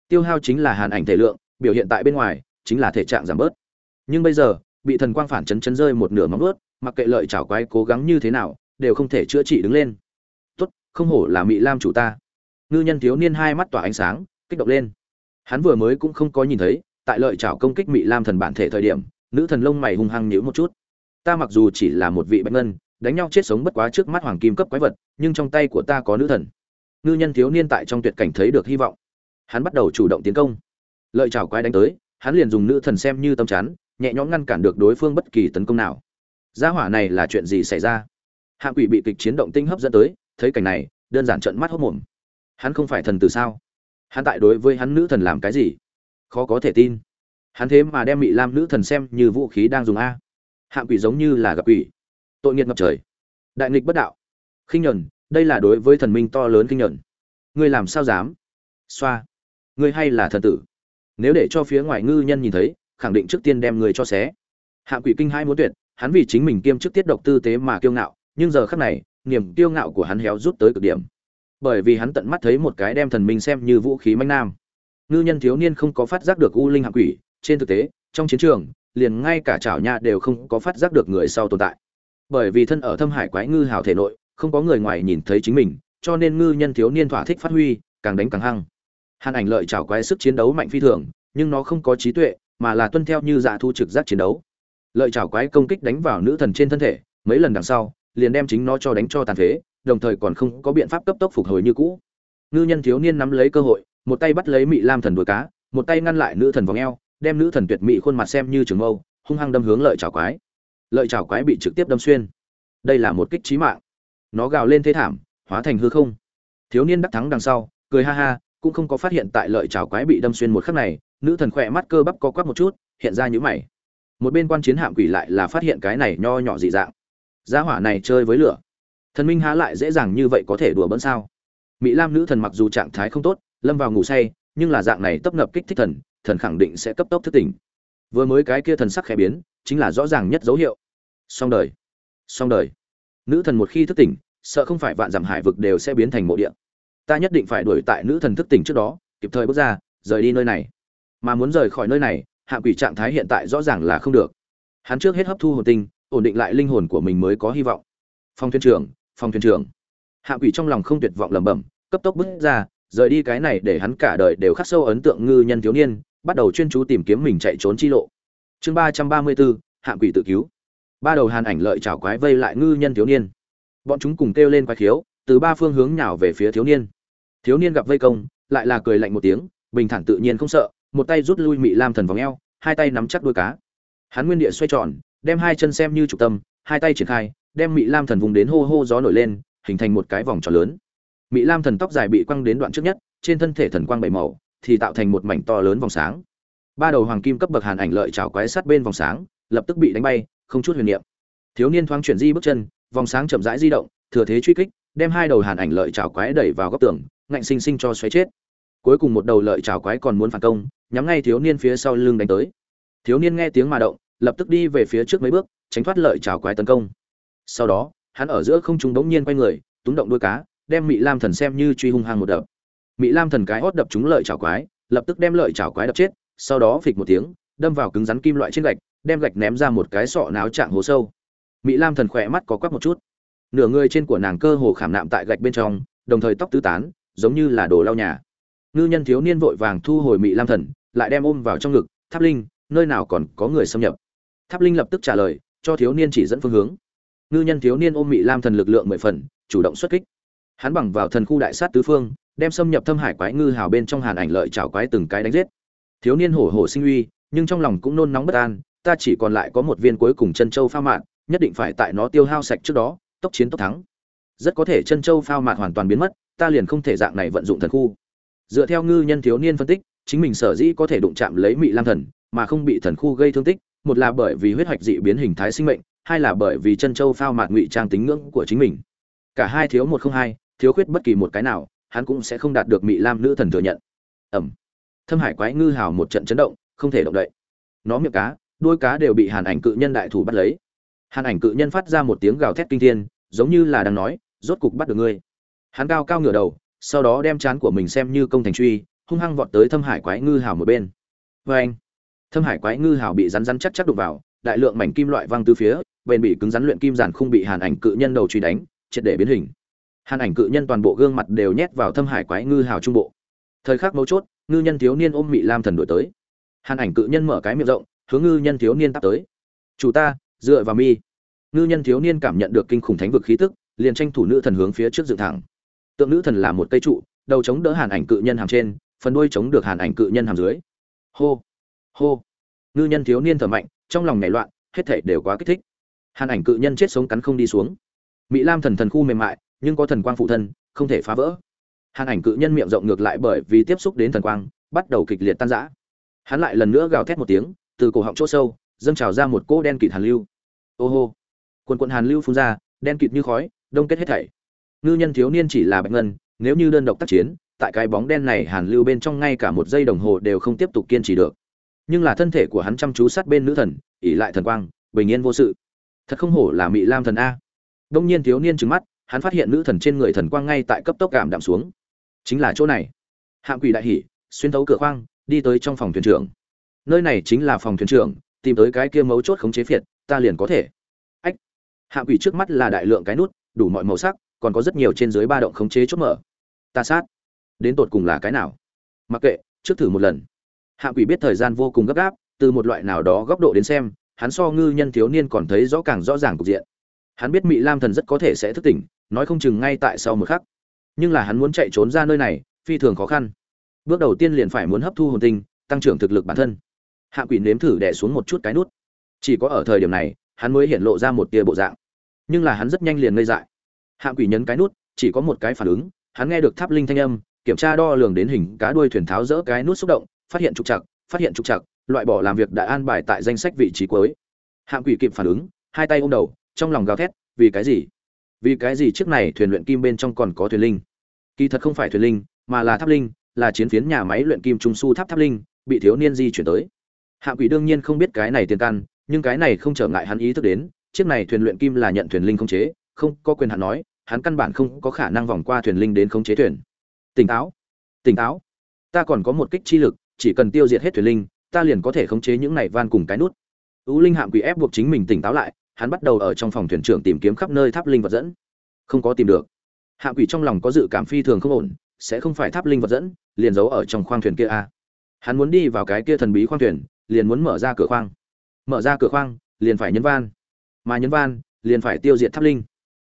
Tiêu hao chính là hàn ảnh thể lượng, biểu hiện tại bên ngoài, chính là thể trạng giảm bớt. Nhưng bây giờ, bị thần quang phản chấn chấn rơi một nửa móng ướt mặc kệ lợi chảo quái cố gắng như thế nào, đều không thể chữa trị đứng lên. Tốt, không hổ là mỹ lam chủ ta. Ngư nhân thiếu niên hai mắt tỏa ánh sáng, kích động lên. Hắn vừa mới cũng không có nhìn thấy, tại lợi chảo công kích mỹ lam thần bản thể thời điểm, nữ thần lông mày hung hăng nhíu một chút. Ta mặc dù chỉ là một vị bạch ngân đánh nhau chết sống bất quá trước mắt hoàng kim cấp quái vật, nhưng trong tay của ta có nữ thần. Ngư nhân thiếu niên tại trong tuyệt cảnh thấy được hy vọng. Hắn bắt đầu chủ động tiến công. Lợi chảo quái đánh tới, hắn liền dùng nữ thần xem như tâm chắn, nhẹ nhõm ngăn cản được đối phương bất kỳ tấn công nào. Gia hỏa này là chuyện gì xảy ra? Hạ quỷ bị kịch chiến động tinh hấp dẫn tới, thấy cảnh này, đơn giản trận mắt hốc mồm. Hắn không phải thần từ sao? Hắn tại đối với hắn nữ thần làm cái gì? Khó có thể tin. Hắn thế mà đem bị lam nữ thần xem như vũ khí đang dùng a. Hạ quỷ giống như là gặp quỷ tội nghiệt ngập trời. Đại nghịch bất đạo. Khinh nhẫn đây là đối với thần minh to lớn khinh nhẫn ngươi làm sao dám? Xoa. Ngươi hay là thần tử? Nếu để cho phía ngoài ngư nhân nhìn thấy, khẳng định trước tiên đem người cho xé. Hạ quỷ kinh hai muốn tuyệt, hắn vì chính mình kiêm chức tiết độc tư tế mà kiêu ngạo, nhưng giờ khắc này, niềm kiêu ngạo của hắn héo rút tới cực điểm. Bởi vì hắn tận mắt thấy một cái đem thần minh xem như vũ khí manh nam. Ngư nhân thiếu niên không có phát giác được u linh hạ quỷ, trên thực tế, trong chiến trường, liền ngay cả chảo nha đều không có phát giác được người sau tồn tại bởi vì thân ở thâm hải quái ngư hào thể nội, không có người ngoài nhìn thấy chính mình, cho nên ngư nhân thiếu niên thỏa thích phát huy, càng đánh càng hăng. Hàn ảnh lợi chảo quái sức chiến đấu mạnh phi thường, nhưng nó không có trí tuệ, mà là tuân theo như dạ thu trực giác chiến đấu. Lợi chảo quái công kích đánh vào nữ thần trên thân thể, mấy lần đằng sau, liền đem chính nó cho đánh cho tàn phế, đồng thời còn không có biện pháp cấp tốc phục hồi như cũ. Ngư nhân thiếu niên nắm lấy cơ hội, một tay bắt lấy mị lam thần đuôi cá, một tay ngăn lại nữ thần vòng eo, đem nữ thần tuyệt mỹ khuôn mặt xem như trường mâu, hung hăng đâm hướng lợi chảo quái lợi chảo quái bị trực tiếp đâm xuyên. Đây là một kích chí mạng. Nó gào lên thế thảm, hóa thành hư không. Thiếu niên đắc thắng đằng sau, cười ha ha, cũng không có phát hiện tại lợi chảo quái bị đâm xuyên một khắc này, nữ thần khỏe mắt cơ bắp co quắp một chút, hiện ra nhíu mày. Một bên quan chiến hạm quỷ lại là phát hiện cái này nho nhỏ dị dạng. Gia hỏa này chơi với lửa. Thần minh há lại dễ dàng như vậy có thể đùa bỡn sao? Mỹ lam nữ thần mặc dù trạng thái không tốt, lâm vào ngủ say, nhưng là dạng này tấp nập kích thích thần thần khẳng định sẽ cấp tốc thức tỉnh. Vừa mới cái kia thần sắc khẽ biến, chính là rõ ràng nhất dấu hiệu song đời. Song đời. Nữ thần một khi thức tỉnh, sợ không phải vạn dặm hải vực đều sẽ biến thành mộ địa. Ta nhất định phải đuổi tại nữ thần thức tỉnh trước đó, kịp thời bước ra, rời đi nơi này. Mà muốn rời khỏi nơi này, hạ quỷ trạng thái hiện tại rõ ràng là không được. Hắn trước hết hấp thu hồn tinh, ổn định lại linh hồn của mình mới có hy vọng. Phong thuyền trưởng, phong thuyền trưởng. Hạ quỷ trong lòng không tuyệt vọng lẩm bẩm, cấp tốc bước ra, rời đi cái này để hắn cả đời đều khắc sâu ấn tượng ngư nhân thiếu niên, bắt đầu chuyên chú tìm kiếm mình chạy trốn chi lộ. Chương ba trăm ba mươi bốn, hạ quỷ tự cứu ba đầu hàn ảnh lợi chảo quái vây lại ngư nhân thiếu niên. Bọn chúng cùng kêu lên quái khiếu, từ ba phương hướng nhào về phía thiếu niên. Thiếu niên gặp vây công, lại là cười lạnh một tiếng, bình thản tự nhiên không sợ, một tay rút lui mị lam thần vòng eo, hai tay nắm chắc đuôi cá. Hắn nguyên địa xoay tròn, đem hai chân xem như trục tâm, hai tay triển khai, đem mị lam thần vùng đến hô hô gió nổi lên, hình thành một cái vòng tròn lớn. Mị lam thần tóc dài bị quăng đến đoạn trước nhất, trên thân thể thần quang bảy màu, thì tạo thành một mảnh to lớn vòng sáng. Ba đầu hoàng kim cấp bậc hàn ảnh lợi trào quái sát bên vòng sáng, lập tức bị đánh bay không chút huyền niệm. Thiếu niên thoáng chuyển di bước chân, vòng sáng chậm rãi di động, thừa thế truy kích, đem hai đầu hàn ảnh lợi chảo quái đẩy vào góc tường, ngạnh sinh sinh cho xoáy chết. Cuối cùng một đầu lợi chảo quái còn muốn phản công, nhắm ngay thiếu niên phía sau lưng đánh tới. Thiếu niên nghe tiếng mà động, lập tức đi về phía trước mấy bước, tránh thoát lợi chảo quái tấn công. Sau đó, hắn ở giữa không trung bỗng nhiên quay người, túng động đuôi cá, đem mị lam thần xem như truy hung hăng một đập. Mị lam thần cái hốt đập trúng lợi chảo quái, lập tức đem lợi chảo quái đập chết, sau đó phịch một tiếng, đâm vào cứng rắn kim loại trên gạch đem gạch ném ra một cái sọ náo trạng hố sâu. Mỹ lam thần khỏe mắt có quắc một chút. Nửa người trên của nàng cơ hồ khảm nạm tại gạch bên trong, đồng thời tóc tứ tán, giống như là đồ lau nhà. Ngư nhân thiếu niên vội vàng thu hồi mỹ lam thần, lại đem ôm vào trong ngực, tháp linh, nơi nào còn có người xâm nhập? Tháp linh lập tức trả lời, cho thiếu niên chỉ dẫn phương hướng. Ngư nhân thiếu niên ôm mỹ lam thần lực lượng mười phần, chủ động xuất kích. Hắn bằng vào thần khu đại sát tứ phương, đem xâm nhập thâm hải quái ngư hào bên trong hàn ảnh lợi chảo quái từng cái đánh giết. Thiếu niên hổ hổ sinh uy, nhưng trong lòng cũng nôn nóng bất an ta chỉ còn lại có một viên cuối cùng chân châu pha mạn, nhất định phải tại nó tiêu hao sạch trước đó, tốc chiến tốc thắng. Rất có thể chân châu phao mạn hoàn toàn biến mất, ta liền không thể dạng này vận dụng thần khu. Dựa theo ngư nhân thiếu niên phân tích, chính mình sở dĩ có thể đụng chạm lấy mị lam thần, mà không bị thần khu gây thương tích, một là bởi vì huyết hoạch dị biến hình thái sinh mệnh, hai là bởi vì chân châu phao mạt ngụy trang tính ngưỡng của chính mình. Cả hai thiếu một không hai, thiếu khuyết bất kỳ một cái nào, hắn cũng sẽ không đạt được mị lam nữ thần thừa nhận. Ẩm. Thâm hải quái ngư hào một trận chấn động, không thể động đậy. Nó miệng cá đôi cá đều bị hàn ảnh cự nhân đại thủ bắt lấy. Hàn ảnh cự nhân phát ra một tiếng gào thét kinh thiên, giống như là đang nói, rốt cục bắt được ngươi. Hắn cao cao ngửa đầu, sau đó đem chán của mình xem như công thành truy, hung hăng vọt tới thâm hải quái ngư hào một bên. Vê anh thâm hải quái ngư hào bị rắn rắn chắc chắc đục vào, đại lượng mảnh kim loại văng từ phía, bền bị cứng rắn luyện kim giản không bị hàn ảnh cự nhân đầu truy đánh, triệt để biến hình. Hàn ảnh cự nhân toàn bộ gương mặt đều nhét vào thâm hải quái ngư hào trung bộ. Thời khắc mấu chốt, ngư nhân thiếu niên ôm mị lam thần đổi tới. Hàn ảnh cự nhân mở cái miệng rộng hướng ngư nhân thiếu niên tắt tới. Chủ ta, dựa vào mi. Ngư nhân thiếu niên cảm nhận được kinh khủng thánh vực khí tức, liền tranh thủ nữ thần hướng phía trước dựng thẳng. Tượng nữ thần là một cây trụ, đầu chống đỡ hàn ảnh cự nhân hàm trên, phần đuôi chống được hàn ảnh cự nhân hàm dưới. Hô hô. Ngư nhân thiếu niên thở mạnh, trong lòng nảy loạn, hết thảy đều quá kích thích. Hàn ảnh cự nhân chết sống cắn không đi xuống. Mỹ lam thần thần khu mềm mại, nhưng có thần quang phụ thân, không thể phá vỡ. Hàn ảnh cự nhân miệng rộng ngược lại bởi vì tiếp xúc đến thần quang, bắt đầu kịch liệt tan rã. Hắn lại lần nữa gào thét một tiếng từ cổ họng chỗ sâu, dâng trào ra một cỗ đen kịt hàn lưu. Ô hô! Quần quần hàn lưu phun ra, đen kịt như khói, đông kết hết thảy. Ngư nhân thiếu niên chỉ là bạch ngân, nếu như đơn độc tác chiến, tại cái bóng đen này hàn lưu bên trong ngay cả một giây đồng hồ đều không tiếp tục kiên trì được. Nhưng là thân thể của hắn chăm chú sát bên nữ thần ỉ lại thần quang, bình yên vô sự. Thật không hổ là mỹ lam thần a. Đông nhiên thiếu niên trừng mắt, hắn phát hiện nữ thần trên người thần quang ngay tại cấp tốc cảm đạm xuống. Chính là chỗ này. Hạng quỷ đại hỉ, xuyên thấu cửa khoang, đi tới trong phòng thuyền trưởng nơi này chính là phòng thuyền trưởng, tìm tới cái kia mấu chốt khống chế phiệt, ta liền có thể. Ách, hạ quỷ trước mắt là đại lượng cái nút, đủ mọi màu sắc, còn có rất nhiều trên dưới ba động khống chế chốt mở. Ta sát. Đến tột cùng là cái nào? Mặc kệ, trước thử một lần. Hạ quỷ biết thời gian vô cùng gấp gáp, từ một loại nào đó góc độ đến xem, hắn so ngư nhân thiếu niên còn thấy rõ càng rõ ràng cục diện. Hắn biết mỹ lam thần rất có thể sẽ thức tỉnh, nói không chừng ngay tại sau một khắc. Nhưng là hắn muốn chạy trốn ra nơi này, phi thường khó khăn. Bước đầu tiên liền phải muốn hấp thu hồn tinh, tăng trưởng thực lực bản thân hạ quỷ nếm thử đè xuống một chút cái nút. Chỉ có ở thời điểm này, hắn mới hiện lộ ra một tia bộ dạng. Nhưng là hắn rất nhanh liền ngây dại. Hạ quỷ nhấn cái nút, chỉ có một cái phản ứng, hắn nghe được tháp linh thanh âm, kiểm tra đo lường đến hình cá đuôi thuyền tháo rỡ cái nút xúc động, phát hiện trục chặt phát hiện trục chặt loại bỏ làm việc đã an bài tại danh sách vị trí cuối. Hạ quỷ kịp phản ứng, hai tay ôm đầu, trong lòng gào thét, vì cái gì? Vì cái gì trước này thuyền luyện kim bên trong còn có thuyền linh? Kỳ thật không phải thuyền linh, mà là tháp linh, là chiến phiến nhà máy luyện kim trung su tháp tháp linh, bị thiếu niên di chuyển tới. Hạ quỷ đương nhiên không biết cái này tiền căn, nhưng cái này không trở ngại hắn ý thức đến, chiếc này thuyền luyện kim là nhận thuyền linh không chế, không có quyền hạn nói, hắn căn bản không có khả năng vòng qua thuyền linh đến khống chế thuyền. Tỉnh táo tỉnh táo. Ta còn có một kích chi lực, chỉ cần tiêu diệt hết thuyền linh, ta liền có thể khống chế những này van cùng cái nút. U linh hạm quỷ ép buộc chính mình tỉnh táo lại, hắn bắt đầu ở trong phòng thuyền trưởng tìm kiếm khắp nơi tháp linh vật dẫn. Không có tìm được. Hạ quỷ trong lòng có dự cảm phi thường không ổn, sẽ không phải tháp linh vật dẫn, liền giấu ở trong khoang thuyền kia a à. hắn muốn đi vào cái kia thần bí khoang thuyền liền muốn mở ra cửa khoang. Mở ra cửa khoang, liền phải nhấn van. Mà nhấn van, liền phải tiêu diệt tháp linh.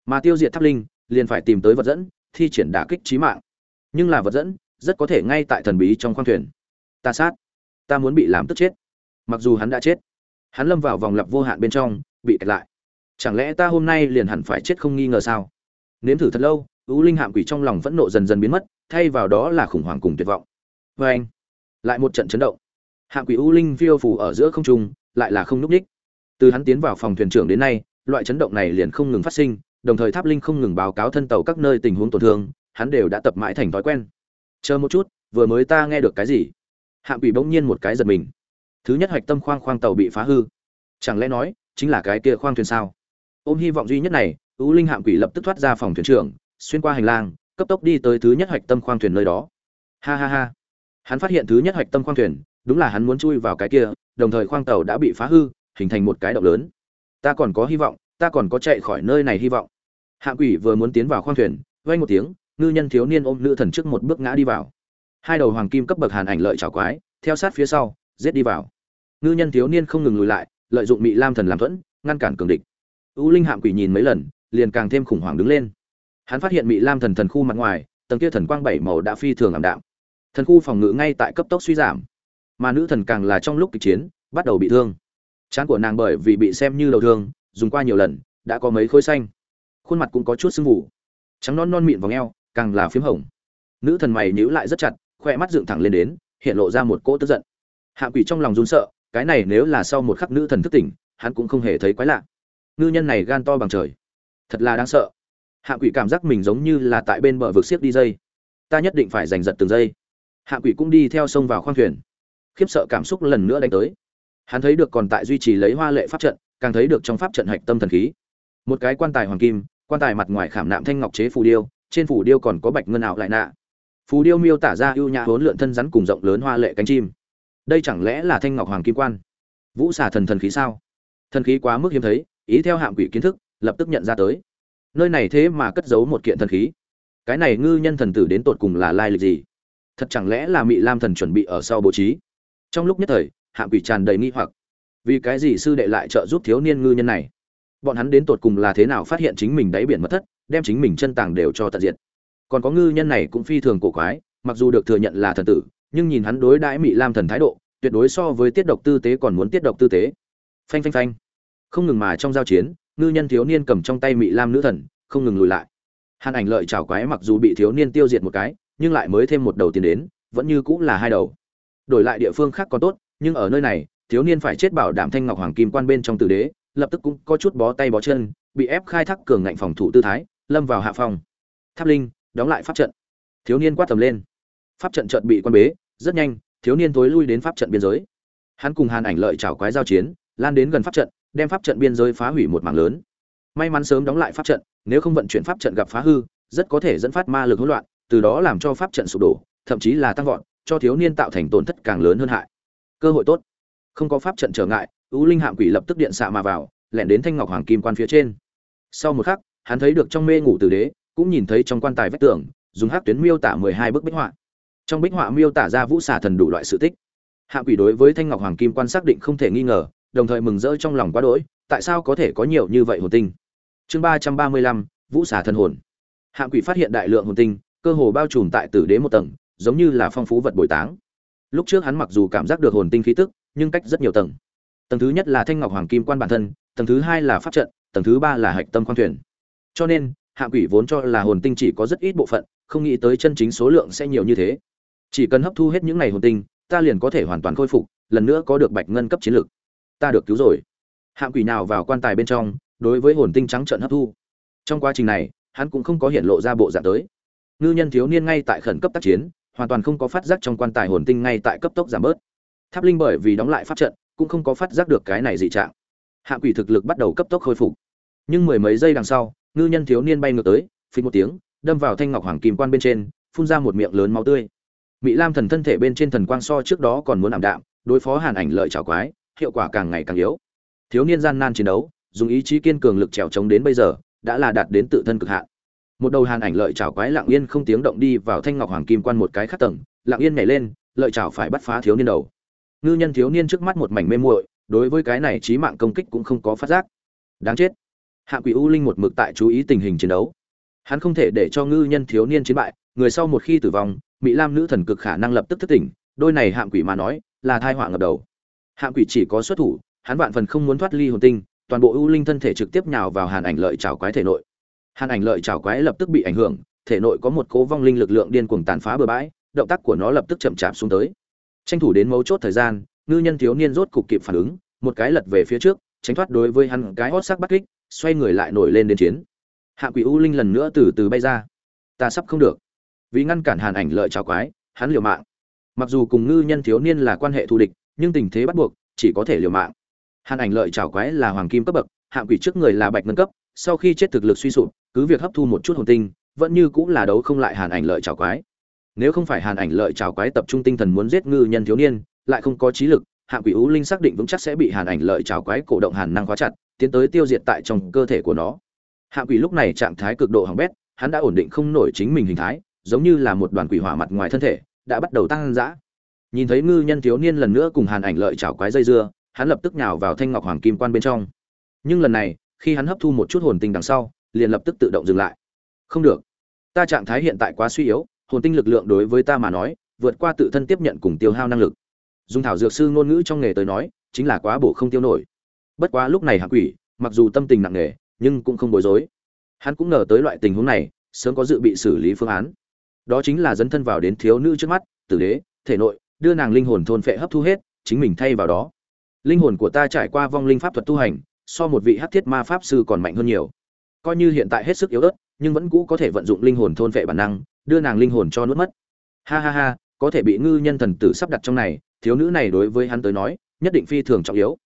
Mà tiêu diệt tháp linh, liền phải tìm tới vật dẫn, thi triển đả kích trí mạng. Nhưng là vật dẫn, rất có thể ngay tại thần bí trong khoang thuyền. Ta sát. Ta muốn bị làm tức chết. Mặc dù hắn đã chết, hắn lâm vào vòng lặp vô hạn bên trong, bị kẹt lại. Chẳng lẽ ta hôm nay liền hẳn phải chết không nghi ngờ sao? Nếm thử thật lâu ưu linh hạm quỷ trong lòng vẫn nộ dần dần biến mất, thay vào đó là khủng hoảng cùng tuyệt vọng. Vê anh lại một trận chấn động hạng quỷ U linh phiêu phủ ở giữa không trung, lại là không núp ních. Từ hắn tiến vào phòng thuyền trưởng đến nay, loại chấn động này liền không ngừng phát sinh, đồng thời tháp linh không ngừng báo cáo thân tàu các nơi tình huống tổn thương, hắn đều đã tập mãi thành thói quen. Chờ một chút, vừa mới ta nghe được cái gì? Hạng quỷ bỗng nhiên một cái giật mình. Thứ nhất hoạch tâm khoang khoang tàu bị phá hư. Chẳng lẽ nói, chính là cái kia khoang thuyền sao? Ôm hy vọng duy nhất này, U linh hạng quỷ lập tức thoát ra phòng thuyền trưởng, xuyên qua hành lang, cấp tốc đi tới thứ nhất hoạch tâm khoang thuyền nơi đó. Ha ha ha. Hắn phát hiện thứ nhất hoạch tâm khoang thuyền đúng là hắn muốn chui vào cái kia, đồng thời khoang tàu đã bị phá hư, hình thành một cái động lớn. Ta còn có hy vọng, ta còn có chạy khỏi nơi này hy vọng. Hạ quỷ vừa muốn tiến vào khoang thuyền vây một tiếng, ngư nhân thiếu niên ôm nữ thần trước một bước ngã đi vào. Hai đầu hoàng kim cấp bậc hàn ảnh lợi chảo quái, theo sát phía sau, giết đi vào. Ngư nhân thiếu niên không ngừng lùi lại, lợi dụng mỹ lam thần làm thuẫn, ngăn cản cường địch. U linh hạm quỷ nhìn mấy lần, liền càng thêm khủng hoảng đứng lên. Hắn phát hiện mỹ lam thần thần khu mặt ngoài, tầng kia thần quang bảy màu đã phi thường ảm đạm. Thần khu phòng ngự ngay tại cấp tốc suy giảm mà nữ thần càng là trong lúc kịch chiến, bắt đầu bị thương. Trán của nàng bởi vì bị xem như đầu thương, dùng qua nhiều lần, đã có mấy khối xanh. Khuôn mặt cũng có chút sưng vụ trắng non non mịn vào ngheo càng là phím hồng. Nữ thần mày nhíu lại rất chặt, khoe mắt dựng thẳng lên đến, hiện lộ ra một cỗ tức giận. Hạ quỷ trong lòng run sợ, cái này nếu là sau một khắc nữ thần thức tỉnh, hắn cũng không hề thấy quái lạ. Ngư nhân này gan to bằng trời. Thật là đáng sợ. Hạ quỷ cảm giác mình giống như là tại bên bờ vực xiếc đi dây. Ta nhất định phải giành giật từng giây. Hạ quỷ cũng đi theo sông vào khoang thuyền khiếp sợ cảm xúc lần nữa đánh tới. Hắn thấy được còn tại duy trì lấy hoa lệ pháp trận, càng thấy được trong pháp trận hạch tâm thần khí. Một cái quan tài hoàng kim, quan tài mặt ngoài khảm nạm thanh ngọc chế phù điêu, trên phù điêu còn có bạch ngân ảo lại nạ. Phù điêu miêu tả ra ưu nhã hốn lượn thân rắn cùng rộng lớn hoa lệ cánh chim. Đây chẳng lẽ là thanh ngọc hoàng kim quan? Vũ xà thần thần khí sao? Thần khí quá mức hiếm thấy, ý theo hạng quỷ kiến thức, lập tức nhận ra tới. Nơi này thế mà cất giấu một kiện thần khí. Cái này ngư nhân thần tử đến tột cùng là lai lịch gì? Thật chẳng lẽ là mị lam thần chuẩn bị ở sau bố trí? Trong lúc nhất thời, hạng quỷ tràn đầy nghi hoặc. Vì cái gì sư đệ lại trợ giúp thiếu niên ngư nhân này? Bọn hắn đến tột cùng là thế nào phát hiện chính mình đáy biển mất thất, đem chính mình chân tàng đều cho tận diện còn có ngư nhân này cũng phi thường cổ quái, mặc dù được thừa nhận là thần tử, nhưng nhìn hắn đối đãi mị lam thần thái độ, tuyệt đối so với tiết độc tư tế còn muốn tiết độc tư tế. Phanh phanh phanh. Không ngừng mà trong giao chiến, ngư nhân thiếu niên cầm trong tay mị lam nữ thần, không ngừng lùi lại. Hàn ảnh lợi chảo quái mặc dù bị thiếu niên tiêu diệt một cái, nhưng lại mới thêm một đầu tiền đến, vẫn như cũng là hai đầu đổi lại địa phương khác còn tốt, nhưng ở nơi này, thiếu niên phải chết bảo đảm thanh ngọc hoàng kim quan bên trong tử đế, lập tức cũng có chút bó tay bó chân, bị ép khai thác cường ngạnh phòng thủ tư thái, lâm vào hạ phòng tháp linh, đóng lại pháp trận. Thiếu niên quát tầm lên. Pháp trận trận bị quan bế, rất nhanh, thiếu niên tối lui đến pháp trận biên giới. Hắn cùng hàn ảnh lợi chảo quái giao chiến, lan đến gần pháp trận, đem pháp trận biên giới phá hủy một mảng lớn. May mắn sớm đóng lại pháp trận, nếu không vận chuyển pháp trận gặp phá hư, rất có thể dẫn phát ma lực hỗn loạn, từ đó làm cho pháp trận sụp đổ, thậm chí là tăng vọt cho thiếu niên tạo thành tổn thất càng lớn hơn hại. Cơ hội tốt. Không có pháp trận trở ngại ưu linh hạm quỷ lập tức điện xạ mà vào, lẻn đến thanh ngọc hoàng kim quan phía trên. Sau một khắc, hắn thấy được trong mê ngủ tử đế, cũng nhìn thấy trong quan tài vách tường, dùng hát tuyến miêu tả mười hai bức bích họa. Trong bích họa miêu tả ra vũ xà thần đủ loại sự tích. Hạ quỷ đối với thanh ngọc hoàng kim quan xác định không thể nghi ngờ, đồng thời mừng rỡ trong lòng quá đỗi, tại sao có thể có nhiều như vậy hồn tinh? Chương ba trăm ba mươi lăm, vũ xà thần hồn. Hạ quỷ phát hiện đại lượng hồn tinh, cơ hồ bao trùm tại tử đế một tầng giống như là phong phú vật bồi táng. Lúc trước hắn mặc dù cảm giác được hồn tinh khí tức, nhưng cách rất nhiều tầng. Tầng thứ nhất là thanh ngọc hoàng kim quan bản thân, tầng thứ hai là pháp trận, tầng thứ ba là hạch tâm quan thuyền. Cho nên, hạ quỷ vốn cho là hồn tinh chỉ có rất ít bộ phận, không nghĩ tới chân chính số lượng sẽ nhiều như thế. Chỉ cần hấp thu hết những ngày hồn tinh, ta liền có thể hoàn toàn khôi phục, lần nữa có được bạch ngân cấp chiến lược ta được cứu rồi. Hạ quỷ nào vào quan tài bên trong, đối với hồn tinh trắng trận hấp thu. Trong quá trình này, hắn cũng không có hiện lộ ra bộ dạng tới. Ngư nhân thiếu niên ngay tại khẩn cấp tác chiến hoàn toàn không có phát giác trong quan tài hồn tinh ngay tại cấp tốc giảm bớt. Tháp linh bởi vì đóng lại pháp trận, cũng không có phát giác được cái này dị trạng. Hạ quỷ thực lực bắt đầu cấp tốc khôi phục. Nhưng mười mấy giây đằng sau, ngư nhân thiếu niên bay ngược tới, phình một tiếng, đâm vào thanh ngọc hoàng kim quan bên trên, phun ra một miệng lớn máu tươi. Mỹ lam thần thân thể bên trên thần quang so trước đó còn muốn ảm đạm, đối phó hàn ảnh lợi trào quái, hiệu quả càng ngày càng yếu. Thiếu niên gian nan chiến đấu, dùng ý chí kiên cường lực trèo chống đến bây giờ, đã là đạt đến tự thân cực hạn một đầu hàn ảnh lợi chảo quái lặng yên không tiếng động đi vào thanh ngọc hoàng kim quan một cái khác tầng, lặng yên nhảy lên, lợi chảo phải bắt phá thiếu niên đầu. Ngư nhân thiếu niên trước mắt một mảnh mê muội, đối với cái này trí mạng công kích cũng không có phát giác. Đáng chết. Hạ quỷ u linh một mực tại chú ý tình hình chiến đấu. Hắn không thể để cho ngư nhân thiếu niên chiến bại, người sau một khi tử vong, mỹ lam nữ thần cực khả năng lập tức thức tỉnh, đôi này hạng quỷ mà nói, là thai họa ngập đầu. Hạng quỷ chỉ có xuất thủ, hắn vạn phần không muốn thoát ly hồn tinh, toàn bộ ưu linh thân thể trực tiếp nhào vào hàn ảnh lợi trào quái thể nội hàn ảnh lợi trảo quái lập tức bị ảnh hưởng, thể nội có một cố vong linh lực lượng điên cuồng tàn phá bừa bãi, động tác của nó lập tức chậm chạp xuống tới. Tranh thủ đến mấu chốt thời gian, ngư nhân thiếu niên rốt cục kịp phản ứng, một cái lật về phía trước, tránh thoát đối với hắn cái hót sắc bắt kích, xoay người lại nổi lên đến chiến. Hạ quỷ u linh lần nữa từ từ bay ra. Ta sắp không được. Vì ngăn cản hàn ảnh lợi trảo quái, hắn liều mạng. Mặc dù cùng ngư nhân thiếu niên là quan hệ thù địch, nhưng tình thế bắt buộc, chỉ có thể liều mạng. Hàn ảnh lợi trảo quái là hoàng kim cấp bậc, hạ quỷ trước người là bạch ngân cấp, sau khi chết thực lực suy sụp cứ việc hấp thu một chút hồn tinh, vẫn như cũng là đấu không lại hàn ảnh lợi trào quái. Nếu không phải hàn ảnh lợi trào quái tập trung tinh thần muốn giết ngư nhân thiếu niên, lại không có trí lực hạ quỷ ú linh xác định vững chắc sẽ bị hàn ảnh lợi trào quái cổ động hàn năng khóa chặt, tiến tới tiêu diệt tại trong cơ thể của nó. Hạ quỷ lúc này trạng thái cực độ hỏng bét, hắn đã ổn định không nổi chính mình hình thái, giống như là một đoàn quỷ hỏa mặt ngoài thân thể, đã bắt đầu tăng dã. Nhìn thấy ngư nhân thiếu niên lần nữa cùng hàn ảnh lợi trào quái dây dưa, hắn lập tức nhào vào thanh ngọc hoàng kim quan bên trong. Nhưng lần này, khi hắn hấp thu một chút hồn tinh đằng sau liền lập tức tự động dừng lại. Không được. Ta trạng thái hiện tại quá suy yếu, hồn tinh lực lượng đối với ta mà nói, vượt qua tự thân tiếp nhận cùng tiêu hao năng lực. Dùng thảo dược sư ngôn ngữ trong nghề tới nói, chính là quá bổ không tiêu nổi. Bất quá lúc này hạ quỷ, mặc dù tâm tình nặng nề, nhưng cũng không bối rối. Hắn cũng ngờ tới loại tình huống này, sớm có dự bị xử lý phương án. Đó chính là dấn thân vào đến thiếu nữ trước mắt, tử đế, thể nội, đưa nàng linh hồn thôn phệ hấp thu hết, chính mình thay vào đó. Linh hồn của ta trải qua vong linh pháp thuật tu hành, so một vị hắc thiết ma pháp sư còn mạnh hơn nhiều coi như hiện tại hết sức yếu ớt, nhưng vẫn cũ có thể vận dụng linh hồn thôn vệ bản năng, đưa nàng linh hồn cho nuốt mất. Ha ha ha, có thể bị ngư nhân thần tử sắp đặt trong này, thiếu nữ này đối với hắn tới nói, nhất định phi thường trọng yếu.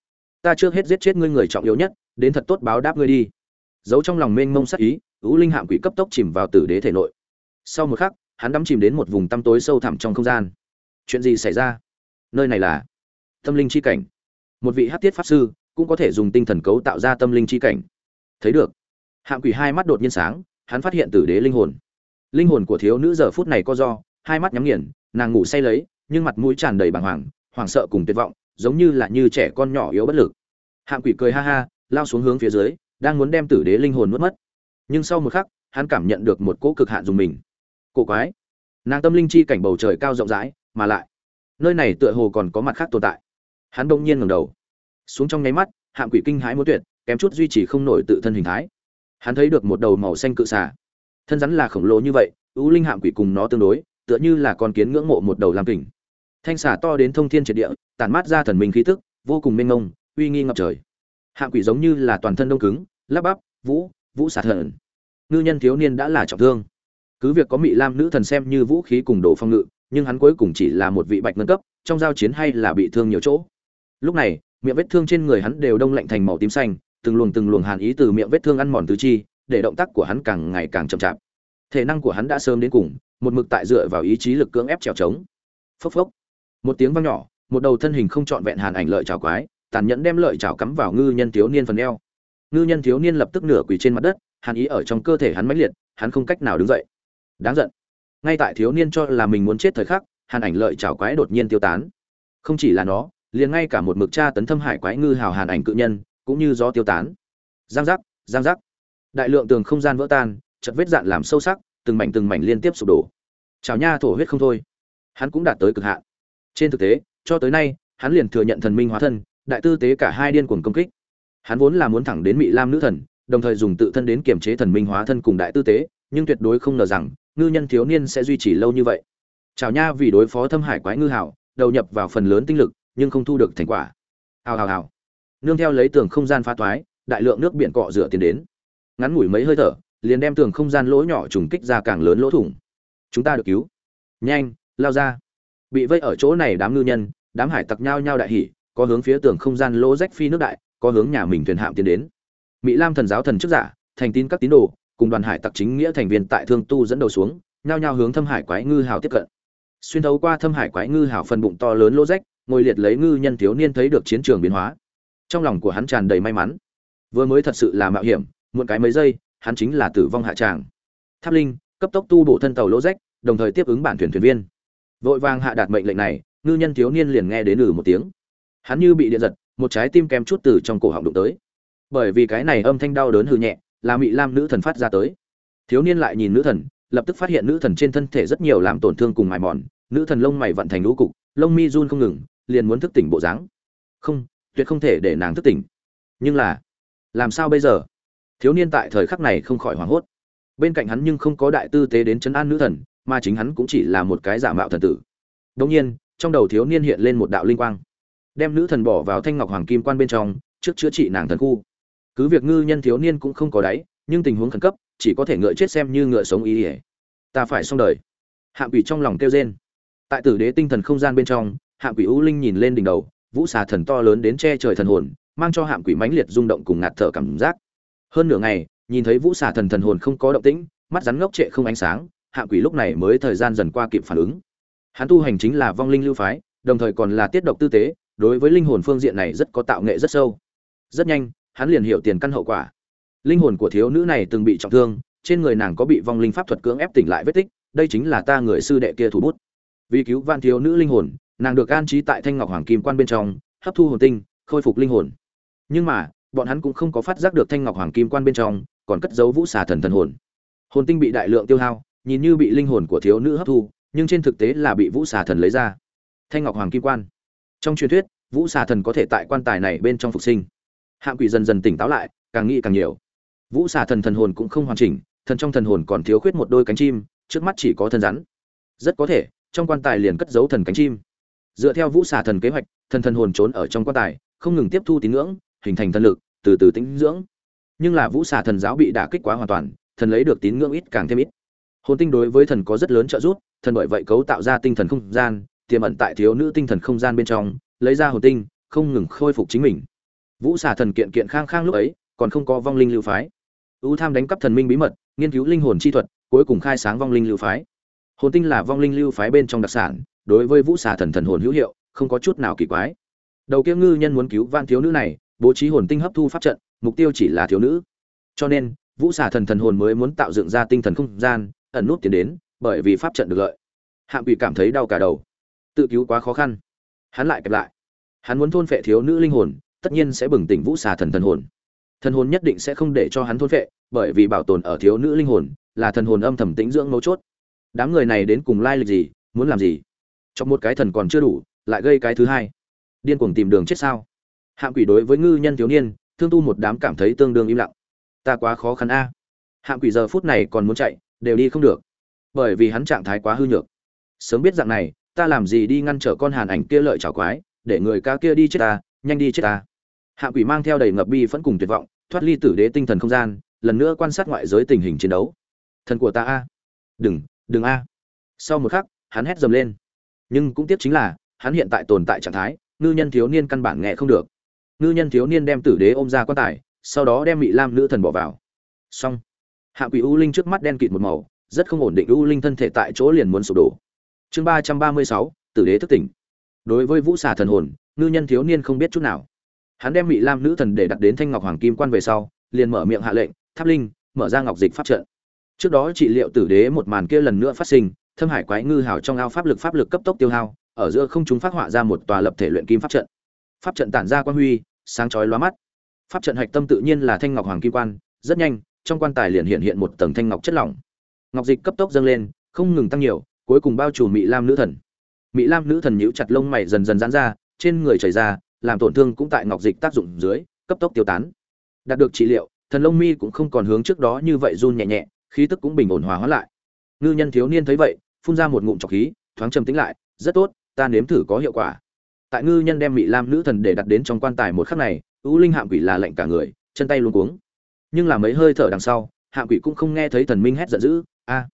Ta trước hết giết chết ngươi người trọng yếu nhất, đến thật tốt báo đáp ngươi đi. Giấu trong lòng mênh mông sắc ý ứ linh hạm quỷ cấp tốc chìm vào tử đế thể nội. Sau một khắc, hắn đắm chìm đến một vùng tăm tối sâu thẳm trong không gian. Chuyện gì xảy ra? Nơi này là tâm linh chi cảnh. Một vị hát tiết pháp sư cũng có thể dùng tinh thần cấu tạo ra tâm linh chi cảnh. Thấy được hạm quỷ hai mắt đột nhiên sáng, hắn phát hiện tử đế linh hồn. Linh hồn của thiếu nữ giờ phút này co do hai mắt nhắm nghiền, nàng ngủ say lấy, nhưng mặt mũi tràn đầy bàng hoàng, hoảng sợ cùng tuyệt vọng, giống như là như trẻ con nhỏ yếu bất lực. Hạng quỷ cười ha ha, lao xuống hướng phía dưới, đang muốn đem tử đế linh hồn nuốt mất. Nhưng sau một khắc, hắn cảm nhận được một cỗ cực hạn dùng mình. Cổ quái. Nàng tâm linh chi cảnh bầu trời cao rộng rãi, mà lại, nơi này tựa hồ còn có mặt khác tồn tại. Hắn đông nhiên ngẩng đầu. Xuống trong nháy mắt, hạng quỷ kinh hãi muốn tuyệt, kém chút duy trì không nổi tự thân hình thái hắn thấy được một đầu màu xanh cự xà. Thân rắn là khổng lồ như vậy ưu linh hạng quỷ cùng nó tương đối, tựa như là con kiến ngưỡng mộ một đầu lam kình. Thanh xà to đến thông thiên triệt địa, tản mát ra thần minh khí tức, vô cùng mênh mông, uy nghi ngập trời. Hạng quỷ giống như là toàn thân đông cứng, lắp bắp, vũ vũ xà thần. Ngư nhân thiếu niên đã là trọng thương. Cứ việc có mị lam nữ thần xem như vũ khí cùng đồ phong ngự, nhưng hắn cuối cùng chỉ là một vị bạch ngân cấp, trong giao chiến hay là bị thương nhiều chỗ. Lúc này, miệng vết thương trên người hắn đều đông lạnh thành màu tím xanh từng luồng từng luồng hàn ý từ miệng vết thương ăn mòn tứ chi, để động tác của hắn càng ngày càng chậm chạp. Thể năng của hắn đã sớm đến cùng, một mực tại dựa vào ý chí lực cưỡng ép trèo trống. Phốc phốc. Một tiếng vang nhỏ, một đầu thân hình không trọn vẹn hàn ảnh lợi chảo quái, tàn nhẫn đem lợi chảo cắm vào ngư nhân thiếu niên phần eo. Ngư nhân thiếu niên lập tức nửa quỳ trên mặt đất, hàn ý ở trong cơ thể hắn mãnh liệt, hắn không cách nào đứng dậy. Đáng giận. Ngay tại thiếu niên cho là mình muốn chết thời khắc, hàn ảnh lợi chảo quái đột nhiên tiêu tán. Không chỉ là nó, liền ngay cả một mực cha tấn thâm hải quái ngư hào hàn ảnh cự nhân cũng như gió tiêu tán. Giang giác giang giác. Đại lượng tường không gian vỡ tan chật vết dạn làm sâu sắc, từng mảnh từng mảnh liên tiếp sụp đổ. Chào nha thổ huyết không thôi. Hắn cũng đạt tới cực hạn. Trên thực tế, cho tới nay, hắn liền thừa nhận thần minh hóa thân, đại tư tế cả hai điên cuồng công kích. Hắn vốn là muốn thẳng đến mỹ lam nữ thần, đồng thời dùng tự thân đến kiềm chế thần minh hóa thân cùng đại tư tế, nhưng tuyệt đối không ngờ rằng, ngư nhân thiếu niên sẽ duy trì lâu như vậy. Chào nha vì đối phó thâm hải quái ngư hảo, đầu nhập vào phần lớn tinh lực, nhưng không thu được thành quả. Hào hào hào nương theo lấy tường không gian phá toái đại lượng nước biển cọ rửa tiến đến. Ngắn ngủi mấy hơi thở, liền đem tường không gian lỗ nhỏ trùng kích ra càng lớn lỗ thủng. Chúng ta được cứu. Nhanh, lao ra. Bị vây ở chỗ này đám ngư nhân, đám hải tặc nhao nhao đại hỉ, có hướng phía tường không gian lỗ rách phi nước đại, có hướng nhà mình thuyền hạm tiến đến. Mỹ lam thần giáo thần chức giả, thành tín các tín đồ, cùng đoàn hải tặc chính nghĩa thành viên tại thương tu dẫn đầu xuống, nhao nhao hướng thâm hải quái ngư hào tiếp cận. Xuyên thấu qua thâm hải quái ngư hào phần bụng to lớn lỗ rách, ngồi liệt lấy ngư nhân thiếu niên thấy được chiến trường biến hóa trong lòng của hắn tràn đầy may mắn. Vừa mới thật sự là mạo hiểm, muộn cái mấy giây, hắn chính là tử vong hạ tràng. Tháp linh, cấp tốc tu bổ thân tàu lỗ rách, đồng thời tiếp ứng bản thuyền thuyền viên. Vội vàng hạ đạt mệnh lệnh này, ngư nhân thiếu niên liền nghe đến ừ một tiếng. Hắn như bị điện giật, một trái tim kém chút từ trong cổ họng đụng tới. Bởi vì cái này âm thanh đau đớn hư nhẹ, là mị lam nữ thần phát ra tới. Thiếu niên lại nhìn nữ thần, lập tức phát hiện nữ thần trên thân thể rất nhiều làm tổn thương cùng mài mòn, nữ thần lông mày vận thành lũ cục, lông mi run không ngừng, liền muốn thức tỉnh bộ dáng. Không tuyệt không thể để nàng thức tỉnh. Nhưng là, làm sao bây giờ? Thiếu niên tại thời khắc này không khỏi hoảng hốt. Bên cạnh hắn nhưng không có đại tư tế đến chấn an nữ thần, mà chính hắn cũng chỉ là một cái giả mạo thần tử. Đông nhiên, trong đầu thiếu niên hiện lên một đạo linh quang. Đem nữ thần bỏ vào thanh ngọc hoàng kim quan bên trong, trước chữa trị nàng thần khu. Cứ việc ngư nhân thiếu niên cũng không có đáy, nhưng tình huống khẩn cấp, chỉ có thể ngựa chết xem như ngựa sống ý ỉa ta phải xong đời. Hạng quỷ trong lòng kêu rên. Tại tử đế tinh thần không gian bên trong, hạng quỷ u linh nhìn lên đỉnh đầu vũ xà thần to lớn đến che trời thần hồn, mang cho hạm quỷ mãnh liệt rung động cùng ngạt thở cảm giác. Hơn nửa ngày, nhìn thấy vũ xà thần thần hồn không có động tĩnh, mắt rắn ngốc trệ không ánh sáng hạ quỷ lúc này mới thời gian dần qua kịp phản ứng. Hắn tu hành chính là vong linh lưu phái, đồng thời còn là tiết độc tư tế, đối với linh hồn phương diện này rất có tạo nghệ rất sâu. Rất nhanh, hắn liền hiểu tiền căn hậu quả. Linh hồn của thiếu nữ này từng bị trọng thương, trên người nàng có bị vong linh pháp thuật cưỡng ép tỉnh lại vết tích, đây chính là ta người sư đệ kia thủ bút. Vì cứu van thiếu nữ linh hồn nàng được an trí tại thanh ngọc hoàng kim quan bên trong, hấp thu hồn tinh, khôi phục linh hồn. Nhưng mà, bọn hắn cũng không có phát giác được thanh ngọc hoàng kim quan bên trong, còn cất giấu vũ xà thần thần hồn. Hồn tinh bị đại lượng tiêu hao, nhìn như bị linh hồn của thiếu nữ hấp thu, nhưng trên thực tế là bị vũ xà thần lấy ra. Thanh ngọc hoàng kim quan. Trong truyền thuyết, vũ xà thần có thể tại quan tài này bên trong phục sinh. Hạng quỷ dần dần tỉnh táo lại, càng nghĩ càng nhiều. Vũ xà thần thần hồn cũng không hoàn chỉnh, thần trong thần hồn còn thiếu khuyết một đôi cánh chim, trước mắt chỉ có thân rắn. Rất có thể, trong quan tài liền cất giấu thần cánh chim dựa theo vũ xà thần kế hoạch, thần thần hồn trốn ở trong quan tài, không ngừng tiếp thu tín ngưỡng, hình thành thần lực, từ từ tĩnh dưỡng. Nhưng là vũ xà thần giáo bị đả kích quá hoàn toàn, thần lấy được tín ngưỡng ít càng thêm ít. Hồn tinh đối với thần có rất lớn trợ giúp, thần bởi vậy cấu tạo ra tinh thần không gian, tiềm ẩn tại thiếu nữ tinh thần không gian bên trong, lấy ra hồn tinh, không ngừng khôi phục chính mình. Vũ xà thần kiện kiện khang khang lúc ấy, còn không có vong linh lưu phái. U tham đánh cắp thần minh bí mật, nghiên cứu linh hồn chi thuật, cuối cùng khai sáng vong linh lưu phái. Hồn tinh là vong linh lưu phái bên trong đặc sản đối với vũ xà thần thần hồn hữu hiệu, không có chút nào kỳ quái. Đầu kia ngư nhân muốn cứu van thiếu nữ này, bố trí hồn tinh hấp thu pháp trận, mục tiêu chỉ là thiếu nữ. Cho nên, vũ xà thần thần hồn mới muốn tạo dựng ra tinh thần không gian, ẩn nút tiến đến, bởi vì pháp trận được lợi. Hạng quỷ cảm thấy đau cả đầu. Tự cứu quá khó khăn. Hắn lại kẹp lại. Hắn muốn thôn phệ thiếu nữ linh hồn, tất nhiên sẽ bừng tỉnh vũ xà thần thần hồn. Thần hồn nhất định sẽ không để cho hắn thôn phệ, bởi vì bảo tồn ở thiếu nữ linh hồn là thần hồn âm thầm tĩnh dưỡng mấu chốt. Đám người này đến cùng lai lịch gì, muốn làm gì? Trong một cái thần còn chưa đủ, lại gây cái thứ hai. Điên cuồng tìm đường chết sao? Hạng quỷ đối với ngư nhân thiếu niên, thương tu một đám cảm thấy tương đương im lặng. Ta quá khó khăn a. À. hạng quỷ giờ phút này còn muốn chạy, đều đi không được. Bởi vì hắn trạng thái quá hư nhược. Sớm biết dạng này, ta làm gì đi ngăn trở con hàn ảnh kia lợi chảo quái, để người ca kia đi chết ta, nhanh đi chết ta. Hạ quỷ mang theo đầy ngập bi vẫn cùng tuyệt vọng, thoát ly tử đế tinh thần không gian, lần nữa quan sát ngoại giới tình hình chiến đấu. Thần của ta a. Đừng đừng a. Sau một khắc, hắn hét dầm lên nhưng cũng tiếc chính là, hắn hiện tại tồn tại trạng thái, ngư nhân thiếu niên căn bản nghe không được. Ngư nhân thiếu niên đem tử đế ôm ra quan tài, sau đó đem bị lam nữ thần bỏ vào. Xong. Hạ quỷ u linh trước mắt đen kịt một màu, rất không ổn định u linh thân thể tại chỗ liền muốn sụp đổ. Chương ba trăm ba mươi sáu, tử đế thức tỉnh. Đối với vũ xà thần hồn, ngư nhân thiếu niên không biết chút nào. Hắn đem bị lam nữ thần để đặt đến thanh ngọc hoàng kim quan về sau, liền mở miệng hạ lệnh, tháp linh, mở ra ngọc dịch pháp trận. Trước đó trị liệu tử đế một màn kia lần nữa phát sinh thâm hải quái ngư hào trong ao pháp lực pháp lực cấp tốc tiêu hao, ở giữa không chúng phát họa ra một tòa lập thể luyện kim pháp trận. Pháp trận tản ra quan huy, sáng chói lóa mắt. Pháp trận hạch tâm tự nhiên là thanh ngọc hoàng kim quan, rất nhanh, trong quan tài liền hiện hiện một tầng thanh ngọc chất lỏng. Ngọc dịch cấp tốc dâng lên, không ngừng tăng nhiều, cuối cùng bao trùm mỹ lam nữ thần. Mỹ lam nữ thần nhíu chặt lông mày dần dần giãn ra, trên người chảy ra, làm tổn thương cũng tại ngọc dịch tác dụng dưới, cấp tốc tiêu tán. Đạt được trị liệu, thần lông mi cũng không còn hướng trước đó như vậy run nhẹ nhẹ, khí tức cũng bình ổn hòa hóa lại. Ngư nhân thiếu niên thấy vậy phun ra một ngụm trọc khí, thoáng trầm tĩnh lại, rất tốt, ta nếm thử có hiệu quả. Tại ngư nhân đem mỹ lam nữ thần để đặt đến trong quan tài một khắc này, U linh hạm quỷ là lệnh cả người, chân tay luôn cuống. Nhưng là mấy hơi thở đằng sau, hạm quỷ cũng không nghe thấy thần minh hét giận dữ, a!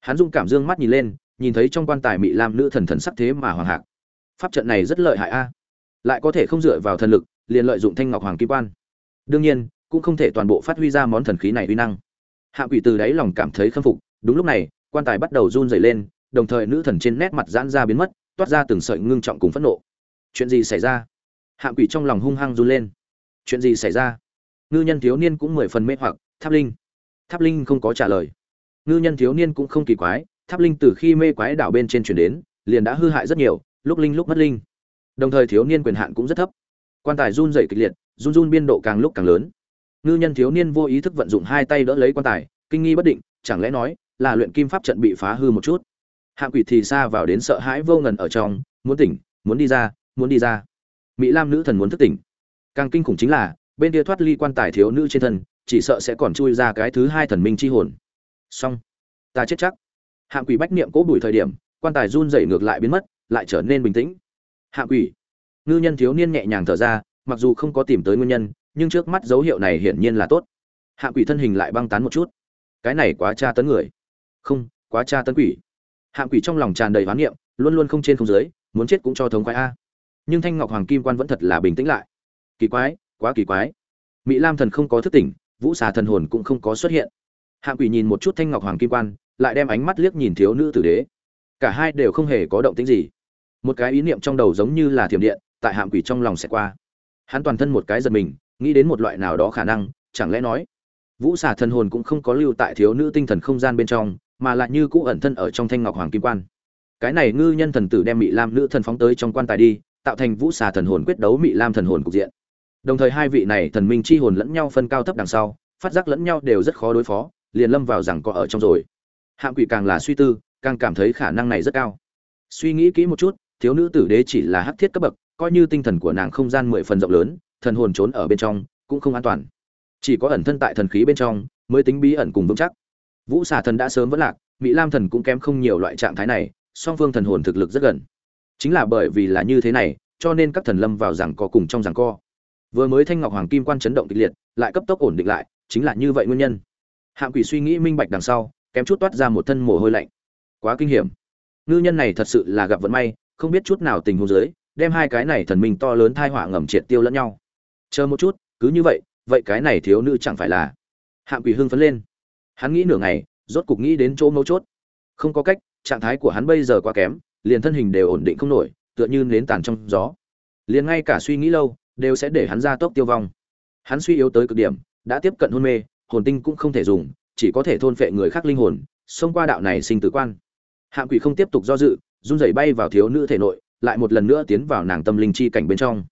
Hắn dung cảm dương mắt nhìn lên, nhìn thấy trong quan tài mỹ lam nữ thần thần sắc thế mà hoàng hạc. Pháp trận này rất lợi hại a. Lại có thể không dựa vào thần lực, liền lợi dụng thanh ngọc hoàng kim quan. Đương nhiên, cũng không thể toàn bộ phát huy ra món thần khí này uy năng. Hạ quỷ từ đáy lòng cảm thấy khâm phục, đúng lúc này, quan tài bắt đầu run rẩy lên đồng thời nữ thần trên nét mặt giãn ra biến mất, toát ra từng sợi ngưng trọng cùng phẫn nộ. Chuyện gì xảy ra? Hạng quỷ trong lòng hung hăng run lên. Chuyện gì xảy ra? Ngư nhân thiếu niên cũng mười phần mê hoặc, tháp linh. Tháp linh không có trả lời. Ngư nhân thiếu niên cũng không kỳ quái, tháp linh từ khi mê quái đảo bên trên chuyển đến, liền đã hư hại rất nhiều, lúc linh lúc mất linh. Đồng thời thiếu niên quyền hạn cũng rất thấp. Quan tài run dày kịch liệt, run run biên độ càng lúc càng lớn. Ngư nhân thiếu niên vô ý thức vận dụng hai tay đỡ lấy quan tài, kinh nghi bất định, chẳng lẽ nói là luyện kim pháp trận bị phá hư một chút? Hạng quỷ thì xa vào đến sợ hãi vô ngần ở trong, muốn tỉnh, muốn đi ra, muốn đi ra. Mỹ lam nữ thần muốn thức tỉnh. Càng kinh khủng chính là, bên kia thoát ly quan tài thiếu nữ trên thân, chỉ sợ sẽ còn chui ra cái thứ hai thần minh chi hồn. Xong. Ta chết chắc. Hạng quỷ bách niệm cố bùi thời điểm, quan tài run rẩy ngược lại biến mất, lại trở nên bình tĩnh. Hạng quỷ. Ngư nhân thiếu niên nhẹ nhàng thở ra, mặc dù không có tìm tới nguyên nhân, nhưng trước mắt dấu hiệu này hiển nhiên là tốt. Hạng quỷ thân hình lại băng tán một chút. Cái này quá tra tấn người. Không, quá tra tấn quỷ hạng quỷ trong lòng tràn đầy hoán niệm, luôn luôn không trên không dưới, muốn chết cũng cho thống quái a. Nhưng thanh ngọc hoàng kim quan vẫn thật là bình tĩnh lại. Kỳ quái, quá kỳ quái. Mỹ lam thần không có thức tỉnh, vũ xà thần hồn cũng không có xuất hiện. Hạng quỷ nhìn một chút thanh ngọc hoàng kim quan, lại đem ánh mắt liếc nhìn thiếu nữ tử đế. Cả hai đều không hề có động tĩnh gì. Một cái ý niệm trong đầu giống như là thiểm điện, tại hạm quỷ trong lòng sẽ qua. Hắn toàn thân một cái giật mình, nghĩ đến một loại nào đó khả năng, chẳng lẽ nói, vũ xà thần hồn cũng không có lưu tại thiếu nữ tinh thần không gian bên trong mà lại như cũ ẩn thân ở trong thanh ngọc hoàng kim quan. Cái này ngư nhân thần tử đem mỹ lam nữ thần phóng tới trong quan tài đi, tạo thành vũ xà thần hồn quyết đấu mỹ lam thần hồn cục diện. Đồng thời hai vị này thần minh chi hồn lẫn nhau phân cao thấp đằng sau, phát giác lẫn nhau đều rất khó đối phó, liền lâm vào rằng có ở trong rồi. Hạng quỷ càng là suy tư, càng cảm thấy khả năng này rất cao. Suy nghĩ kỹ một chút, thiếu nữ tử đế chỉ là hắc thiết cấp bậc, coi như tinh thần của nàng không gian mười phần rộng lớn, thần hồn trốn ở bên trong, cũng không an toàn. Chỉ có ẩn thân tại thần khí bên trong, mới tính bí ẩn cùng vững chắc vũ xà thần đã sớm vẫn lạc mỹ lam thần cũng kém không nhiều loại trạng thái này, song phương thần hồn thực lực rất gần. Chính là bởi vì là như thế này, cho nên các thần lâm vào rằng co cùng trong rằng co. Vừa mới thanh ngọc hoàng kim quan chấn động kịch liệt, lại cấp tốc ổn định lại, chính là như vậy nguyên nhân. Hạng quỷ suy nghĩ minh bạch đằng sau, kém chút toát ra một thân mồ hôi lạnh. Quá kinh hiểm. Ngư nhân này thật sự là gặp vận may, không biết chút nào tình huống dưới, đem hai cái này thần minh to lớn thai họa ngầm triệt tiêu lẫn nhau. Chờ một chút, cứ như vậy vậy cái này thiếu nữ chẳng phải là. Hạng quỷ hưng phấn lên hắn nghĩ nửa ngày, rốt cục nghĩ đến chỗ mấu chốt. Không có cách, trạng thái của hắn bây giờ quá kém, liền thân hình đều ổn định không nổi, tựa như nến tàn trong gió. Liền ngay cả suy nghĩ lâu, đều sẽ để hắn ra tốc tiêu vong. Hắn suy yếu tới cực điểm, đã tiếp cận hôn mê, hồn tinh cũng không thể dùng, chỉ có thể thôn phệ người khác linh hồn, xông qua đạo này sinh tử quan. Hạng quỷ không tiếp tục do dự, run rẩy bay vào thiếu nữ thể nội, lại một lần nữa tiến vào nàng tâm linh chi cảnh bên trong.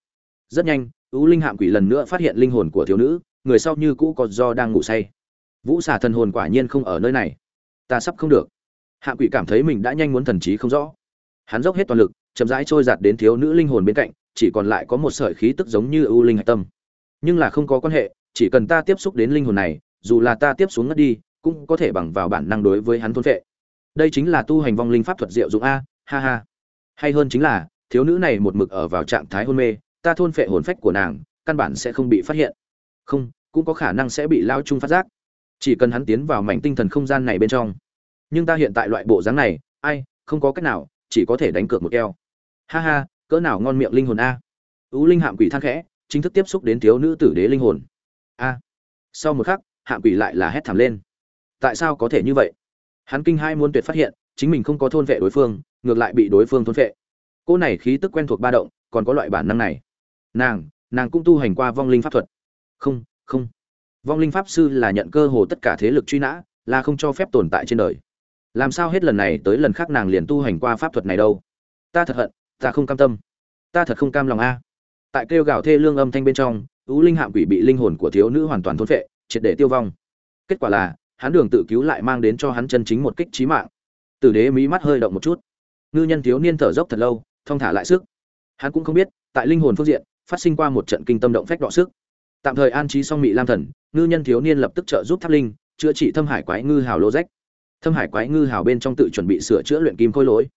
Rất nhanh ưu linh hạng quỷ lần nữa phát hiện linh hồn của thiếu nữ, người sau như cũ có do đang ngủ say vũ xà thần hồn quả nhiên không ở nơi này. Ta sắp không được. Hạ quỷ cảm thấy mình đã nhanh muốn thần trí không rõ. Hắn dốc hết toàn lực, chậm rãi trôi giạt đến thiếu nữ linh hồn bên cạnh, chỉ còn lại có một sợi khí tức giống như ưu linh hạch tâm. Nhưng là không có quan hệ, chỉ cần ta tiếp xúc đến linh hồn này, dù là ta tiếp xuống ngất đi, cũng có thể bằng vào bản năng đối với hắn thôn vệ đây chính là tu hành vong linh pháp thuật diệu dụng a, ha ha. Hay hơn chính là, thiếu nữ này một mực ở vào trạng thái hôn mê, ta thôn phệ hồn phách của nàng, căn bản sẽ không bị phát hiện. Không, cũng có khả năng sẽ bị lao chung phát giác chỉ cần hắn tiến vào mảnh tinh thần không gian này bên trong. Nhưng ta hiện tại loại bộ dáng này, ai, không có cách nào, chỉ có thể đánh cược một keo ha ha, cỡ nào ngon miệng linh hồn a. Ú linh hạm quỷ than khẽ, chính thức tiếp xúc đến thiếu nữ tử đế linh hồn. A. Sau một khắc, hạm quỷ lại là hét thảm lên. Tại sao có thể như vậy? Hắn kinh hai muốn tuyệt phát hiện, chính mình không có thôn vệ đối phương, ngược lại bị đối phương thôn vệ. Cô này khí tức quen thuộc ba động, còn có loại bản năng này. Nàng nàng cũng tu hành qua vong linh pháp thuật. Không không vong linh pháp sư là nhận cơ hồ tất cả thế lực truy nã, là không cho phép tồn tại trên đời. Làm sao hết lần này tới lần khác nàng liền tu hành qua pháp thuật này đâu? Ta thật hận, ta không cam tâm. Ta thật không cam lòng a. Tại kêu gào thê lương âm thanh bên trong ú linh hạm quỷ bị linh hồn của thiếu nữ hoàn toàn thôn phệ, triệt để tiêu vong. Kết quả là, hắn đường tự cứu lại mang đến cho hắn chân chính một kích trí mạng. Tử đế mí mắt hơi động một chút. Ngư nhân thiếu niên thở dốc thật lâu, thong thả lại sức. Hắn cũng không biết, tại linh hồn phương diện, phát sinh qua một trận kinh tâm động phách đọ sức tạm thời an trí xong mị lam thần, ngư nhân thiếu niên lập tức trợ giúp tháp linh, chữa trị thâm hải quái ngư hào lô rách. Thâm hải quái ngư hào bên trong tự chuẩn bị sửa chữa luyện kim khôi lỗi.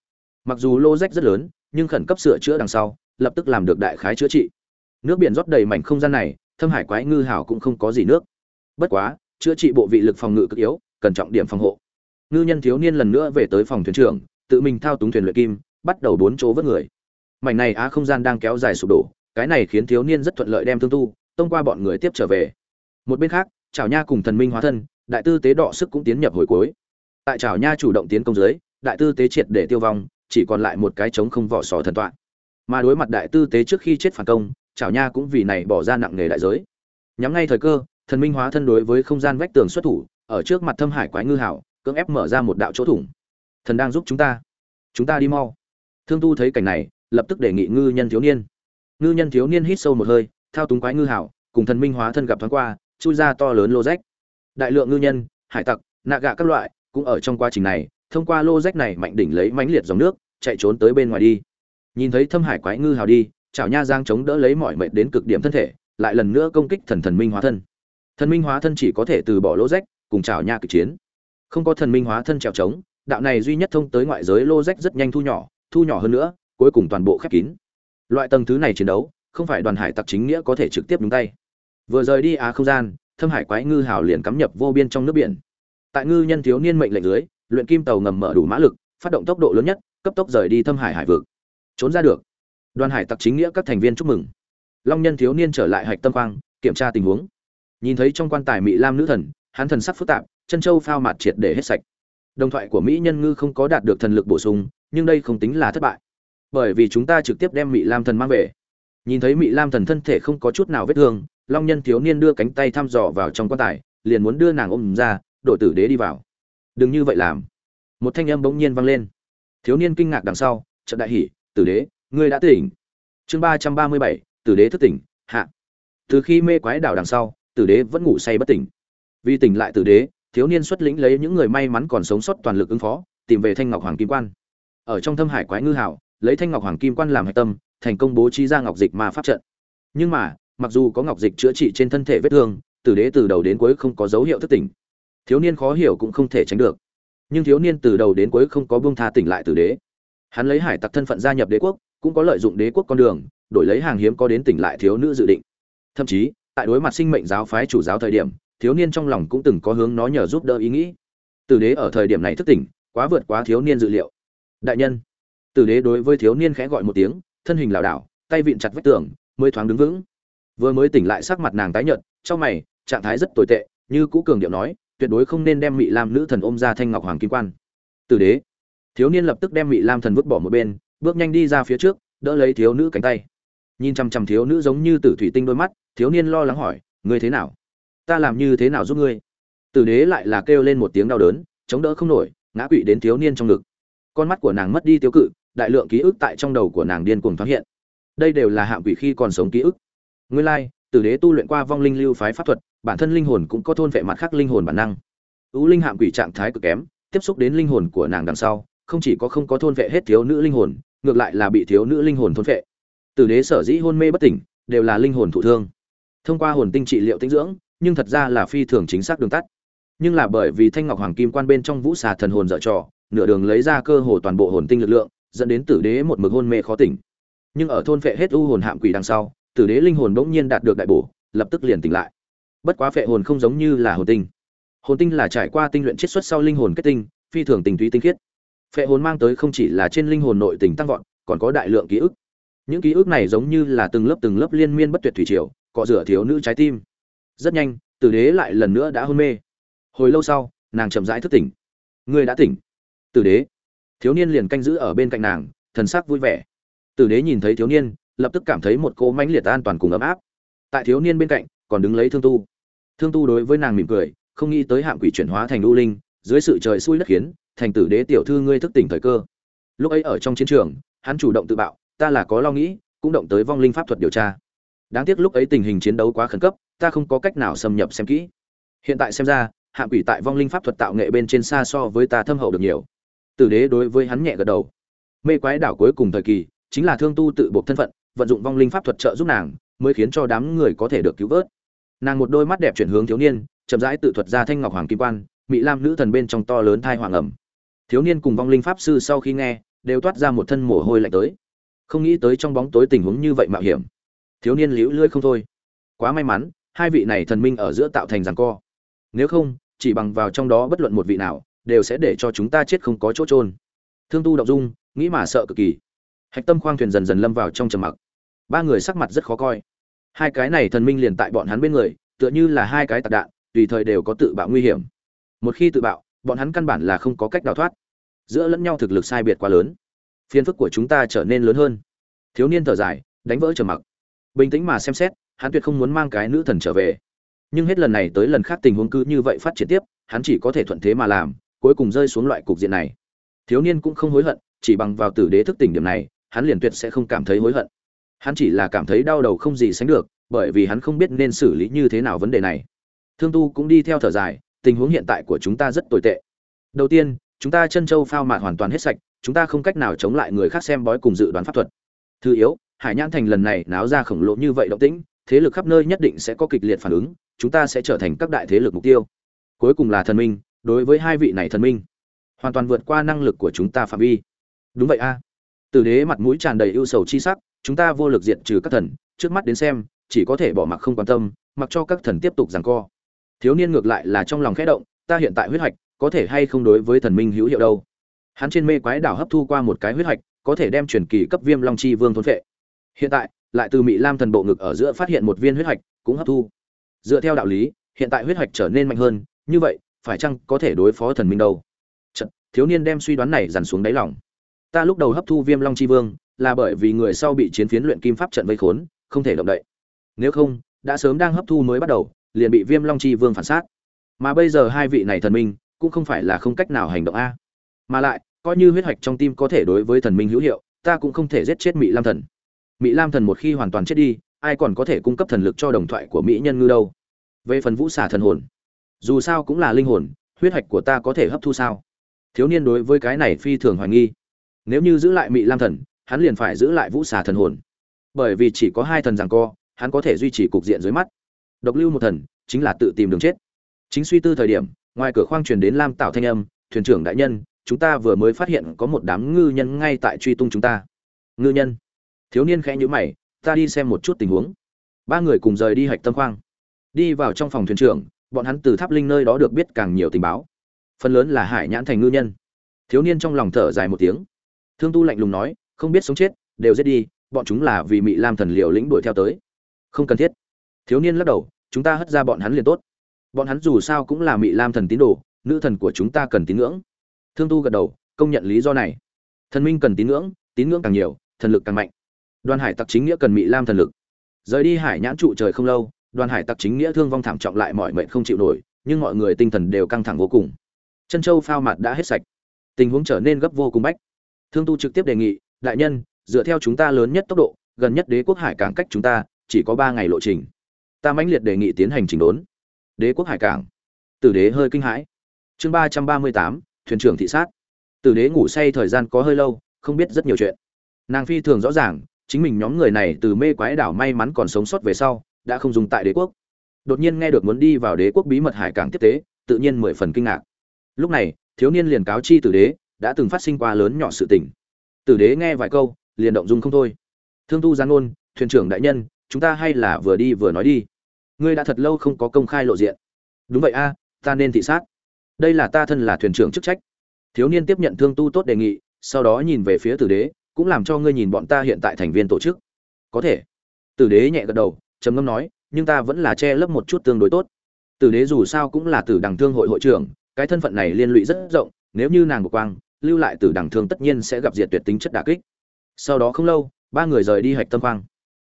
Mặc dù lô rách rất lớn, nhưng khẩn cấp sửa chữa đằng sau, lập tức làm được đại khái chữa trị. Nước biển rót đầy mảnh không gian này, thâm hải quái ngư hào cũng không có gì nước. Bất quá, chữa trị bộ vị lực phòng ngự cực yếu, cần trọng điểm phòng hộ. Ngư nhân thiếu niên lần nữa về tới phòng thuyền trưởng, tự mình thao túng thuyền luyện kim, bắt đầu bốn chỗ vớt người. Mảnh này á không gian đang kéo dài sụp đổ, cái này khiến thiếu niên rất thuận lợi đem thương tu thông qua bọn người tiếp trở về. Một bên khác chảo nha cùng thần minh hóa thân, đại tư tế đọ sức cũng tiến nhập hồi cuối. Tại chảo nha chủ động tiến công dưới, đại tư tế triệt để tiêu vong, chỉ còn lại một cái trống không vỏ sò thần toạn mà đối mặt đại tư tế trước khi chết phản công chảo nha cũng vì này bỏ ra nặng nghề đại giới. Nhắm ngay thời cơ, thần minh hóa thân đối với không gian vách tường xuất thủ, ở trước mặt thâm hải quái ngư hảo, cưỡng ép mở ra một đạo chỗ thủng. Thần đang giúp chúng ta. Chúng ta đi mau. Thương tu thấy cảnh này, lập tức đề nghị ngư nhân thiếu niên. Ngư nhân thiếu niên hít sâu một hơi thao túng quái ngư hảo, cùng thần minh hóa thân gặp thoáng qua, chui ra to lớn lô rách. Đại lượng ngư nhân, hải tặc, nạ gạ các loại cũng ở trong quá trình này, thông qua lô rách này mạnh đỉnh lấy mãnh liệt dòng nước, chạy trốn tới bên ngoài đi. Nhìn thấy thâm hải quái ngư hào đi chảo nha giang chống đỡ lấy mọi mệnh đến cực điểm thân thể, lại lần nữa công kích thần thần minh hóa thân. Thần minh hóa thân chỉ có thể từ bỏ lô rách, cùng chảo nha cực chiến. Không có thần minh hóa thân trèo trống, đạo này duy nhất thông tới ngoại giới lô rách rất nhanh thu nhỏ thu nhỏ hơn nữa, cuối cùng toàn bộ khép kín. Loại tầng thứ này chiến đấu không phải đoàn hải tặc chính nghĩa có thể trực tiếp nhúng tay. Vừa rời đi á không gian thâm hải quái ngư hào liền cắm nhập vô biên trong nước biển. Tại ngư nhân thiếu niên mệnh lệnh dưới luyện kim tàu ngầm mở đủ mã lực phát động tốc độ lớn nhất cấp tốc rời đi thâm hải hải vực. Trốn ra được. Đoàn hải tặc chính nghĩa các thành viên chúc mừng. Long nhân thiếu niên trở lại hạch tâm Quang, kiểm tra tình huống. Nhìn thấy trong quan tài mỹ lam nữ thần hắn thần sắc phức tạp chân châu phao mạt triệt để hết sạch. Đồng thoại của mỹ nhân ngư không có đạt được thần lực bổ sung nhưng đây không tính là thất bại. Bởi vì chúng ta trực tiếp đem mỹ lam thần mang về nhìn thấy mỹ lam thần thân thể không có chút nào vết thương, long nhân thiếu niên đưa cánh tay thăm dò vào trong quan tài, liền muốn đưa nàng ôm ra, đội tử đế đi vào. Đừng như vậy làm. Một thanh âm bỗng nhiên vang lên. Thiếu niên kinh ngạc đằng sau trận đại hỉ, tử đế, ngươi đã tỉnh. Chương ba trăm ba mươi bảy, tử đế thức tỉnh, hạ. Từ khi mê quái đảo đằng sau, tử đế vẫn ngủ say bất tỉnh. Vì tỉnh lại tử đế, thiếu niên xuất lĩnh lấy những người may mắn còn sống sót toàn lực ứng phó, tìm về thanh ngọc hoàng kim quan. Ở trong thâm hải quái ngư hảo, lấy thanh ngọc hoàng kim quan làm hạch tâm thành công bố trí ra ngọc dịch ma pháp trận. Nhưng mà, mặc dù có ngọc dịch chữa trị trên thân thể vết thương, tử đế từ đầu đến cuối không có dấu hiệu thức tỉnh. Thiếu niên khó hiểu cũng không thể tránh được. Nhưng thiếu niên từ đầu đến cuối không có buông tha tỉnh lại tử đế. Hắn lấy hải tặc thân phận gia nhập đế quốc, cũng có lợi dụng đế quốc con đường, đổi lấy hàng hiếm có đến tỉnh lại thiếu nữ dự định. Thậm chí, tại đối mặt sinh mệnh giáo phái chủ giáo thời điểm, thiếu niên trong lòng cũng từng có hướng nó nhờ giúp đỡ ý nghĩ. Tử đế ở thời điểm này thức tỉnh, quá vượt quá thiếu niên dự liệu. Đại nhân, tử đế đối với thiếu niên khẽ gọi một tiếng thân hình lảo đảo, tay vịn chặt vách tường, mới thoáng đứng vững. Vừa mới tỉnh lại sắc mặt nàng tái nhợt, trong mày, trạng thái rất tồi tệ, như cũ cường điệu nói, tuyệt đối không nên đem mị lam nữ thần ôm ra thanh ngọc hoàng kim quan. Tử đế. Thiếu niên lập tức đem mị lam thần vứt bỏ một bên, bước nhanh đi ra phía trước, đỡ lấy thiếu nữ cánh tay. Nhìn chằm chằm thiếu nữ giống như tử thủy tinh đôi mắt, thiếu niên lo lắng hỏi, ngươi thế nào? Ta làm như thế nào giúp ngươi? Tử đế lại là kêu lên một tiếng đau đớn, chống đỡ không nổi, ngã quỵ đến thiếu niên trong ngực. Con mắt của nàng mất đi tiêu cự đại lượng ký ức tại trong đầu của nàng điên cuồng thoáng hiện. Đây đều là hạng quỷ khi còn sống ký ức. Ngươi lai, tử đế tu luyện qua vong linh lưu phái pháp thuật, bản thân linh hồn cũng có thôn vệ mặt khác linh hồn bản năng. Ưu linh hạng quỷ trạng thái cực kém, tiếp xúc đến linh hồn của nàng đằng sau, không chỉ có không có thôn vệ hết thiếu nữ linh hồn, ngược lại là bị thiếu nữ linh hồn thôn vệ. Tử đế sở dĩ hôn mê bất tỉnh, đều là linh hồn thụ thương. Thông qua hồn tinh trị liệu tinh dưỡng, nhưng thật ra là phi thường chính xác đường tắt. Nhưng là bởi vì thanh ngọc hoàng kim quan bên trong vũ xà thần hồn dở trò, nửa đường lấy ra cơ hồ toàn bộ hồn tinh lực lượng dẫn đến tử đế một mực hôn mê khó tỉnh. Nhưng ở thôn phệ hết u hồn hạm quỷ đằng sau, tử đế linh hồn bỗng nhiên đạt được đại bổ, lập tức liền tỉnh lại. Bất quá phệ hồn không giống như là hồn tinh. Hồn tinh là trải qua tinh luyện chiết xuất sau linh hồn kết tinh, phi thường tình túy tinh khiết. Phệ hồn mang tới không chỉ là trên linh hồn nội tình tăng vọt, còn có đại lượng ký ức. Những ký ức này giống như là từng lớp từng lớp liên miên bất tuyệt thủy triều, cọ rửa thiếu nữ trái tim. Rất nhanh, tử đế lại lần nữa đã hôn mê. Hồi lâu sau, nàng chậm rãi thức tỉnh. Ngươi đã tỉnh. Tử đế thiếu niên liền canh giữ ở bên cạnh nàng, thần sắc vui vẻ. Tử đế nhìn thấy thiếu niên, lập tức cảm thấy một cỗ mãnh liệt an toàn cùng ấm áp. Tại thiếu niên bên cạnh, còn đứng lấy thương tu. Thương tu đối với nàng mỉm cười, không nghĩ tới hạng quỷ chuyển hóa thành u linh, dưới sự trời xui đất khiến, thành tử đế tiểu thư ngươi thức tỉnh thời cơ. Lúc ấy ở trong chiến trường, hắn chủ động tự bạo, ta là có lo nghĩ, cũng động tới vong linh pháp thuật điều tra. Đáng tiếc lúc ấy tình hình chiến đấu quá khẩn cấp, ta không có cách nào xâm nhập xem kỹ. Hiện tại xem ra, hạng quỷ tại vong linh pháp thuật tạo nghệ bên trên xa so với ta thâm hậu được nhiều tử đế đối với hắn nhẹ gật đầu. Mê quái đảo cuối cùng thời kỳ, chính là thương tu tự buộc thân phận, vận dụng vong linh pháp thuật trợ giúp nàng, mới khiến cho đám người có thể được cứu vớt. Nàng một đôi mắt đẹp chuyển hướng thiếu niên, chậm rãi tự thuật ra thanh ngọc hoàng kim quan mỹ lam nữ thần bên trong to lớn thai hoàng ẩm. Thiếu niên cùng vong linh pháp sư sau khi nghe, đều toát ra một thân mồ hôi lạnh tới. Không nghĩ tới trong bóng tối tình huống như vậy mạo hiểm. Thiếu niên liễu lưỡi không thôi. Quá may mắn, hai vị này thần minh ở giữa tạo thành giằng co. Nếu không, chỉ bằng vào trong đó bất luận một vị nào đều sẽ để cho chúng ta chết không có chỗ trôn thương tu động dung, nghĩ mà sợ cực kỳ. Hạch tâm khoang thuyền dần dần lâm vào trong trầm mặc. Ba người sắc mặt rất khó coi. Hai cái này thần minh liền tại bọn hắn bên người, tựa như là hai cái tạc đạn, tùy thời đều có tự bạo nguy hiểm. Một khi tự bạo, bọn hắn căn bản là không có cách đào thoát. Giữa lẫn nhau thực lực sai biệt quá lớn, phiền phức của chúng ta trở nên lớn hơn. Thiếu niên thở dài, đánh vỡ trầm mặc. Bình tĩnh mà xem xét, hắn tuyệt không muốn mang cái nữ thần trở về. Nhưng hết lần này tới lần khác tình huống cứ như vậy phát triển tiếp, hắn chỉ có thể thuận thế mà làm cuối cùng rơi xuống loại cục diện này. Thiếu niên cũng không hối hận, chỉ bằng vào tử đế thức tỉnh điểm này, hắn liền tuyệt sẽ không cảm thấy hối hận. Hắn chỉ là cảm thấy đau đầu không gì sánh được, bởi vì hắn không biết nên xử lý như thế nào vấn đề này. Thương tu cũng đi theo thở dài, tình huống hiện tại của chúng ta rất tồi tệ. Đầu tiên, chúng ta chân châu phao mạt hoàn toàn hết sạch, chúng ta không cách nào chống lại người khác xem bói cùng dự đoán pháp thuật. Thứ yếu, hải nhãn thành lần này náo ra khổng lồ như vậy động tĩnh, thế lực khắp nơi nhất định sẽ có kịch liệt phản ứng, chúng ta sẽ trở thành các đại thế lực mục tiêu. Cuối cùng là thần minh đối với hai vị này thần minh, hoàn toàn vượt qua năng lực của chúng ta phạm vi. Đúng vậy a. À. tử đế mặt mũi tràn đầy ưu sầu chi sắc, chúng ta vô lực diệt trừ các thần, trước mắt đến xem, chỉ có thể bỏ mặc không quan tâm, mặc cho các thần tiếp tục giằng co. Thiếu niên ngược lại là trong lòng khẽ động, ta hiện tại huyết hạch có thể hay không đối với thần minh hữu hiệu đâu? Hắn trên mê quái đảo hấp thu qua một cái huyết hạch, có thể đem truyền kỳ cấp viêm long chi vương thôn phệ. Hiện tại, lại từ mỹ lam thần bộ ngực ở giữa phát hiện một viên huyết hạch, cũng hấp thu. Dựa theo đạo lý, hiện tại huyết hạch trở nên mạnh hơn, như vậy phải chăng có thể đối phó thần minh đâu? Chật, thiếu niên đem suy đoán này dằn xuống đáy lòng. Ta lúc đầu hấp thu viêm long chi vương là bởi vì người sau bị chiến phiến luyện kim pháp trận vây khốn không thể động đậy. Nếu không đã sớm đang hấp thu mới bắt đầu liền bị viêm long chi vương phản sát mà bây giờ hai vị này thần minh cũng không phải là không cách nào hành động a. Mà lại coi như huyết hoạch trong tim có thể đối với thần minh hữu hiệu ta cũng không thể giết chết mỹ lam thần. Mỹ lam thần một khi hoàn toàn chết đi ai còn có thể cung cấp thần lực cho đồng thoại của mỹ nhân ngư đâu? Về phần vũ xả thần hồn dù sao cũng là linh hồn, huyết hạch của ta có thể hấp thu sao? Thiếu niên đối với cái này phi thường hoài nghi. Nếu như giữ lại Mị lam thần, hắn liền phải giữ lại vũ xà thần hồn. Bởi vì chỉ có hai thần rằng co, hắn có thể duy trì cục diện dưới mắt. Độc lưu một thần, chính là tự tìm đường chết. Chính suy tư thời điểm, ngoài cửa khoang truyền đến lam tạo thanh âm, thuyền trưởng đại nhân, chúng ta vừa mới phát hiện có một đám ngư nhân ngay tại truy tung chúng ta. Ngư nhân? Thiếu niên khẽ nhữ mày, ta đi xem một chút tình huống. Ba người cùng rời đi hạch tâm khoang. Đi vào trong phòng thuyền trưởng bọn hắn từ tháp linh nơi đó được biết càng nhiều tình báo. Phần lớn là hải nhãn thành ngư nhân. Thiếu niên trong lòng thở dài một tiếng. Thương tu lạnh lùng nói, không biết sống chết, đều giết đi, bọn chúng là vì mị lam thần liều lĩnh đuổi theo tới. Không cần thiết. Thiếu niên lắc đầu, chúng ta hất ra bọn hắn liền tốt. Bọn hắn dù sao cũng là mị lam thần tín đồ, nữ thần của chúng ta cần tín ngưỡng. Thương tu gật đầu, công nhận lý do này. Thần minh cần tín ngưỡng tín ngưỡng càng nhiều, thần lực càng mạnh. Đoàn hải tặc chính nghĩa cần mị lam thần lực. Rời đi hải nhãn trụ trời không lâu đoàn hải tặc chính nghĩa thương vong thảm trọng lại mọi mệnh không chịu nổi, nhưng mọi người tinh thần đều căng thẳng vô cùng. Chân châu phao mặt đã hết sạch. Tình huống trở nên gấp vô cùng bách. Thương tu trực tiếp đề nghị, đại nhân, dựa theo chúng ta lớn nhất tốc độ, gần nhất đế quốc hải cảng cách chúng ta chỉ có ba ngày lộ trình. Ta mãnh liệt đề nghị tiến hành chỉnh đốn. Đế quốc hải cảng. Tử đế hơi kinh hãi. Chương ba trăm ba mươi tám, thuyền trưởng thị sát. Tử đế ngủ say thời gian có hơi lâu, không biết rất nhiều chuyện. Nàng phi thường rõ ràng, chính mình nhóm người này từ mê quái đảo may mắn còn sống sót về sau đã không dùng tại đế quốc. Đột nhiên nghe được muốn đi vào đế quốc bí mật hải cảng tiếp tế, tự nhiên mười phần kinh ngạc. Lúc này, thiếu niên liền cáo chi tử đế, đã từng phát sinh qua lớn nhỏ sự tình. Tử đế nghe vài câu, liền động dung không thôi. Thương tu gián ôn thuyền trưởng đại nhân, chúng ta hay là vừa đi vừa nói đi. Ngươi đã thật lâu không có công khai lộ diện. Đúng vậy a, ta nên thị sát. Đây là ta thân là thuyền trưởng chức trách. Thiếu niên tiếp nhận thương tu tốt đề nghị, sau đó nhìn về phía tử đế, cũng làm cho ngươi nhìn bọn ta hiện tại thành viên tổ chức. Có thể. Tử đế nhẹ gật đầu trầm ngâm nói, nhưng ta vẫn là che lấp một chút tương đối tốt. Tử đế dù sao cũng là tử đằng thương hội hội trưởng, cái thân phận này liên lụy rất rộng, nếu như nàng của quang, lưu lại tử đằng thương tất nhiên sẽ gặp diệt tuyệt tính chất đả kích. Sau đó không lâu, ba người rời đi hạch tâm khoang.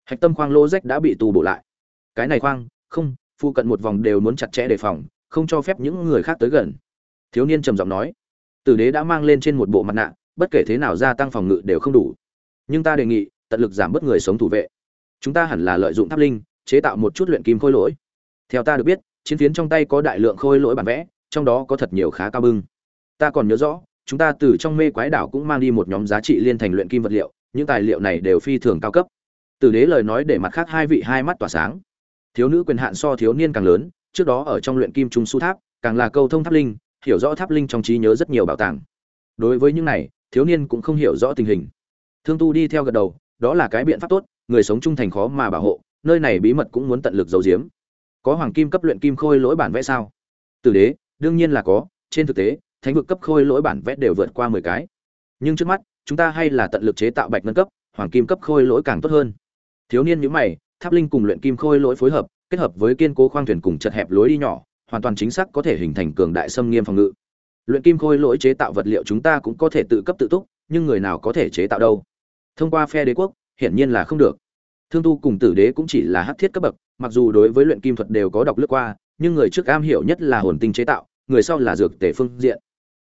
Hạch tâm khoang lô rách đã bị tù bổ lại. Cái này khoang, không, phụ cận một vòng đều muốn chặt chẽ đề phòng, không cho phép những người khác tới gần. Thiếu niên trầm giọng nói, tử đế đã mang lên trên một bộ mặt nạ, bất kể thế nào gia tăng phòng ngự đều không đủ. Nhưng ta đề nghị, tận lực giảm bớt người sống thủ vệ chúng ta hẳn là lợi dụng tháp linh, chế tạo một chút luyện kim khôi lỗi. Theo ta được biết, chiến phiến trong tay có đại lượng khôi lỗi bản vẽ, trong đó có thật nhiều khá cao bưng. Ta còn nhớ rõ, chúng ta từ trong mê quái đảo cũng mang đi một nhóm giá trị liên thành luyện kim vật liệu, những tài liệu này đều phi thường cao cấp. Tử đế lời nói để mặt khác hai vị hai mắt tỏa sáng. Thiếu nữ quyền hạn so thiếu niên càng lớn, trước đó ở trong luyện kim trung su tháp, càng là câu thông tháp linh, hiểu rõ tháp linh trong trí nhớ rất nhiều bảo tàng. Đối với những này, thiếu niên cũng không hiểu rõ tình hình. Thương tu đi theo gật đầu, đó là cái biện pháp tốt người sống trung thành khó mà bảo hộ, nơi này bí mật cũng muốn tận lực giấu giếm. Có hoàng kim cấp luyện kim khôi lỗi bản vẽ sao? Tử đế, đương nhiên là có, trên thực tế, thánh vực cấp khôi lỗi bản vẽ đều vượt qua mười cái. Nhưng trước mắt, chúng ta hay là tận lực chế tạo bạch ngân cấp, hoàng kim cấp khôi lỗi càng tốt hơn. Thiếu niên nhữ mày, tháp linh cùng luyện kim khôi lỗi phối hợp, kết hợp với kiên cố khoang thuyền cùng chật hẹp lối đi nhỏ, hoàn toàn chính xác có thể hình thành cường đại xâm nghiêm phòng ngự. Luyện kim khôi lỗi chế tạo vật liệu chúng ta cũng có thể tự cấp tự túc, nhưng người nào có thể chế tạo đâu? Thông qua phe đế quốc hiển nhiên là không được. Thương tu cùng tử đế cũng chỉ là hắc thiết cấp bậc, mặc dù đối với luyện kim thuật đều có đọc lướt qua, nhưng người trước am hiểu nhất là hồn tinh chế tạo, người sau là dược tể phương diện.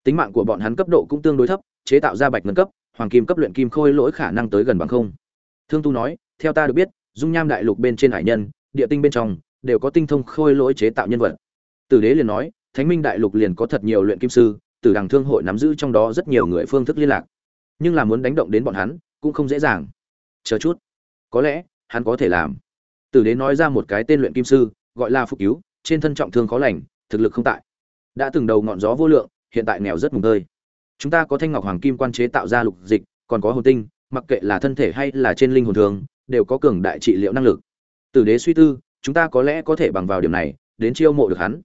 Tính mạng của bọn hắn cấp độ cũng tương đối thấp, chế tạo ra bạch ngân cấp, hoàng kim cấp luyện kim khôi lỗi khả năng tới gần bằng không. Thương tu nói, theo ta được biết, dung nham đại lục bên trên hải nhân, địa tinh bên trong, đều có tinh thông khôi lỗi chế tạo nhân vật. Tử đế liền nói, thánh minh đại lục liền có thật nhiều luyện kim sư từ đằng thương hội nắm giữ trong đó rất nhiều người phương thức liên lạc. Nhưng là muốn đánh động đến bọn hắn, cũng không dễ dàng chờ chút. Có lẽ, hắn có thể làm. Tử đế nói ra một cái tên luyện kim sư, gọi là phục cứu, trên thân trọng thương khó lành, thực lực không tại. Đã từng đầu ngọn gió vô lượng, hiện tại nghèo rất mùng tơi. Chúng ta có thanh ngọc hoàng kim quan chế tạo ra lục dịch, còn có hồn tinh, mặc kệ là thân thể hay là trên linh hồn thường, đều có cường đại trị liệu năng lực. Tử đế suy tư, chúng ta có lẽ có thể bằng vào điểm này, đến chiêu mộ được hắn.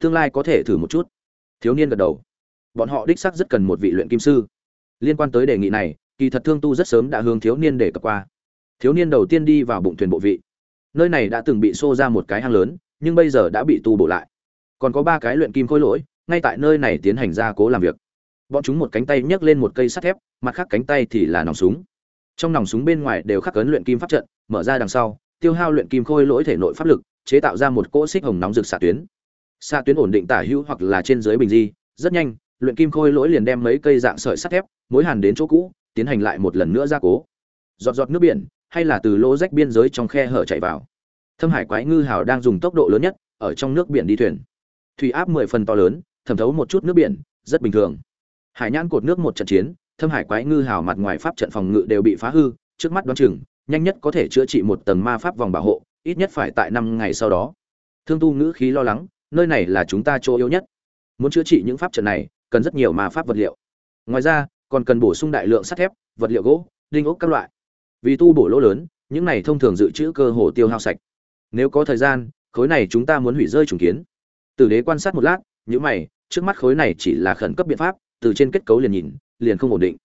Tương lai có thể thử một chút. Thiếu niên gật đầu. Bọn họ đích xác rất cần một vị luyện kim sư. Liên quan tới đề nghị này kỳ thật thương tu rất sớm đã hướng thiếu niên để cập qua. Thiếu niên đầu tiên đi vào bụng thuyền bộ vị. Nơi này đã từng bị xô ra một cái hang lớn, nhưng bây giờ đã bị tu bổ lại. Còn có ba cái luyện kim khôi lỗi, ngay tại nơi này tiến hành gia cố làm việc. Bọn chúng một cánh tay nhấc lên một cây sắt thép, mặt khác cánh tay thì là nòng súng. Trong nòng súng bên ngoài đều khắc cấn luyện kim pháp trận, mở ra đằng sau, tiêu hao luyện kim khôi lỗi thể nội pháp lực, chế tạo ra một cỗ xích hồng nóng rực xạ tuyến. Xạ tuyến ổn định tả hữu hoặc là trên dưới bình di, rất nhanh, luyện kim khôi lỗi liền đem mấy cây dạng sợi sắt thép, mối hàn đến chỗ cũ tiến hành lại một lần nữa gia cố. Giọt giọt nước biển, hay là từ lỗ rách biên giới trong khe hở chạy vào. Thâm hải quái ngư hào đang dùng tốc độ lớn nhất ở trong nước biển đi thuyền. Thủy áp mười phần to lớn, thẩm thấu một chút nước biển, rất bình thường. Hải nhãn cột nước một trận chiến, thâm hải quái ngư hào mặt ngoài pháp trận phòng ngự đều bị phá hư, trước mắt đoán chừng, nhanh nhất có thể chữa trị một tầng ma pháp vòng bảo hộ, ít nhất phải tại năm ngày sau đó. Thương tu ngữ khí lo lắng, nơi này là chúng ta chỗ yếu nhất. Muốn chữa trị những pháp trận này, cần rất nhiều ma pháp vật liệu. Ngoài ra còn cần bổ sung đại lượng sắt thép, vật liệu gỗ, đinh ốc các loại. Vì tu bổ lỗ lớn, những này thông thường dự trữ cơ hồ tiêu hao sạch. Nếu có thời gian, khối này chúng ta muốn hủy rơi trùng kiến. Tử đế quan sát một lát những mày, trước mắt khối này chỉ là khẩn cấp biện pháp, từ trên kết cấu liền nhìn, liền không ổn định.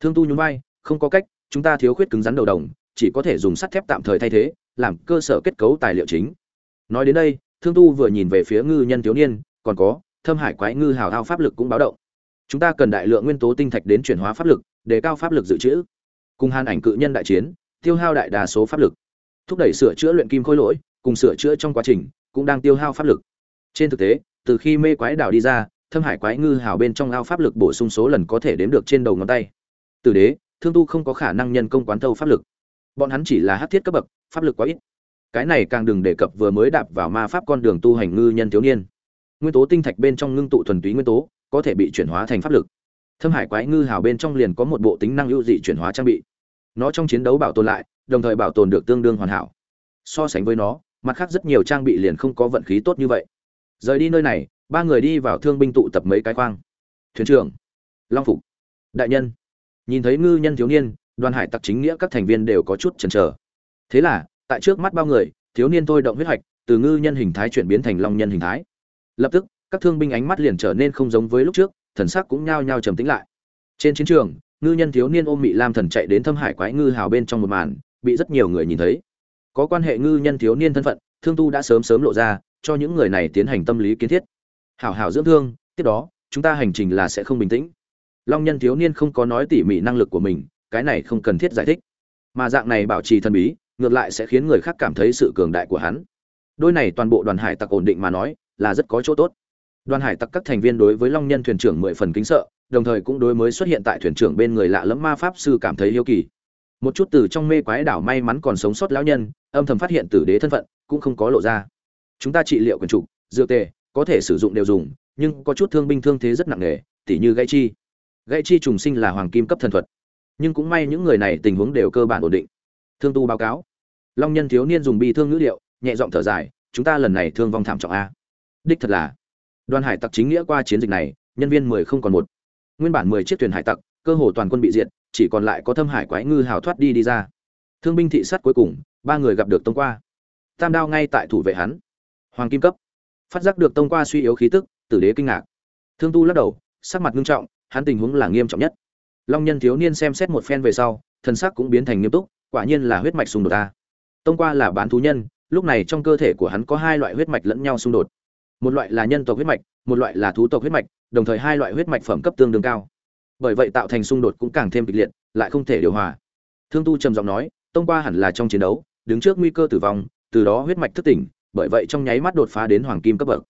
Thương tu nhún vai, không có cách, chúng ta thiếu khuyết cứng rắn đầu đồng, chỉ có thể dùng sắt thép tạm thời thay thế, làm cơ sở kết cấu tài liệu chính. Nói đến đây, thương tu vừa nhìn về phía ngư nhân thiếu niên, còn có, thâm hải quái ngư hào thao pháp lực cũng báo động chúng ta cần đại lượng nguyên tố tinh thạch đến chuyển hóa pháp lực để cao pháp lực dự trữ. Cùng hàn ảnh cự nhân đại chiến, tiêu hao đại đa số pháp lực. Thúc đẩy sửa chữa luyện kim khôi lỗi, cùng sửa chữa trong quá trình, cũng đang tiêu hao pháp lực. Trên thực tế, từ khi mê quái đảo đi ra, thâm hải quái ngư hào bên trong ao pháp lực bổ sung số lần có thể đếm được trên đầu ngón tay. Từ đế, thương tu không có khả năng nhân công quán thâu pháp lực. Bọn hắn chỉ là hát thiết cấp bậc, pháp lực quá ít. Cái này càng đừng đề cập vừa mới đạp vào ma pháp con đường tu hành ngư nhân thiếu niên. Nguyên tố tinh thạch bên trong ngưng tụ thuần túy nguyên tố có thể bị chuyển hóa thành pháp lực. Thâm hải quái ngư hào bên trong liền có một bộ tính năng ưu dị chuyển hóa trang bị. Nó trong chiến đấu bảo tồn lại, đồng thời bảo tồn được tương đương hoàn hảo. So sánh với nó, mặt khác rất nhiều trang bị liền không có vận khí tốt như vậy. Rời đi nơi này, ba người đi vào thương binh tụ tập mấy cái khoang. Thuyền trưởng, long phục, đại nhân. Nhìn thấy ngư nhân thiếu niên, đoàn hải tặc chính nghĩa các thành viên đều có chút chần chờ. Thế là, tại trước mắt bao người, thiếu niên thôi động huyết hạch, từ ngư nhân hình thái chuyển biến thành long nhân hình thái. Lập tức các thương binh ánh mắt liền trở nên không giống với lúc trước, thần sắc cũng nhao nhao trầm tĩnh lại. Trên chiến trường, ngư nhân thiếu niên ôm mị lam thần chạy đến thâm hải quái ngư hào bên trong một màn, bị rất nhiều người nhìn thấy. Có quan hệ ngư nhân thiếu niên thân phận, thương tu đã sớm sớm lộ ra, cho những người này tiến hành tâm lý kiến thiết. Hảo hảo dưỡng thương, tiếp đó, chúng ta hành trình là sẽ không bình tĩnh. Long nhân thiếu niên không có nói tỉ mỉ năng lực của mình, cái này không cần thiết giải thích. Mà dạng này bảo trì thần bí, ngược lại sẽ khiến người khác cảm thấy sự cường đại của hắn. Đôi này toàn bộ đoàn hải tặc ổn định mà nói, là rất có chỗ tốt đoàn hải tặc các thành viên đối với long nhân thuyền trưởng mười phần kính sợ, đồng thời cũng đối mới xuất hiện tại thuyền trưởng bên người lạ lẫm ma pháp sư cảm thấy hiếu kỳ. Một chút từ trong mê quái đảo may mắn còn sống sót lão nhân, âm thầm phát hiện tử đế thân phận, cũng không có lộ ra. Chúng ta trị liệu quần trục dựa tề, có thể sử dụng đều dùng, nhưng có chút thương binh thương thế rất nặng nề, tỉ như gãy chi. Gãy chi trùng sinh là hoàng kim cấp thần thuật. Nhưng cũng may những người này tình huống đều cơ bản ổn định. Thương tu báo cáo. Long nhân thiếu niên dùng bi thương ngữ liệu, nhẹ giọng thở dài, chúng ta lần này thương vong thảm trọng a. Đích thật là đoàn hải tặc chính nghĩa qua chiến dịch này, nhân viên mười không còn một. Nguyên bản mười chiếc thuyền hải tặc, cơ hồ toàn quân bị diệt, chỉ còn lại có thâm hải quái ngư hào thoát đi đi ra. Thương binh thị sát cuối cùng, ba người gặp được tông qua. Tam đao ngay tại thủ vệ hắn. Hoàng kim cấp. Phát giác được tông qua suy yếu khí tức, tử đế kinh ngạc. Thương tu lắc đầu, sắc mặt nghiêm trọng, hắn tình huống là nghiêm trọng nhất. Long nhân thiếu niên xem xét một phen về sau thân sắc cũng biến thành nghiêm túc, quả nhiên là huyết mạch xung đột ta. Tông qua là bán thú nhân, lúc này trong cơ thể của hắn có hai loại huyết mạch lẫn nhau xung đột một loại là nhân tộc huyết mạch, một loại là thú tộc huyết mạch, đồng thời hai loại huyết mạch phẩm cấp tương đương cao. Bởi vậy tạo thành xung đột cũng càng thêm kịch liệt, lại không thể điều hòa. Thương tu trầm giọng nói, tông qua hẳn là trong chiến đấu, đứng trước nguy cơ tử vong, từ đó huyết mạch thức tỉnh, bởi vậy trong nháy mắt đột phá đến hoàng kim cấp bậc.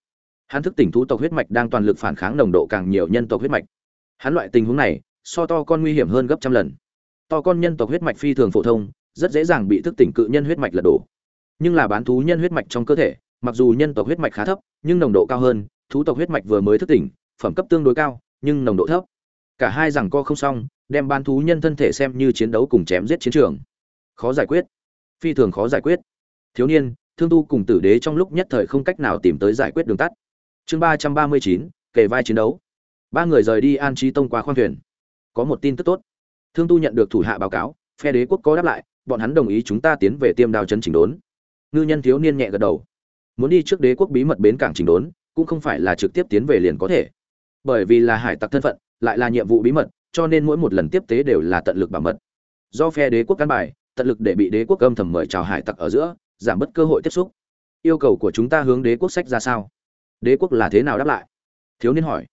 Hắn thức tỉnh thú tộc huyết mạch đang toàn lực phản kháng nồng độ càng nhiều nhân tộc huyết mạch. Hắn loại tình huống này, so to con nguy hiểm hơn gấp trăm lần. To con nhân tộc huyết mạch phi thường phổ thông, rất dễ dàng bị thức tỉnh cự nhân huyết mạch lật đổ. Nhưng là bán thú nhân huyết mạch trong cơ thể, mặc dù nhân tộc huyết mạch khá thấp nhưng nồng độ cao hơn, thú tộc huyết mạch vừa mới thức tỉnh, phẩm cấp tương đối cao, nhưng nồng độ thấp. Cả hai rằng co không xong, đem bán thú nhân thân thể xem như chiến đấu cùng chém giết chiến trường. Khó giải quyết. Phi thường khó giải quyết. Thiếu niên, thương tu cùng tử đế trong lúc nhất thời không cách nào tìm tới giải quyết đường tắt. Chương ba trăm ba mươi chín, kề vai chiến đấu. Ba người rời đi an trí tông qua khoang thuyền. Có một tin tức tốt. Thương tu nhận được thủ hạ báo cáo, phe đế quốc có đáp lại, bọn hắn đồng ý chúng ta tiến về tiêm đào chân chỉnh đốn. Ngư nhân thiếu niên nhẹ gật đầu muốn đi trước đế quốc bí mật bến cảng chỉnh đốn, cũng không phải là trực tiếp tiến về liền có thể. Bởi vì là hải tặc thân phận, lại là nhiệm vụ bí mật, cho nên mỗi một lần tiếp tế đều là tận lực bảo mật. Do phe đế quốc căn bài, tận lực để bị đế quốc âm thầm mời chào hải tặc ở giữa, giảm bớt cơ hội tiếp xúc. Yêu cầu của chúng ta hướng đế quốc sách ra sao? Đế quốc là thế nào đáp lại? Thiếu niên hỏi.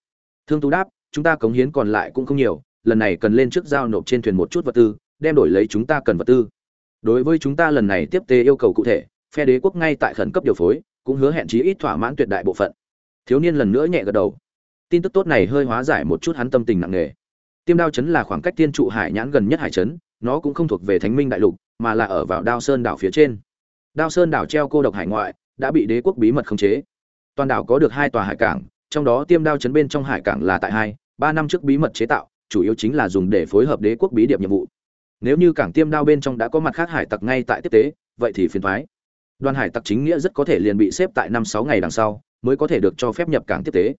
Thương tú đáp, chúng ta cống hiến còn lại cũng không nhiều, lần này cần lên trước giao nộp trên thuyền một chút vật tư, đem đổi lấy chúng ta cần vật tư. Đối với chúng ta lần này tiếp tế yêu cầu cụ thể, phe đế quốc ngay tại khẩn cấp điều phối cũng hứa hẹn chí ít thỏa mãn tuyệt đại bộ phận. Thiếu niên lần nữa nhẹ gật đầu. Tin tức tốt này hơi hóa giải một chút hắn tâm tình nặng nề. Tiêm đao chấn là khoảng cách tiên trụ hải nhãn gần nhất hải chấn, nó cũng không thuộc về thánh minh đại lục, mà là ở vào đao sơn đảo phía trên. Đao sơn đảo treo cô độc hải ngoại, đã bị đế quốc bí mật khống chế. Toàn đảo có được hai tòa hải cảng, trong đó tiêm đao chấn bên trong hải cảng là tại hai, ba năm trước bí mật chế tạo, chủ yếu chính là dùng để phối hợp đế quốc bí điệp nhiệm vụ. Nếu như cảng tiêm đao bên trong đã có mặt khác hải tặc ngay tại tiếp tế, vậy thì phiền toái đoàn hải tặc chính nghĩa rất có thể liền bị xếp tại năm sáu ngày đằng sau, mới có thể được cho phép nhập cảng tiếp tế.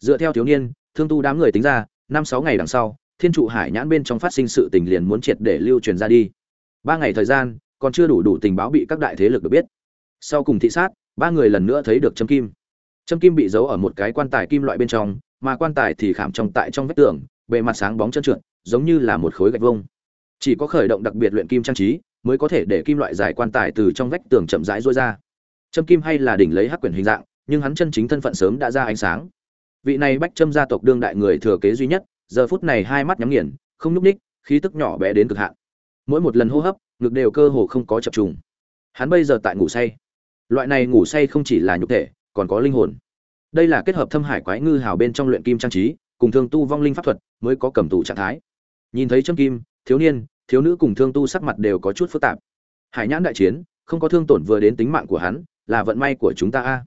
Dựa theo thiếu niên, thương tu đám người tính ra, năm sáu ngày đằng sau, thiên trụ hải nhãn bên trong phát sinh sự tình liền muốn triệt để lưu truyền ra đi. Ba ngày thời gian, còn chưa đủ đủ tình báo bị các đại thế lực được biết. Sau cùng thị sát, ba người lần nữa thấy được châm kim. Châm kim bị giấu ở một cái quan tài kim loại bên trong, mà quan tài thì khảm trong tại trong vách tường, bề mặt sáng bóng trơn trượt, giống như là một khối gạch vông chỉ có khởi động đặc biệt luyện kim trang trí mới có thể để kim loại dài quan tài từ trong vách tường chậm rãi rối ra. Châm kim hay là đỉnh lấy hắc quyển hình dạng, nhưng hắn chân chính thân phận sớm đã ra ánh sáng. Vị này bách châm gia tộc đương đại người thừa kế duy nhất, giờ phút này hai mắt nhắm nghiền, không nhúc ních khí tức nhỏ bé đến cực hạn. Mỗi một lần hô hấp, ngực đều cơ hồ không có chập trùng. Hắn bây giờ tại ngủ say. Loại này ngủ say không chỉ là nhục thể, còn có linh hồn. Đây là kết hợp thâm hải quái ngư hào bên trong luyện kim trang trí, cùng thương tu vong linh pháp thuật, mới có cầm tù trạng thái. Nhìn thấy châm kim, thiếu niên thiếu nữ cùng thương tu sắc mặt đều có chút phức tạp. Hải nhãn đại chiến, không có thương tổn vừa đến tính mạng của hắn, là vận may của chúng ta a.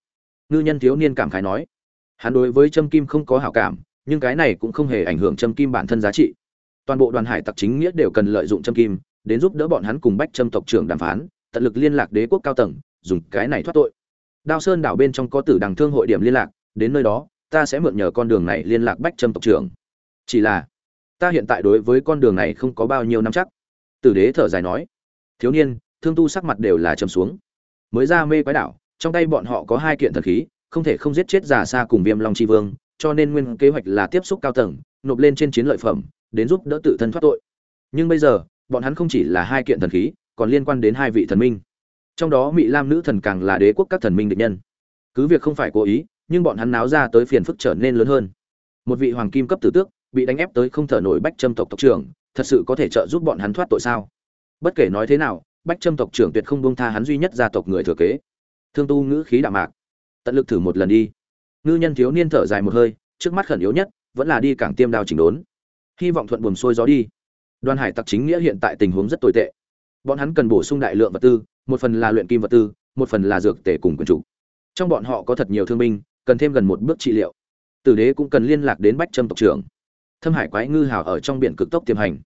Ngư nhân thiếu niên cảm khái nói. Hắn đối với châm kim không có hảo cảm, nhưng cái này cũng không hề ảnh hưởng châm kim bản thân giá trị. Toàn bộ đoàn hải tặc chính nghĩa đều cần lợi dụng châm kim, đến giúp đỡ bọn hắn cùng bách châm tộc trưởng đàm phán, tận lực liên lạc đế quốc cao tầng, dùng cái này thoát tội. Đao sơn đảo bên trong có tử đằng thương hội điểm liên lạc, đến nơi đó, ta sẽ mượn nhờ con đường này liên lạc bách trâm tộc trưởng. Chỉ là ta hiện tại đối với con đường này không có bao nhiêu năm chắc. Tử đế thở dài nói. Thiếu niên, thương tu sắc mặt đều là trầm xuống. Mới ra mê quái đảo, trong tay bọn họ có hai kiện thần khí, không thể không giết chết già xa cùng viêm long tri vương, cho nên nguyên kế hoạch là tiếp xúc cao tầng, nộp lên trên chiến lợi phẩm, đến giúp đỡ tự thân thoát tội. Nhưng bây giờ, bọn hắn không chỉ là hai kiện thần khí, còn liên quan đến hai vị thần minh. Trong đó mỹ lam nữ thần càng là đế quốc các thần minh địch nhân. Cứ việc không phải cố ý, nhưng bọn hắn náo ra tới phiền phức trở nên lớn hơn. Một vị hoàng kim cấp tử tước bị đánh ép tới không thở nổi bách trâm tộc tộc trưởng, thật sự có thể trợ giúp bọn hắn thoát tội sao? Bất kể nói thế nào, bách trâm tộc trưởng tuyệt không buông tha hắn duy nhất gia tộc người thừa kế. Thương tu ngữ khí đạm mạc. Tận lực thử một lần đi. Ngư nhân thiếu niên thở dài một hơi, trước mắt khẩn yếu nhất, vẫn là đi cảng tiêm đao chỉnh đốn. Hy vọng thuận buồm xuôi gió đi. Đoàn hải tặc chính nghĩa hiện tại tình huống rất tồi tệ. Bọn hắn cần bổ sung đại lượng vật tư, một phần là luyện kim vật tư, một phần là dược tể cùng quân chủ. Trong bọn họ có thật nhiều thương binh, cần thêm gần một bước trị liệu. Tử đế cũng cần liên lạc đến bách trâm tộc trưởng thâm hải quái ngư hào ở trong biển cực tốc tiềm hành.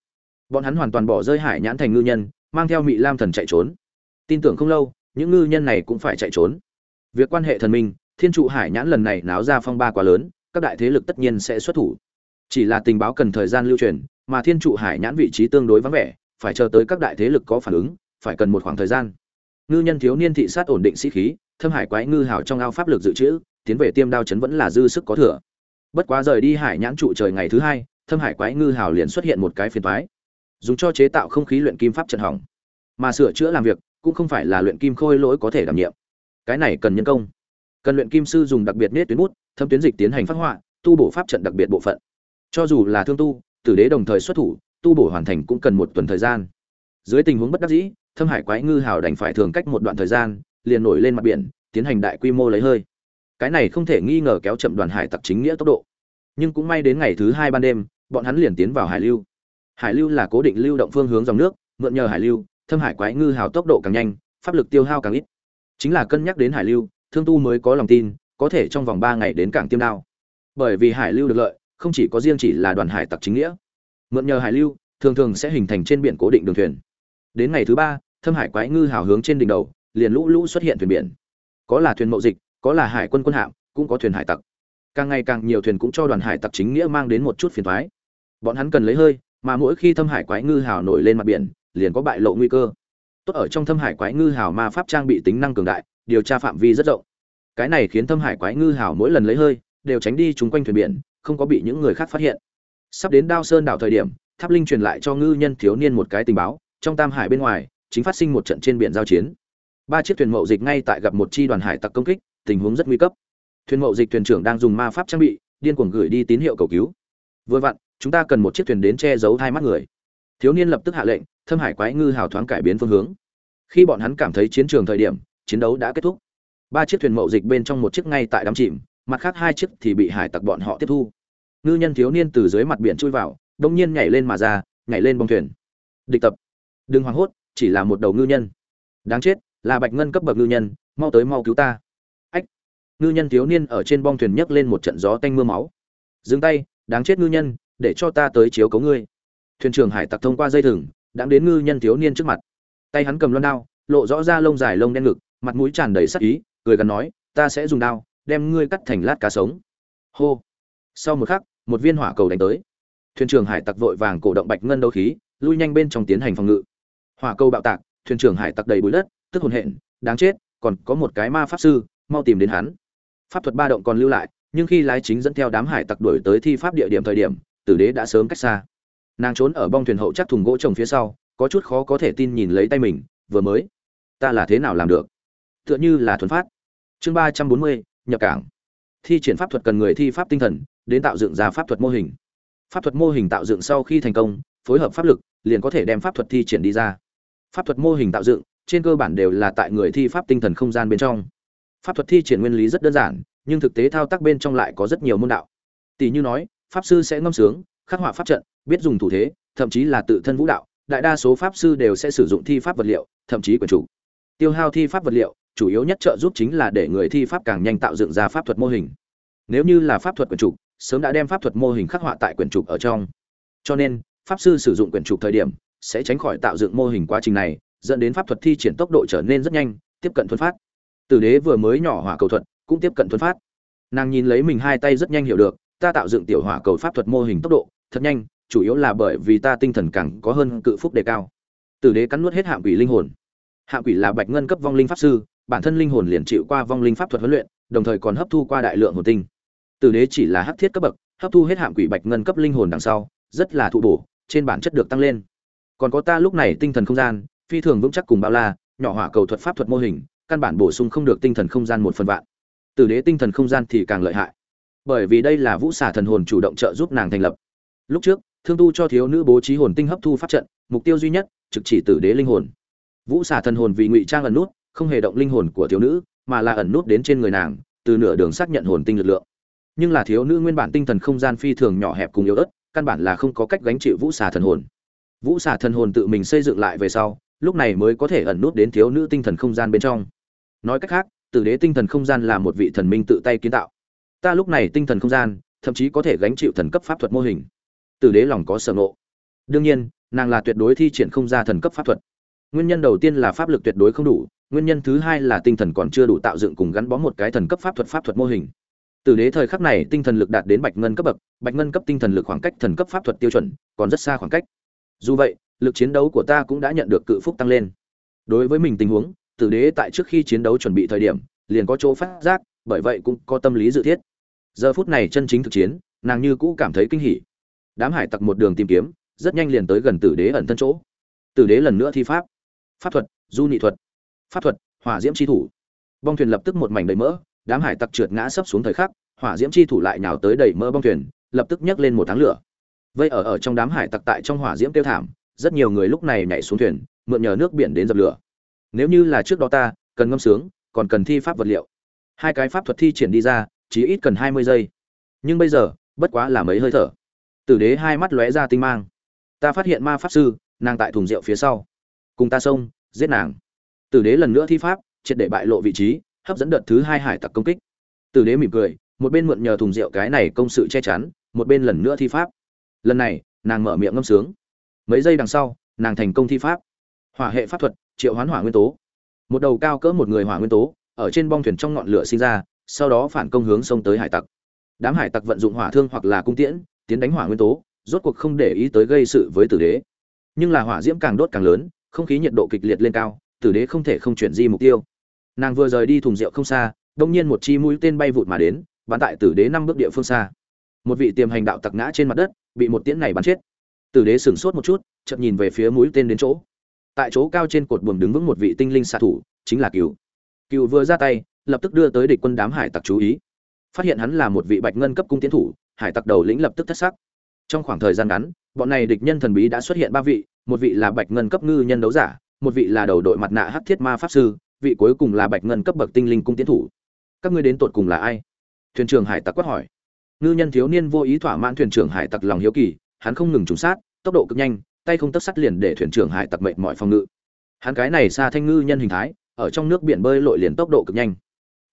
Bọn hắn hoàn toàn bỏ rơi hải nhãn thành ngư nhân, mang theo Mị lam thần chạy trốn. Tin tưởng không lâu, những ngư nhân này cũng phải chạy trốn. Việc quan hệ thần minh, thiên trụ hải nhãn lần này náo ra phong ba quá lớn, các đại thế lực tất nhiên sẽ xuất thủ. Chỉ là tình báo cần thời gian lưu truyền, mà thiên trụ hải nhãn vị trí tương đối vắng vẻ, phải chờ tới các đại thế lực có phản ứng, phải cần một khoảng thời gian. Ngư nhân thiếu niên thị sát ổn định sĩ khí, thâm hải quái ngư hào trong ao pháp lực dự trữ, tiến về tiêm đao chấn vẫn là dư sức có thừa bất quá rời đi hải nhãn trụ trời ngày thứ hai, thâm hải quái ngư hào liền xuất hiện một cái phiền toái. Dùng cho chế tạo không khí luyện kim pháp trận hỏng. Mà sửa chữa làm việc, cũng không phải là luyện kim khôi lỗi có thể đảm nhiệm. Cái này cần nhân công. Cần luyện kim sư dùng đặc biệt nết tuyến bút, thâm tuyến dịch tiến hành phát họa, tu bổ pháp trận đặc biệt bộ phận. Cho dù là thương tu, tử đế đồng thời xuất thủ, tu bổ hoàn thành cũng cần một tuần thời gian. Dưới tình huống bất đắc dĩ, thâm hải quái ngư hào đành phải thường cách một đoạn thời gian, liền nổi lên mặt biển, tiến hành đại quy mô lấy hơi cái này không thể nghi ngờ kéo chậm đoàn hải tặc chính nghĩa tốc độ. Nhưng cũng may đến ngày thứ hai ban đêm, bọn hắn liền tiến vào hải lưu. Hải lưu là cố định lưu động phương hướng dòng nước, mượn nhờ hải lưu, thâm hải quái ngư hào tốc độ càng nhanh, pháp lực tiêu hao càng ít. Chính là cân nhắc đến hải lưu, thương tu mới có lòng tin, có thể trong vòng ba ngày đến cảng tiêm đao. Bởi vì hải lưu được lợi, không chỉ có riêng chỉ là đoàn hải tặc chính nghĩa. Mượn nhờ hải lưu, thường thường sẽ hình thành trên biển cố định đường thuyền. Đến ngày thứ ba, thâm hải quái ngư hào hướng trên đỉnh đầu, liền lũ lũ xuất hiện thuyền biển. Có là thuyền mậu dịch có là hải quân quân hạm, cũng có thuyền hải tặc. Càng ngày càng nhiều thuyền cũng cho đoàn hải tặc chính nghĩa mang đến một chút phiền thoái bọn hắn cần lấy hơi, mà mỗi khi thâm hải quái ngư hào nổi lên mặt biển, liền có bại lộ nguy cơ. Tốt ở trong thâm hải quái ngư hào ma pháp trang bị tính năng cường đại, điều tra phạm vi rất rộng. Cái này khiến thâm hải quái ngư hào mỗi lần lấy hơi, đều tránh đi chúng quanh thuyền biển, không có bị những người khác phát hiện. Sắp đến đao sơn đảo thời điểm, tháp linh truyền lại cho ngư nhân thiếu niên một cái tình báo, trong tam hải bên ngoài, chính phát sinh một trận trên biển giao chiến. Ba chiếc thuyền mậu dịch ngay tại gặp một chi đoàn hải tặc công kích tình huống rất nguy cấp. Thuyền mậu dịch thuyền trưởng đang dùng ma pháp trang bị, điên cuồng gửi đi tín hiệu cầu cứu. Vừa vặn, chúng ta cần một chiếc thuyền đến che giấu hai mắt người. Thiếu niên lập tức hạ lệnh, thâm hải quái ngư hào thoáng cải biến phương hướng. Khi bọn hắn cảm thấy chiến trường thời điểm, chiến đấu đã kết thúc. Ba chiếc thuyền mậu dịch bên trong một chiếc ngay tại đám chìm, mặt khác hai chiếc thì bị hải tặc bọn họ tiếp thu. Ngư nhân thiếu niên từ dưới mặt biển chui vào, đông nhiên nhảy lên mà ra, nhảy lên bong thuyền. Địch tập. Đừng hoảng hốt, chỉ là một đầu ngư nhân. Đáng chết, là bạch ngân cấp bậc ngư nhân, mau tới mau cứu ta ngư nhân thiếu niên ở trên bong thuyền nhấc lên một trận gió tanh mưa máu. Dừng tay, đáng chết ngư nhân, để cho ta tới chiếu cấu ngươi. Thuyền trưởng hải tặc thông qua dây thừng, đã đến ngư nhân thiếu niên trước mặt. Tay hắn cầm loan đao, lộ rõ ra lông dài lông đen ngực, mặt mũi tràn đầy sắc ý, cười gắn nói, ta sẽ dùng đao, đem ngươi cắt thành lát cá sống. Hô. Sau một khắc, một viên hỏa cầu đánh tới. Thuyền trưởng hải tặc vội vàng cổ động bạch ngân đấu khí, lui nhanh bên trong tiến hành phòng ngự. Hỏa cầu bạo tạc, thuyền trưởng hải tặc đầy bụi đất, tức hồn hện, đáng chết, còn có một cái ma pháp sư, mau tìm đến hắn pháp thuật ba động còn lưu lại, nhưng khi lái chính dẫn theo đám hải tặc đuổi tới thi pháp địa điểm thời điểm, tử đế đã sớm cách xa. Nàng trốn ở bong thuyền hậu chắc thùng gỗ trồng phía sau, có chút khó có thể tin nhìn lấy tay mình, vừa mới, ta là thế nào làm được? Tựa như là thuần phát. Chương ba trăm bốn mươi, nhập cảng. Thi triển pháp thuật cần người thi pháp tinh thần, đến tạo dựng ra pháp thuật mô hình. Pháp thuật mô hình tạo dựng sau khi thành công, phối hợp pháp lực, liền có thể đem pháp thuật thi triển đi ra. Pháp thuật mô hình tạo dựng, trên cơ bản đều là tại người thi pháp tinh thần không gian bên trong pháp thuật thi triển nguyên lý rất đơn giản, nhưng thực tế thao tác bên trong lại có rất nhiều môn đạo. Tỷ như nói, pháp sư sẽ ngâm sướng, khắc họa pháp trận, biết dùng thủ thế, thậm chí là tự thân vũ đạo, đại đa số pháp sư đều sẽ sử dụng thi pháp vật liệu, thậm chí quyền chủ. Tiêu hao thi pháp vật liệu, chủ yếu nhất trợ giúp chính là để người thi pháp càng nhanh tạo dựng ra pháp thuật mô hình. Nếu như là pháp thuật quyền trục sớm đã đem pháp thuật mô hình khắc họa tại quyển trục ở trong. Cho nên, pháp sư sử dụng quyển trục thời điểm, sẽ tránh khỏi tạo dựng mô hình quá trình này, dẫn đến pháp thuật thi triển tốc độ trở nên rất nhanh, tiếp cận thuần phát tử đế vừa mới nhỏ hỏa cầu thuật, cũng tiếp cận thuần phát nàng nhìn lấy mình hai tay rất nhanh hiểu được, ta tạo dựng tiểu hỏa cầu pháp thuật mô hình tốc độ, thật nhanh, chủ yếu là bởi vì ta tinh thần càng có hơn cự phúc đề cao. Tử đế cắn nuốt hết hạng quỷ linh hồn. Hạng quỷ là bạch ngân cấp vong linh pháp sư, bản thân linh hồn liền chịu qua vong linh pháp thuật huấn luyện, đồng thời còn hấp thu qua đại lượng hồn tinh. Tử đế chỉ là hắc thiết cấp bậc, hấp thu hết hạng quỷ bạch ngân cấp linh hồn đằng sau, rất là thụ bổ, trên bản chất được tăng lên. Còn có ta lúc này tinh thần không gian, phi thường vững chắc cùng bao la, nhỏ hỏa cầu thuật pháp thuật mô hình căn bản bổ sung không được tinh thần không gian một phần vạn. Tử đế tinh thần không gian thì càng lợi hại. Bởi vì đây là vũ xà thần hồn chủ động trợ giúp nàng thành lập. Lúc trước, thương tu cho thiếu nữ bố trí hồn tinh hấp thu pháp trận, mục tiêu duy nhất, trực chỉ tử đế linh hồn. Vũ xà thần hồn vì ngụy trang ẩn nút, không hề động linh hồn của thiếu nữ, mà là ẩn nút đến trên người nàng, từ nửa đường xác nhận hồn tinh lực lượng. Nhưng là thiếu nữ nguyên bản tinh thần không gian phi thường nhỏ hẹp cùng yếu ớt, căn bản là không có cách gánh chịu vũ xà thần hồn. Vũ xà thần hồn tự mình xây dựng lại về sau, lúc này mới có thể ẩn nút đến thiếu nữ tinh thần không gian bên trong nói cách khác, tử đế tinh thần không gian là một vị thần minh tự tay kiến tạo. Ta lúc này tinh thần không gian, thậm chí có thể gánh chịu thần cấp pháp thuật mô hình. Tử đế lòng có sở ngộ. Đương nhiên, nàng là tuyệt đối thi triển không ra thần cấp pháp thuật. Nguyên nhân đầu tiên là pháp lực tuyệt đối không đủ, nguyên nhân thứ hai là tinh thần còn chưa đủ tạo dựng cùng gắn bó một cái thần cấp pháp thuật pháp thuật mô hình. Tử đế thời khắc này tinh thần lực đạt đến bạch ngân cấp bậc, bạch ngân cấp tinh thần lực khoảng cách thần cấp pháp thuật tiêu chuẩn còn rất xa khoảng cách. Dù vậy, lực chiến đấu của ta cũng đã nhận được cự phúc tăng lên. Đối với mình tình huống tử đế tại trước khi chiến đấu chuẩn bị thời điểm, liền có chỗ phát giác, bởi vậy cũng có tâm lý dự thiết. Giờ phút này chân chính thực chiến, nàng như cũ cảm thấy kinh hỉ. Đám hải tặc một đường tìm kiếm, rất nhanh liền tới gần tử đế ẩn thân chỗ. Tử đế lần nữa thi pháp. Pháp thuật, du nị thuật. Pháp thuật, hỏa diễm c h i thủ. Bong thuyền lập tức một mảnh đầy mỡ, đám hải tặc trượt ngã sấp xuống thời khắc, hỏa diễm c h i thủ lại nhào tới đầy mỡ bong thuyền, lập tức nhấc lên một tháng lửa. Vây ở ở trong đám hải tặc tại trong hỏa diễm tiêu thảm, rất nhiều người lúc này nhảy xuống thuyền, mượn nhờ nước biển đến dập lửa nếu như là trước đó ta, cần ngâm sướng, còn cần thi pháp vật liệu. Hai cái pháp thuật thi triển đi ra, chỉ ít cần hai mươi giây. Nhưng bây giờ, bất quá là mấy hơi thở. Tử đế hai mắt lóe ra tinh mang. Ta phát hiện ma pháp sư, nàng tại thùng rượu phía sau. Cùng ta xông, giết nàng. Tử đế lần nữa thi pháp, triệt để bại lộ vị trí, hấp dẫn đợt thứ hai hải tặc công kích. Tử đế mỉm cười, một bên mượn nhờ thùng rượu cái này công sự che chắn, một bên lần nữa thi pháp. Lần này, nàng mở miệng ngâm sướng. Mấy giây đằng sau, nàng thành công thi pháp hỏa hệ pháp thuật, triệu hoán hỏa nguyên tố. Một đầu cao cỡ một người hỏa nguyên tố, ở trên bong thuyền trong ngọn lửa sinh ra, sau đó phản công hướng sông tới hải tặc. Đám hải tặc vận dụng hỏa thương hoặc là cung tiễn, tiến đánh hỏa nguyên tố, rốt cuộc không để ý tới gây sự với tử đế. Nhưng là hỏa diễm càng đốt càng lớn, không khí nhiệt độ kịch liệt lên cao, tử đế không thể không chuyển di mục tiêu. Nàng vừa rời đi thùng rượu không xa, đông nhiên một chi mũi tên bay vụt mà đến, bắn tại tử đế năm bước địa phương xa. Một vị tiềm hành đạo tặc ngã trên mặt đất, bị một tiễn này bắn chết. Tử đế sửng sốt một chút, chợt nhìn về phía mũi tên đến chỗ tại chỗ cao trên cột buồm đứng vững một vị tinh linh xạ thủ, chính là cựu cựu vừa ra tay, lập tức đưa tới địch quân đám hải tặc chú ý. Phát hiện hắn là một vị bạch ngân cấp cung tiến thủ, hải tặc đầu lĩnh lập tức thất sắc. Trong khoảng thời gian ngắn, bọn này địch nhân thần bí đã xuất hiện ba vị, một vị là bạch ngân cấp ngư nhân đấu giả, một vị là đầu đội mặt nạ hắc thiết ma pháp sư, vị cuối cùng là bạch ngân cấp bậc tinh linh cung tiến thủ. Các ngươi đến tột cùng là ai? Thuyền trưởng hải tặc quát hỏi. Ngư nhân thiếu niên vô ý thỏa mãn thuyền trưởng hải tặc lòng hiếu kỳ, hắn không ngừng trùng sát, tốc độ cực nhanh tay không tấc sắt liền để thuyền trưởng hải tặc mệnh mọi phòng ngự. Hắn cái này xa thanh ngư nhân hình thái, ở trong nước biển bơi lội liền tốc độ cực nhanh.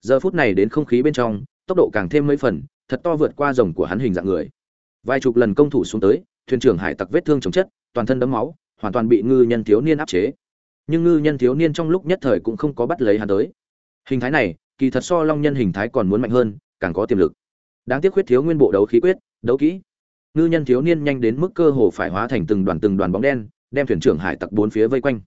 Giờ phút này đến không khí bên trong, tốc độ càng thêm mấy phần, thật to vượt qua rồng của hắn hình dạng người. Vài chục lần công thủ xuống tới, thuyền trưởng hải tặc vết thương chồng chất, toàn thân đấm máu, hoàn toàn bị ngư nhân thiếu niên áp chế. Nhưng ngư nhân thiếu niên trong lúc nhất thời cũng không có bắt lấy hắn tới. Hình thái này, kỳ thật so long nhân hình thái còn muốn mạnh hơn, càng có tiềm lực. Đáng tiếc khuyết thiếu nguyên bộ đấu khí quyết, đấu kỹ ngư nhân thiếu niên nhanh đến mức cơ hồ phải hóa thành từng đoàn từng đoàn bóng đen, đem thuyền trưởng hải tặc bốn phía vây quanh.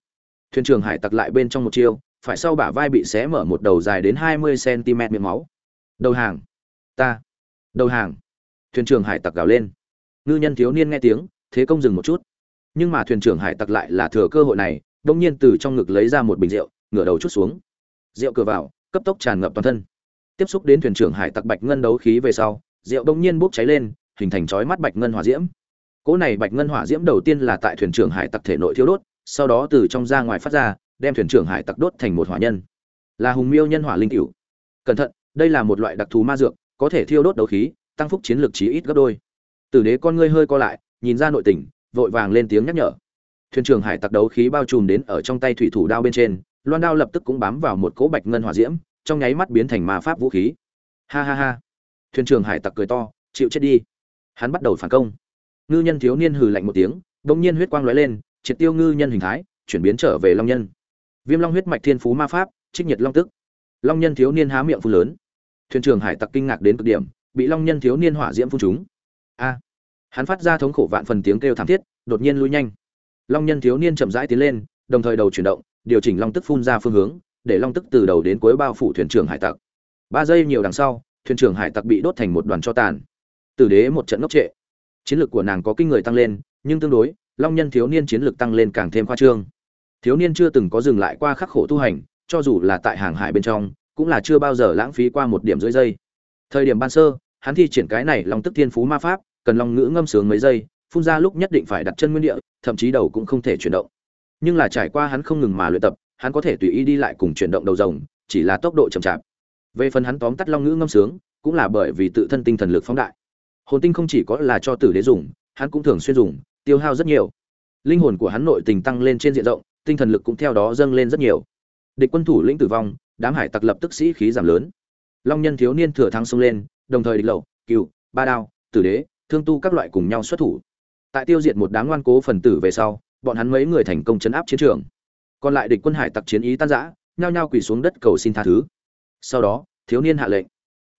Thuyền trưởng hải tặc lại bên trong một chiêu, phải sau bả vai bị xé mở một đầu dài đến hai mươi cm miệng máu. Đầu hàng. Ta. Đầu hàng. Thuyền trưởng hải tặc gào lên. Ngư nhân thiếu niên nghe tiếng, thế công dừng một chút. Nhưng mà thuyền trưởng hải tặc lại là thừa cơ hội này đông nhiên từ trong ngực lấy ra một bình rượu, ngửa đầu chút xuống. Rượu cửa vào, cấp tốc tràn ngập toàn thân. Tiếp xúc đến thuyền trưởng hải tặc bạch ngân đấu khí về sau, rượu đông nhiên bốc cháy lên hình thành chói mắt bạch ngân hỏa diễm. Cỗ này bạch ngân hỏa diễm đầu tiên là tại thuyền trưởng hải tặc thể nội thiêu đốt, sau đó từ trong ra ngoài phát ra, đem thuyền trưởng hải tặc đốt thành một hỏa nhân. Là hùng miêu nhân hỏa linh cửu. Cẩn thận, đây là một loại đặc thù ma dược, có thể thiêu đốt đấu khí, tăng phúc chiến lực chí ít gấp đôi. Tử đế con ngươi hơi co lại, nhìn ra nội tình, vội vàng lên tiếng nhắc nhở. Thuyền trưởng hải tặc đấu khí bao trùm đến ở trong tay thủy thủ đao bên trên, loan đao lập tức cũng bám vào một cỗ bạch ngân hỏa diễm, trong nháy mắt biến thành ma pháp vũ khí. Ha ha ha. Thuyền trưởng hải tặc cười to, chịu chết đi hắn bắt đầu phản công. Ngư nhân thiếu niên hừ lạnh một tiếng bỗng nhiên huyết quang lóe lên, triệt tiêu ngư nhân hình thái, chuyển biến trở về long nhân. Viêm long huyết mạch thiên phú ma pháp, trích nhiệt long tức. Long nhân thiếu niên há miệng phun lớn. Thuyền trưởng hải tặc kinh ngạc đến cực điểm, bị long nhân thiếu niên hỏa diễm phun chúng a! Hắn phát ra thống khổ vạn phần tiếng kêu thảm thiết, đột nhiên lui nhanh. Long nhân thiếu niên chậm rãi tiến lên, đồng thời đầu chuyển động, điều chỉnh long tức phun ra phương hướng, để long tức từ đầu đến cuối bao phủ thuyền trưởng hải tặc. Ba giây nhiều đằng sau, thuyền trưởng hải tặc bị đốt thành một đoàn cho tàn tử đế một trận ngốc trệ. Chiến lược của nàng có kinh người tăng lên, nhưng tương đối, long nhân thiếu niên chiến lược tăng lên càng thêm khoa trương. Thiếu niên chưa từng có dừng lại qua khắc khổ tu hành, cho dù là tại hàng hải bên trong, cũng là chưa bao giờ lãng phí qua một điểm rưỡi giây thời điểm ban sơ, hắn thi triển cái này long tức thiên phú ma pháp, cần long ngữ ngâm sướng mấy giây, phun ra lúc nhất định phải đặt chân nguyên địa, thậm chí đầu cũng không thể chuyển động. Nhưng là trải qua hắn không ngừng mà luyện tập, hắn có thể tùy ý đi lại cùng chuyển động đầu rồng, chỉ là tốc độ chậm chạp. Về phần hắn tóm tắt long ngữ ngâm sướng, cũng là bởi vì tự thân tinh thần lực phóng đại hồn tinh không chỉ có là cho tử đế dùng, hắn cũng thường xuyên dùng, tiêu hao rất nhiều. Linh hồn của hắn nội tình tăng lên trên diện rộng, tinh thần lực cũng theo đó dâng lên rất nhiều. Địch quân thủ lĩnh tử vong, đám hải tặc lập tức sĩ khí giảm lớn. Long nhân thiếu niên thừa thắng xông lên, đồng thời địch lậu cựu ba đao, tử đế, thương tu các loại cùng nhau xuất thủ. Tại tiêu diệt một đám ngoan cố phần tử về sau, bọn hắn mấy người thành công chấn áp chiến trường. Còn lại địch quân hải tặc chiến ý tan rã, nhao nhao quỳ xuống đất cầu xin tha thứ. Sau đó, thiếu niên hạ lệnh.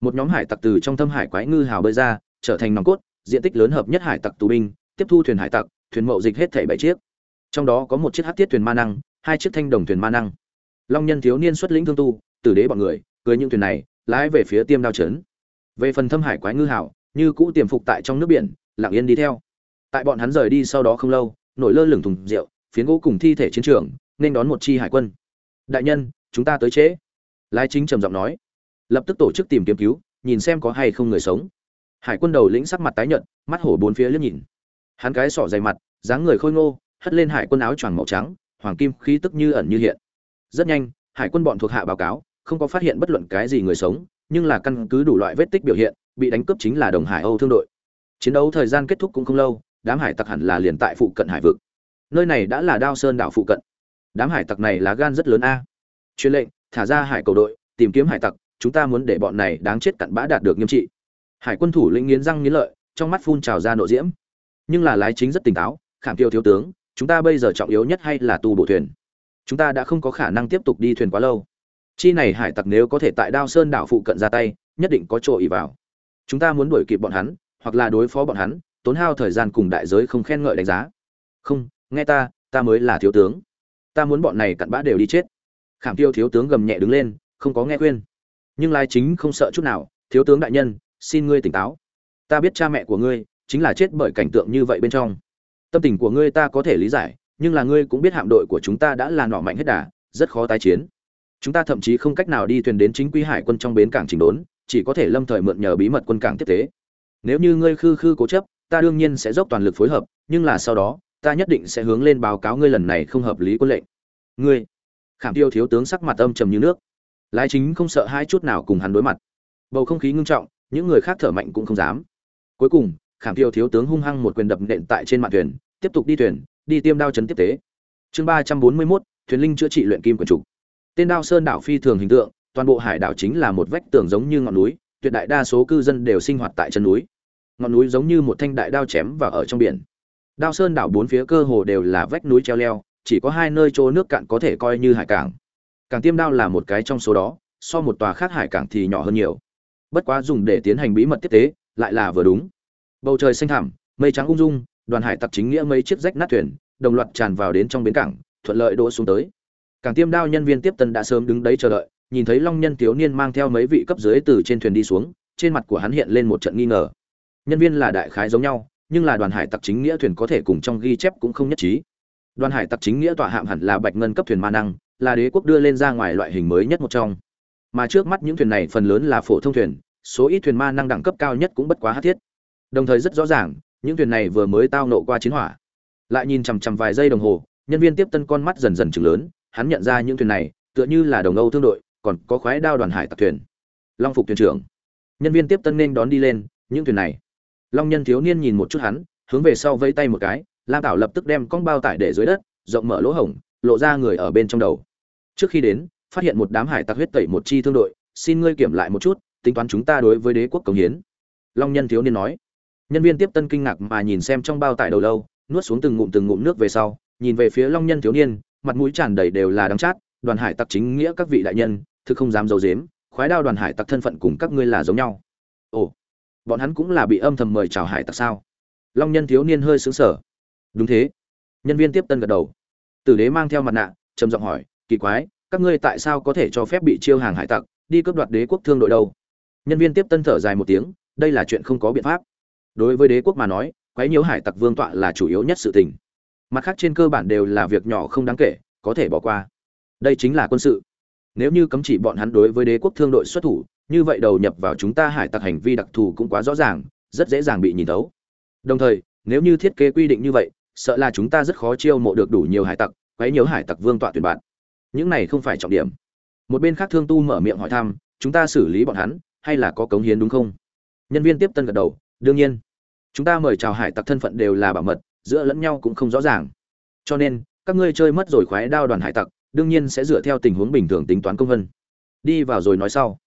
Một nhóm hải tặc từ trong thâm hải quái ngư hào bơi ra trở thành nòng cốt, diện tích lớn hợp nhất hải tặc tù binh, tiếp thu thuyền hải tặc, thuyền mậu dịch hết thảy bảy chiếc. Trong đó có một chiếc hát thiết thuyền ma năng, hai chiếc thanh đồng thuyền ma năng. Long nhân thiếu niên xuất lĩnh thương tu, tử đế bọn người, cưới những thuyền này, lái về phía tiêm đao trấn. Về phần thâm hải quái ngư hảo, như cũ tiềm phục tại trong nước biển, lặng yên đi theo. Tại bọn hắn rời đi sau đó không lâu, nổi lơ lửng thùng rượu, phiến gỗ cùng thi thể chiến trường, nên đón một chi hải quân. Đại nhân, chúng ta tới trễ. Lái chính trầm giọng nói. Lập tức tổ chức tìm kiếm cứu, nhìn xem có hay không người sống hải quân đầu lĩnh sắc mặt tái nhợt, mắt hổ bốn phía liếc nhìn. Hắn cái sỏ dày mặt, dáng người khôi ngô, hất lên hải quân áo choàng màu trắng, hoàng kim khí tức như ẩn như hiện. Rất nhanh, hải quân bọn thuộc hạ báo cáo, không có phát hiện bất luận cái gì người sống, nhưng là căn cứ đủ loại vết tích biểu hiện, bị đánh cướp chính là đồng hải âu thương đội. Chiến đấu thời gian kết thúc cũng không lâu, đám hải tặc hẳn là liền tại phụ cận hải vực. Nơi này đã là đao sơn đảo phụ cận. Đám hải tặc này là gan rất lớn a. Truyền lệnh, thả ra hải cầu đội, tìm kiếm hải tặc, chúng ta muốn để bọn này đáng chết cặn bã đạt được nghiêm trị hải quân thủ lĩnh nghiến răng nghiến lợi, trong mắt phun trào ra nộ diễm. Nhưng là lái chính rất tỉnh táo, khảm tiêu thiếu tướng, chúng ta bây giờ trọng yếu nhất hay là tu bổ thuyền? Chúng ta đã không có khả năng tiếp tục đi thuyền quá lâu. Chi này hải tặc nếu có thể tại đao sơn đảo phụ cận ra tay, nhất định có chỗ ỉ vào. Chúng ta muốn đuổi kịp bọn hắn, hoặc là đối phó bọn hắn, tốn hao thời gian cùng đại giới không khen ngợi đánh giá. Không, nghe ta ta mới là thiếu tướng. Ta muốn bọn này cặn bã đều đi chết. Khảm tiêu thiếu tướng gầm nhẹ đứng lên, không có nghe khuyên. Nhưng lai chính không sợ chút nào, thiếu tướng đại nhân xin ngươi tỉnh táo. Ta biết cha mẹ của ngươi chính là chết bởi cảnh tượng như vậy bên trong. Tâm tình của ngươi ta có thể lý giải, nhưng là ngươi cũng biết hạm đội của chúng ta đã là nọ mạnh hết đà, rất khó tái chiến. Chúng ta thậm chí không cách nào đi thuyền đến chính quy hải quân trong bến cảng chỉnh đốn, chỉ có thể lâm thời mượn nhờ bí mật quân cảng tiếp tế. Nếu như ngươi khư khư cố chấp, ta đương nhiên sẽ dốc toàn lực phối hợp, nhưng là sau đó, ta nhất định sẽ hướng lên báo cáo ngươi lần này không hợp lý quân lệnh. Ngươi, khảm tiêu thiếu tướng sắc mặt âm trầm như nước. Lái chính không sợ hai chút nào cùng hắn đối mặt. Bầu không khí ngưng trọng những người khác thở mạnh cũng không dám. Cuối cùng, khảm tiêu thiếu tướng hung hăng một quyền đập nện tại trên mạn thuyền, tiếp tục đi thuyền, đi tiêm đao chấn tiếp tế. Chương ba trăm bốn mươi mốt, thuyền linh chữa trị luyện kim quần trục tên đao sơn đảo phi thường hình tượng, toàn bộ hải đảo chính là một vách tường giống như ngọn núi, tuyệt đại đa số cư dân đều sinh hoạt tại chân núi. Ngọn núi giống như một thanh đại đao chém vào ở trong biển. Đao sơn đảo bốn phía cơ hồ đều là vách núi treo leo, chỉ có hai nơi chỗ nước cạn có thể coi như hải cảng. Cảng tiêm đao là một cái trong số đó, so một tòa khác hải cảng thì nhỏ hơn nhiều bất quá dùng để tiến hành bí mật tiếp tế, lại là vừa đúng. Bầu trời xanh thẳm, mây trắng ung dung, đoàn hải tặc chính nghĩa mấy chiếc rách nát thuyền, đồng loạt tràn vào đến trong bến cảng, thuận lợi đỗ xuống tới. Cảng tiêm đao nhân viên tiếp tân đã sớm đứng đấy chờ đợi, nhìn thấy long nhân thiếu niên mang theo mấy vị cấp dưới từ trên thuyền đi xuống, trên mặt của hắn hiện lên một trận nghi ngờ. Nhân viên là đại khái giống nhau, nhưng là đoàn hải tặc chính nghĩa thuyền có thể cùng trong ghi chép cũng không nhất trí. Đoàn hải tặc chính nghĩa tọa hạm hẳn là bạch ngân cấp thuyền ma năng, là đế quốc đưa lên ra ngoài loại hình mới nhất một trong mà trước mắt những thuyền này phần lớn là phổ thông thuyền, số ít thuyền ma năng đẳng cấp cao nhất cũng bất quá hát thiết. Đồng thời rất rõ ràng, những thuyền này vừa mới tao nộ qua chiến hỏa. Lại nhìn chằm chằm vài giây đồng hồ, nhân viên tiếp tân con mắt dần dần chừng lớn, hắn nhận ra những thuyền này, tựa như là đồng âu thương đội, còn có khoái đao đoàn hải tặc thuyền. Long phục thuyền trưởng. Nhân viên tiếp tân nên đón đi lên, những thuyền này. Long nhân thiếu niên nhìn một chút hắn, hướng về sau vẫy tay một cái, lam tảo lập tức đem con bao tải để dưới đất, rộng mở lỗ hổng, lộ ra người ở bên trong đầu. Trước khi đến phát hiện một đám hải tặc huyết tẩy một chi thương đội, xin ngươi kiểm lại một chút, tính toán chúng ta đối với đế quốc cống hiến. Long nhân thiếu niên nói. Nhân viên tiếp tân kinh ngạc mà nhìn xem trong bao tải đầu lâu, nuốt xuống từng ngụm từng ngụm nước về sau, nhìn về phía long nhân thiếu niên, mặt mũi tràn đầy đều là đắng chát, đoàn hải tặc chính nghĩa các vị đại nhân, thực không dám giấu dếm khoái đao đoàn hải tặc thân phận cùng các ngươi là giống nhau. Ồ, bọn hắn cũng là bị âm thầm mời chào hải tặc sao? Long nhân thiếu niên hơi xứng sở đúng thế. Nhân viên tiếp tân gật đầu. Tử đế mang theo mặt nạ, trầm giọng hỏi, kỳ quái các ngươi tại sao có thể cho phép bị chiêu hàng hải tặc, đi cướp đoạt đế quốc thương đội đâu? Nhân viên tiếp tân thở dài một tiếng, đây là chuyện không có biện pháp. Đối với đế quốc mà nói quấy nhiễu hải tặc vương tọa là chủ yếu nhất sự tình. Mặt khác trên cơ bản đều là việc nhỏ không đáng kể, có thể bỏ qua. Đây chính là quân sự. Nếu như cấm chỉ bọn hắn đối với đế quốc thương đội xuất thủ, như vậy đầu nhập vào chúng ta hải tặc hành vi đặc thù cũng quá rõ ràng, rất dễ dàng bị nhìn thấu. Đồng thời, nếu như thiết kế quy định như vậy, sợ là chúng ta rất khó chiêu mộ được đủ nhiều hải tặc quấy nhiều hải tặc vương tọa tuyển bạn những này không phải trọng điểm. Một bên khác thương tu mở miệng hỏi thăm, chúng ta xử lý bọn hắn, hay là có cống hiến đúng không? Nhân viên tiếp tân gật đầu, đương nhiên. Chúng ta mời chào hải tặc thân phận đều là bảo mật, giữa lẫn nhau cũng không rõ ràng. Cho nên, các ngươi chơi mất rồi khoái đao đoàn hải tặc, đương nhiên sẽ dựa theo tình huống bình thường tính toán công vân. Đi vào rồi nói sau.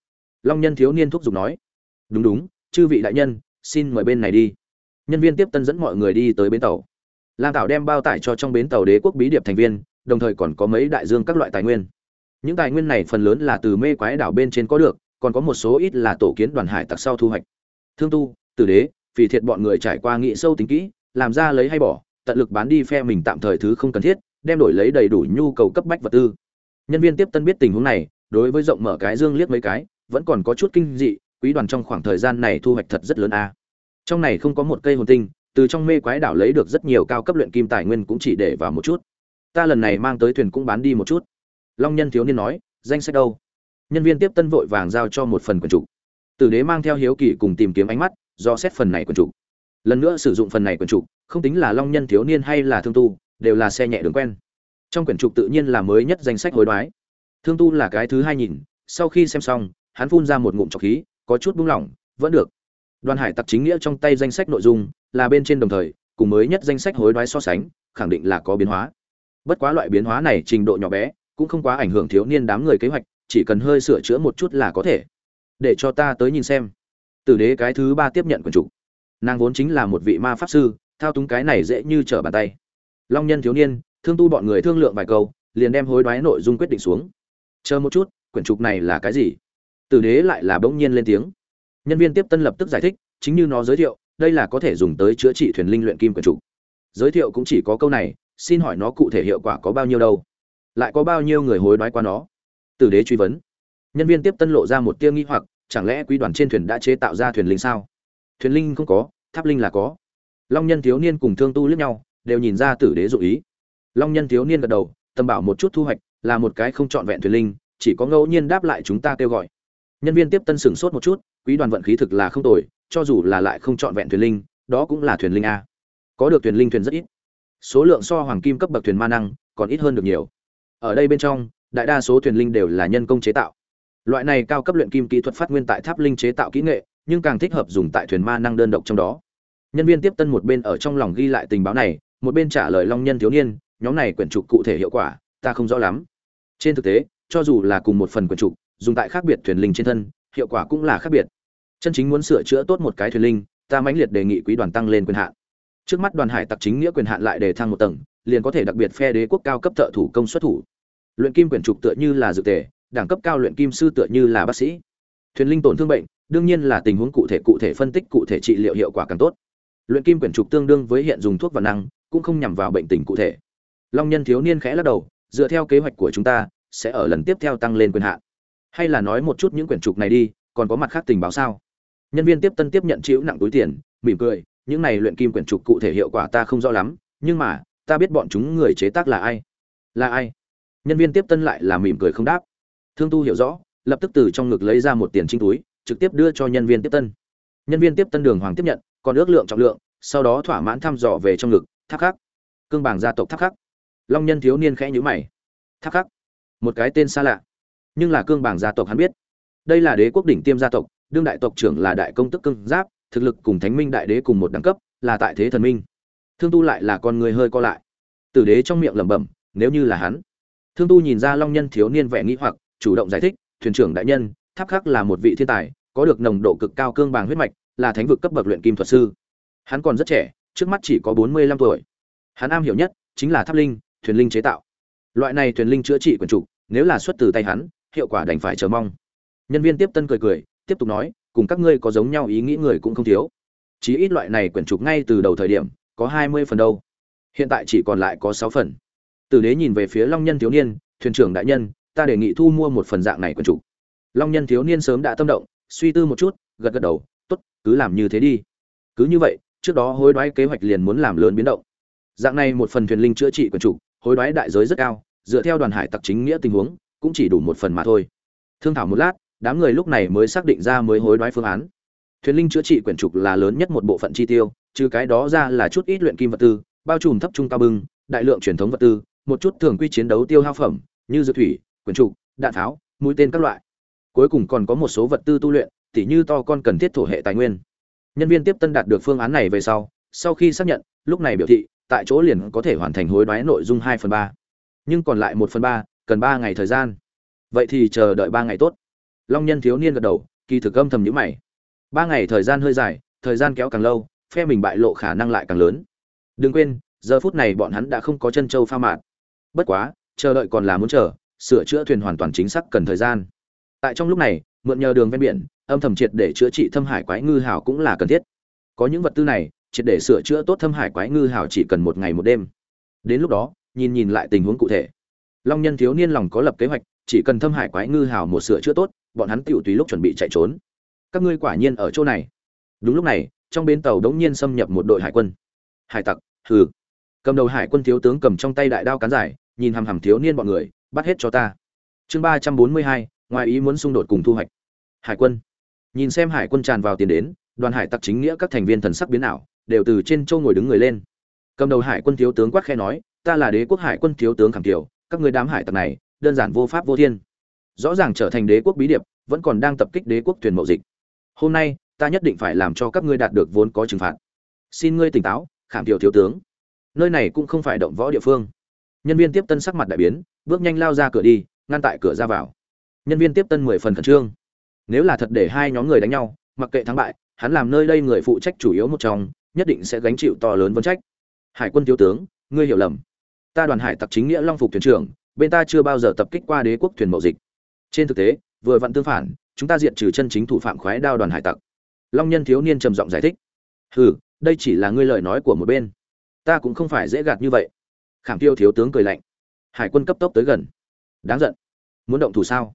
Long nhân thiếu niên thúc giục nói, đúng đúng, chư vị đại nhân, xin mời bên này đi. Nhân viên tiếp tân dẫn mọi người đi tới bến tàu. Lam tảo đem bao tải cho trong bến tàu đế quốc bí điệp thành viên đồng thời còn có mấy đại dương các loại tài nguyên. Những tài nguyên này phần lớn là từ mê quái đảo bên trên có được, còn có một số ít là tổ kiến đoàn hải tặc sau thu hoạch. Thương tu, tử đế vì thiệt bọn người trải qua nghị sâu tính kỹ, làm ra lấy hay bỏ, tận lực bán đi phe mình tạm thời thứ không cần thiết, đem đổi lấy đầy đủ nhu cầu cấp bách vật tư. Nhân viên tiếp tân biết tình huống này, đối với rộng mở cái dương liếc mấy cái, vẫn còn có chút kinh dị, quý đoàn trong khoảng thời gian này thu hoạch thật rất lớn a. Trong này không có một cây hồn tinh, từ trong mê quái đảo lấy được rất nhiều cao cấp luyện kim tài nguyên cũng chỉ để vào một chút ta lần này mang tới thuyền cũng bán đi một chút. Long nhân thiếu niên nói, danh sách đâu? Nhân viên tiếp tân vội vàng giao cho một phần quần trục tử đế mang theo hiếu kỳ cùng tìm kiếm ánh mắt, do xét phần này quần trục lần nữa sử dụng phần này quần trục không tính là long nhân thiếu niên hay là thương tu, đều là xe nhẹ đường quen. Trong quyển trục tự nhiên là mới nhất danh sách hối đoái. Thương tu là cái thứ hai nhìn, sau khi xem xong, hắn phun ra một ngụm trọc khí, có chút buông lỏng, vẫn được. Đoàn hải tặc chính nghĩa trong tay danh sách nội dung, là bên trên đồng thời, cùng mới nhất danh sách hối đoái so sánh, khẳng định là có biến hóa bất quá loại biến hóa này trình độ nhỏ bé, cũng không quá ảnh hưởng thiếu niên đám người kế hoạch, chỉ cần hơi sửa chữa một chút là có thể. Để cho ta tới nhìn xem. Tử đế cái thứ ba tiếp nhận quần chủ. Nàng vốn chính là một vị ma pháp sư, thao túng cái này dễ như trở bàn tay. Long nhân thiếu niên, thương tu bọn người thương lượng vài câu, liền đem hối đoái nội dung quyết định xuống. Chờ một chút, quyển trục này là cái gì? Tử đế lại là bỗng nhiên lên tiếng. Nhân viên tiếp tân lập tức giải thích, chính như nó giới thiệu, đây là có thể dùng tới chữa trị thuyền linh luyện kim quyển trục giới thiệu cũng chỉ có câu này xin hỏi nó cụ thể hiệu quả có bao nhiêu đâu? Lại có bao nhiêu người hối đoái qua nó? Tử đế truy vấn. Nhân viên tiếp tân lộ ra một tia nghi hoặc, chẳng lẽ quý đoàn trên thuyền đã chế tạo ra thuyền linh sao? Thuyền linh không có, tháp linh là có. Long nhân thiếu niên cùng thương tu liếc nhau, đều nhìn ra tử đế dụ ý. Long nhân thiếu niên gật đầu tâm bảo một chút thu hoạch, là một cái không trọn vẹn thuyền linh, chỉ có ngẫu nhiên đáp lại chúng ta kêu gọi. Nhân viên tiếp tân sửng sốt một chút, quý đoàn vận khí thực là không tồi, cho dù là lại không trọn vẹn thuyền linh, đó cũng là thuyền linh a. Có được thuyền linh thuyền rất ít số lượng so hoàng kim cấp bậc thuyền ma năng còn ít hơn được nhiều. Ở đây bên trong, đại đa số thuyền linh đều là nhân công chế tạo. Loại này cao cấp luyện kim kỹ thuật phát nguyên tại tháp linh chế tạo kỹ nghệ, nhưng càng thích hợp dùng tại thuyền ma năng đơn độc trong đó. Nhân viên tiếp tân một bên ở trong lòng ghi lại tình báo này, một bên trả lời long nhân thiếu niên, nhóm này quyển trục cụ thể hiệu quả, ta không rõ lắm. Trên thực tế, cho dù là cùng một phần quyển trục, dùng tại khác biệt thuyền linh trên thân, hiệu quả cũng là khác biệt. Chân chính muốn sửa chữa tốt một cái thuyền linh, ta mãnh liệt đề nghị quý đoàn tăng lên quyền hạn trước mắt đoàn hải tặc chính nghĩa quyền hạn lại đề thăng một tầng, liền có thể đặc biệt phe đế quốc cao cấp thợ thủ công xuất thủ. Luyện kim quyển trục tựa như là dự tề, đẳng cấp cao luyện kim sư tựa như là bác sĩ. Thuyền linh tổn thương bệnh, đương nhiên là tình huống cụ thể cụ thể phân tích cụ thể trị liệu hiệu quả càng tốt. Luyện kim quyển trục tương đương với hiện dùng thuốc và năng, cũng không nhằm vào bệnh tình cụ thể. Long nhân thiếu niên khẽ lắc đầu, dựa theo kế hoạch của chúng ta, sẽ ở lần tiếp theo tăng lên quyền hạn. Hay là nói một chút những quyển trục này đi, còn có mặt khác tình báo sao? Nhân viên tiếp tân tiếp nhận chịu nặng túi tiền, mỉm cười những này luyện kim quyển trục cụ thể hiệu quả ta không rõ lắm, nhưng mà, ta biết bọn chúng người chế tác là ai. Là ai? Nhân viên tiếp tân lại là mỉm cười không đáp. Thương tu hiểu rõ, lập tức từ trong ngực lấy ra một tiền trinh túi, trực tiếp đưa cho nhân viên tiếp tân. Nhân viên tiếp tân đường hoàng tiếp nhận, còn ước lượng trọng lượng, sau đó thỏa mãn thăm dò về trong ngực, tháp khắc. Cương bảng gia tộc tháp khắc. Long nhân thiếu niên khẽ nhữ mày. Tháp khắc. Một cái tên xa lạ. Nhưng là cương bảng gia tộc hắn biết. Đây là đế quốc đỉnh tiêm gia tộc, đương đại tộc trưởng là đại công tức cương giáp thực lực cùng thánh minh đại đế cùng một đẳng cấp, là tại thế thần minh. Thương tu lại là con người hơi co lại. Tử đế trong miệng lẩm bẩm, nếu như là hắn. Thương tu nhìn ra long nhân thiếu niên vẻ nghĩ hoặc, chủ động giải thích, thuyền trưởng đại nhân, tháp khắc là một vị thiên tài, có được nồng độ cực cao cương bàng huyết mạch, là thánh vực cấp bậc luyện kim thuật sư. Hắn còn rất trẻ, trước mắt chỉ có bốn mươi lăm tuổi. Hắn am hiểu nhất chính là tháp linh, thuyền linh chế tạo. Loại này thuyền linh chữa trị quần trục, nếu là xuất từ tay hắn, hiệu quả đành phải chờ mong. Nhân viên tiếp tân cười cười, tiếp tục nói cùng các ngươi có giống nhau ý nghĩ người cũng không thiếu. Chí ít loại này quyển trục ngay từ đầu thời điểm, có hai mươi phần đâu. Hiện tại chỉ còn lại có sáu phần. Tử đế nhìn về phía long nhân thiếu niên, thuyền trưởng đại nhân, ta đề nghị thu mua một phần dạng này quyển trục. Long nhân thiếu niên sớm đã tâm động, suy tư một chút, gật gật đầu, tốt, cứ làm như thế đi. Cứ như vậy, trước đó hối đoái kế hoạch liền muốn làm lớn biến động. Dạng này một phần thuyền linh chữa trị quyển trục, hối đoái đại giới rất cao, dựa theo đoàn hải tặc chính nghĩa tình huống, cũng chỉ đủ một phần mà thôi. Thương thảo một lát đám người lúc này mới xác định ra mới hối đoái phương án. Thuyền linh chữa trị quyển trục là lớn nhất một bộ phận chi tiêu, trừ cái đó ra là chút ít luyện kim vật tư, bao trùm thấp trung cao bưng đại lượng truyền thống vật tư, một chút thường quy chiến đấu tiêu hao phẩm, như dược thủy, quyển trục, đạn tháo, mũi tên các loại. Cuối cùng còn có một số vật tư tu luyện, tỉ như to con cần thiết thổ hệ tài nguyên. Nhân viên tiếp tân đạt được phương án này về sau sau khi xác nhận, lúc này biểu thị, tại chỗ liền có thể hoàn thành hối đoái nội dung hai phần ba. Nhưng còn lại một phần ba, cần ba ngày thời gian. Vậy thì chờ đợi ba ngày tốt long nhân thiếu niên gật đầu, kỳ thực âm thầm nhữ mày. Ba ngày thời gian hơi dài, thời gian kéo càng lâu, phe mình bại lộ khả năng lại càng lớn. Đừng quên, giờ phút này bọn hắn đã không có chân châu pha mạt. bất quá, chờ đợi còn là muốn chờ, sửa chữa thuyền hoàn toàn chính xác cần thời gian. Tại trong lúc này, mượn nhờ đường ven biển, âm thầm triệt để chữa trị thâm hải quái ngư hào cũng là cần thiết. Có những vật tư này, triệt để sửa chữa tốt thâm hải quái ngư hào chỉ cần một ngày một đêm. Đến lúc đó, nhìn nhìn lại tình huống cụ thể. Long nhân thiếu niên lòng có lập kế hoạch chỉ cần thâm hải quái ngư hào một sửa chữa tốt, bọn hắn tựu tùy lúc chuẩn bị chạy trốn. Các ngươi quả nhiên ở chỗ này. Đúng lúc này, trong bến tàu đống nhiên xâm nhập một đội hải quân. Hải tặc, hừ. Cầm đầu hải quân thiếu tướng cầm trong tay đại đao cán dài, nhìn hằm hằm thiếu niên bọn người, bắt hết cho ta. Chương ba trăm bốn mươi hai, ngoài ý muốn xung đột cùng thu hoạch. Hải quân. Nhìn xem hải quân tràn vào tiền đến, đoàn hải tặc chính nghĩa các thành viên thần sắc biến ảo, đều từ trên châu ngồi đứng người lên. Cầm đầu hải quân thiếu tướng quát khe nói, ta là đế quốc hải quân thiếu tướng khảm kiều, các ngươi đám hải tặc này đơn giản vô pháp vô thiên. Rõ ràng trở thành đế quốc bí điệp, vẫn còn đang tập kích đế quốc thuyền mậu dịch. Hôm nay, ta nhất định phải làm cho các ngươi đạt được vốn có trừng phạt. Xin ngươi tỉnh táo, khảm tiểu thiếu tướng. Nơi này cũng không phải động võ địa phương. Nhân viên tiếp tân sắc mặt đại biến, bước nhanh lao ra cửa đi, ngăn tại cửa ra vào. Nhân viên tiếp tân mười phần khẩn trương. Nếu là thật để hai nhóm người đánh nhau, mặc kệ thắng bại, hắn làm nơi đây người phụ trách chủ yếu một trong, nhất định sẽ gánh chịu to lớn vấn trách. Hải quân thiếu tướng, ngươi hiểu lầm. Ta đoàn hải tặc chính nghĩa long phục thuyền trưởng bên ta chưa bao giờ tập kích qua đế quốc thuyền mậu dịch. Trên thực tế, vừa vặn tương phản, chúng ta diện trừ chân chính thủ phạm khoái đao đoàn hải tặc. Long nhân thiếu niên trầm giọng giải thích. Hừ, đây chỉ là ngươi lời nói của một bên. Ta cũng không phải dễ gạt như vậy. Khảm tiêu thiếu tướng cười lạnh. Hải quân cấp tốc tới gần. Đáng giận. Muốn động thủ sao?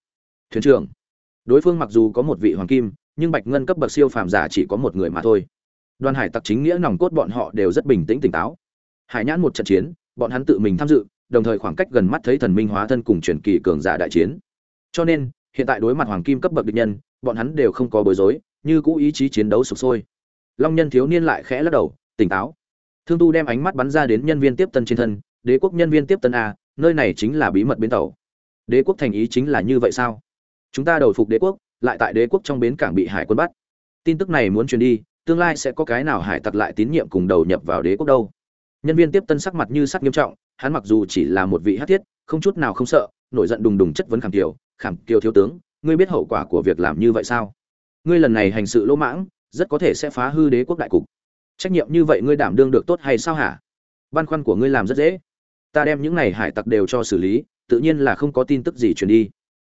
Thuyền trưởng. Đối phương mặc dù có một vị hoàng kim, nhưng bạch ngân cấp bậc siêu phàm giả chỉ có một người mà thôi. Đoàn hải tặc chính nghĩa nòng cốt bọn họ đều rất bình tĩnh tỉnh táo. Hải nhãn một trận chiến, bọn hắn tự mình tham dự đồng thời khoảng cách gần mắt thấy thần minh hóa thân cùng truyền kỳ cường giả đại chiến. Cho nên, hiện tại đối mặt hoàng kim cấp bậc địch nhân, bọn hắn đều không có bối rối, như cũ ý chí chiến đấu sục sôi. Long nhân thiếu niên lại khẽ lắc đầu, tỉnh táo. Thương tu đem ánh mắt bắn ra đến nhân viên tiếp tân trên thân, đế quốc nhân viên tiếp tân a nơi này chính là bí mật bến tàu. Đế quốc thành ý chính là như vậy sao? Chúng ta đầu phục đế quốc, lại tại đế quốc trong bến cảng bị hải quân bắt. Tin tức này muốn truyền đi, tương lai sẽ có cái nào hải tặc lại tín nhiệm cùng đầu nhập vào đế quốc đâu? Nhân viên tiếp tân sắc mặt như sắc nghiêm trọng hắn mặc dù chỉ là một vị hát thiết, không chút nào không sợ, nổi giận đùng đùng chất vấn khảm kiều khảm kiều thiếu tướng, ngươi biết hậu quả của việc làm như vậy sao? Ngươi lần này hành sự lỗ mãng, rất có thể sẽ phá hư đế quốc đại cục. Trách nhiệm như vậy ngươi đảm đương được tốt hay sao hả? Băn khoăn của ngươi làm rất dễ. Ta đem những này hải tặc đều cho xử lý, tự nhiên là không có tin tức gì truyền đi.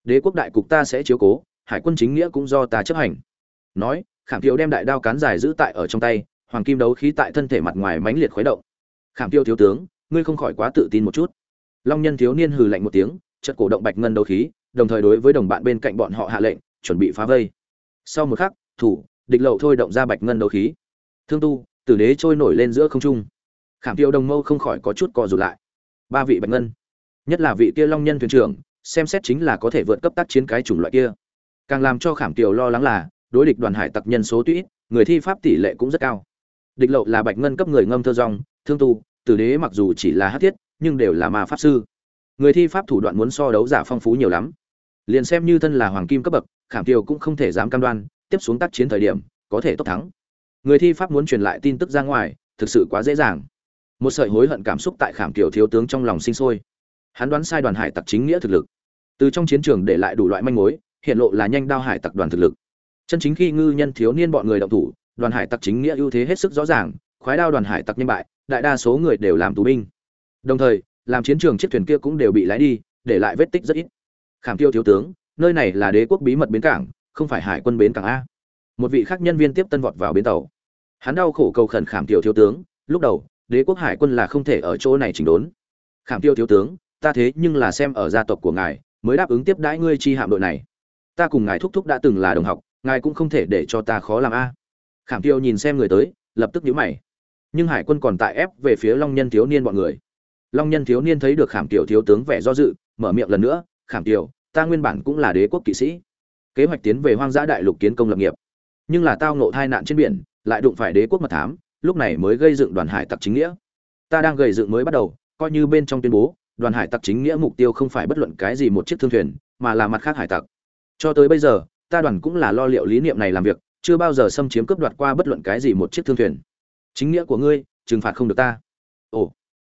Đế quốc đại cục ta sẽ chiếu cố, hải quân chính nghĩa cũng do ta chấp hành. Nói, khảm tiêu đem đại đao cán dài giữ tại ở trong tay, hoàng kim đấu khí tại thân thể mặt ngoài mãnh liệt khuấy động. Khảm tiêu thiếu tướng ngươi không khỏi quá tự tin một chút. Long nhân thiếu niên hừ lạnh một tiếng, chợt cổ động bạch ngân đấu khí, đồng thời đối với đồng bạn bên cạnh bọn họ hạ lệnh, chuẩn bị phá vây. Sau một khắc, thủ, địch lậu thôi động ra bạch ngân đấu khí. Thương tu, tử đế trôi nổi lên giữa không trung. Khảm tiêu đồng mâu không khỏi có chút co rụt lại. Ba vị bạch ngân, nhất là vị kia long nhân thuyền trưởng, xem xét chính là có thể vượt cấp tác chiến cái chủng loại kia. Càng làm cho khảm tiêu lo lắng là, đối địch đoàn hải tặc nhân số tuy ít, người thi pháp tỷ lệ cũng rất cao. Địch lậu là bạch ngân cấp người ngâm thơ rong thương tu tử đế mặc dù chỉ là hát thiết, nhưng đều là ma pháp sư. Người thi pháp thủ đoạn muốn so đấu giả phong phú nhiều lắm. Liền xem như thân là hoàng kim cấp bậc, khảm tiêu cũng không thể dám cam đoan, tiếp xuống tác chiến thời điểm, có thể tốc thắng. Người thi pháp muốn truyền lại tin tức ra ngoài, thực sự quá dễ dàng. Một sợi hối hận cảm xúc tại khảm kiều thiếu tướng trong lòng sinh sôi. Hắn đoán sai đoàn hải tặc chính nghĩa thực lực. Từ trong chiến trường để lại đủ loại manh mối, hiện lộ là nhanh đao hải tặc đoàn thực lực. Chân chính khi ngư nhân thiếu niên bọn người động thủ, đoàn hải tặc chính nghĩa ưu thế hết sức rõ ràng, khoái đao đoàn hải tặc nhân bại đại đa số người đều làm tù binh. Đồng thời, làm chiến trường chiếc thuyền kia cũng đều bị lái đi, để lại vết tích rất ít. Khảm tiêu thiếu tướng, nơi này là đế quốc bí mật bến cảng, không phải hải quân bến cảng a. Một vị khác nhân viên tiếp tân vọt vào bến tàu. Hắn đau khổ cầu khẩn khảm tiêu thiếu tướng, lúc đầu, đế quốc hải quân là không thể ở chỗ này chỉnh đốn. Khảm tiêu thiếu tướng, ta thế nhưng là xem ở gia tộc của ngài, mới đáp ứng tiếp đãi ngươi chi hạm đội này. Ta cùng ngài thúc thúc đã từng là đồng học, ngài cũng không thể để cho ta khó làm a. Khảm tiêu nhìn xem người tới, lập tức nhíu mày nhưng hải quân còn tại ép về phía long nhân thiếu niên bọn người. Long nhân thiếu niên thấy được khảm tiểu thiếu tướng vẻ do dự, mở miệng lần nữa, khảm tiểu ta nguyên bản cũng là đế quốc kỵ sĩ. Kế hoạch tiến về hoang dã đại lục kiến công lập nghiệp. Nhưng là tao ngộ tai nạn trên biển, lại đụng phải đế quốc mật thám, lúc này mới gây dựng đoàn hải tặc chính nghĩa. Ta đang gây dựng mới bắt đầu, coi như bên trong tuyên bố, đoàn hải tặc chính nghĩa mục tiêu không phải bất luận cái gì một chiếc thương thuyền, mà là mặt khác hải tặc. Cho tới bây giờ, ta đoàn cũng là lo liệu lý niệm này làm việc, chưa bao giờ xâm chiếm cướp đoạt qua bất luận cái gì một chiếc thương thuyền chính nghĩa của ngươi, trừng phạt không được ta. Ồ.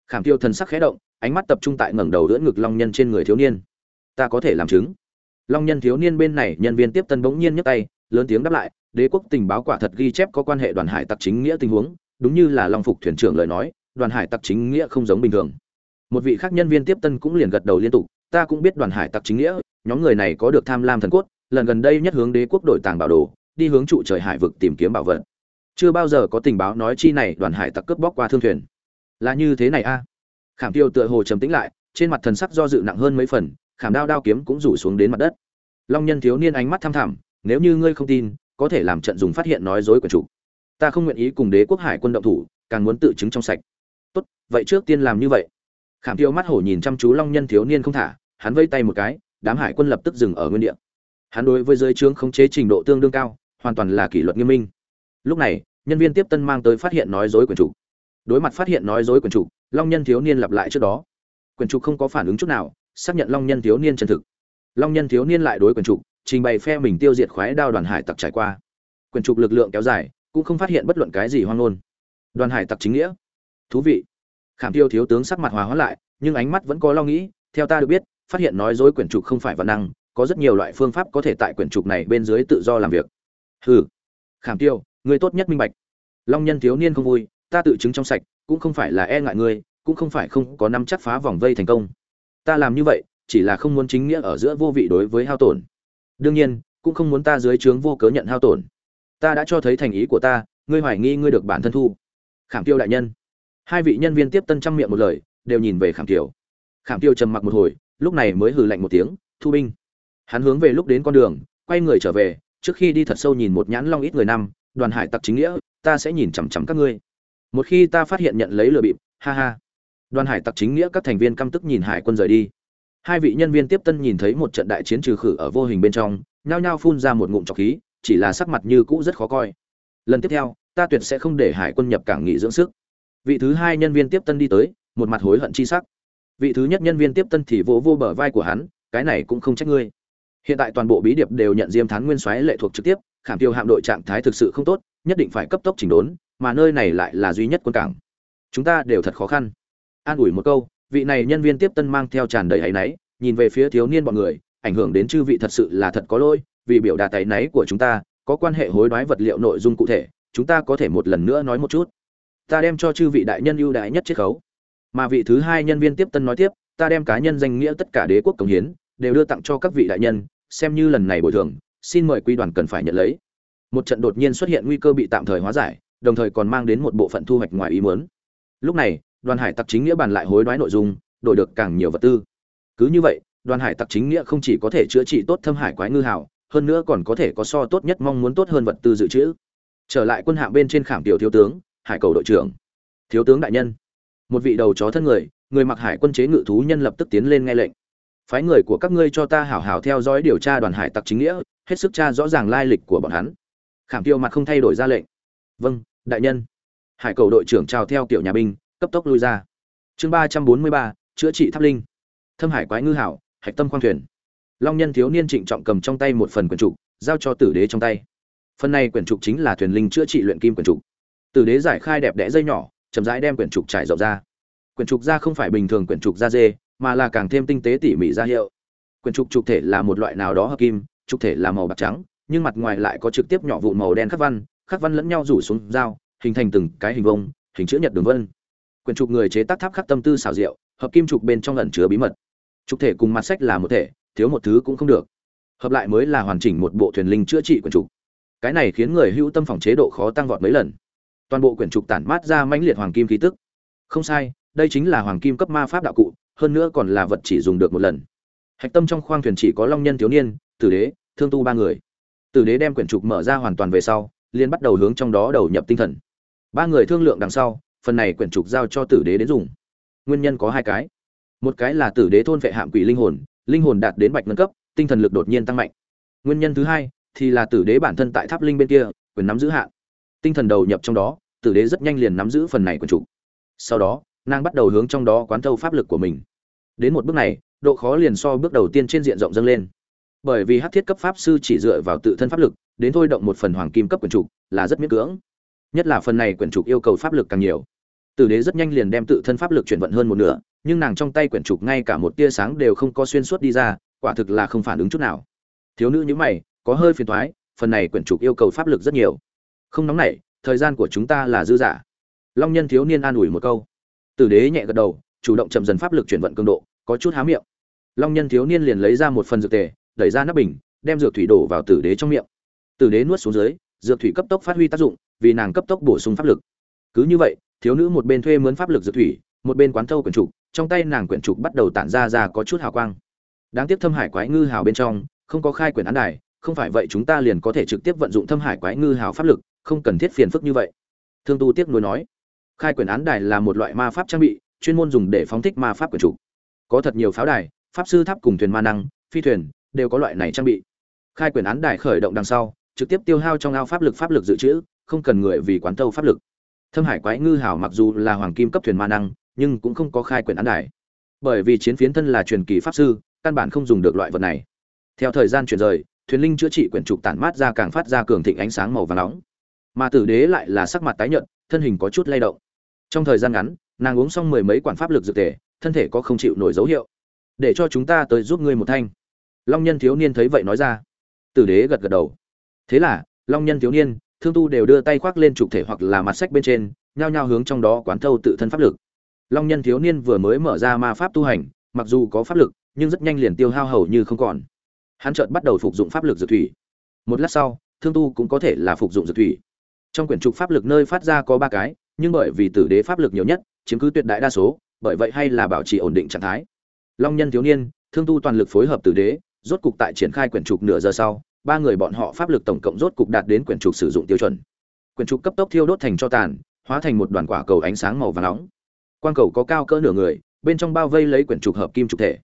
Khảm tiêu thần sắc khẽ động, ánh mắt tập trung tại ngẩng đầu đỡ ngực long nhân trên người thiếu niên. Ta có thể làm chứng. Long nhân thiếu niên bên này, nhân viên tiếp tân bỗng nhiên nhấc tay, lớn tiếng đáp lại, đế quốc tình báo quả thật ghi chép có quan hệ đoàn hải tặc chính nghĩa tình huống, đúng như là long phục thuyền trưởng lời nói, đoàn hải tặc chính nghĩa không giống bình thường. Một vị khác nhân viên tiếp tân cũng liền gật đầu liên tục, ta cũng biết đoàn hải tặc chính nghĩa, nhóm người này có được tham lam thần cốt, lần gần đây nhất hướng đế quốc đội tàng bảo đồ, đi hướng trụ trời hải vực tìm kiếm bảo vật chưa bao giờ có tình báo nói chi này đoàn hải tặc cướp bóc qua thương thuyền. Là như thế này a. Khảm tiêu tựa hồ trầm tĩnh lại, trên mặt thần sắc do dự nặng hơn mấy phần, khảm đao đao kiếm cũng rủ xuống đến mặt đất. Long nhân thiếu niên ánh mắt thăm thẳm, nếu như ngươi không tin, có thể làm trận dùng phát hiện nói dối của chủ. Ta không nguyện ý cùng đế quốc hải quân động thủ, càng muốn tự chứng trong sạch. Tốt, vậy trước tiên làm như vậy. Khảm tiêu mắt hổ nhìn chăm chú long nhân thiếu niên không thả, hắn vây tay một cái, đám hải quân lập tức dừng ở nguyên địa. Hắn đối với giới trướng khống chế trình độ tương đương cao, hoàn toàn là kỷ luật nghiêm minh lúc này, nhân viên tiếp tân mang tới phát hiện nói dối quyền chủ. Đối mặt phát hiện nói dối quyền chủ, long nhân thiếu niên lặp lại trước đó. Quyền chủ không có phản ứng chút nào, xác nhận long nhân thiếu niên chân thực. Long nhân thiếu niên lại đối quyền chủ, trình bày phe mình tiêu diệt khoái đao đoàn hải tặc trải qua. Quyền trục lực lượng kéo dài, cũng không phát hiện bất luận cái gì hoang ngôn. Đoàn hải tặc chính nghĩa. Thú vị. Khảm tiêu thiếu tướng sắc mặt hòa hóa lại, nhưng ánh mắt vẫn có lo nghĩ, theo ta được biết, phát hiện nói dối quyển trục không phải văn năng, có rất nhiều loại phương pháp có thể tại quyển trục này bên dưới tự do làm việc. Hừ. Khảm tiêu người tốt nhất minh bạch. Long nhân thiếu niên không vui, ta tự chứng trong sạch, cũng không phải là e ngại ngươi, cũng không phải không có năm chắc phá vòng vây thành công. Ta làm như vậy, chỉ là không muốn chính nghĩa ở giữa vô vị đối với hao tổn. Đương nhiên, cũng không muốn ta dưới trướng vô cớ nhận hao tổn. Ta đã cho thấy thành ý của ta, ngươi hoài nghi ngươi được bản thân thu. Khảm tiêu đại nhân. Hai vị nhân viên tiếp tân trăm miệng một lời, đều nhìn về khảm tiêu khảm tiêu trầm mặc một hồi, lúc này mới hừ lạnh một tiếng, thu binh. Hắn hướng về lúc đến con đường, quay người trở về, trước khi đi thật sâu nhìn một nhãn long ít người năm đoàn hải tặc chính nghĩa, ta sẽ nhìn chằm chằm các ngươi. Một khi ta phát hiện nhận lấy lừa bịp, ha ha. Đoàn hải tặc chính nghĩa các thành viên căm tức nhìn hải quân rời đi. Hai vị nhân viên tiếp tân nhìn thấy một trận đại chiến trừ khử ở vô hình bên trong, nhao nhao phun ra một ngụm trọc khí, chỉ là sắc mặt như cũ rất khó coi. Lần tiếp theo, ta tuyệt sẽ không để hải quân nhập cảng nghỉ dưỡng sức. Vị thứ hai nhân viên tiếp tân đi tới, một mặt hối hận chi sắc. Vị thứ nhất nhân viên tiếp tân thì vỗ vô bờ vai của hắn, cái này cũng không trách ngươi. Hiện tại toàn bộ bí điệp đều nhận diêm thán nguyên soái lệ thuộc trực tiếp khảm tiêu hạm đội trạng thái thực sự không tốt, nhất định phải cấp tốc chỉnh đốn, mà nơi này lại là duy nhất quân cảng. Chúng ta đều thật khó khăn. An ủi một câu, vị này nhân viên tiếp tân mang theo tràn đầy áy náy, nhìn về phía thiếu niên bọn người, ảnh hưởng đến chư vị thật sự là thật có lỗi, vì biểu đạt áy náy của chúng ta, có quan hệ hối đoái vật liệu nội dung cụ thể, chúng ta có thể một lần nữa nói một chút. Ta đem cho chư vị đại nhân ưu đãi nhất chiết khấu. Mà vị thứ hai nhân viên tiếp tân nói tiếp, ta đem cá nhân danh nghĩa tất cả đế quốc cống hiến, đều đưa tặng cho các vị đại nhân, xem như lần này bồi thường xin mời quy đoàn cần phải nhận lấy. Một trận đột nhiên xuất hiện nguy cơ bị tạm thời hóa giải, đồng thời còn mang đến một bộ phận thu hoạch ngoài ý muốn. Lúc này, đoàn hải tặc chính nghĩa bàn lại hối đoái nội dung, đổi được càng nhiều vật tư. Cứ như vậy, đoàn hải tặc chính nghĩa không chỉ có thể chữa trị tốt thâm hải quái ngư hào, hơn nữa còn có thể có so tốt nhất mong muốn tốt hơn vật tư dự trữ. Trở lại quân hạng bên trên khảm tiểu thiếu tướng, hải cầu đội trưởng. Thiếu tướng đại nhân. Một vị đầu chó thân người người mặc hải quân chế ngự thú nhân lập tức tiến lên nghe lệnh. Phái người của các ngươi cho ta hảo hảo theo dõi điều tra đoàn hải tặc chính nghĩa hết sức tra rõ ràng lai lịch của bọn hắn. Khảm tiêu mặt không thay đổi ra lệnh. Vâng đại nhân. Hải cầu đội trưởng chào theo kiểu nhà binh, cấp tốc lui ra. Chương ba trăm bốn mươi ba, chữa trị tháp linh. Thâm hải quái ngư hảo, hạch tâm khoang thuyền. Long nhân thiếu niên trịnh trọng cầm trong tay một phần quyển trục, giao cho tử đế trong tay. Phần này quyển trục chính là thuyền linh chữa trị luyện kim quyển trục. Tử đế giải khai đẹp đẽ dây nhỏ, chậm rãi đem quyển trục trải rộng ra. Quyển trục ra không phải bình thường quyển trục da dê, mà là càng thêm tinh tế tỉ mỉ ra hiệu. Quyển trục trục thể là một loại nào đó hợp kim trục thể là màu bạc trắng, nhưng mặt ngoài lại có trực tiếp nhỏ vụn màu đen khắc văn khắc văn lẫn nhau rủ xuống dao, hình thành từng cái hình vông hình chữ nhật đường vân. Quyển trục người chế tác tháp khắc tâm tư xảo diệu, hợp kim trục bên trong ẩn chứa bí mật. Trục thể cùng mặt sách là một thể, thiếu một thứ cũng không được. Hợp lại mới là hoàn chỉnh một bộ thuyền linh chữa trị quyển trục. Cái này khiến người hữu tâm phòng chế độ khó tăng vọt mấy lần. Toàn bộ quyển trục tản mát ra mãnh liệt hoàng kim khí tức. Không sai, đây chính là hoàng kim cấp ma pháp đạo cụ, hơn nữa còn là vật chỉ dùng được một lần. Hạch tâm trong khoang thuyền chỉ có long nhân thiếu niên tử đế, thương tu ba người. Tử đế đem quyển trục mở ra hoàn toàn về sau liên bắt đầu hướng trong đó đầu nhập tinh thần. Ba người thương lượng đằng sau, phần này quyển trục giao cho tử đế đến dùng. Nguyên nhân có hai cái. Một cái là tử đế thôn vệ hạm quỷ linh hồn linh hồn đạt đến bạch ngân cấp, tinh thần lực đột nhiên tăng mạnh. Nguyên nhân thứ hai thì là tử đế bản thân tại tháp linh bên kia, quyền nắm giữ hạn tinh thần đầu nhập trong đó, tử đế rất nhanh liền nắm giữ phần này quyển trục. Sau đó, nàng bắt đầu hướng trong đó quán thâu pháp lực của mình. Đến một bước này, độ khó liền so bước đầu tiên trên diện rộng dâng lên bởi vì hắc thiết cấp pháp sư chỉ dựa vào tự thân pháp lực, đến thôi động một phần hoàng kim cấp quyển trục là rất miễn cưỡng. Nhất là phần này quyển trục yêu cầu pháp lực càng nhiều. Tử đế rất nhanh liền đem tự thân pháp lực chuyển vận hơn một nửa, nhưng nàng trong tay quyển trục ngay cả một tia sáng đều không có xuyên suốt đi ra, quả thực là không phản ứng chút nào. Thiếu nữ như mày, có hơi phiền thoái phần này quyển trục yêu cầu pháp lực rất nhiều. Không nóng nảy, thời gian của chúng ta là dư giả long nhân thiếu niên an ủi một câu. Tử đế nhẹ gật đầu, chủ động chậm dần pháp lực chuyển vận cường độ, có chút há miệng. Long nhân thiếu niên liền lấy ra một phần dược tề đẩy ra nắp bình, đem dược thủy đổ vào tử đế trong miệng. Tử đế nuốt xuống dưới, dược thủy cấp tốc phát huy tác dụng, vì nàng cấp tốc bổ sung pháp lực. Cứ như vậy, thiếu nữ một bên thuê mướn pháp lực dược thủy, một bên quán thâu quyển trục, trong tay nàng quyển trục bắt đầu tản ra ra có chút hào quang. Đáng tiếc thâm hải quái ngư hào bên trong, không có khai quyển án đài, không phải vậy chúng ta liền có thể trực tiếp vận dụng thâm hải quái ngư hào pháp lực, không cần thiết phiền phức như vậy. Thương tu tiếc nuối nói. Khai quyển án đài là một loại ma pháp trang bị, chuyên môn dùng để phóng thích ma pháp quyển trục. Có thật nhiều pháo đài, pháp sư tháp cùng thuyền ma năng, phi thuyền đều có loại này trang bị. Khai quyền án đài khởi động đằng sau, trực tiếp tiêu hao trong ao pháp lực pháp lực dự trữ, không cần người vì quán tâu pháp lực. Thâm hải quái ngư hảo mặc dù là hoàng kim cấp thuyền ma năng, nhưng cũng không có khai quyền án đài. Bởi vì chiến phiến thân là truyền kỳ pháp sư, căn bản không dùng được loại vật này. Theo thời gian chuyển rời, thuyền linh chữa trị quyển trục tản mát ra càng phát ra cường thịnh ánh sáng màu vàng nóng. Mà tử đế lại là sắc mặt tái nhợt, thân hình có chút lay động. Trong thời gian ngắn, nàng uống xong mười mấy quản pháp lực dược tề, thân thể có không chịu nổi dấu hiệu. Để cho chúng ta tới giúp ngươi một thanh long nhân thiếu niên thấy vậy nói ra. Tử đế gật gật đầu. Thế là, long nhân thiếu niên, thương tu đều đưa tay khoác lên trục thể hoặc là mặt sách bên trên, nhao nhao hướng trong đó quán thâu tự thân pháp lực. Long nhân thiếu niên vừa mới mở ra ma pháp tu hành, mặc dù có pháp lực, nhưng rất nhanh liền tiêu hao hầu như không còn. Hắn chợt bắt đầu phục dụng pháp lực dược thủy. Một lát sau, thương tu cũng có thể là phục dụng dược thủy. Trong quyển trục pháp lực nơi phát ra có ba cái, nhưng bởi vì tử đế pháp lực nhiều nhất, chiếm cứ tuyệt đại đa số, bởi vậy hay là bảo trì ổn định trạng thái. Long nhân thiếu niên, thương tu toàn lực phối hợp tử đế rốt cục tại triển khai quyển trục nửa giờ sau, ba người bọn họ pháp lực tổng cộng rốt cục đạt đến quyển trục sử dụng tiêu chuẩn. Quyển trục cấp tốc thiêu đốt thành cho tàn, hóa thành một đoàn quả cầu ánh sáng màu vàng nóng. Quang cầu có cao cỡ nửa người, bên trong bao vây lấy quyển trục hợp kim trục thể.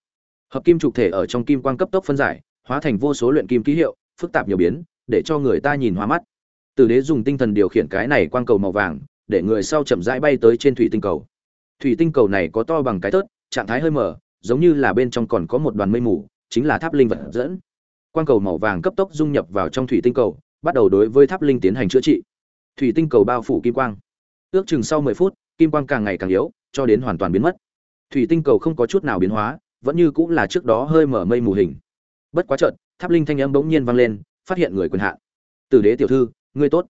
Hợp kim trục thể ở trong kim quang cấp tốc phân giải, hóa thành vô số luyện kim ký hiệu, phức tạp nhiều biến, để cho người ta nhìn hoa mắt. Từ đế dùng tinh thần điều khiển cái này quang cầu màu vàng, để người sau chậm rãi bay tới trên thủy tinh cầu. Thủy tinh cầu này có to bằng cái tớt trạng thái hơi mở, giống như là bên trong còn có một đoàn mây mù chính là tháp linh vật dẫn. Quang cầu màu vàng cấp tốc dung nhập vào trong thủy tinh cầu, bắt đầu đối với tháp linh tiến hành chữa trị. Thủy tinh cầu bao phủ kim quang. Ước chừng sau mười phút, kim quang càng ngày càng yếu, cho đến hoàn toàn biến mất. Thủy tinh cầu không có chút nào biến hóa, vẫn như cũng là trước đó hơi mở mây mù hình. Bất quá chợt, tháp linh thanh âm bỗng nhiên vang lên, phát hiện người quyền hạn. Tử đế tiểu thư, ngươi tốt.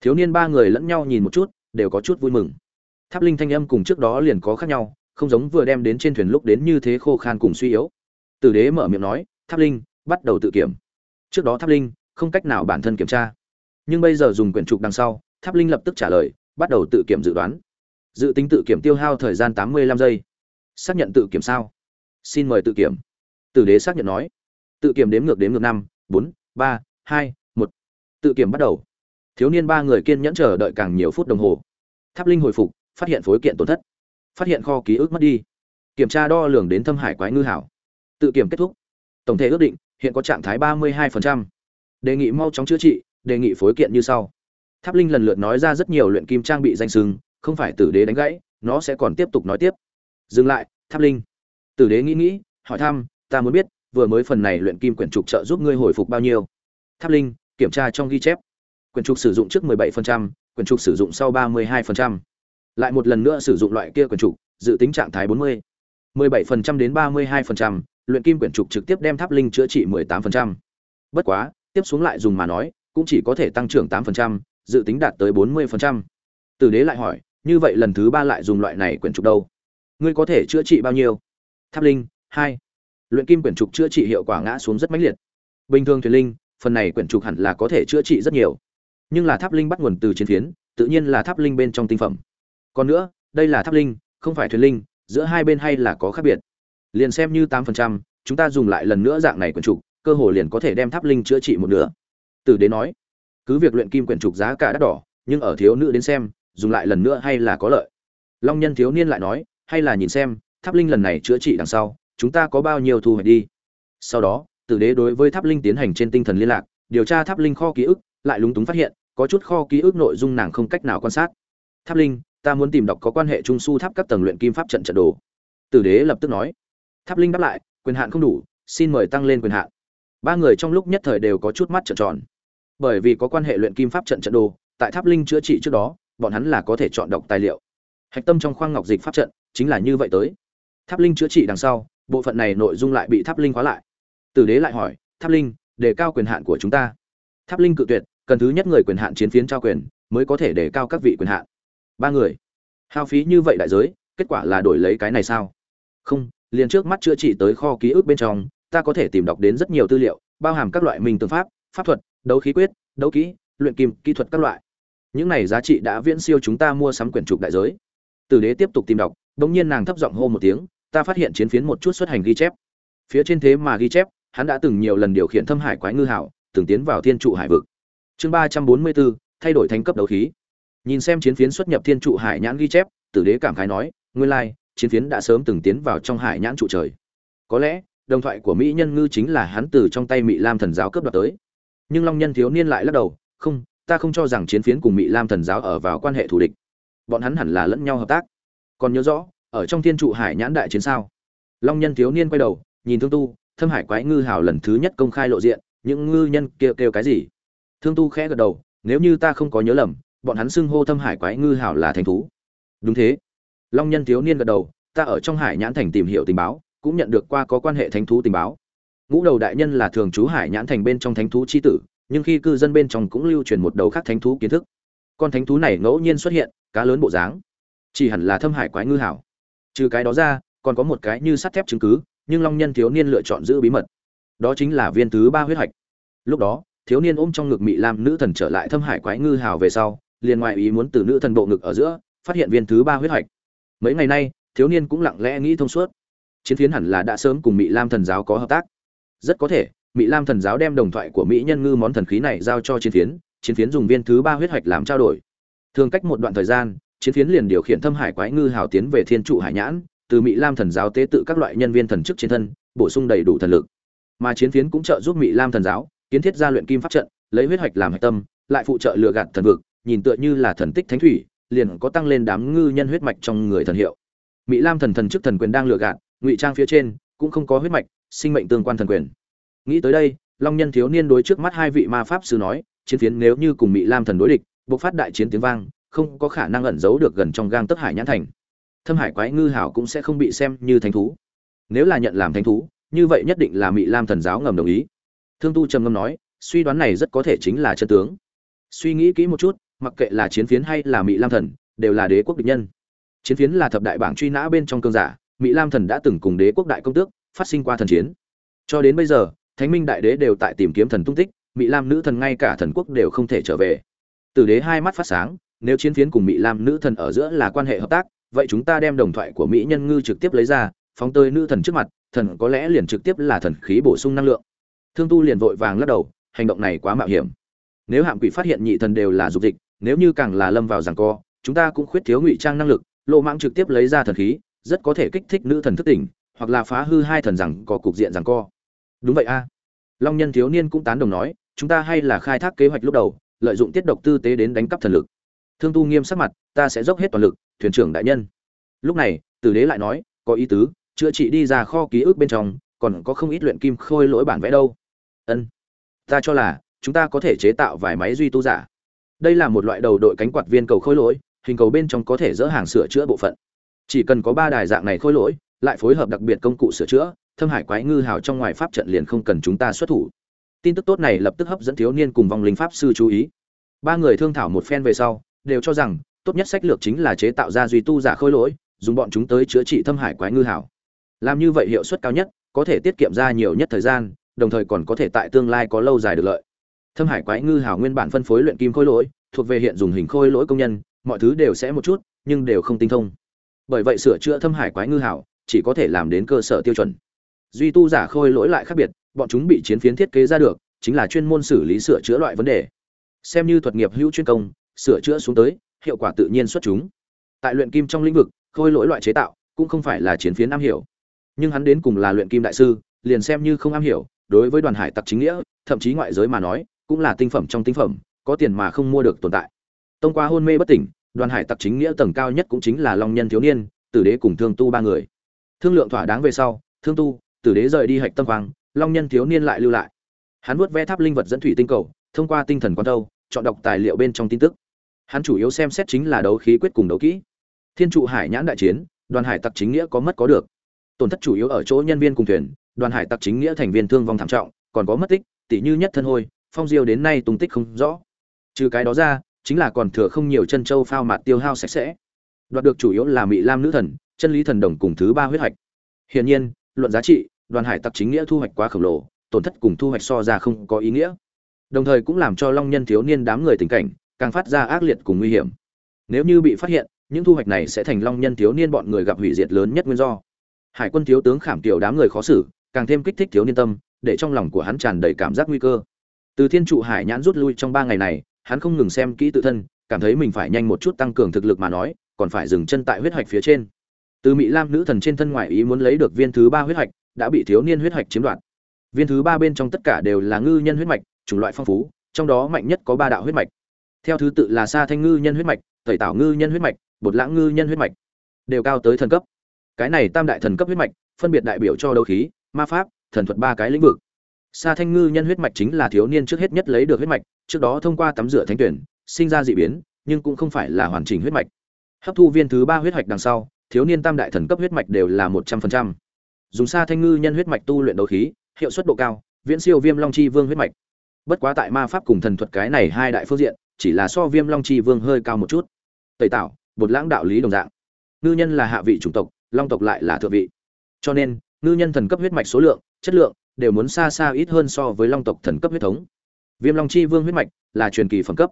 Thiếu niên ba người lẫn nhau nhìn một chút, đều có chút vui mừng. Tháp linh thanh âm cùng trước đó liền có khác nhau, không giống vừa đem đến trên thuyền lúc đến như thế khô khan cùng suy yếu tử đế mở miệng nói, tháp linh, bắt đầu tự kiểm. Trước đó tháp linh không cách nào bản thân kiểm tra. Nhưng bây giờ dùng quyển trục đằng sau, tháp linh lập tức trả lời, bắt đầu tự kiểm dự đoán. Dự tính tự kiểm tiêu hao thời gian tám mươi lăm giây. Xác nhận tự kiểm sao? Xin mời tự kiểm. Tử đế xác nhận nói. Tự kiểm đếm ngược đếm ngược năm, bốn, ba, hai, một. Tự kiểm bắt đầu. Thiếu niên ba người kiên nhẫn chờ đợi càng nhiều phút đồng hồ. Tháp linh hồi phục, phát hiện phối kiện tổn thất. Phát hiện kho ký ức mất đi. Kiểm tra đo lường đến thâm hải quái ngư hảo tự kiểm kết thúc tổng thể ước định hiện có trạng thái ba mươi 32%. đề nghị mau chóng chữa trị đề nghị phối kiện như sau tháp linh lần lượt nói ra rất nhiều luyện kim trang bị danh sừng không phải tử đế đánh gãy nó sẽ còn tiếp tục nói tiếp dừng lại tháp linh tử đế nghĩ nghĩ hỏi thăm ta muốn biết vừa mới phần này luyện kim quyển trục trợ giúp ngươi hồi phục bao nhiêu tháp linh kiểm tra trong ghi chép quyển trục sử dụng trước 17%, quyển trục sử dụng sau 32%. lại một lần nữa sử dụng loại kia quyển trục dự tính trạng thái 40. 17% đến 32%, luyện kim quyển trục trực tiếp đem tháp linh chữa trị 18%. bất quá tiếp xuống lại dùng mà nói cũng chỉ có thể tăng trưởng 8%, dự tính đạt tới 40%. Tử đế lại hỏi, như vậy lần thứ ba lại dùng loại này quyển trục đâu? Ngươi có thể chữa trị bao nhiêu? Tháp linh, 2. Luyện kim quyển trục chữa trị hiệu quả ngã xuống rất mãnh liệt. Bình thường thuyền linh, phần này quyển trục hẳn là có thể chữa trị rất nhiều. Nhưng là tháp linh bắt nguồn từ chiến phiến, tự nhiên là tháp linh bên trong tinh phẩm. Còn nữa, đây là tháp linh, không phải thuyền linh, giữa hai bên hay là có khác biệt. Liền xem như tăng phần trăm chúng ta dùng lại lần nữa dạng này quyển trục, cơ hồ liền có thể đem tháp linh chữa trị một nửa. Tử đế nói, cứ việc luyện kim quyển trục giá cả đắt đỏ, nhưng ở thiếu nữ đến xem, dùng lại lần nữa hay là có lợi. Long nhân thiếu niên lại nói hay là nhìn xem tháp linh lần này chữa trị đằng sau chúng ta có bao nhiêu thu hoạch đi. Sau đó tử đế đối với tháp linh tiến hành trên tinh thần liên lạc điều tra tháp linh kho ký ức lại lúng túng phát hiện có chút kho ký ức nội dung nàng không cách nào quan sát. Tháp linh ta muốn tìm đọc có quan hệ trung su tháp các tầng luyện kim pháp trận trận đồ. Tử đế lập tức nói tháp linh đáp lại, quyền hạn không đủ, xin mời tăng lên quyền hạn. Ba người trong lúc nhất thời đều có chút mắt trợn tròn. Bởi vì có quan hệ luyện kim pháp trận trận đồ, tại tháp linh chữa trị trước đó, bọn hắn là có thể chọn đọc tài liệu. Hạch tâm trong khoang ngọc dịch pháp trận, chính là như vậy tới. Tháp linh chữa trị đằng sau, bộ phận này nội dung lại bị tháp linh khóa lại. Tử đế lại hỏi, tháp linh, đề cao quyền hạn của chúng ta? Tháp linh cự tuyệt, cần thứ nhất người quyền hạn chiến phiến trao quyền, mới có thể đề cao các vị quyền hạn. Ba người, hao phí như vậy đại giới, kết quả là đổi lấy cái này sao? Không liền trước mắt chữa trị tới kho ký ức bên trong, ta có thể tìm đọc đến rất nhiều tư liệu, bao hàm các loại minh tương pháp pháp thuật, đấu khí quyết, đấu kỹ, luyện kim, kỹ thuật các loại. Những này giá trị đã viễn siêu chúng ta mua sắm quyển trục đại giới. Tử đế tiếp tục tìm đọc đống nhiên nàng thấp giọng hô một tiếng, ta phát hiện chiến phiến một chút xuất hành ghi chép. Phía trên thế mà ghi chép, hắn đã từng nhiều lần điều khiển thâm hải quái ngư hảo, từng tiến vào thiên trụ hải vực. Chương ba trăm bốn mươi bốn, thay đổi thành cấp đấu khí. Nhìn xem chiến phiến xuất nhập thiên trụ hải nhãn ghi chép, tử đế cảm khái nói, nguyên lai chiến phiến đã sớm từng tiến vào trong hải nhãn trụ trời. Có lẽ, đồng thoại của mỹ nhân ngư chính là hắn từ trong tay mỹ lam thần giáo cướp đoạt tới. Nhưng long nhân thiếu niên lại lắc đầu, không, ta không cho rằng chiến phiến cùng mỹ lam thần giáo ở vào quan hệ thù địch. Bọn hắn hẳn là lẫn nhau hợp tác. Còn nhớ rõ, ở trong thiên trụ hải nhãn đại chiến sao? Long nhân thiếu niên quay đầu, nhìn thương tu, thâm hải quái ngư hào lần thứ nhất công khai lộ diện, những ngư nhân kêu kêu cái gì? Thương tu khẽ gật đầu, nếu như ta không có nhớ lầm, bọn hắn xưng hô thâm hải quái ngư hào là thành thú. Đúng thế long nhân thiếu niên gật đầu, ta ở trong hải nhãn thành tìm hiểu tình báo, cũng nhận được qua có quan hệ thánh thú tình báo. Ngũ đầu đại nhân là thường trú hải nhãn thành bên trong thánh thú chi tử, nhưng khi cư dân bên trong cũng lưu truyền một đầu khác thánh thú kiến thức. Con thánh thú này ngẫu nhiên xuất hiện, cá lớn bộ dáng, chỉ hẳn là thâm hải quái ngư hảo. Trừ cái đó ra, còn có một cái như sắt thép chứng cứ, nhưng long nhân thiếu niên lựa chọn giữ bí mật. Đó chính là viên thứ ba huyết hạch. Lúc đó, thiếu niên ôm trong ngực mị lam nữ thần trở lại thâm hải quái ngư hào về sau, liền ngoại ý muốn từ nữ thần bộ ngực ở giữa, phát hiện viên thứ ba huyết hạch mấy ngày nay thiếu niên cũng lặng lẽ nghĩ thông suốt chiến phiến hẳn là đã sớm cùng mỹ lam thần giáo có hợp tác rất có thể Mỹ Lam thần giáo đem đồng thoại của Mỹ nhân ngư món thần khí này giao cho chiến phiến, chiến phiến dùng viên thứ ba huyết hoạch làm trao đổi. Thường cách một đoạn thời gian, chiến phiến liền điều khiển thâm hải quái ngư hào tiến về thiên trụ hải nhãn, từ Mỹ Lam thần giáo tế tự các loại nhân viên thần chức trên thân, bổ sung đầy đủ thần lực. Mà chiến phiến cũng trợ giúp Mỹ Lam thần giáo kiến thiết ra luyện kim pháp trận, lấy huyết hoạch làm hạch tâm, lại phụ trợ lựa gạt thần vực nhìn tựa như là thần tích thánh thủy liền có tăng lên đám ngư nhân huyết mạch trong người thần hiệu. Mỹ lam thần thần chức thần quyền đang lựa gạt, ngụy trang phía trên cũng không có huyết mạch, sinh mệnh tương quan thần quyền. Nghĩ tới đây, long nhân thiếu niên đối trước mắt hai vị ma pháp sư nói, chiến phiến nếu như cùng mỹ lam thần đối địch, bộc phát đại chiến tiếng vang, không có khả năng ẩn giấu được gần trong gang tấc hải nhãn thành. Thâm hải quái ngư hảo cũng sẽ không bị xem như thánh thú. Nếu là nhận làm thánh thú, như vậy nhất định là mỹ lam thần giáo ngầm đồng ý. Thương tu trầm ngâm nói, suy đoán này rất có thể chính là chân tướng. Suy nghĩ kỹ một chút mặc kệ là chiến phiến hay là mỹ lam thần, đều là đế quốc địch nhân. Chiến phiến là thập đại bảng truy nã bên trong cương giả mỹ lam thần đã từng cùng đế quốc đại công tước phát sinh qua thần chiến. Cho đến bây giờ, thánh minh đại đế đều tại tìm kiếm thần tung tích mỹ lam nữ thần ngay cả thần quốc đều không thể trở về. Tử đế hai mắt phát sáng, nếu chiến phiến cùng mỹ lam nữ thần ở giữa là quan hệ hợp tác, vậy chúng ta đem đồng thoại của mỹ nhân ngư trực tiếp lấy ra, phóng tơi nữ thần trước mặt, thần có lẽ liền trực tiếp là thần khí bổ sung năng lượng. Thương tu liền vội vàng lắc đầu, hành động này quá mạo hiểm. Nếu hạm quỷ phát hiện nhị thần đều là dục dịch nếu như càng là lâm vào giằng co, chúng ta cũng khuyết thiếu ngụy trang năng lực lộ mãng trực tiếp lấy ra thần khí, rất có thể kích thích nữ thần thức tỉnh, hoặc là phá hư hai thần rằng có cục diện rằng co. Đúng vậy a. Long nhân thiếu niên cũng tán đồng nói, chúng ta hay là khai thác kế hoạch lúc đầu, lợi dụng tiết độc tư tế đến đánh cắp thần lực. Thương tu nghiêm sắc mặt, ta sẽ dốc hết toàn lực, thuyền trưởng đại nhân. Lúc này, tử đế lại nói, có ý tứ, chữa trị đi ra kho ký ức bên trong, còn có không ít luyện kim khôi lỗi bản vẽ đâu. Ân. Ta cho là, chúng ta có thể chế tạo vài máy duy tu giả đây là một loại đầu đội cánh quạt viên cầu khôi lỗi, hình cầu bên trong có thể dỡ hàng sửa chữa bộ phận. Chỉ cần có ba đài dạng này khôi lỗi, lại phối hợp đặc biệt công cụ sửa chữa, thâm hải quái ngư hào trong ngoài pháp trận liền không cần chúng ta xuất thủ. Tin tức tốt này lập tức hấp dẫn thiếu niên cùng vong linh pháp sư chú ý. Ba người thương thảo một phen về sau, đều cho rằng, tốt nhất sách lược chính là chế tạo ra duy tu giả khôi lỗi, dùng bọn chúng tới chữa trị thâm hải quái ngư hảo làm như vậy hiệu suất cao nhất, có thể tiết kiệm ra nhiều nhất thời gian, đồng thời còn có thể tại tương lai có lâu dài được lợi thâm hải quái ngư hảo nguyên bản phân phối luyện kim khôi lỗi, thuộc về hiện dùng hình khôi lỗi công nhân, mọi thứ đều sẽ một chút, nhưng đều không tinh thông. Bởi vậy sửa chữa thâm hải quái ngư hảo chỉ có thể làm đến cơ sở tiêu chuẩn. Duy tu giả khôi lỗi lại khác biệt, bọn chúng bị chiến phiến thiết kế ra được, chính là chuyên môn xử lý sửa chữa loại vấn đề. Xem như thuật nghiệp hữu chuyên công, sửa chữa xuống tới, hiệu quả tự nhiên xuất chúng. Tại luyện kim trong lĩnh vực, khôi lỗi loại chế tạo cũng không phải là chiến phiến am hiểu. Nhưng hắn đến cùng là luyện kim đại sư, liền xem như không am hiểu, đối với đoàn hải tặc chính nghĩa, thậm chí ngoại giới mà nói cũng là tinh phẩm trong tinh phẩm, có tiền mà không mua được tồn tại. Tông qua hôn mê bất tỉnh, đoàn hải tặc chính nghĩa tầng cao nhất cũng chính là long nhân thiếu niên, tử đế cùng thương tu ba người. Thương lượng thỏa đáng về sau, thương tu, tử đế rời đi hạch tâm quang long nhân thiếu niên lại lưu lại. Hắn vuốt ve tháp linh vật dẫn thủy tinh cầu, thông qua tinh thần quan đâu chọn đọc tài liệu bên trong tin tức. Hắn chủ yếu xem xét chính là đấu khí quyết cùng đấu kỹ. Thiên trụ hải nhãn đại chiến, đoàn hải tặc chính nghĩa có mất có được. Tổn thất chủ yếu ở chỗ nhân viên cùng thuyền, đoàn hải tặc chính nghĩa thành viên thương vong thảm trọng, còn có mất tích tỷ như nhất thân hôi phong diêu đến nay tung tích không rõ. Trừ cái đó ra, chính là còn thừa không nhiều chân châu phao mạt tiêu hao sạch sẽ. Đoạt được chủ yếu là mỹ lam nữ thần, chân lý thần đồng cùng thứ ba huyết hạch. Hiển nhiên, luận giá trị, đoàn hải tặc chính nghĩa thu hoạch quá khổng lồ, tổn thất cùng thu hoạch so ra không có ý nghĩa. Đồng thời cũng làm cho long nhân thiếu niên đám người tình cảnh càng phát ra ác liệt cùng nguy hiểm. Nếu như bị phát hiện, những thu hoạch này sẽ thành long nhân thiếu niên bọn người gặp hủy diệt lớn nhất nguyên do. Hải quân thiếu tướng khảm tiểu đám người khó xử, càng thêm kích thích thiếu niên tâm, để trong lòng của hắn tràn đầy cảm giác nguy cơ từ thiên trụ hải nhãn rút lui trong ba ngày này, hắn không ngừng xem kỹ tự thân, cảm thấy mình phải nhanh một chút tăng cường thực lực mà nói, còn phải dừng chân tại huyết hạch phía trên. Từ mỹ lam nữ thần trên thân ngoại ý muốn lấy được viên thứ ba huyết hạch, đã bị thiếu niên huyết hạch chiếm đoạt. Viên thứ ba bên trong tất cả đều là ngư nhân huyết mạch, chủng loại phong phú, trong đó mạnh nhất có ba đạo huyết mạch. Theo thứ tự là sa thanh ngư nhân huyết mạch, tẩy tảo ngư nhân huyết mạch, bột lãng ngư nhân huyết mạch. Đều cao tới thần cấp. Cái này tam đại thần cấp huyết mạch, phân biệt đại biểu cho đấu khí, ma pháp, thần thuật ba cái lĩnh vực sa thanh ngư nhân huyết mạch chính là thiếu niên trước hết nhất lấy được huyết mạch, trước đó thông qua tắm rửa thánh tuyển, sinh ra dị biến, nhưng cũng không phải là hoàn chỉnh huyết mạch. Hấp thu viên thứ ba huyết mạch đằng sau, thiếu niên tam đại thần cấp huyết mạch đều là một trăm phần trăm. Dùng sa thanh ngư nhân huyết mạch tu luyện đấu khí, hiệu suất độ cao, viễn siêu viêm long chi vương huyết mạch. Bất quá tại ma pháp cùng thần thuật cái này hai đại phương diện, chỉ là so viêm long chi vương hơi cao một chút. Tẩy tạo bột lãng đạo lý đồng dạng. Ngư nhân là hạ vị chủng tộc, long tộc lại là thượng vị. Cho nên, ngư nhân thần cấp huyết mạch số lượng, chất lượng đều muốn xa xa ít hơn so với long tộc thần cấp huyết thống. Viêm long chi vương huyết mạch là truyền kỳ phẩm cấp.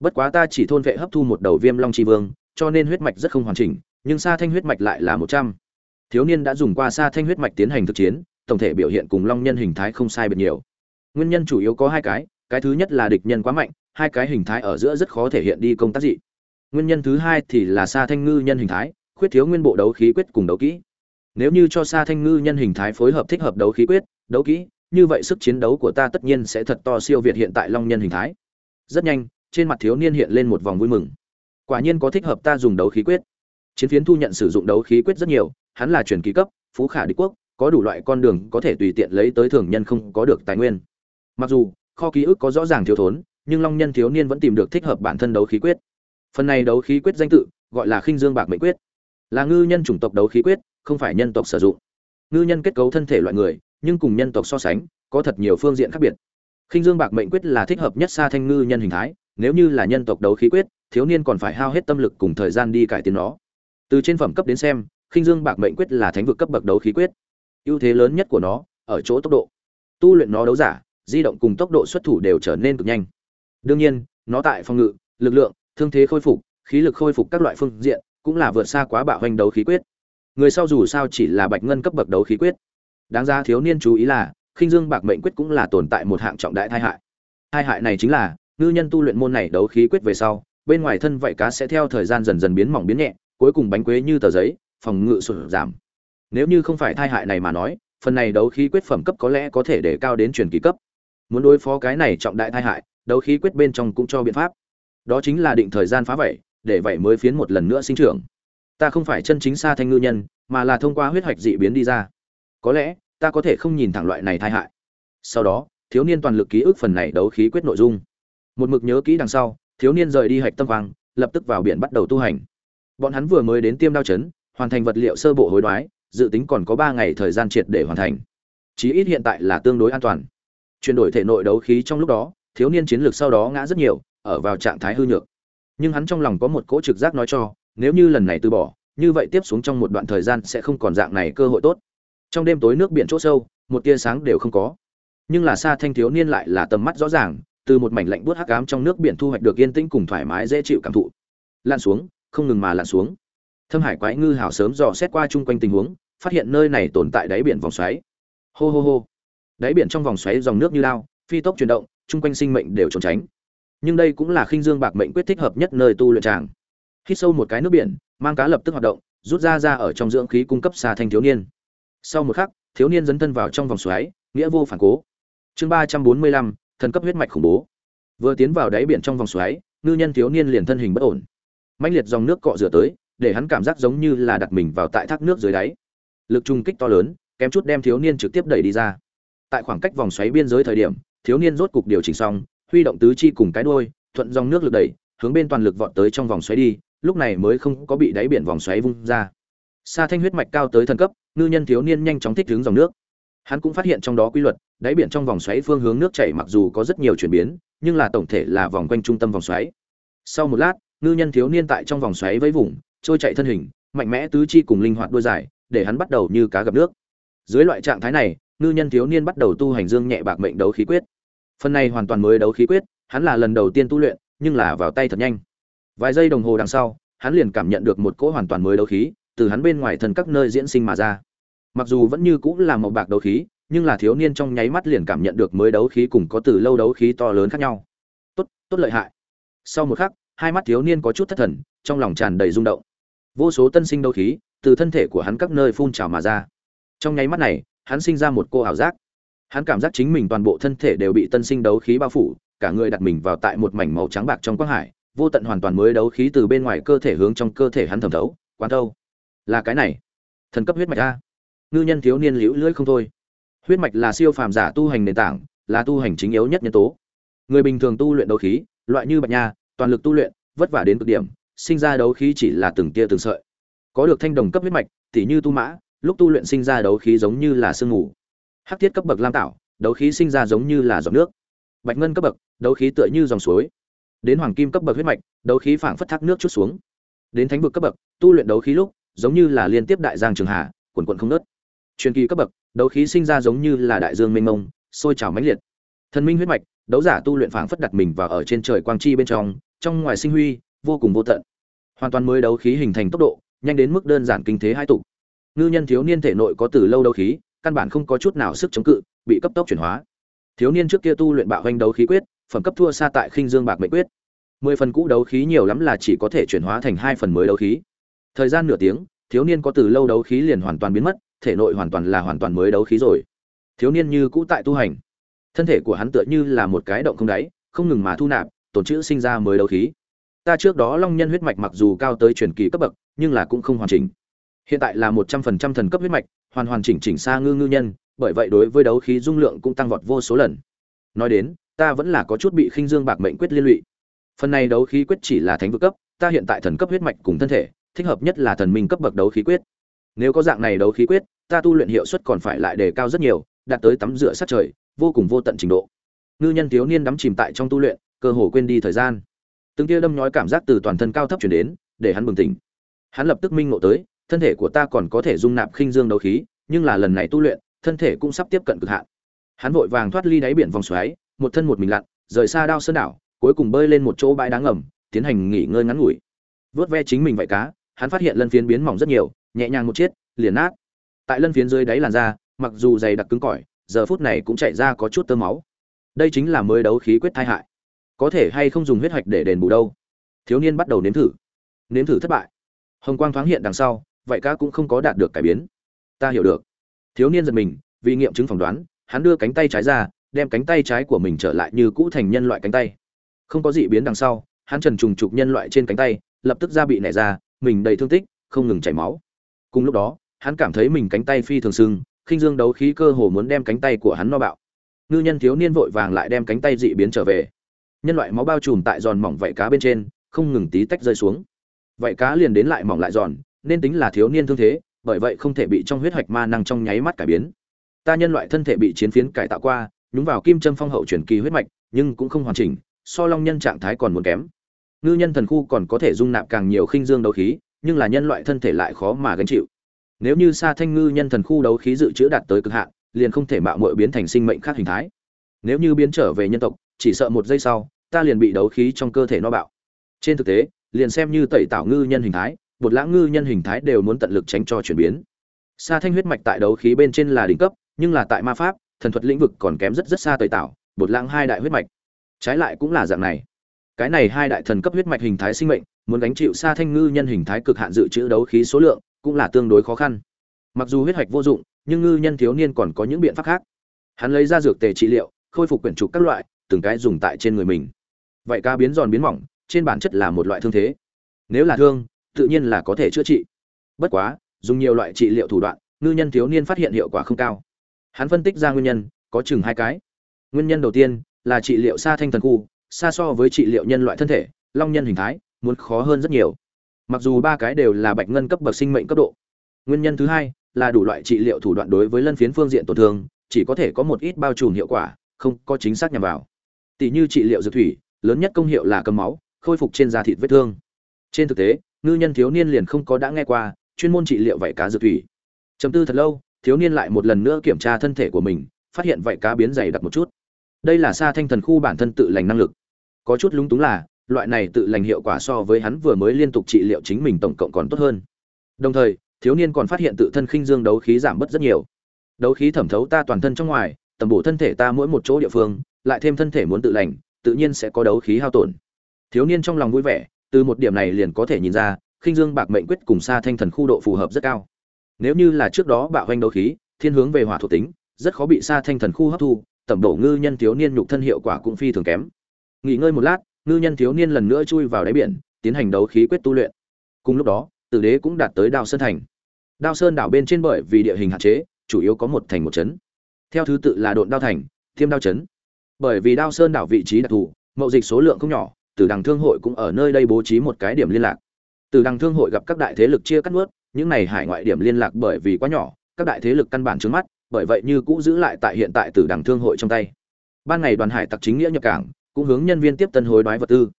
Bất quá ta chỉ thôn vệ hấp thu một đầu viêm long chi vương, cho nên huyết mạch rất không hoàn chỉnh, nhưng sa thanh huyết mạch lại là một trăm. Thiếu niên đã dùng qua sa thanh huyết mạch tiến hành thực chiến, tổng thể biểu hiện cùng long nhân hình thái không sai biệt nhiều. Nguyên nhân chủ yếu có hai cái cái thứ nhất là địch nhân quá mạnh, hai cái hình thái ở giữa rất khó thể hiện đi công tác dị nguyên nhân thứ hai thì là sa thanh ngư nhân hình thái, khuyết thiếu nguyên bộ đấu khí quyết cùng đấu kỹ nếu như cho sa thanh ngư nhân hình thái phối hợp thích hợp đấu khí quyết, đấu kỹ, như vậy sức chiến đấu của ta tất nhiên sẽ thật to siêu việt hiện tại long nhân hình thái. Rất nhanh, trên mặt thiếu niên hiện lên một vòng vui mừng. Quả nhiên có thích hợp ta dùng đấu khí quyết. Chiến phiến thu nhận sử dụng đấu khí quyết rất nhiều, hắn là truyền ký cấp, phú khả địch quốc, có đủ loại con đường có thể tùy tiện lấy tới thường nhân không có được tài nguyên. Mặc dù, kho ký ức có rõ ràng thiếu thốn, nhưng long nhân thiếu niên vẫn tìm được thích hợp bản thân đấu khí quyết. Phần này đấu khí quyết danh tự, gọi là khinh dương bạc mệnh quyết. Là ngư nhân chủng tộc đấu khí quyết không phải nhân tộc sử dụng. Ngư nhân kết cấu thân thể loại người, nhưng cùng nhân tộc so sánh, có thật nhiều phương diện khác biệt. Khinh dương bạc mệnh quyết là thích hợp nhất xa thanh ngư nhân hình thái, nếu như là nhân tộc đấu khí quyết, thiếu niên còn phải hao hết tâm lực cùng thời gian đi cải tiến nó. Từ trên phẩm cấp đến xem, khinh dương bạc mệnh quyết là thánh vực cấp bậc đấu khí quyết. Ưu thế lớn nhất của nó, ở chỗ tốc độ. Tu luyện nó đấu giả, di động cùng tốc độ xuất thủ đều trở nên cực nhanh. Đương nhiên, nó tại phòng ngự, lực lượng, thương thế khôi phục, khí lực khôi phục các loại phương diện cũng là vượt xa quá bạo hành đấu khí quyết người sau dù sao chỉ là bạch ngân cấp bậc đấu khí quyết. Đáng ra thiếu niên chú ý là, khinh dương bạc mệnh quyết cũng là tồn tại một hạng trọng đại tai hại. Tai hại này chính là, ngư nhân tu luyện môn này đấu khí quyết về sau, bên ngoài thân vảy cá sẽ theo thời gian dần dần biến mỏng biến nhẹ, cuối cùng bánh quế như tờ giấy, phòng ngự sụt giảm. Nếu như không phải tai hại này mà nói, phần này đấu khí quyết phẩm cấp có lẽ có thể để cao đến truyền kỳ cấp. Muốn đối phó cái này trọng đại tai hại, đấu khí quyết bên trong cũng cho biện pháp. Đó chính là định thời gian phá vảy để vảy mới phiến một lần nữa sinh trưởng ta không phải chân chính xa thanh ngư nhân, mà là thông qua huyết hoạch dị biến đi ra. Có lẽ, ta có thể không nhìn thẳng loại này tai hại. Sau đó, thiếu niên toàn lực ký ức phần này đấu khí quyết nội dung. Một mực nhớ kỹ đằng sau, thiếu niên rời đi hạch tâm vàng lập tức vào biển bắt đầu tu hành. Bọn hắn vừa mới đến tiêm đao chấn, hoàn thành vật liệu sơ bộ hối đoái, dự tính còn có ba ngày thời gian triệt để hoàn thành. Chí ít hiện tại là tương đối an toàn. Chuyển đổi thể nội đấu khí trong lúc đó, thiếu niên chiến lược sau đó ngã rất nhiều, ở vào trạng thái hư nhược. Nhưng hắn trong lòng có một cỗ trực giác nói cho nếu như lần này từ bỏ, như vậy tiếp xuống trong một đoạn thời gian sẽ không còn dạng này cơ hội tốt. Trong đêm tối nước biển chỗ sâu, một tia sáng đều không có. Nhưng là xa thanh thiếu niên lại là tầm mắt rõ ràng, từ một mảnh lạnh buốt hắc ám trong nước biển thu hoạch được yên tĩnh cùng thoải mái, dễ chịu cảm thụ. Lặn xuống, không ngừng mà lặn xuống. Thâm hải quái ngư hào sớm dò xét qua chung quanh tình huống, phát hiện nơi này tồn tại đáy biển vòng xoáy. Hô hô hô. Đáy biển trong vòng xoáy dòng nước như lao, phi tốc chuyển động, chung quanh sinh mệnh đều trốn tránh. Nhưng đây cũng là khinh dương bạc mệnh quyết thích hợp nhất nơi tu luyện tràng hít sâu một cái nước biển, mang cá lập tức hoạt động, rút ra ra ở trong dưỡng khí cung cấp xa thanh thiếu niên. Sau một khắc, thiếu niên dấn thân vào trong vòng xoáy, nghĩa vô phản cố. Chương ba trăm bốn mươi lăm, thần cấp huyết mạch khủng bố. Vừa tiến vào đáy biển trong vòng xoáy, ngư nhân thiếu niên liền thân hình bất ổn. Mạnh liệt dòng nước cọ rửa tới, để hắn cảm giác giống như là đặt mình vào tại thác nước dưới đáy. Lực trung kích to lớn, kém chút đem thiếu niên trực tiếp đẩy đi ra. Tại khoảng cách vòng xoáy biên giới thời điểm, thiếu niên rốt cục điều chỉnh xong, huy động tứ chi cùng cái đuôi, thuận dòng nước lực đẩy, hướng bên toàn lực vọt tới trong vòng xoáy đi lúc này mới không có bị đáy biển vòng xoáy vung ra. Xa thanh huyết mạch cao tới thần cấp, ngư nhân thiếu niên nhanh chóng thích ứng dòng nước. Hắn cũng phát hiện trong đó quy luật, đáy biển trong vòng xoáy phương hướng nước chảy mặc dù có rất nhiều chuyển biến, nhưng là tổng thể là vòng quanh trung tâm vòng xoáy. Sau một lát, ngư nhân thiếu niên tại trong vòng xoáy với vùng, trôi chạy thân hình, mạnh mẽ tứ chi cùng linh hoạt đôi dài, để hắn bắt đầu như cá gặp nước. Dưới loại trạng thái này, ngư nhân thiếu niên bắt đầu tu hành dương nhẹ bạc mệnh đấu khí quyết. Phần này hoàn toàn mới đấu khí quyết, hắn là lần đầu tiên tu luyện, nhưng là vào tay thật nhanh vài giây đồng hồ đằng sau, hắn liền cảm nhận được một cỗ hoàn toàn mới đấu khí từ hắn bên ngoài thân các nơi diễn sinh mà ra. Mặc dù vẫn như cũng là một bạc đấu khí, nhưng là thiếu niên trong nháy mắt liền cảm nhận được mới đấu khí cùng có từ lâu đấu khí to lớn khác nhau. Tốt tốt lợi hại. Sau một khắc, hai mắt thiếu niên có chút thất thần, trong lòng tràn đầy rung động. Vô số tân sinh đấu khí từ thân thể của hắn các nơi phun trào mà ra. Trong nháy mắt này, hắn sinh ra một cô ảo giác. Hắn cảm giác chính mình toàn bộ thân thể đều bị tân sinh đấu khí bao phủ, cả người đặt mình vào tại một mảnh màu trắng bạc trong quang hải vô tận hoàn toàn mới đấu khí từ bên ngoài cơ thể hướng trong cơ thể hắn thẩm thấu, quán thâu, là cái này, thần cấp huyết mạch a. Ngư nhân thiếu niên liễu lưỡi không thôi. Huyết mạch là siêu phàm giả tu hành nền tảng, là tu hành chính yếu nhất nhân tố. Người bình thường tu luyện đấu khí, loại như bạch nha, toàn lực tu luyện, vất vả đến cực điểm, sinh ra đấu khí chỉ là từng tia từng sợi. Có được thanh đồng cấp huyết mạch, tỉ như tu mã, lúc tu luyện sinh ra đấu khí giống như là sương mù. Hắc thiết cấp bậc lam tạo đấu khí sinh ra giống như là giọt nước. Bạch ngân cấp bậc, đấu khí tựa như dòng suối đến hoàng kim cấp bậc huyết mạch, đấu khí phảng phất thác nước chút xuống. Đến thánh vực cấp bậc, tu luyện đấu khí lúc, giống như là liên tiếp đại giang trường hà quần quận không nớt truyền kỳ cấp bậc, đấu khí sinh ra giống như là đại dương mênh mông, sôi trào mãnh liệt. Thần minh huyết mạch, đấu giả tu luyện phảng phất đặt mình vào ở trên trời quang chi bên trong trong ngoài sinh huy, vô cùng vô tận. Hoàn toàn mới đấu khí hình thành tốc độ, nhanh đến mức đơn giản kinh thế hai tục ngư nhân thiếu niên thể nội có từ lâu đấu khí, căn bản không có chút nào sức chống cự, bị cấp tốc chuyển hóa. Thiếu niên trước kia tu luyện bạo hoành đấu khí quyết phẩm cấp thua xa tại khinh dương bạc mệnh quyết. Mười phần cũ đấu khí nhiều lắm là chỉ có thể chuyển hóa thành hai phần mới đấu khí. Thời gian nửa tiếng, thiếu niên có từ lâu đấu khí liền hoàn toàn biến mất, thể nội hoàn toàn là hoàn toàn mới đấu khí rồi. Thiếu niên như cũ tại tu hành. Thân thể của hắn tựa như là một cái động không đáy, không ngừng mà thu nạp, tổn chữ sinh ra mới đấu khí. Ta trước đó long nhân huyết mạch mặc dù cao tới truyền kỳ cấp bậc, nhưng là cũng không hoàn chỉnh. Hiện tại là một trăm phần trăm thần cấp huyết mạch, hoàn hoàn chỉnh chỉnh xa ngư ngư nhân, bởi vậy đối với đấu khí dung lượng cũng tăng vọt vô số lần. Nói đến ta vẫn là có chút bị khinh dương bạc mệnh quyết liên lụy. Phần này đấu khí quyết chỉ là thánh vực cấp, ta hiện tại thần cấp huyết mạch cùng thân thể, thích hợp nhất là thần minh cấp bậc đấu khí quyết. Nếu có dạng này đấu khí quyết, ta tu luyện hiệu suất còn phải lại đề cao rất nhiều, đạt tới tắm rửa sát trời, vô cùng vô tận trình độ. Ngư nhân thiếu niên đắm chìm tại trong tu luyện, cơ hồ quên đi thời gian. Từng tia đâm nhói cảm giác từ toàn thân cao thấp chuyển đến, để hắn bừng tỉnh. Hắn lập tức minh ngộ tới, thân thể của ta còn có thể dung nạp khinh dương đấu khí, nhưng là lần này tu luyện, thân thể cũng sắp tiếp cận cực hạn. Hắn vội vàng thoát ly đáy biển vòng xoáy một thân một mình lặn, rời xa đao sơn đảo, cuối cùng bơi lên một chỗ bãi đá ngầm, tiến hành nghỉ ngơi ngắn ngủi. Vớt ve chính mình vậy cá, hắn phát hiện lân phiến biến mỏng rất nhiều, nhẹ nhàng một chiếc, liền nát. Tại lân phiến dưới đáy làn da, mặc dù dày đặc cứng cỏi, giờ phút này cũng chạy ra có chút tơ máu. Đây chính là mới đấu khí quyết thai hại. Có thể hay không dùng huyết hoạch để đền bù đâu? Thiếu niên bắt đầu nếm thử. Nếm thử thất bại. Hồng quang thoáng hiện đằng sau vậy cá cũng không có đạt được cải biến. Ta hiểu được. Thiếu niên giật mình, vì nghiệm chứng phỏng đoán, hắn đưa cánh tay trái ra đem cánh tay trái của mình trở lại như cũ thành nhân loại cánh tay. Không có gì biến đằng sau, hắn trần trùng trục nhân loại trên cánh tay, lập tức ra bị nẻ ra, mình đầy thương tích, không ngừng chảy máu. Cùng lúc đó, hắn cảm thấy mình cánh tay phi thường sưng, khinh dương đấu khí cơ hồ muốn đem cánh tay của hắn no bạo. Ngư nhân thiếu niên vội vàng lại đem cánh tay dị biến trở về. Nhân loại máu bao trùm tại giòn mỏng vảy cá bên trên, không ngừng tí tách rơi xuống. Vảy cá liền đến lại mỏng lại giòn, nên tính là thiếu niên thương thế, bởi vậy không thể bị trong huyết hoạch ma năng trong nháy mắt cải biến. Ta nhân loại thân thể bị chiến phiến cải tạo qua nhúng vào kim châm phong hậu chuyển kỳ huyết mạch, nhưng cũng không hoàn chỉnh, so long nhân trạng thái còn muốn kém. Ngư nhân thần khu còn có thể dung nạp càng nhiều khinh dương đấu khí, nhưng là nhân loại thân thể lại khó mà gánh chịu. Nếu như sa thanh ngư nhân thần khu đấu khí dự trữ đạt tới cực hạn, liền không thể mạo muội biến thành sinh mệnh khác hình thái. Nếu như biến trở về nhân tộc, chỉ sợ một giây sau, ta liền bị đấu khí trong cơ thể no bạo. Trên thực tế, liền xem như tẩy tạo ngư nhân hình thái, bột lãng ngư nhân hình thái đều muốn tận lực tránh cho chuyển biến. Sa thanh huyết mạch tại đấu khí bên trên là đỉnh cấp, nhưng là tại ma pháp thần thuật lĩnh vực còn kém rất rất xa tẩy tạo bột lãng hai đại huyết mạch. Trái lại cũng là dạng này. Cái này hai đại thần cấp huyết mạch hình thái sinh mệnh, muốn gánh chịu xa thanh ngư nhân hình thái cực hạn dự trữ đấu khí số lượng, cũng là tương đối khó khăn. Mặc dù huyết mạch vô dụng, nhưng ngư nhân thiếu niên còn có những biện pháp khác. Hắn lấy ra dược tề trị liệu, khôi phục quyển trục các loại, từng cái dùng tại trên người mình. Vậy ca biến giòn biến mỏng, trên bản chất là một loại thương thế. Nếu là thương, tự nhiên là có thể chữa trị. Bất quá, dùng nhiều loại trị liệu thủ đoạn, ngư nhân thiếu niên phát hiện hiệu quả không cao hắn phân tích ra nguyên nhân, có chừng hai cái. Nguyên nhân đầu tiên là trị liệu xa thanh thần khu, xa so với trị liệu nhân loại thân thể, long nhân hình thái, muốn khó hơn rất nhiều. Mặc dù ba cái đều là bạch ngân cấp bậc sinh mệnh cấp độ. Nguyên nhân thứ hai là đủ loại trị liệu thủ đoạn đối với lân phiến phương diện tổn thương, chỉ có thể có một ít bao trùm hiệu quả, không có chính xác nhằm vào. Tỷ như trị liệu dược thủy, lớn nhất công hiệu là cầm máu, khôi phục trên da thịt vết thương. Trên thực tế, ngư nhân thiếu niên liền không có đã nghe qua chuyên môn trị liệu vảy cá dược thủy. Chấm tư thật lâu thiếu niên lại một lần nữa kiểm tra thân thể của mình, phát hiện vảy cá biến dày đặc một chút. Đây là sa thanh thần khu bản thân tự lành năng lực. Có chút lúng túng là, loại này tự lành hiệu quả so với hắn vừa mới liên tục trị liệu chính mình tổng cộng còn tốt hơn. Đồng thời, thiếu niên còn phát hiện tự thân khinh dương đấu khí giảm bớt rất nhiều. Đấu khí thẩm thấu ta toàn thân trong ngoài tầm bổ thân thể ta mỗi một chỗ địa phương, lại thêm thân thể muốn tự lành, tự nhiên sẽ có đấu khí hao tổn. Thiếu niên trong lòng vui vẻ, từ một điểm này liền có thể nhìn ra, khinh dương bạc mệnh quyết cùng xa thanh thần khu độ phù hợp rất cao nếu như là trước đó bạo hoành đấu khí, thiên hướng về hỏa thuộc tính, rất khó bị xa thanh thần khu hấp thu, tẩm đổ ngư nhân thiếu niên nhục thân hiệu quả cũng phi thường kém. Nghỉ ngơi một lát, ngư nhân thiếu niên lần nữa chui vào đáy biển, tiến hành đấu khí quyết tu luyện. Cùng lúc đó, tử đế cũng đạt tới đao sơn thành. Đao sơn đảo bên trên bởi vì địa hình hạn chế, chủ yếu có một thành một trấn theo thứ tự là độn đao thành, thiêm đao trấn bởi vì đao sơn đảo vị trí đặc thù, mậu dịch số lượng không nhỏ, tử đằng thương hội cũng ở nơi đây bố trí một cái điểm liên lạc. Từ đằng thương hội gặp các đại thế lực chia cắt nuốt những này hải ngoại điểm liên lạc bởi vì quá nhỏ, các đại thế lực căn bản trước mắt, bởi vậy như cũ giữ lại tại hiện tại từ đảng thương hội trong tay. Ban ngày đoàn hải tặc chính nghĩa nhập cảng, cũng hướng nhân viên tiếp tân hối đoái vật tư.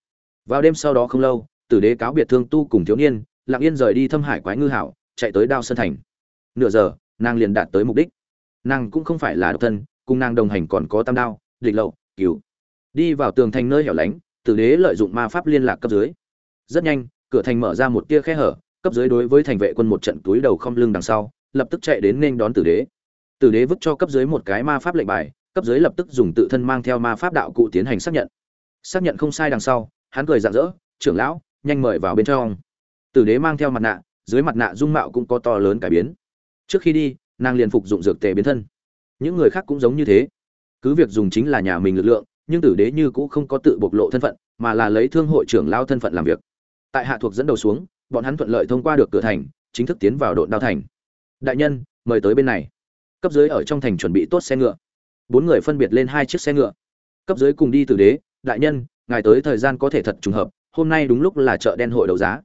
Vào đêm sau đó không lâu, tử đế cáo biệt thương tu cùng thiếu niên, lặng yên rời đi thâm hải quái ngư hảo, chạy tới đao sơn thành. Nửa giờ, nàng liền đạt tới mục đích. Nàng cũng không phải là độc thân, cùng nàng đồng hành còn có tam đao, địch lậu, Cửu. đi vào tường thành nơi hẻo lánh, tử đế lợi dụng ma pháp liên lạc cấp dưới. Rất nhanh, cửa thành mở ra một tia khe hở cấp dưới đối với thành vệ quân một trận túi đầu không lưng đằng sau, lập tức chạy đến nên đón tử đế. Tử đế vứt cho cấp dưới một cái ma pháp lệnh bài, cấp dưới lập tức dùng tự thân mang theo ma pháp đạo cụ tiến hành xác nhận. Xác nhận không sai đằng sau, hắn cười rạng rỡ, trưởng lão, nhanh mời vào bên trong. Tử đế mang theo mặt nạ, dưới mặt nạ dung mạo cũng có to lớn cải biến. Trước khi đi, nàng liền phục dụng dược tề biến thân. Những người khác cũng giống như thế. Cứ việc dùng chính là nhà mình lực lượng, nhưng tử đế như cũ không có tự bộc lộ thân phận, mà là lấy thương hội trưởng lao thân phận làm việc. Tại hạ thuộc dẫn đầu xuống bọn hắn thuận lợi thông qua được cửa thành, chính thức tiến vào độn đao thành. Đại nhân, mời tới bên này. Cấp dưới ở trong thành chuẩn bị tốt xe ngựa. Bốn người phân biệt lên hai chiếc xe ngựa. Cấp dưới cùng đi tử đế, đại nhân, ngài tới thời gian có thể thật trùng hợp, hôm nay đúng lúc là chợ đen hội đấu giá.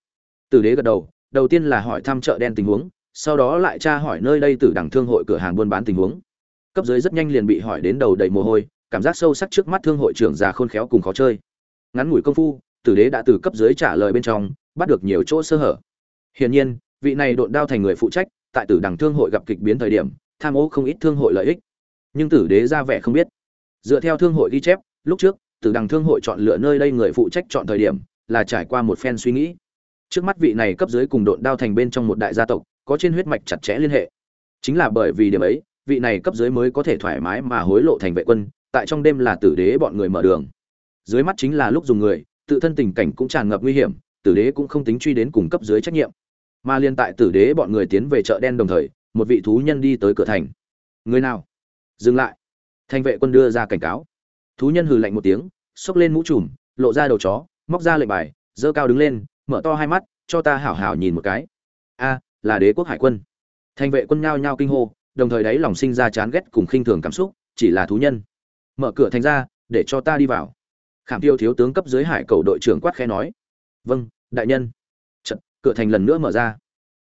Tử đế gật đầu đầu tiên là hỏi thăm chợ đen tình huống, sau đó lại tra hỏi nơi đây từ đẳng thương hội cửa hàng buôn bán tình huống. Cấp dưới rất nhanh liền bị hỏi đến đầu đầy mồ hôi, cảm giác sâu sắc trước mắt thương hội trưởng già khôn khéo cùng khó chơi. Ngắn ngủi công phu, tử đế đã từ cấp dưới trả lời bên trong bắt được nhiều chỗ sơ hở. Hiển nhiên, vị này độn đao thành người phụ trách, tại tử đẳng thương hội gặp kịch biến thời điểm, tham ô không ít thương hội lợi ích. Nhưng tử đế ra vẻ không biết. Dựa theo thương hội ghi chép, lúc trước, tử đằng thương hội chọn lựa nơi đây người phụ trách chọn thời điểm, là trải qua một phen suy nghĩ. Trước mắt vị này cấp dưới cùng độn đao thành bên trong một đại gia tộc, có trên huyết mạch chặt chẽ liên hệ. Chính là bởi vì điểm ấy, vị này cấp dưới mới có thể thoải mái mà hối lộ thành vệ quân, tại trong đêm là tử đế bọn người mở đường. Dưới mắt chính là lúc dùng người, tự thân tình cảnh cũng tràn ngập nguy hiểm tử đế cũng không tính truy đến cùng cấp dưới trách nhiệm. Mà liên tại tử đế bọn người tiến về chợ đen đồng thời, một vị thú nhân đi tới cửa thành. Người nào? Dừng lại. Thành vệ quân đưa ra cảnh cáo. Thú nhân hừ lạnh một tiếng, xốc lên mũ trùm, lộ ra đầu chó, móc ra lệnh bài dơ cao đứng lên, mở to hai mắt, cho ta hảo hảo nhìn một cái. A, là đế quốc hải quân. Thành vệ quân nhao nhao kinh hô, đồng thời đấy lòng sinh ra chán ghét cùng khinh thường cảm xúc, chỉ là thú nhân. Mở cửa thành ra, để cho ta đi vào. Khảm tiêu thiếu tướng cấp dưới hải cầu đội trưởng quát khẽ nói vâng đại nhân. Trận, cửa thành lần nữa mở ra.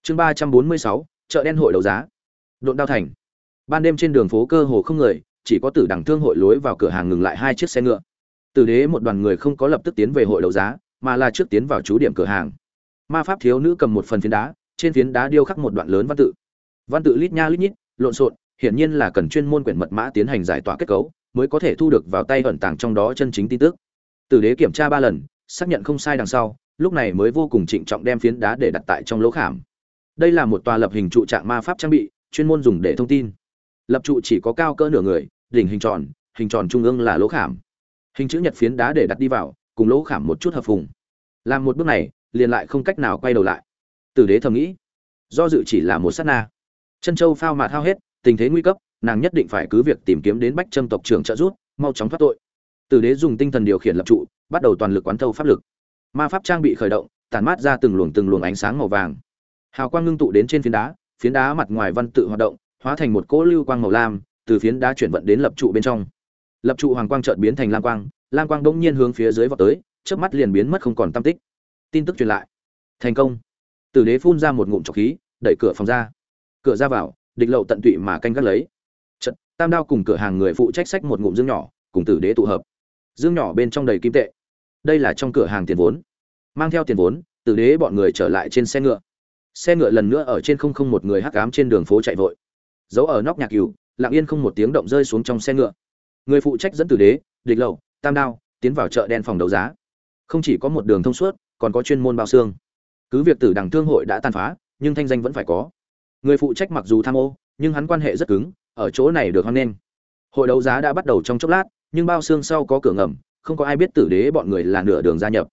Chương ba trăm bốn mươi sáu chợ đen hội đấu giá. Độn đao thành. Ban đêm trên đường phố cơ hồ không người chỉ có tử đẳng thương hội lối vào cửa hàng ngừng lại hai chiếc xe ngựa. Tử đế một đoàn người không có lập tức tiến về hội đấu giá mà là trước tiến vào chú điểm cửa hàng. Ma pháp thiếu nữ cầm một phần phiến đá trên phiến đá điêu khắc một đoạn lớn văn tự. Văn tự lít nha lít nhít lộn xộn hiển nhiên là cần chuyên môn quyển mật mã tiến hành giải tỏa kết cấu mới có thể thu được vào tay ẩn tàng trong đó chân chính tin tức. Tử đế kiểm tra ba lần xác nhận không sai đằng sau lúc này mới vô cùng trịnh trọng đem phiến đá để đặt tại trong lỗ khảm. Đây là một tòa lập hình trụ trạng ma pháp trang bị, chuyên môn dùng để thông tin. Lập trụ chỉ có cao cỡ nửa người, đỉnh hình tròn hình tròn trung ương là lỗ khảm. Hình chữ nhật phiến đá để đặt đi vào, cùng lỗ khảm một chút hợp phùng. Làm một bước này, liền lại không cách nào quay đầu lại. Tử đế thầm nghĩ, do dự chỉ là một sát na. Chân châu phao mạt hao hết, tình thế nguy cấp, nàng nhất định phải cứ việc tìm kiếm đến bách trâm tộc trưởng trợ giúp, mau chóng thoát tội. Tử đế dùng tinh thần điều khiển lập trụ, bắt đầu toàn lực quán thâu pháp lực ma pháp trang bị khởi động tàn mát ra từng luồng từng luồng ánh sáng màu vàng. Hào quang ngưng tụ đến trên phiến đá phiến đá mặt ngoài văn tự hoạt động, hóa thành một cỗ lưu quang màu lam, từ phiến đá chuyển vận đến lập trụ bên trong. Lập trụ hoàng quang chợt biến thành lam quang lam quang bỗng nhiên hướng phía dưới vọt tới, chớp mắt liền biến mất không còn tam tích. Tin tức truyền lại. Thành công. Tử đế phun ra một ngụm trọc khí, đẩy cửa phòng ra. Cửa ra vào, địch lậu tận tụy mà canh gác lấy. Trận tam đao cùng cửa hàng người phụ trách sách một ngụm dương nhỏ, cùng tử đế tụ hợp. Dương nhỏ bên trong đầy kim tệ đây là trong cửa hàng tiền vốn. Mang theo tiền vốn, tử đế bọn người trở lại trên xe ngựa. Xe ngựa lần nữa ở trên không không một người hắc ám trên đường phố chạy vội. Giấu ở nóc nhạc cừu, lặng yên không một tiếng động rơi xuống trong xe ngựa. Người phụ trách dẫn tử đế, địch lậu tam đao, tiến vào chợ đen phòng đấu giá. Không chỉ có một đường thông suốt, còn có chuyên môn bao xương. Cứ việc tử đằng thương hội đã tàn phá, nhưng thanh danh vẫn phải có. Người phụ trách mặc dù tham ô, nhưng hắn quan hệ rất cứng, ở chỗ này được hoan nghênh. Hội đấu giá đã bắt đầu trong chốc lát, nhưng bao xương sau có cửa ngầm không có ai biết tử đế bọn người là nửa đường gia nhập.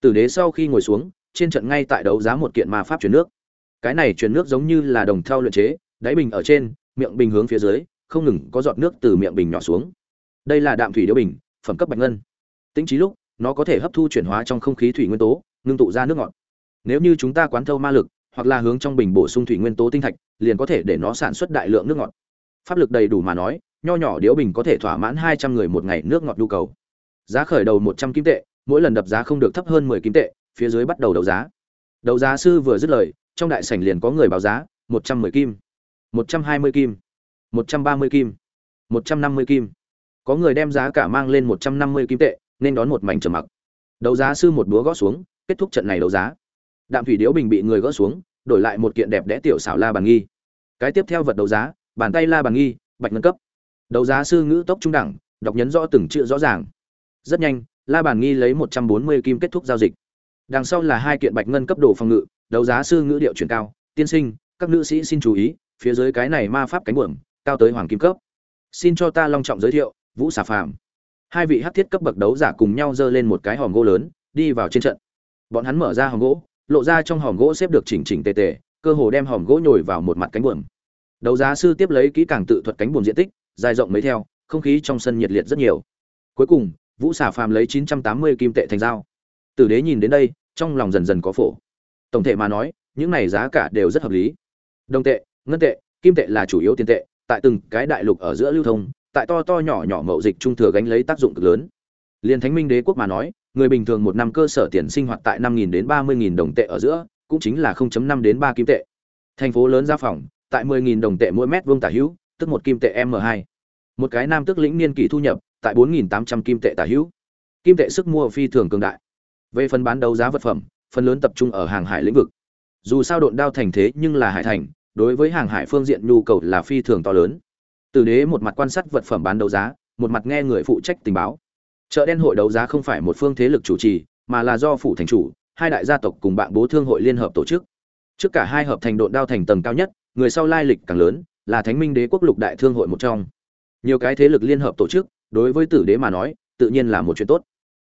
Tử đế sau khi ngồi xuống, trên trận ngay tại đấu giá một kiện ma pháp chuyển nước. Cái này chuyển nước giống như là đồng thau luyện chế, đáy bình ở trên, miệng bình hướng phía dưới, không ngừng có giọt nước từ miệng bình nhỏ xuống. Đây là đạm thủy điếu bình, phẩm cấp bạch ngân. Tính trí lúc, nó có thể hấp thu chuyển hóa trong không khí thủy nguyên tố, ngưng tụ ra nước ngọt. Nếu như chúng ta quán thâu ma lực, hoặc là hướng trong bình bổ sung thủy nguyên tố tinh thạch, liền có thể để nó sản xuất đại lượng nước ngọt. Pháp lực đầy đủ mà nói, nho nhỏ điếu bình có thể thỏa mãn hai trăm người một ngày nước ngọt nhu cầu giá khởi đầu một trăm kim tệ, mỗi lần đập giá không được thấp hơn mười kim tệ, phía dưới bắt đầu đấu giá. Đấu giá sư vừa dứt lời, trong đại sảnh liền có người báo giá, một trăm mười kim, một trăm hai mươi kim, một trăm ba mươi kim, một trăm năm mươi kim. Có người đem giá cả mang lên một trăm năm mươi kim tệ, nên đón một mảnh trầm mặc. Đấu giá sư một búa gõ xuống, kết thúc trận này đấu giá. Đạm thủy điếu bình bị người gỡ xuống, đổi lại một kiện đẹp đẽ tiểu xảo la bàn nghi. Cái tiếp theo vật đấu giá, bàn tay la bàn nghi, bạch ngân cấp. Đấu giá sư ngữ tốc trung đẳng, đọc nhấn rõ từng chữ rõ ràng rất nhanh, la bàn nghi lấy một trăm bốn mươi kim kết thúc giao dịch. Đằng sau là hai kiện bạch ngân cấp độ phòng ngự, đấu giá sư ngữ điệu chuyển cao, tiên sinh, các nữ sĩ xin chú ý, phía dưới cái này ma pháp cánh buồm, cao tới hoàng kim cấp. Xin cho ta long trọng giới thiệu, vũ xà phàm. Hai vị hắc thiết cấp bậc đấu giả cùng nhau giơ lên một cái hòm gỗ lớn, đi vào trên trận. Bọn hắn mở ra hòm gỗ, lộ ra trong hòm gỗ xếp được chỉnh chỉnh tề tề, cơ hồ đem hòm gỗ nhồi vào một mặt cánh buồm. Đấu giá sư tiếp lấy kỹ càng tự thuật cánh buồm diện tích, dài rộng mấy theo, không khí trong sân nhiệt liệt rất nhiều. Cuối cùng vũ xà phàm lấy chín trăm tám mươi kim tệ thành dao tử đế nhìn đến đây trong lòng dần dần có phổ tổng thể mà nói những này giá cả đều rất hợp lý đồng tệ ngân tệ kim tệ là chủ yếu tiền tệ tại từng cái đại lục ở giữa lưu thông tại to to nhỏ nhỏ mậu dịch trung thừa gánh lấy tác dụng cực lớn liên thánh minh đế quốc mà nói người bình thường một năm cơ sở tiền sinh hoạt tại năm nghìn đến ba mươi nghìn đồng tệ ở giữa cũng chính là 0.5 đến 3 kim tệ. Thành phố lớn gia phòng, tại 10.000 đồng tệ mỗi mét vuông tả hữu, tức một kim tệ M2. Một cái nam tức lĩnh niên kỷ thu nhập, tại 4.800 kim tệ tả hữu. Kim tệ sức mua phi thường cường đại. Về phần bán đấu giá vật phẩm, phần lớn tập trung ở hàng hải lĩnh vực. Dù sao độn đao thành thế nhưng là hải thành, đối với hàng hải phương diện nhu cầu là phi thường to lớn. Từ đế một mặt quan sát vật phẩm bán đấu giá, một mặt nghe người phụ trách tình báo. Chợ đen hội đấu giá không phải một phương thế lực chủ trì, mà là do phủ thành chủ, hai đại gia tộc cùng bạn bố thương hội liên hợp tổ chức trước cả hai hợp thành độn đao thành tầng cao nhất người sau lai lịch càng lớn là thánh minh đế quốc lục đại thương hội một trong nhiều cái thế lực liên hợp tổ chức đối với tử đế mà nói, tự nhiên là một chuyện tốt.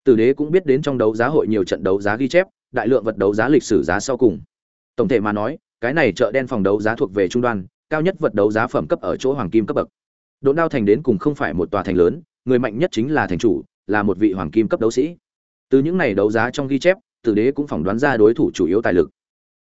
Tử đế cũng biết đến trong đấu giá hội nhiều trận đấu giá ghi chép, đại lượng vật đấu giá lịch sử giá sau cùng. Tổng thể mà nói, cái này chợ đen phòng đấu giá thuộc về trung đoan, cao nhất vật đấu giá phẩm cấp ở chỗ hoàng kim cấp bậc. Độn đao thành đến cùng không phải một tòa thành lớn, người mạnh nhất chính là thành chủ, là một vị hoàng kim cấp đấu sĩ. Từ những này đấu giá trong ghi chép, tử đế cũng phỏng đoán ra đối thủ chủ yếu tài lực.